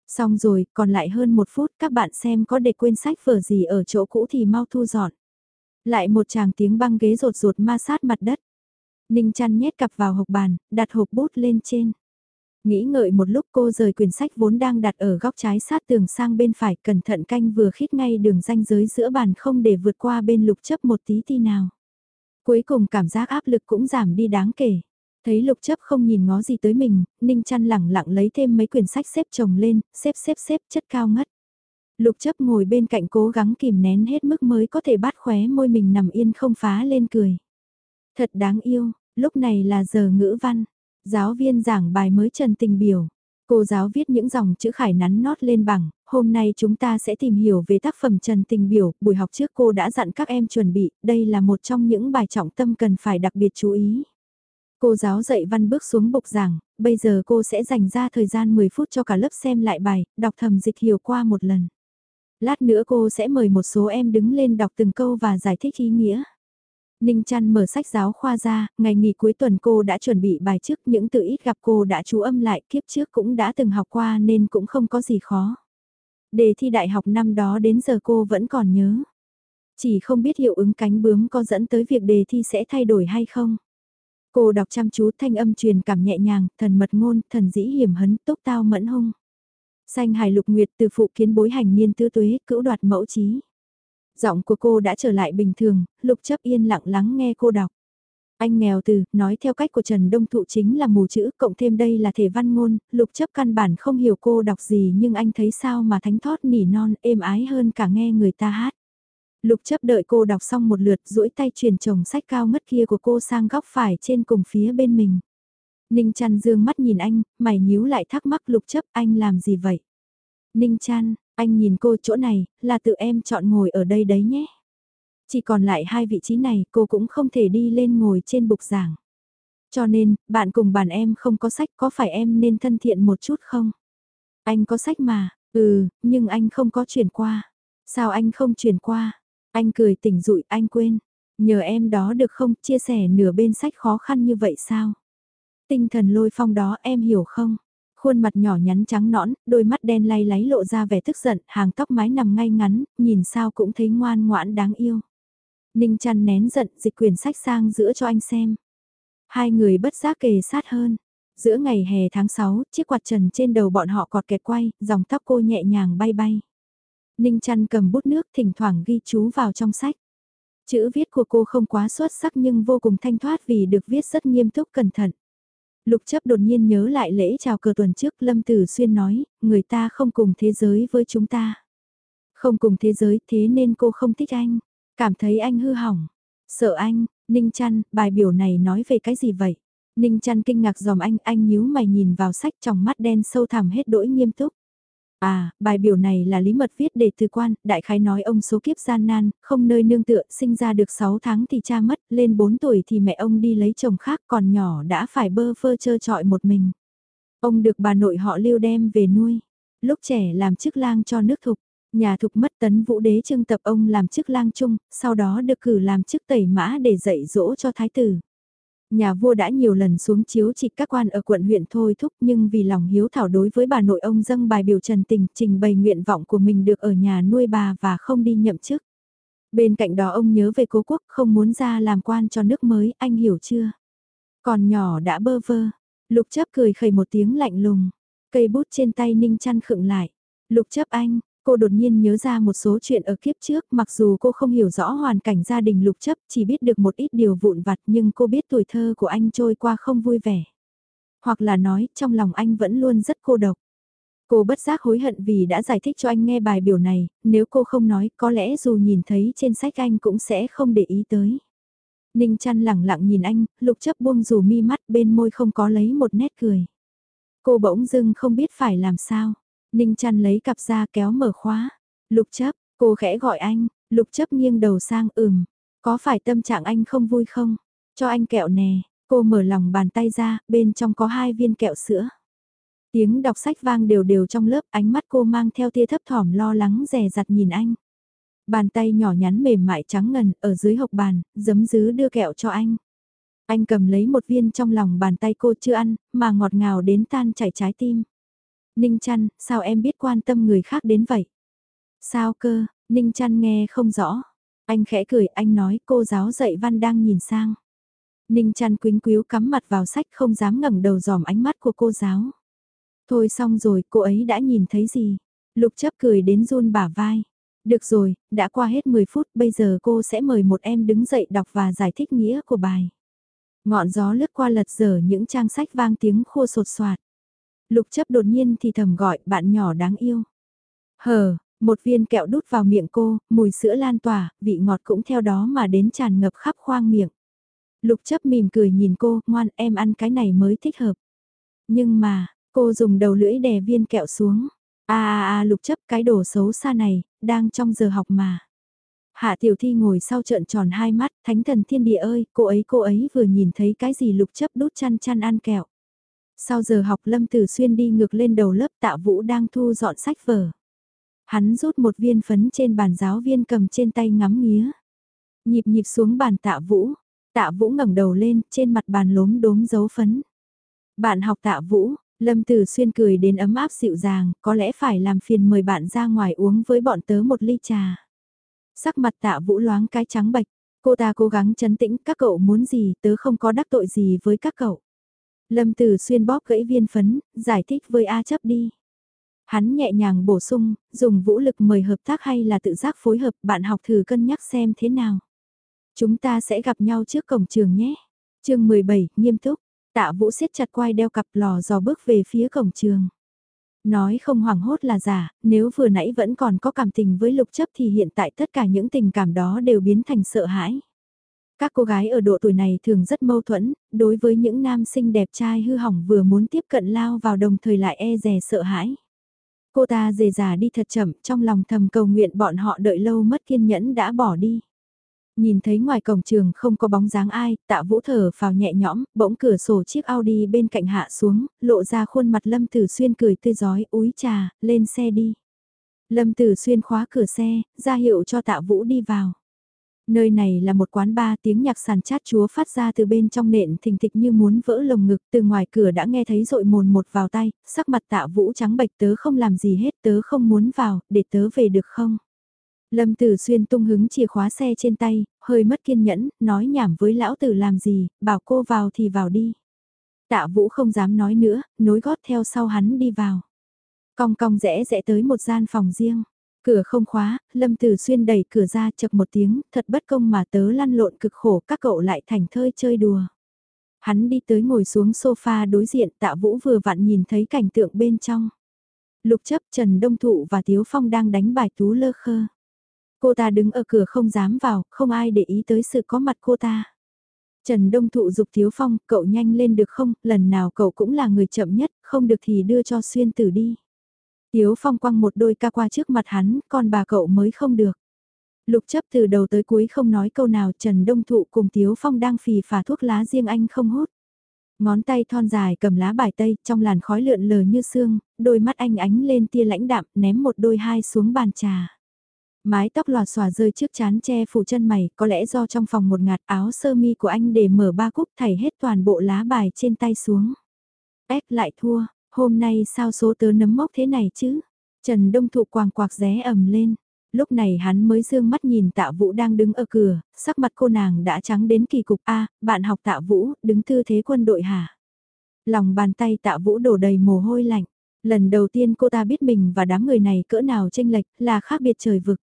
Xong rồi, còn lại hơn một phút, các bạn xem có để quên sách vở gì ở chỗ cũ thì mau thu dọn. Lại một chàng tiếng băng ghế rột rột ma sát mặt đất. Ninh chăn nhét cặp vào hộp bàn, đặt hộp bút lên trên. Nghĩ ngợi một lúc cô rời quyển sách vốn đang đặt ở góc trái sát tường sang bên phải cẩn thận canh vừa khít ngay đường ranh giới giữa bàn không để vượt qua bên lục chấp một tí ti nào. Cuối cùng cảm giác áp lực cũng giảm đi đáng kể. Thấy lục chấp không nhìn ngó gì tới mình, Ninh chăn lẳng lặng lấy thêm mấy quyển sách xếp chồng lên, xếp xếp xếp chất cao ngất. Lục chấp ngồi bên cạnh cố gắng kìm nén hết mức mới có thể bắt khóe môi mình nằm yên không phá lên cười. Thật đáng yêu, lúc này là giờ ngữ văn, Giáo viên giảng bài mới trần tình biểu. Cô giáo viết những dòng chữ khải nắn nót lên bảng, hôm nay chúng ta sẽ tìm hiểu về tác phẩm Trần Tình Biểu, buổi học trước cô đã dặn các em chuẩn bị, đây là một trong những bài trọng tâm cần phải đặc biệt chú ý. Cô giáo dạy văn bước xuống bục giảng, bây giờ cô sẽ dành ra thời gian 10 phút cho cả lớp xem lại bài, đọc thầm dịch hiểu qua một lần. Lát nữa cô sẽ mời một số em đứng lên đọc từng câu và giải thích ý nghĩa. Ninh Trăn mở sách giáo khoa ra, ngày nghỉ cuối tuần cô đã chuẩn bị bài trước những từ ít gặp cô đã chú âm lại kiếp trước cũng đã từng học qua nên cũng không có gì khó. Đề thi đại học năm đó đến giờ cô vẫn còn nhớ. Chỉ không biết hiệu ứng cánh bướm có dẫn tới việc đề thi sẽ thay đổi hay không. Cô đọc chăm chú thanh âm truyền cảm nhẹ nhàng, thần mật ngôn, thần dĩ hiểm hấn, túc tao mẫn hung. Xanh hài lục nguyệt từ phụ kiến bối hành niên tư tuế, cữu đoạt mẫu trí. Giọng của cô đã trở lại bình thường, lục chấp yên lặng lắng nghe cô đọc. Anh nghèo từ, nói theo cách của Trần Đông Thụ chính là mù chữ, cộng thêm đây là thể văn ngôn, lục chấp căn bản không hiểu cô đọc gì nhưng anh thấy sao mà thánh thót nỉ non êm ái hơn cả nghe người ta hát. Lục chấp đợi cô đọc xong một lượt duỗi tay truyền chồng sách cao ngất kia của cô sang góc phải trên cùng phía bên mình. Ninh chăn dương mắt nhìn anh, mày nhíu lại thắc mắc lục chấp anh làm gì vậy? Ninh chăn, anh nhìn cô chỗ này, là tự em chọn ngồi ở đây đấy nhé. Chỉ còn lại hai vị trí này cô cũng không thể đi lên ngồi trên bục giảng. Cho nên, bạn cùng bàn em không có sách có phải em nên thân thiện một chút không? Anh có sách mà, ừ, nhưng anh không có chuyển qua. Sao anh không chuyển qua? Anh cười tỉnh dụi anh quên. Nhờ em đó được không chia sẻ nửa bên sách khó khăn như vậy sao? Tinh thần lôi phong đó em hiểu không? Khuôn mặt nhỏ nhắn trắng nõn, đôi mắt đen lay láy lộ ra vẻ tức giận, hàng tóc mái nằm ngay ngắn, nhìn sao cũng thấy ngoan ngoãn đáng yêu. Ninh chăn nén giận dịch quyển sách sang giữa cho anh xem. Hai người bất giác kề sát hơn. Giữa ngày hè tháng 6, chiếc quạt trần trên đầu bọn họ cọt kẹt quay, dòng tóc cô nhẹ nhàng bay bay. Ninh chăn cầm bút nước thỉnh thoảng ghi chú vào trong sách. Chữ viết của cô không quá xuất sắc nhưng vô cùng thanh thoát vì được viết rất nghiêm túc cẩn thận. Lục chấp đột nhiên nhớ lại lễ chào cờ tuần trước Lâm Tử Xuyên nói, người ta không cùng thế giới với chúng ta. Không cùng thế giới thế nên cô không thích anh, cảm thấy anh hư hỏng, sợ anh, Ninh Trăn, bài biểu này nói về cái gì vậy? Ninh Trăn kinh ngạc dòm anh, anh nhíu mày nhìn vào sách trong mắt đen sâu thẳm hết đỗi nghiêm túc. À, bài biểu này là lý mật viết để từ quan, đại khái nói ông số kiếp gian nan, không nơi nương tựa, sinh ra được 6 tháng thì cha mất, lên 4 tuổi thì mẹ ông đi lấy chồng khác, còn nhỏ đã phải bơ phơ trơ trọi một mình. Ông được bà nội họ lưu đem về nuôi. Lúc trẻ làm chức lang cho nước thục, nhà thục mất tấn vũ đế trưng tập ông làm chức lang chung, sau đó được cử làm chức tẩy mã để dạy dỗ cho thái tử nhà vua đã nhiều lần xuống chiếu trịch các quan ở quận huyện thôi thúc nhưng vì lòng hiếu thảo đối với bà nội ông dâng bài biểu trần tình trình bày nguyện vọng của mình được ở nhà nuôi bà và không đi nhậm chức. Bên cạnh đó ông nhớ về cố quốc không muốn ra làm quan cho nước mới, anh hiểu chưa? Còn nhỏ đã bơ vơ, lục chấp cười khẩy một tiếng lạnh lùng. Cây bút trên tay Ninh chăn khựng lại. Lục chấp anh, cô đột nhiên nhớ ra một số chuyện ở kiếp trước mặc dù cô không hiểu rõ hoàn cảnh gia đình lục chấp chỉ biết được một ít điều vụn vặt nhưng cô biết tuổi thơ của anh trôi qua không vui vẻ. Hoặc là nói trong lòng anh vẫn luôn rất cô độc. Cô bất giác hối hận vì đã giải thích cho anh nghe bài biểu này, nếu cô không nói có lẽ dù nhìn thấy trên sách anh cũng sẽ không để ý tới. Ninh chăn lẳng lặng nhìn anh, lục chấp buông dù mi mắt bên môi không có lấy một nét cười. Cô bỗng dưng không biết phải làm sao. Ninh chăn lấy cặp ra kéo mở khóa. Lục chấp, cô khẽ gọi anh, lục chấp nghiêng đầu sang ừm. Có phải tâm trạng anh không vui không? Cho anh kẹo nè, cô mở lòng bàn tay ra, bên trong có hai viên kẹo sữa. Tiếng đọc sách vang đều đều trong lớp, ánh mắt cô mang theo tia thấp thỏm lo lắng rè rặt nhìn anh. Bàn tay nhỏ nhắn mềm mại trắng ngần, ở dưới hộc bàn, giấm dứ đưa kẹo cho anh. Anh cầm lấy một viên trong lòng bàn tay cô chưa ăn, mà ngọt ngào đến tan chảy trái tim. Ninh chăn, sao em biết quan tâm người khác đến vậy? Sao cơ, Ninh chăn nghe không rõ. Anh khẽ cười, anh nói cô giáo dạy văn đang nhìn sang. Ninh chăn quính quíu cắm mặt vào sách không dám ngẩng đầu dòm ánh mắt của cô giáo. Thôi xong rồi, cô ấy đã nhìn thấy gì? Lục chấp cười đến run bả vai. Được rồi, đã qua hết 10 phút, bây giờ cô sẽ mời một em đứng dậy đọc và giải thích nghĩa của bài. Ngọn gió lướt qua lật dở những trang sách vang tiếng khô sột soạt. Lục chấp đột nhiên thì thầm gọi bạn nhỏ đáng yêu. Hờ, một viên kẹo đút vào miệng cô, mùi sữa lan tỏa, vị ngọt cũng theo đó mà đến tràn ngập khắp khoang miệng. Lục chấp mỉm cười nhìn cô, ngoan em ăn cái này mới thích hợp. Nhưng mà, cô dùng đầu lưỡi đè viên kẹo xuống. À à à lục chấp cái đồ xấu xa này, đang trong giờ học mà. Hạ tiểu thi ngồi sau trợn tròn hai mắt, thánh thần thiên địa ơi, cô ấy cô ấy vừa nhìn thấy cái gì lục chấp đút chăn chăn ăn kẹo. Sau giờ học Lâm Tử Xuyên đi ngược lên đầu lớp tạ vũ đang thu dọn sách vở. Hắn rút một viên phấn trên bàn giáo viên cầm trên tay ngắm nghía. Nhịp nhịp xuống bàn tạ vũ, tạ vũ ngẩng đầu lên, trên mặt bàn lốm đốm dấu phấn. Bạn học tạ vũ, Lâm Tử Xuyên cười đến ấm áp dịu dàng, có lẽ phải làm phiền mời bạn ra ngoài uống với bọn tớ một ly trà. Sắc mặt tạ vũ loáng cái trắng bạch, cô ta cố gắng chấn tĩnh, các cậu muốn gì, tớ không có đắc tội gì với các cậu. Lâm Tử Xuyên bóp gãy viên phấn, giải thích với A chấp đi. Hắn nhẹ nhàng bổ sung, dùng vũ lực mời hợp tác hay là tự giác phối hợp, bạn học thử cân nhắc xem thế nào. Chúng ta sẽ gặp nhau trước cổng trường nhé. chương 17, nghiêm túc, tạ vũ siết chặt quai đeo cặp lò dò bước về phía cổng trường. Nói không hoảng hốt là giả, nếu vừa nãy vẫn còn có cảm tình với lục chấp thì hiện tại tất cả những tình cảm đó đều biến thành sợ hãi. Các cô gái ở độ tuổi này thường rất mâu thuẫn, đối với những nam sinh đẹp trai hư hỏng vừa muốn tiếp cận lao vào đồng thời lại e rè sợ hãi. Cô ta dề già đi thật chậm, trong lòng thầm cầu nguyện bọn họ đợi lâu mất kiên nhẫn đã bỏ đi. Nhìn thấy ngoài cổng trường không có bóng dáng ai, tạ vũ thở vào nhẹ nhõm, bỗng cửa sổ chiếc Audi bên cạnh hạ xuống, lộ ra khuôn mặt Lâm Tử Xuyên cười tươi giói, úi trà, lên xe đi. Lâm Tử Xuyên khóa cửa xe, ra hiệu cho tạ vũ đi vào. Nơi này là một quán ba tiếng nhạc sàn chát chúa phát ra từ bên trong nện thình thịch như muốn vỡ lồng ngực từ ngoài cửa đã nghe thấy rội mồn một vào tay, sắc mặt tạ vũ trắng bạch tớ không làm gì hết tớ không muốn vào, để tớ về được không? Lâm Tử Xuyên tung hứng chìa khóa xe trên tay, hơi mất kiên nhẫn, nói nhảm với lão tử làm gì, bảo cô vào thì vào đi. Tạ Vũ không dám nói nữa, nối gót theo sau hắn đi vào. Cong cong rẽ rẽ tới một gian phòng riêng. Cửa không khóa, Lâm Tử Xuyên đẩy cửa ra chập một tiếng, thật bất công mà tớ lăn lộn cực khổ các cậu lại thành thơi chơi đùa. Hắn đi tới ngồi xuống sofa đối diện tạ vũ vừa vặn nhìn thấy cảnh tượng bên trong. Lục chấp Trần Đông Thụ và Tiếu Phong đang đánh bài tú lơ khơ. Cô ta đứng ở cửa không dám vào, không ai để ý tới sự có mặt cô ta. Trần Đông Thụ dục Tiếu Phong, cậu nhanh lên được không, lần nào cậu cũng là người chậm nhất, không được thì đưa cho xuyên tử đi. Tiếu Phong quăng một đôi ca qua trước mặt hắn, còn bà cậu mới không được. Lục chấp từ đầu tới cuối không nói câu nào Trần Đông Thụ cùng Tiếu Phong đang phì phả thuốc lá riêng anh không hút. Ngón tay thon dài cầm lá bài tây trong làn khói lượn lờ như sương, đôi mắt anh ánh lên tia lãnh đạm ném một đôi hai xuống bàn trà. Mái tóc lòa xòa rơi trước chán che phủ chân mày, có lẽ do trong phòng một ngạt áo sơ mi của anh để mở ba cúc thảy hết toàn bộ lá bài trên tay xuống. Ép lại thua, hôm nay sao số tớ nấm mốc thế này chứ? Trần Đông Thụ quàng quạc ré ầm lên. Lúc này hắn mới dương mắt nhìn tạ vũ đang đứng ở cửa, sắc mặt cô nàng đã trắng đến kỳ cục A, bạn học tạ vũ, đứng tư thế quân đội hả? Lòng bàn tay tạ vũ đổ đầy mồ hôi lạnh. Lần đầu tiên cô ta biết mình và đám người này cỡ nào tranh lệch là khác biệt trời vực.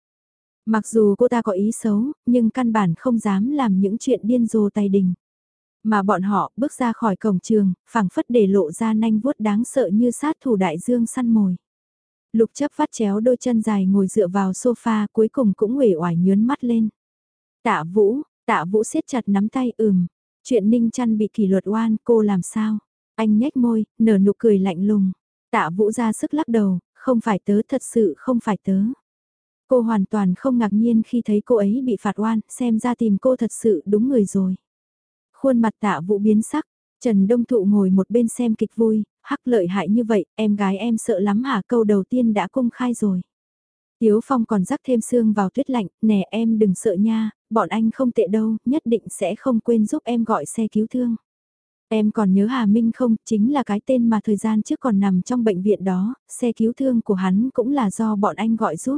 Mặc dù cô ta có ý xấu, nhưng căn bản không dám làm những chuyện điên rồ tay đình. Mà bọn họ bước ra khỏi cổng trường, phảng phất để lộ ra nanh vuốt đáng sợ như sát thủ đại dương săn mồi. Lục chấp phát chéo đôi chân dài ngồi dựa vào sofa cuối cùng cũng uể oải nhướn mắt lên. Tạ vũ, tạ vũ siết chặt nắm tay ừm. Chuyện ninh chăn bị kỷ luật oan cô làm sao? Anh nhếch môi, nở nụ cười lạnh lùng. Tạ vũ ra sức lắc đầu, không phải tớ thật sự không phải tớ. Cô hoàn toàn không ngạc nhiên khi thấy cô ấy bị phạt oan, xem ra tìm cô thật sự đúng người rồi. Khuôn mặt tạ vũ biến sắc, Trần Đông Thụ ngồi một bên xem kịch vui, hắc lợi hại như vậy, em gái em sợ lắm hả câu đầu tiên đã công khai rồi. Tiếu Phong còn rắc thêm xương vào tuyết lạnh, nè em đừng sợ nha, bọn anh không tệ đâu, nhất định sẽ không quên giúp em gọi xe cứu thương. Em còn nhớ Hà Minh không, chính là cái tên mà thời gian trước còn nằm trong bệnh viện đó, xe cứu thương của hắn cũng là do bọn anh gọi giúp.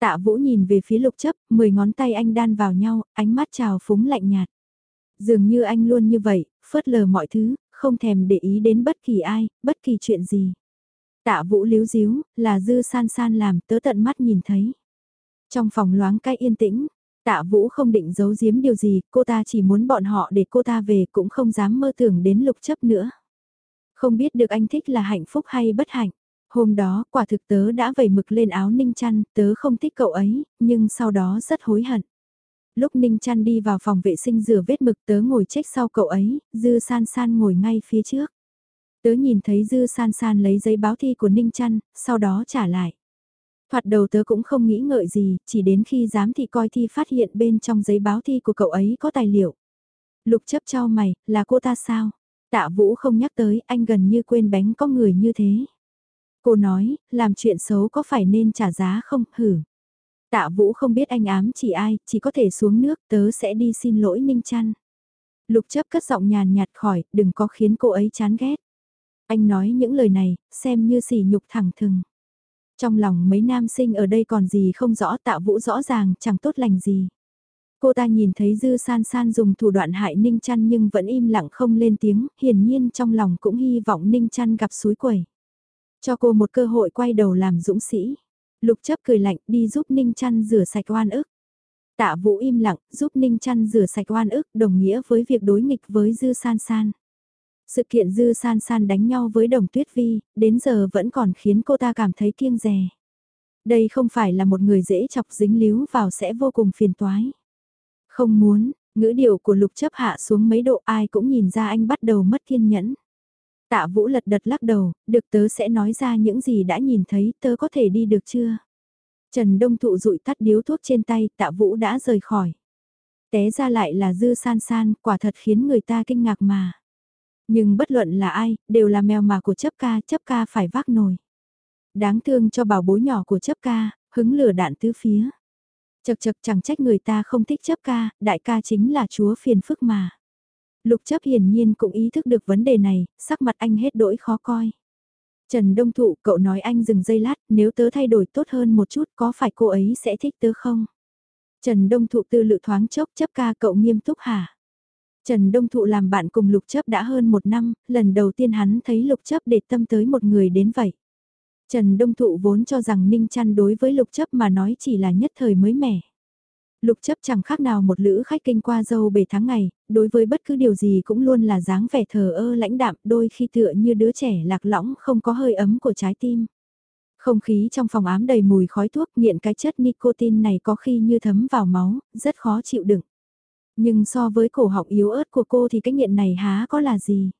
Tạ Vũ nhìn về phía lục chấp, 10 ngón tay anh đan vào nhau, ánh mắt trào phúng lạnh nhạt. Dường như anh luôn như vậy, phớt lờ mọi thứ, không thèm để ý đến bất kỳ ai, bất kỳ chuyện gì. Tạ Vũ líu díu, là dư san san làm tớ tận mắt nhìn thấy. Trong phòng loáng cái yên tĩnh, Tạ Vũ không định giấu giếm điều gì, cô ta chỉ muốn bọn họ để cô ta về cũng không dám mơ tưởng đến lục chấp nữa. Không biết được anh thích là hạnh phúc hay bất hạnh. Hôm đó, quả thực tớ đã vẩy mực lên áo Ninh Chăn, tớ không thích cậu ấy, nhưng sau đó rất hối hận. Lúc Ninh Trăn đi vào phòng vệ sinh rửa vết mực tớ ngồi trách sau cậu ấy, Dư San San ngồi ngay phía trước. Tớ nhìn thấy Dư San San lấy giấy báo thi của Ninh Trăn, sau đó trả lại. Thoạt đầu tớ cũng không nghĩ ngợi gì, chỉ đến khi giám thị coi thi phát hiện bên trong giấy báo thi của cậu ấy có tài liệu. Lục chấp cho mày, là cô ta sao? Tạ Vũ không nhắc tới, anh gần như quên bánh có người như thế. Cô nói, làm chuyện xấu có phải nên trả giá không, hử. Tạ Vũ không biết anh ám chỉ ai, chỉ có thể xuống nước, tớ sẽ đi xin lỗi Ninh Trăn. Lục chấp cất giọng nhàn nhạt khỏi, đừng có khiến cô ấy chán ghét. Anh nói những lời này, xem như sỉ nhục thẳng thừng. Trong lòng mấy nam sinh ở đây còn gì không rõ tạ vũ rõ ràng chẳng tốt lành gì. Cô ta nhìn thấy dư san san dùng thủ đoạn hại Ninh Trăn nhưng vẫn im lặng không lên tiếng, hiển nhiên trong lòng cũng hy vọng Ninh Trăn gặp suối quẩy. Cho cô một cơ hội quay đầu làm dũng sĩ. Lục chấp cười lạnh đi giúp Ninh Trăn rửa sạch oan ức. Tạ Vũ im lặng, giúp Ninh Trăn rửa sạch oan ức đồng nghĩa với việc đối nghịch với Dư San San. Sự kiện Dư San San đánh nhau với Đồng Tuyết Vi, đến giờ vẫn còn khiến cô ta cảm thấy kiêng rè. Đây không phải là một người dễ chọc dính líu vào sẽ vô cùng phiền toái. Không muốn, ngữ điệu của lục chấp hạ xuống mấy độ ai cũng nhìn ra anh bắt đầu mất kiên nhẫn. Tạ Vũ lật đật lắc đầu, được tớ sẽ nói ra những gì đã nhìn thấy, tớ có thể đi được chưa? Trần Đông Thụ rụi tắt điếu thuốc trên tay, Tạ Vũ đã rời khỏi. Té ra lại là dư san san, quả thật khiến người ta kinh ngạc mà. Nhưng bất luận là ai, đều là mèo mà của chấp ca, chấp ca phải vác nổi. Đáng thương cho bảo bối nhỏ của chấp ca, hứng lửa đạn tứ phía. Chật chật chẳng trách người ta không thích chấp ca, đại ca chính là chúa phiền phức mà. Lục chấp hiển nhiên cũng ý thức được vấn đề này, sắc mặt anh hết đổi khó coi. Trần Đông Thụ, cậu nói anh dừng giây lát, nếu tớ thay đổi tốt hơn một chút có phải cô ấy sẽ thích tớ không? Trần Đông Thụ tư lự thoáng chốc chấp ca cậu nghiêm túc hả? Trần Đông Thụ làm bạn cùng Lục Chấp đã hơn một năm, lần đầu tiên hắn thấy Lục Chấp để tâm tới một người đến vậy. Trần Đông Thụ vốn cho rằng Ninh Trăn đối với Lục Chấp mà nói chỉ là nhất thời mới mẻ. Lục chấp chẳng khác nào một lữ khách kinh qua dâu bể tháng ngày, đối với bất cứ điều gì cũng luôn là dáng vẻ thờ ơ lãnh đạm đôi khi tựa như đứa trẻ lạc lõng không có hơi ấm của trái tim. Không khí trong phòng ám đầy mùi khói thuốc nghiện cái chất nicotine này có khi như thấm vào máu, rất khó chịu đựng. Nhưng so với cổ họng yếu ớt của cô thì cái nghiện này há có là gì?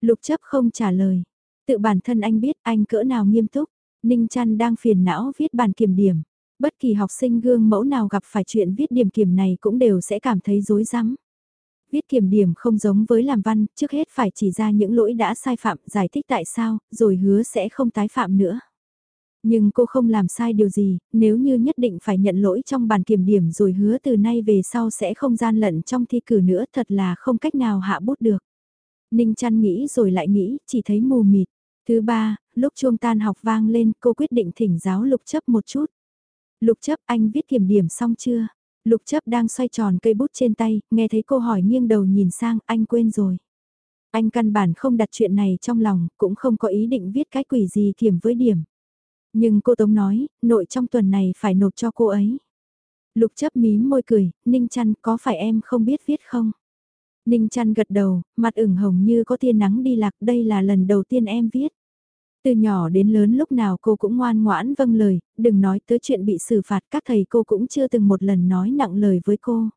Lục chấp không trả lời. Tự bản thân anh biết anh cỡ nào nghiêm túc. Ninh chăn đang phiền não viết bàn kiểm điểm. Bất kỳ học sinh gương mẫu nào gặp phải chuyện viết điểm kiểm này cũng đều sẽ cảm thấy rối rắm. Viết kiểm điểm không giống với làm văn, trước hết phải chỉ ra những lỗi đã sai phạm, giải thích tại sao, rồi hứa sẽ không tái phạm nữa. Nhưng cô không làm sai điều gì, nếu như nhất định phải nhận lỗi trong bàn kiểm điểm rồi hứa từ nay về sau sẽ không gian lận trong thi cử nữa thật là không cách nào hạ bút được. Ninh chăn nghĩ rồi lại nghĩ, chỉ thấy mù mịt. Thứ ba, lúc chuông tan học vang lên cô quyết định thỉnh giáo lục chấp một chút. Lục chấp anh viết kiểm điểm xong chưa? Lục chấp đang xoay tròn cây bút trên tay, nghe thấy cô hỏi nghiêng đầu nhìn sang, anh quên rồi. Anh căn bản không đặt chuyện này trong lòng, cũng không có ý định viết cái quỷ gì kiểm với điểm. Nhưng cô Tống nói, nội trong tuần này phải nộp cho cô ấy. Lục chấp mím môi cười, Ninh Trăn có phải em không biết viết không? Ninh Trăn gật đầu, mặt ửng hồng như có tia nắng đi lạc đây là lần đầu tiên em viết. Từ nhỏ đến lớn lúc nào cô cũng ngoan ngoãn vâng lời, đừng nói tới chuyện bị xử phạt các thầy cô cũng chưa từng một lần nói nặng lời với cô.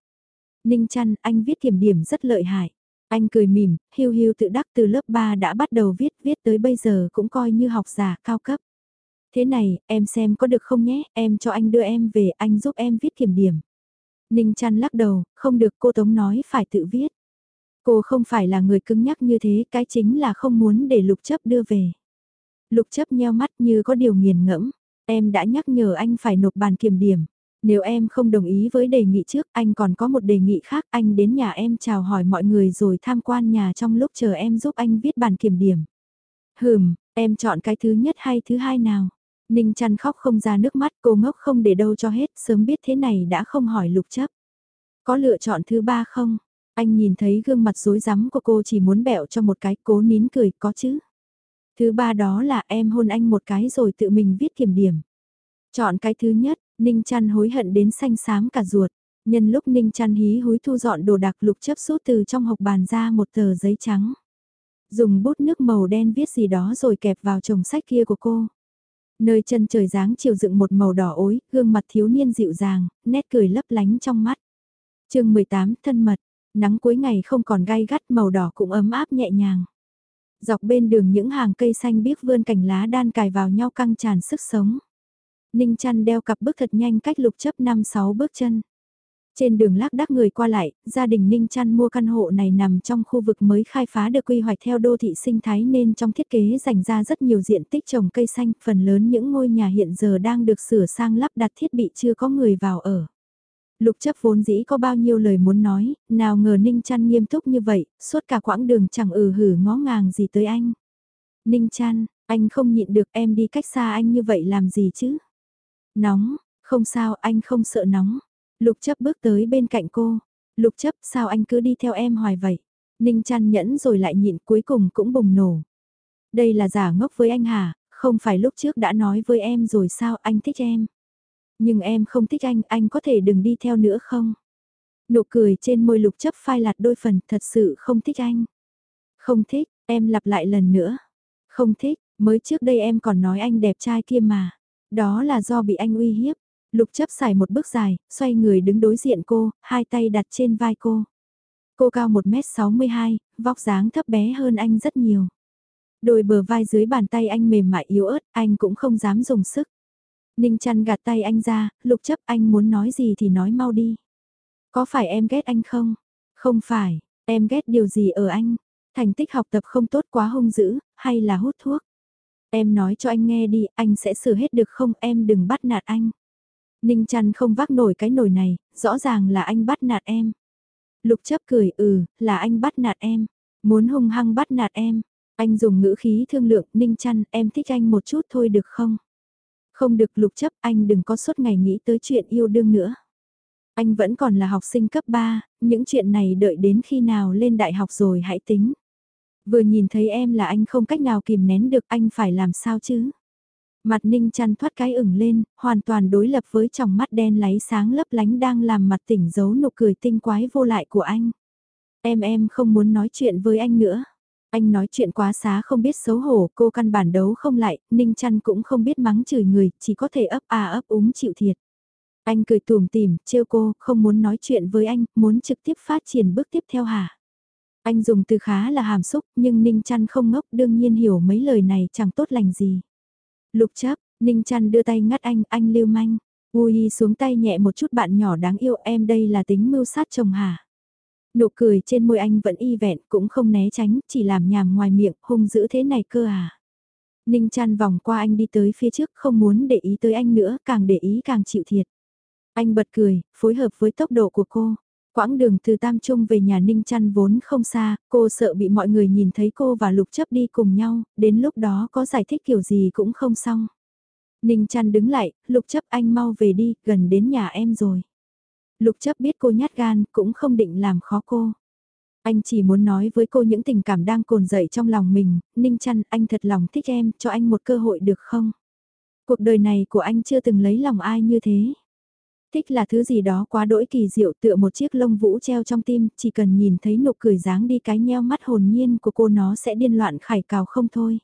Ninh chăn, anh viết kiểm điểm rất lợi hại. Anh cười mỉm, hiu hiu tự đắc từ lớp 3 đã bắt đầu viết, viết tới bây giờ cũng coi như học giả cao cấp. Thế này, em xem có được không nhé, em cho anh đưa em về, anh giúp em viết kiểm điểm. Ninh chăn lắc đầu, không được cô Tống nói phải tự viết. Cô không phải là người cứng nhắc như thế, cái chính là không muốn để lục chấp đưa về. Lục chấp nheo mắt như có điều nghiền ngẫm, em đã nhắc nhở anh phải nộp bàn kiểm điểm. Nếu em không đồng ý với đề nghị trước, anh còn có một đề nghị khác, anh đến nhà em chào hỏi mọi người rồi tham quan nhà trong lúc chờ em giúp anh viết bàn kiểm điểm. Hừm, em chọn cái thứ nhất hay thứ hai nào? Ninh chăn khóc không ra nước mắt, cô ngốc không để đâu cho hết, sớm biết thế này đã không hỏi lục chấp. Có lựa chọn thứ ba không? Anh nhìn thấy gương mặt rối rắm của cô chỉ muốn bẹo cho một cái, cố nín cười, có chứ? Thứ ba đó là em hôn anh một cái rồi tự mình viết kiểm điểm. Chọn cái thứ nhất, Ninh trăn hối hận đến xanh xám cả ruột. Nhân lúc Ninh trăn hí húi thu dọn đồ đạc lục chấp rút từ trong hộc bàn ra một tờ giấy trắng. Dùng bút nước màu đen viết gì đó rồi kẹp vào chồng sách kia của cô. Nơi chân trời dáng chiều dựng một màu đỏ ối, gương mặt thiếu niên dịu dàng, nét cười lấp lánh trong mắt. chương 18 thân mật, nắng cuối ngày không còn gai gắt màu đỏ cũng ấm áp nhẹ nhàng. Dọc bên đường những hàng cây xanh biếc vươn cành lá đan cài vào nhau căng tràn sức sống. Ninh chăn đeo cặp bước thật nhanh cách lục chấp 5-6 bước chân. Trên đường lác đác người qua lại, gia đình Ninh Chăn mua căn hộ này nằm trong khu vực mới khai phá được quy hoạch theo đô thị sinh thái nên trong thiết kế dành ra rất nhiều diện tích trồng cây xanh, phần lớn những ngôi nhà hiện giờ đang được sửa sang lắp đặt thiết bị chưa có người vào ở. Lục chấp vốn dĩ có bao nhiêu lời muốn nói, nào ngờ Ninh Trăn nghiêm túc như vậy, suốt cả quãng đường chẳng ừ hử ngó ngàng gì tới anh. Ninh Trăn, anh không nhịn được em đi cách xa anh như vậy làm gì chứ? Nóng, không sao anh không sợ nóng. Lục chấp bước tới bên cạnh cô. Lục chấp sao anh cứ đi theo em hoài vậy? Ninh Trăn nhẫn rồi lại nhịn cuối cùng cũng bùng nổ. Đây là giả ngốc với anh hả? Không phải lúc trước đã nói với em rồi sao anh thích em? Nhưng em không thích anh, anh có thể đừng đi theo nữa không? Nụ cười trên môi lục chấp phai lạt đôi phần thật sự không thích anh. Không thích, em lặp lại lần nữa. Không thích, mới trước đây em còn nói anh đẹp trai kia mà. Đó là do bị anh uy hiếp. Lục chấp xài một bước dài, xoay người đứng đối diện cô, hai tay đặt trên vai cô. Cô cao 1m62, vóc dáng thấp bé hơn anh rất nhiều. Đôi bờ vai dưới bàn tay anh mềm mại yếu ớt, anh cũng không dám dùng sức. Ninh chăn gạt tay anh ra, lục chấp anh muốn nói gì thì nói mau đi. Có phải em ghét anh không? Không phải, em ghét điều gì ở anh? Thành tích học tập không tốt quá hung dữ, hay là hút thuốc? Em nói cho anh nghe đi, anh sẽ sửa hết được không, em đừng bắt nạt anh. Ninh chăn không vác nổi cái nồi này, rõ ràng là anh bắt nạt em. Lục chấp cười ừ, là anh bắt nạt em. Muốn hung hăng bắt nạt em. Anh dùng ngữ khí thương lượng, Ninh chăn, em thích anh một chút thôi được không? Không được lục chấp, anh đừng có suốt ngày nghĩ tới chuyện yêu đương nữa. Anh vẫn còn là học sinh cấp 3, những chuyện này đợi đến khi nào lên đại học rồi hãy tính. Vừa nhìn thấy em là anh không cách nào kìm nén được anh phải làm sao chứ? Mặt ninh chăn thoát cái ửng lên, hoàn toàn đối lập với tròng mắt đen láy sáng lấp lánh đang làm mặt tỉnh giấu nụ cười tinh quái vô lại của anh. Em em không muốn nói chuyện với anh nữa. Anh nói chuyện quá xá không biết xấu hổ, cô căn bản đấu không lại, ninh chăn cũng không biết mắng chửi người, chỉ có thể ấp à ấp úng chịu thiệt. Anh cười tùm tìm, trêu cô, không muốn nói chuyện với anh, muốn trực tiếp phát triển bước tiếp theo hả? Anh dùng từ khá là hàm xúc, nhưng Ninh Chăn không ngốc đương nhiên hiểu mấy lời này chẳng tốt lành gì. Lục chấp, Ninh Chăn đưa tay ngắt anh, anh lưu manh. Ui xuống tay nhẹ một chút bạn nhỏ đáng yêu em đây là tính mưu sát chồng hả? Nụ cười trên môi anh vẫn y vẹn, cũng không né tránh, chỉ làm nhàm ngoài miệng, hung dữ thế này cơ à? Ninh chăn vòng qua anh đi tới phía trước, không muốn để ý tới anh nữa, càng để ý càng chịu thiệt. Anh bật cười, phối hợp với tốc độ của cô. Quãng đường từ Tam Trung về nhà Ninh Chăn vốn không xa, cô sợ bị mọi người nhìn thấy cô và Lục chấp đi cùng nhau, đến lúc đó có giải thích kiểu gì cũng không xong. Ninh Chăn đứng lại, Lục chấp anh mau về đi, gần đến nhà em rồi. Lục chấp biết cô nhát gan, cũng không định làm khó cô. Anh chỉ muốn nói với cô những tình cảm đang cồn dậy trong lòng mình, Ninh chăn anh thật lòng thích em, cho anh một cơ hội được không? Cuộc đời này của anh chưa từng lấy lòng ai như thế. Thích là thứ gì đó quá đỗi kỳ diệu tựa một chiếc lông vũ treo trong tim, chỉ cần nhìn thấy nụ cười dáng đi cái nheo mắt hồn nhiên của cô nó sẽ điên loạn khải cào không thôi.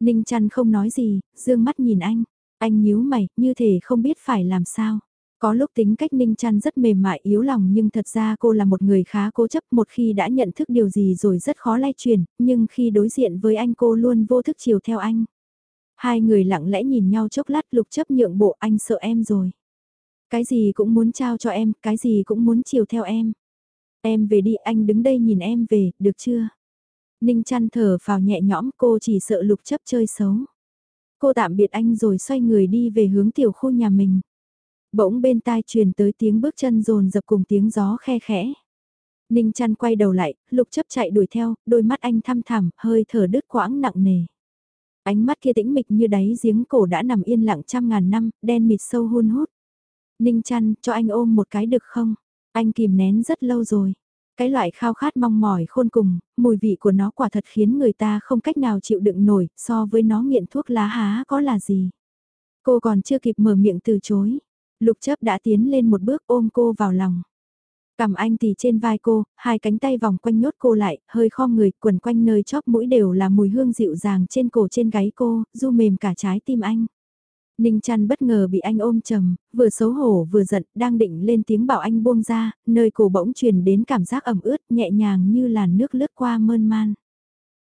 Ninh chăn không nói gì, dương mắt nhìn anh. Anh nhíu mày, như thể không biết phải làm sao. Có lúc tính cách Ninh Trăn rất mềm mại yếu lòng nhưng thật ra cô là một người khá cố chấp một khi đã nhận thức điều gì rồi rất khó lay chuyển, nhưng khi đối diện với anh cô luôn vô thức chiều theo anh. Hai người lặng lẽ nhìn nhau chốc lát lục chấp nhượng bộ anh sợ em rồi. Cái gì cũng muốn trao cho em, cái gì cũng muốn chiều theo em. Em về đi anh đứng đây nhìn em về, được chưa? Ninh chăn thở vào nhẹ nhõm cô chỉ sợ lục chấp chơi xấu. Cô tạm biệt anh rồi xoay người đi về hướng tiểu khu nhà mình. Bỗng bên tai truyền tới tiếng bước chân rồn dập cùng tiếng gió khe khẽ. Ninh chăn quay đầu lại, lục chấp chạy đuổi theo, đôi mắt anh thăm thẳm, hơi thở đứt quãng nặng nề. Ánh mắt kia tĩnh mịch như đáy giếng cổ đã nằm yên lặng trăm ngàn năm, đen mịt sâu hun hút. Ninh chăn, cho anh ôm một cái được không? Anh kìm nén rất lâu rồi. Cái loại khao khát mong mỏi khôn cùng, mùi vị của nó quả thật khiến người ta không cách nào chịu đựng nổi, so với nó nghiện thuốc lá há có là gì. Cô còn chưa kịp mở miệng từ chối. Lục chấp đã tiến lên một bước ôm cô vào lòng. Cầm anh thì trên vai cô, hai cánh tay vòng quanh nhốt cô lại, hơi kho người, quần quanh nơi chóp mũi đều là mùi hương dịu dàng trên cổ trên gáy cô, du mềm cả trái tim anh. Ninh chăn bất ngờ bị anh ôm chầm, vừa xấu hổ vừa giận, đang định lên tiếng bảo anh buông ra, nơi cổ bỗng truyền đến cảm giác ẩm ướt nhẹ nhàng như làn nước lướt qua mơn man.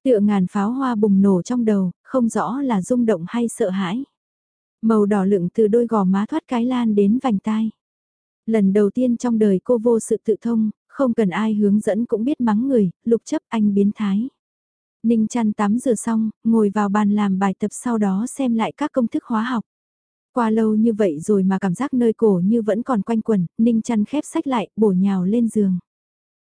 Tựa ngàn pháo hoa bùng nổ trong đầu, không rõ là rung động hay sợ hãi. Màu đỏ lựng từ đôi gò má thoát cái lan đến vành tai. Lần đầu tiên trong đời cô vô sự tự thông, không cần ai hướng dẫn cũng biết mắng người, lục chấp anh biến thái. Ninh chăn tắm rửa xong, ngồi vào bàn làm bài tập sau đó xem lại các công thức hóa học. Qua lâu như vậy rồi mà cảm giác nơi cổ như vẫn còn quanh quẩn, Ninh chăn khép sách lại, bổ nhào lên giường.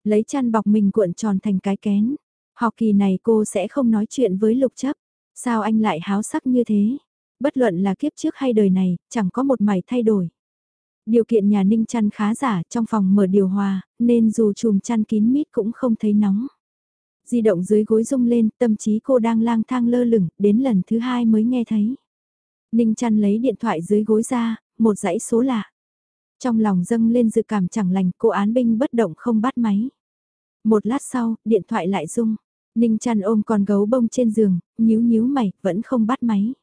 Lấy chăn bọc mình cuộn tròn thành cái kén. Học kỳ này cô sẽ không nói chuyện với lục chấp. Sao anh lại háo sắc như thế? Bất luận là kiếp trước hay đời này, chẳng có một mảy thay đổi. Điều kiện nhà ninh chăn khá giả trong phòng mở điều hòa, nên dù chùm chăn kín mít cũng không thấy nóng. Di động dưới gối rung lên, tâm trí cô đang lang thang lơ lửng, đến lần thứ hai mới nghe thấy. Ninh chăn lấy điện thoại dưới gối ra, một dãy số lạ. Trong lòng dâng lên dự cảm chẳng lành, cô án binh bất động không bắt máy. Một lát sau, điện thoại lại rung. Ninh chăn ôm con gấu bông trên giường, nhíu nhíu mày, vẫn không bắt máy.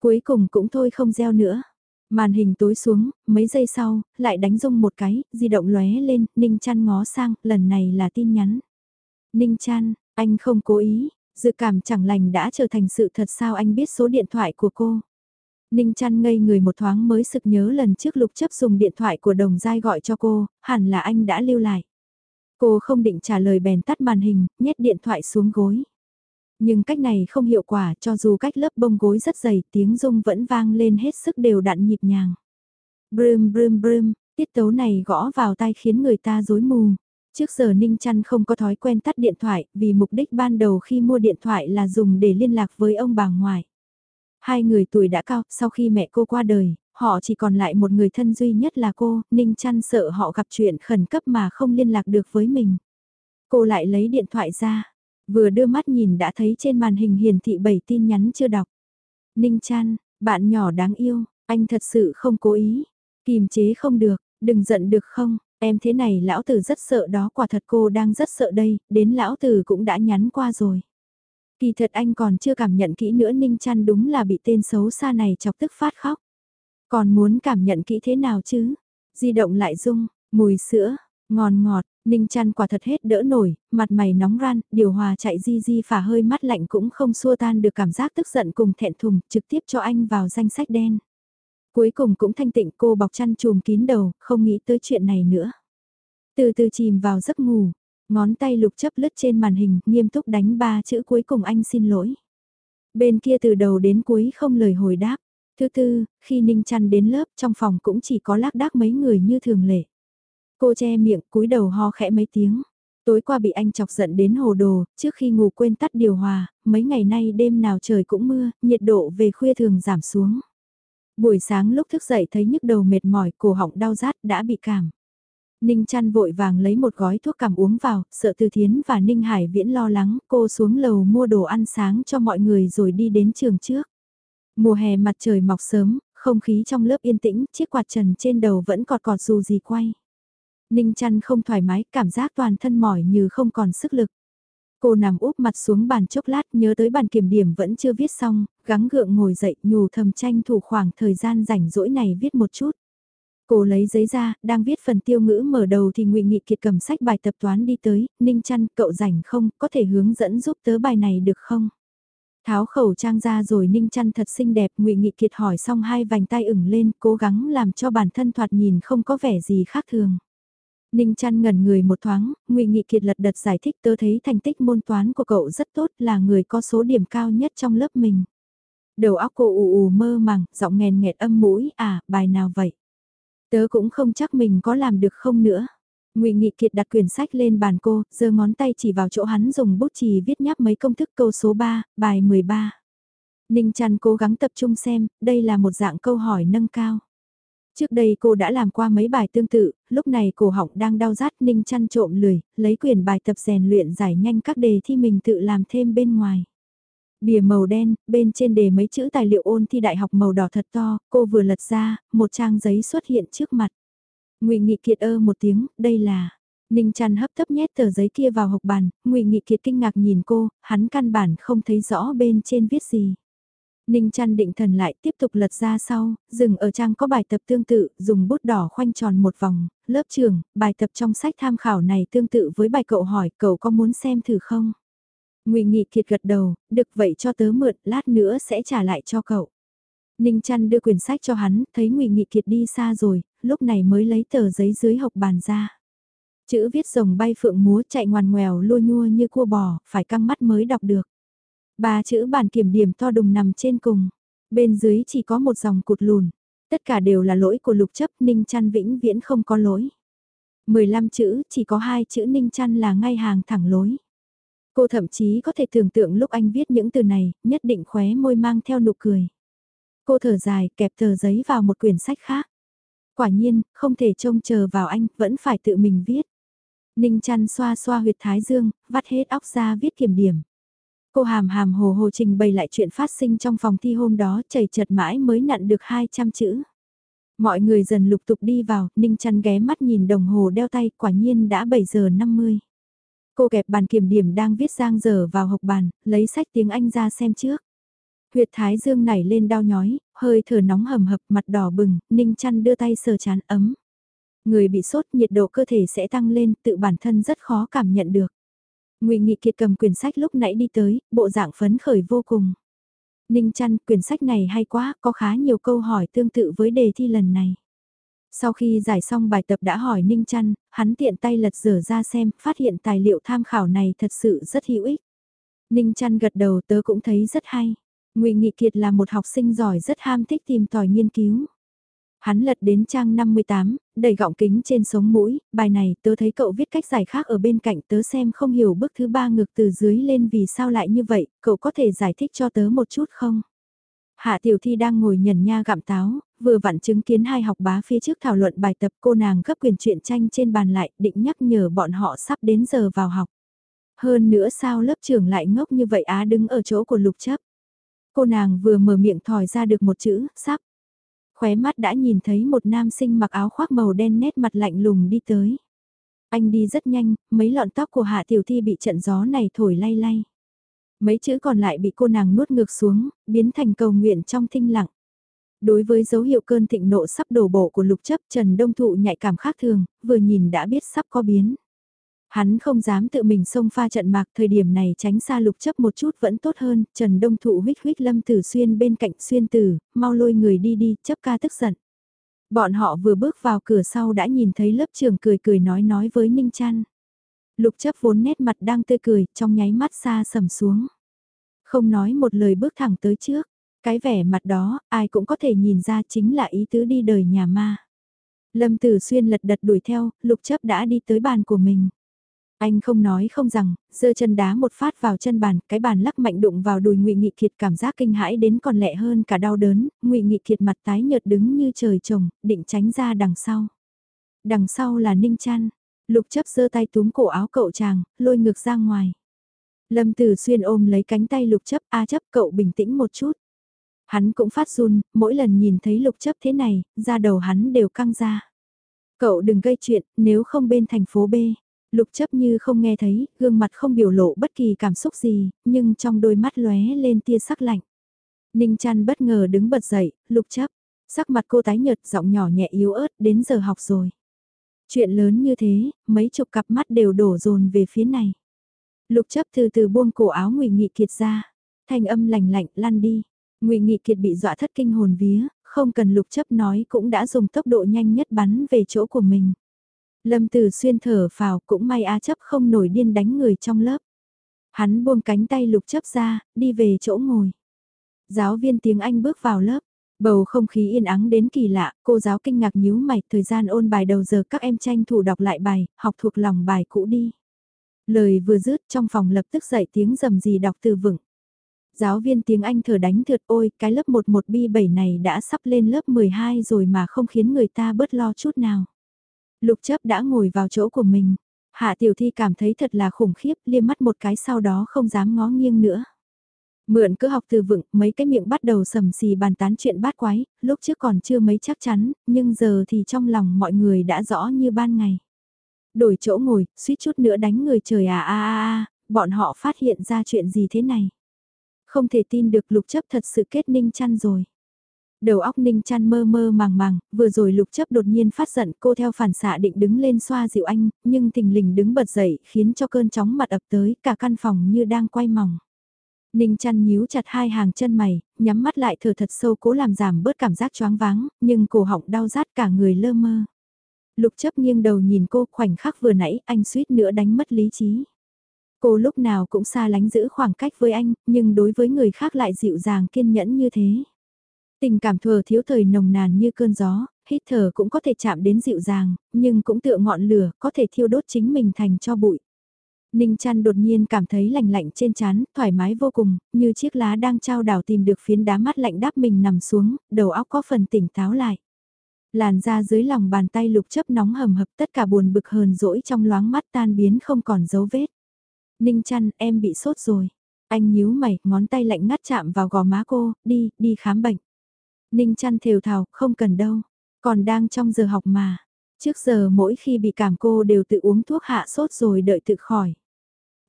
Cuối cùng cũng thôi không gieo nữa. Màn hình tối xuống, mấy giây sau, lại đánh rung một cái, di động lóe lên, Ninh trăn ngó sang, lần này là tin nhắn. Ninh trăn anh không cố ý, dự cảm chẳng lành đã trở thành sự thật sao anh biết số điện thoại của cô. Ninh trăn ngây người một thoáng mới sực nhớ lần trước lục chấp dùng điện thoại của đồng giai gọi cho cô, hẳn là anh đã lưu lại. Cô không định trả lời bèn tắt màn hình, nhét điện thoại xuống gối. Nhưng cách này không hiệu quả cho dù cách lớp bông gối rất dày tiếng rung vẫn vang lên hết sức đều đặn nhịp nhàng. Brum brum brum, tiết tấu này gõ vào tai khiến người ta rối mù. Trước giờ Ninh Trăn không có thói quen tắt điện thoại vì mục đích ban đầu khi mua điện thoại là dùng để liên lạc với ông bà ngoại. Hai người tuổi đã cao, sau khi mẹ cô qua đời, họ chỉ còn lại một người thân duy nhất là cô, Ninh Trăn sợ họ gặp chuyện khẩn cấp mà không liên lạc được với mình. Cô lại lấy điện thoại ra, vừa đưa mắt nhìn đã thấy trên màn hình hiển thị 7 tin nhắn chưa đọc. Ninh Trăn, bạn nhỏ đáng yêu, anh thật sự không cố ý, kìm chế không được, đừng giận được không, em thế này lão tử rất sợ đó quả thật cô đang rất sợ đây, đến lão tử cũng đã nhắn qua rồi. Kỳ thật anh còn chưa cảm nhận kỹ nữa Ninh Trăn đúng là bị tên xấu xa này chọc tức phát khóc. Còn muốn cảm nhận kỹ thế nào chứ? Di động lại rung, mùi sữa, ngon ngọt, Ninh Trăn quả thật hết đỡ nổi, mặt mày nóng ran, điều hòa chạy di di phả hơi mắt lạnh cũng không xua tan được cảm giác tức giận cùng thẹn thùng, trực tiếp cho anh vào danh sách đen. Cuối cùng cũng thanh tịnh cô bọc chăn chùm kín đầu, không nghĩ tới chuyện này nữa. Từ từ chìm vào giấc ngủ, Ngón tay lục chấp lướt trên màn hình, nghiêm túc đánh ba chữ cuối cùng anh xin lỗi. Bên kia từ đầu đến cuối không lời hồi đáp. Thứ tư, khi Ninh chăn đến lớp trong phòng cũng chỉ có lác đác mấy người như thường lệ. Cô che miệng cúi đầu ho khẽ mấy tiếng. Tối qua bị anh chọc giận đến hồ đồ, trước khi ngủ quên tắt điều hòa, mấy ngày nay đêm nào trời cũng mưa, nhiệt độ về khuya thường giảm xuống. Buổi sáng lúc thức dậy thấy nhức đầu mệt mỏi, cổ họng đau rát đã bị cảm. Ninh chăn vội vàng lấy một gói thuốc cảm uống vào, sợ Từ Thiến và Ninh Hải Viễn lo lắng, cô xuống lầu mua đồ ăn sáng cho mọi người rồi đi đến trường trước. Mùa hè mặt trời mọc sớm, không khí trong lớp yên tĩnh, chiếc quạt trần trên đầu vẫn cọt cọt dù gì quay. Ninh chăn không thoải mái, cảm giác toàn thân mỏi như không còn sức lực. Cô nằm úp mặt xuống bàn chốc lát nhớ tới bàn kiểm điểm vẫn chưa viết xong, gắng gượng ngồi dậy nhủ thầm tranh thủ khoảng thời gian rảnh rỗi này viết một chút. Cô lấy giấy ra, đang viết phần tiêu ngữ mở đầu thì ngụy Nghị Kiệt cầm sách bài tập toán đi tới, Ninh chăn cậu rảnh không, có thể hướng dẫn giúp tớ bài này được không? Tháo khẩu trang ra rồi Ninh chăn thật xinh đẹp, ngụy Nghị Kiệt hỏi xong hai vành tay ửng lên, cố gắng làm cho bản thân thoạt nhìn không có vẻ gì khác thường. Ninh chăn ngẩn người một thoáng, ngụy Nghị Kiệt lật đật giải thích tớ thấy thành tích môn toán của cậu rất tốt là người có số điểm cao nhất trong lớp mình. Đầu óc cô ù ù mơ màng, giọng nghèn nghẹt âm mũi, à, bài nào vậy? Tớ cũng không chắc mình có làm được không nữa. Ngụy Nghị Kiệt đặt quyển sách lên bàn cô, giơ ngón tay chỉ vào chỗ hắn dùng bút chì viết nháp mấy công thức câu số 3, bài 13. Ninh Trăn cố gắng tập trung xem, đây là một dạng câu hỏi nâng cao. Trước đây cô đã làm qua mấy bài tương tự, lúc này cổ họng đang đau rát Ninh chăn trộm lười, lấy quyển bài tập rèn luyện giải nhanh các đề thi mình tự làm thêm bên ngoài. Bìa màu đen, bên trên đề mấy chữ tài liệu ôn thi đại học màu đỏ thật to, cô vừa lật ra, một trang giấy xuất hiện trước mặt. ngụy Nghị Kiệt ơ một tiếng, đây là... Ninh chăn hấp tấp nhét tờ giấy kia vào hộc bàn, ngụy Nghị Kiệt kinh ngạc nhìn cô, hắn căn bản không thấy rõ bên trên viết gì. Ninh chăn định thần lại tiếp tục lật ra sau, dừng ở trang có bài tập tương tự, dùng bút đỏ khoanh tròn một vòng, lớp trường, bài tập trong sách tham khảo này tương tự với bài cậu hỏi cậu có muốn xem thử không? ngụy Nghị Kiệt gật đầu, được vậy cho tớ mượn, lát nữa sẽ trả lại cho cậu. Ninh chăn đưa quyển sách cho hắn, thấy ngụy Nghị Kiệt đi xa rồi, lúc này mới lấy tờ giấy dưới hộc bàn ra. Chữ viết rồng bay phượng múa chạy ngoằn ngoèo lua nhua như cua bò, phải căng mắt mới đọc được. Ba chữ bản kiểm điểm to đùng nằm trên cùng. Bên dưới chỉ có một dòng cụt lùn. Tất cả đều là lỗi của lục chấp Ninh chăn vĩnh viễn không có lỗi. 15 chữ, chỉ có hai chữ Ninh chăn là ngay hàng thẳng lối. Cô thậm chí có thể tưởng tượng lúc anh viết những từ này, nhất định khóe môi mang theo nụ cười. Cô thở dài, kẹp tờ giấy vào một quyển sách khác. Quả nhiên, không thể trông chờ vào anh, vẫn phải tự mình viết. Ninh chăn xoa xoa huyệt thái dương, vắt hết óc ra viết kiểm điểm. Cô hàm hàm hồ hồ trình bày lại chuyện phát sinh trong phòng thi hôm đó chảy chật mãi mới nặn được 200 chữ. Mọi người dần lục tục đi vào, Ninh chăn ghé mắt nhìn đồng hồ đeo tay quả nhiên đã 7 giờ 50. Cô kẹp bàn kiểm điểm đang viết giang giờ vào hộc bàn, lấy sách tiếng Anh ra xem trước. Huyệt thái dương nảy lên đau nhói, hơi thở nóng hầm hập mặt đỏ bừng, Ninh chăn đưa tay sờ chán ấm. Người bị sốt nhiệt độ cơ thể sẽ tăng lên, tự bản thân rất khó cảm nhận được. Ngụy Nghị Kiệt cầm quyển sách lúc nãy đi tới, bộ dạng phấn khởi vô cùng. Ninh chăn, quyển sách này hay quá, có khá nhiều câu hỏi tương tự với đề thi lần này. Sau khi giải xong bài tập đã hỏi Ninh chăn, hắn tiện tay lật dở ra xem, phát hiện tài liệu tham khảo này thật sự rất hữu ích. Ninh chăn gật đầu tớ cũng thấy rất hay. Ngụy Nghị Kiệt là một học sinh giỏi rất ham thích tìm tòi nghiên cứu. Hắn lật đến trang 58, đầy gọng kính trên sống mũi, bài này tớ thấy cậu viết cách giải khác ở bên cạnh tớ xem không hiểu bước thứ ba ngược từ dưới lên vì sao lại như vậy, cậu có thể giải thích cho tớ một chút không? Hạ tiểu thi đang ngồi nhẩn nha gặm táo, vừa vặn chứng kiến hai học bá phía trước thảo luận bài tập cô nàng gấp quyền truyện tranh trên bàn lại định nhắc nhở bọn họ sắp đến giờ vào học. Hơn nữa sao lớp trưởng lại ngốc như vậy á đứng ở chỗ của lục chấp. Cô nàng vừa mở miệng thòi ra được một chữ, sắp khóe mắt đã nhìn thấy một nam sinh mặc áo khoác màu đen nét mặt lạnh lùng đi tới. Anh đi rất nhanh, mấy lọn tóc của Hạ Tiểu Thi bị trận gió này thổi lay lay. Mấy chữ còn lại bị cô nàng nuốt ngược xuống, biến thành cầu nguyện trong thinh lặng. Đối với dấu hiệu cơn thịnh nộ sắp đổ bộ của lục chấp Trần Đông Thụ nhạy cảm khác thường, vừa nhìn đã biết sắp có biến. Hắn không dám tự mình xông pha trận mạc thời điểm này tránh xa lục chấp một chút vẫn tốt hơn, Trần Đông Thụ huyết huyết lâm tử xuyên bên cạnh xuyên tử, mau lôi người đi đi, chấp ca tức giận. Bọn họ vừa bước vào cửa sau đã nhìn thấy lớp trưởng cười cười nói nói với Ninh Trăn. Lục chấp vốn nét mặt đang tươi cười, trong nháy mắt xa sầm xuống. Không nói một lời bước thẳng tới trước, cái vẻ mặt đó, ai cũng có thể nhìn ra chính là ý tứ đi đời nhà ma. Lâm Tử Xuyên lật đật đuổi theo, lục chấp đã đi tới bàn của mình. Anh không nói không rằng, giơ chân đá một phát vào chân bàn, cái bàn lắc mạnh đụng vào đùi Ngụy Nghị Kiệt cảm giác kinh hãi đến còn lẹ hơn cả đau đớn, Ngụy Nghị Kiệt mặt tái nhợt đứng như trời trồng, định tránh ra đằng sau. Đằng sau là Ninh Chan, Lục chấp giơ tay túm cổ áo cậu chàng, lôi ngược ra ngoài. Lâm Tử Xuyên ôm lấy cánh tay lục chấp, a chấp cậu bình tĩnh một chút. Hắn cũng phát run, mỗi lần nhìn thấy lục chấp thế này, da đầu hắn đều căng ra. Cậu đừng gây chuyện, nếu không bên thành phố B. Lục chấp như không nghe thấy, gương mặt không biểu lộ bất kỳ cảm xúc gì, nhưng trong đôi mắt lóe lên tia sắc lạnh. Ninh chăn bất ngờ đứng bật dậy, lục chấp. Sắc mặt cô tái nhợt giọng nhỏ nhẹ yếu ớt đến giờ học rồi. Chuyện lớn như thế, mấy chục cặp mắt đều đổ dồn về phía này. Lục chấp từ từ buông cổ áo ngụy Nghị Kiệt ra. Thanh âm lạnh lạnh lăn đi. ngụy Nghị Kiệt bị dọa thất kinh hồn vía, không cần lục chấp nói cũng đã dùng tốc độ nhanh nhất bắn về chỗ của mình. Lâm Tử Xuyên thở phào cũng may A chấp không nổi điên đánh người trong lớp. Hắn buông cánh tay lục chấp ra, đi về chỗ ngồi. Giáo viên tiếng Anh bước vào lớp. Bầu không khí yên ắng đến kỳ lạ, cô giáo kinh ngạc nhíu mày, thời gian ôn bài đầu giờ các em tranh thủ đọc lại bài, học thuộc lòng bài cũ đi. Lời vừa dứt trong phòng lập tức dậy tiếng rầm gì đọc từ vựng. Giáo viên tiếng Anh thở đánh thượt ôi, cái lớp 11B7 này đã sắp lên lớp 12 rồi mà không khiến người ta bớt lo chút nào. Lục chấp đã ngồi vào chỗ của mình. Hạ tiểu thi cảm thấy thật là khủng khiếp, liêm mắt một cái sau đó không dám ngó nghiêng nữa. Mượn cứ học từ vựng, mấy cái miệng bắt đầu sầm xì bàn tán chuyện bát quái, lúc trước còn chưa mấy chắc chắn, nhưng giờ thì trong lòng mọi người đã rõ như ban ngày. Đổi chỗ ngồi, suýt chút nữa đánh người trời à à à à, bọn họ phát hiện ra chuyện gì thế này. Không thể tin được lục chấp thật sự kết ninh chăn rồi. Đầu óc ninh chăn mơ mơ màng màng, vừa rồi lục chấp đột nhiên phát giận cô theo phản xạ định đứng lên xoa dịu anh, nhưng tình lình đứng bật dậy khiến cho cơn chóng mặt ập tới cả căn phòng như đang quay mỏng. Ninh chăn nhíu chặt hai hàng chân mày, nhắm mắt lại thở thật sâu cố làm giảm bớt cảm giác choáng váng, nhưng cổ họng đau rát cả người lơ mơ. Lục chấp nghiêng đầu nhìn cô khoảnh khắc vừa nãy anh suýt nữa đánh mất lý trí. Cô lúc nào cũng xa lánh giữ khoảng cách với anh, nhưng đối với người khác lại dịu dàng kiên nhẫn như thế. Tình cảm thừa thiếu thời nồng nàn như cơn gió, hít thở cũng có thể chạm đến dịu dàng, nhưng cũng tựa ngọn lửa có thể thiêu đốt chính mình thành cho bụi. Ninh chăn đột nhiên cảm thấy lạnh lạnh trên chán, thoải mái vô cùng, như chiếc lá đang trao đảo tìm được phiến đá mắt lạnh đáp mình nằm xuống, đầu óc có phần tỉnh táo lại. Làn da dưới lòng bàn tay lục chấp nóng hầm hập tất cả buồn bực hờn dỗi trong loáng mắt tan biến không còn dấu vết. Ninh chăn, em bị sốt rồi. Anh nhíu mày, ngón tay lạnh ngắt chạm vào gò má cô, đi, đi khám bệnh. Ninh chăn thều thào, không cần đâu, còn đang trong giờ học mà. Trước giờ mỗi khi bị cảm cô đều tự uống thuốc hạ sốt rồi đợi tự khỏi.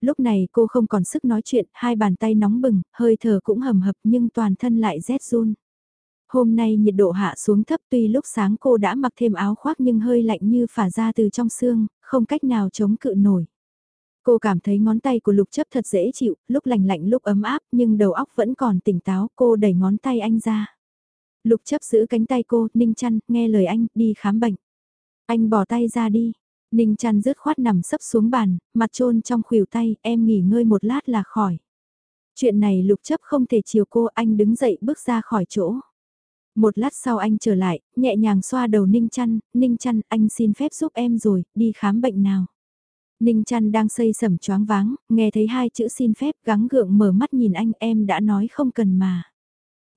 Lúc này cô không còn sức nói chuyện, hai bàn tay nóng bừng, hơi thở cũng hầm hập nhưng toàn thân lại rét run. Hôm nay nhiệt độ hạ xuống thấp tuy lúc sáng cô đã mặc thêm áo khoác nhưng hơi lạnh như phả ra từ trong xương, không cách nào chống cự nổi. Cô cảm thấy ngón tay của lục chấp thật dễ chịu, lúc lạnh lạnh lúc ấm áp nhưng đầu óc vẫn còn tỉnh táo, cô đẩy ngón tay anh ra. Lục chấp giữ cánh tay cô, ninh chăn, nghe lời anh, đi khám bệnh. Anh bỏ tay ra đi. Ninh chăn rứt khoát nằm sấp xuống bàn, mặt trôn trong khuỷu tay, em nghỉ ngơi một lát là khỏi. Chuyện này lục chấp không thể chiều cô, anh đứng dậy bước ra khỏi chỗ. Một lát sau anh trở lại, nhẹ nhàng xoa đầu Ninh chăn, Ninh chăn, anh xin phép giúp em rồi, đi khám bệnh nào. Ninh chăn đang xây sẩm choáng váng, nghe thấy hai chữ xin phép gắng gượng mở mắt nhìn anh em đã nói không cần mà.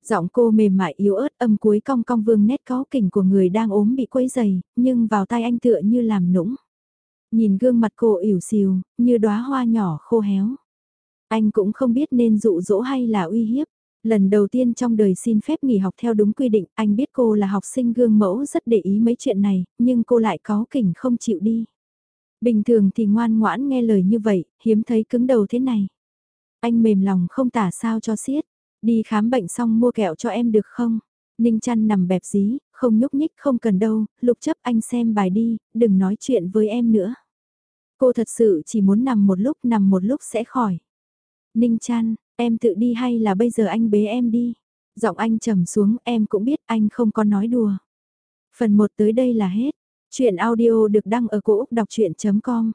Giọng cô mềm mại yếu ớt âm cuối cong cong vương nét có kỉnh của người đang ốm bị quấy dày, nhưng vào tay anh tựa như làm nũng. Nhìn gương mặt cô ỉu xìu, như đóa hoa nhỏ khô héo. Anh cũng không biết nên dụ dỗ hay là uy hiếp. Lần đầu tiên trong đời xin phép nghỉ học theo đúng quy định, anh biết cô là học sinh gương mẫu rất để ý mấy chuyện này, nhưng cô lại có kỉnh không chịu đi. Bình thường thì ngoan ngoãn nghe lời như vậy, hiếm thấy cứng đầu thế này. Anh mềm lòng không tả sao cho xiết, Đi khám bệnh xong mua kẹo cho em được không? Ninh chăn nằm bẹp dí, không nhúc nhích không cần đâu, lục chấp anh xem bài đi, đừng nói chuyện với em nữa. Cô thật sự chỉ muốn nằm một lúc nằm một lúc sẽ khỏi. Ninh chăn, em tự đi hay là bây giờ anh bế em đi? Giọng anh trầm xuống em cũng biết anh không có nói đùa. Phần 1 tới đây là hết. Chuyện audio được đăng ở cổ Úc đọc chuyện.com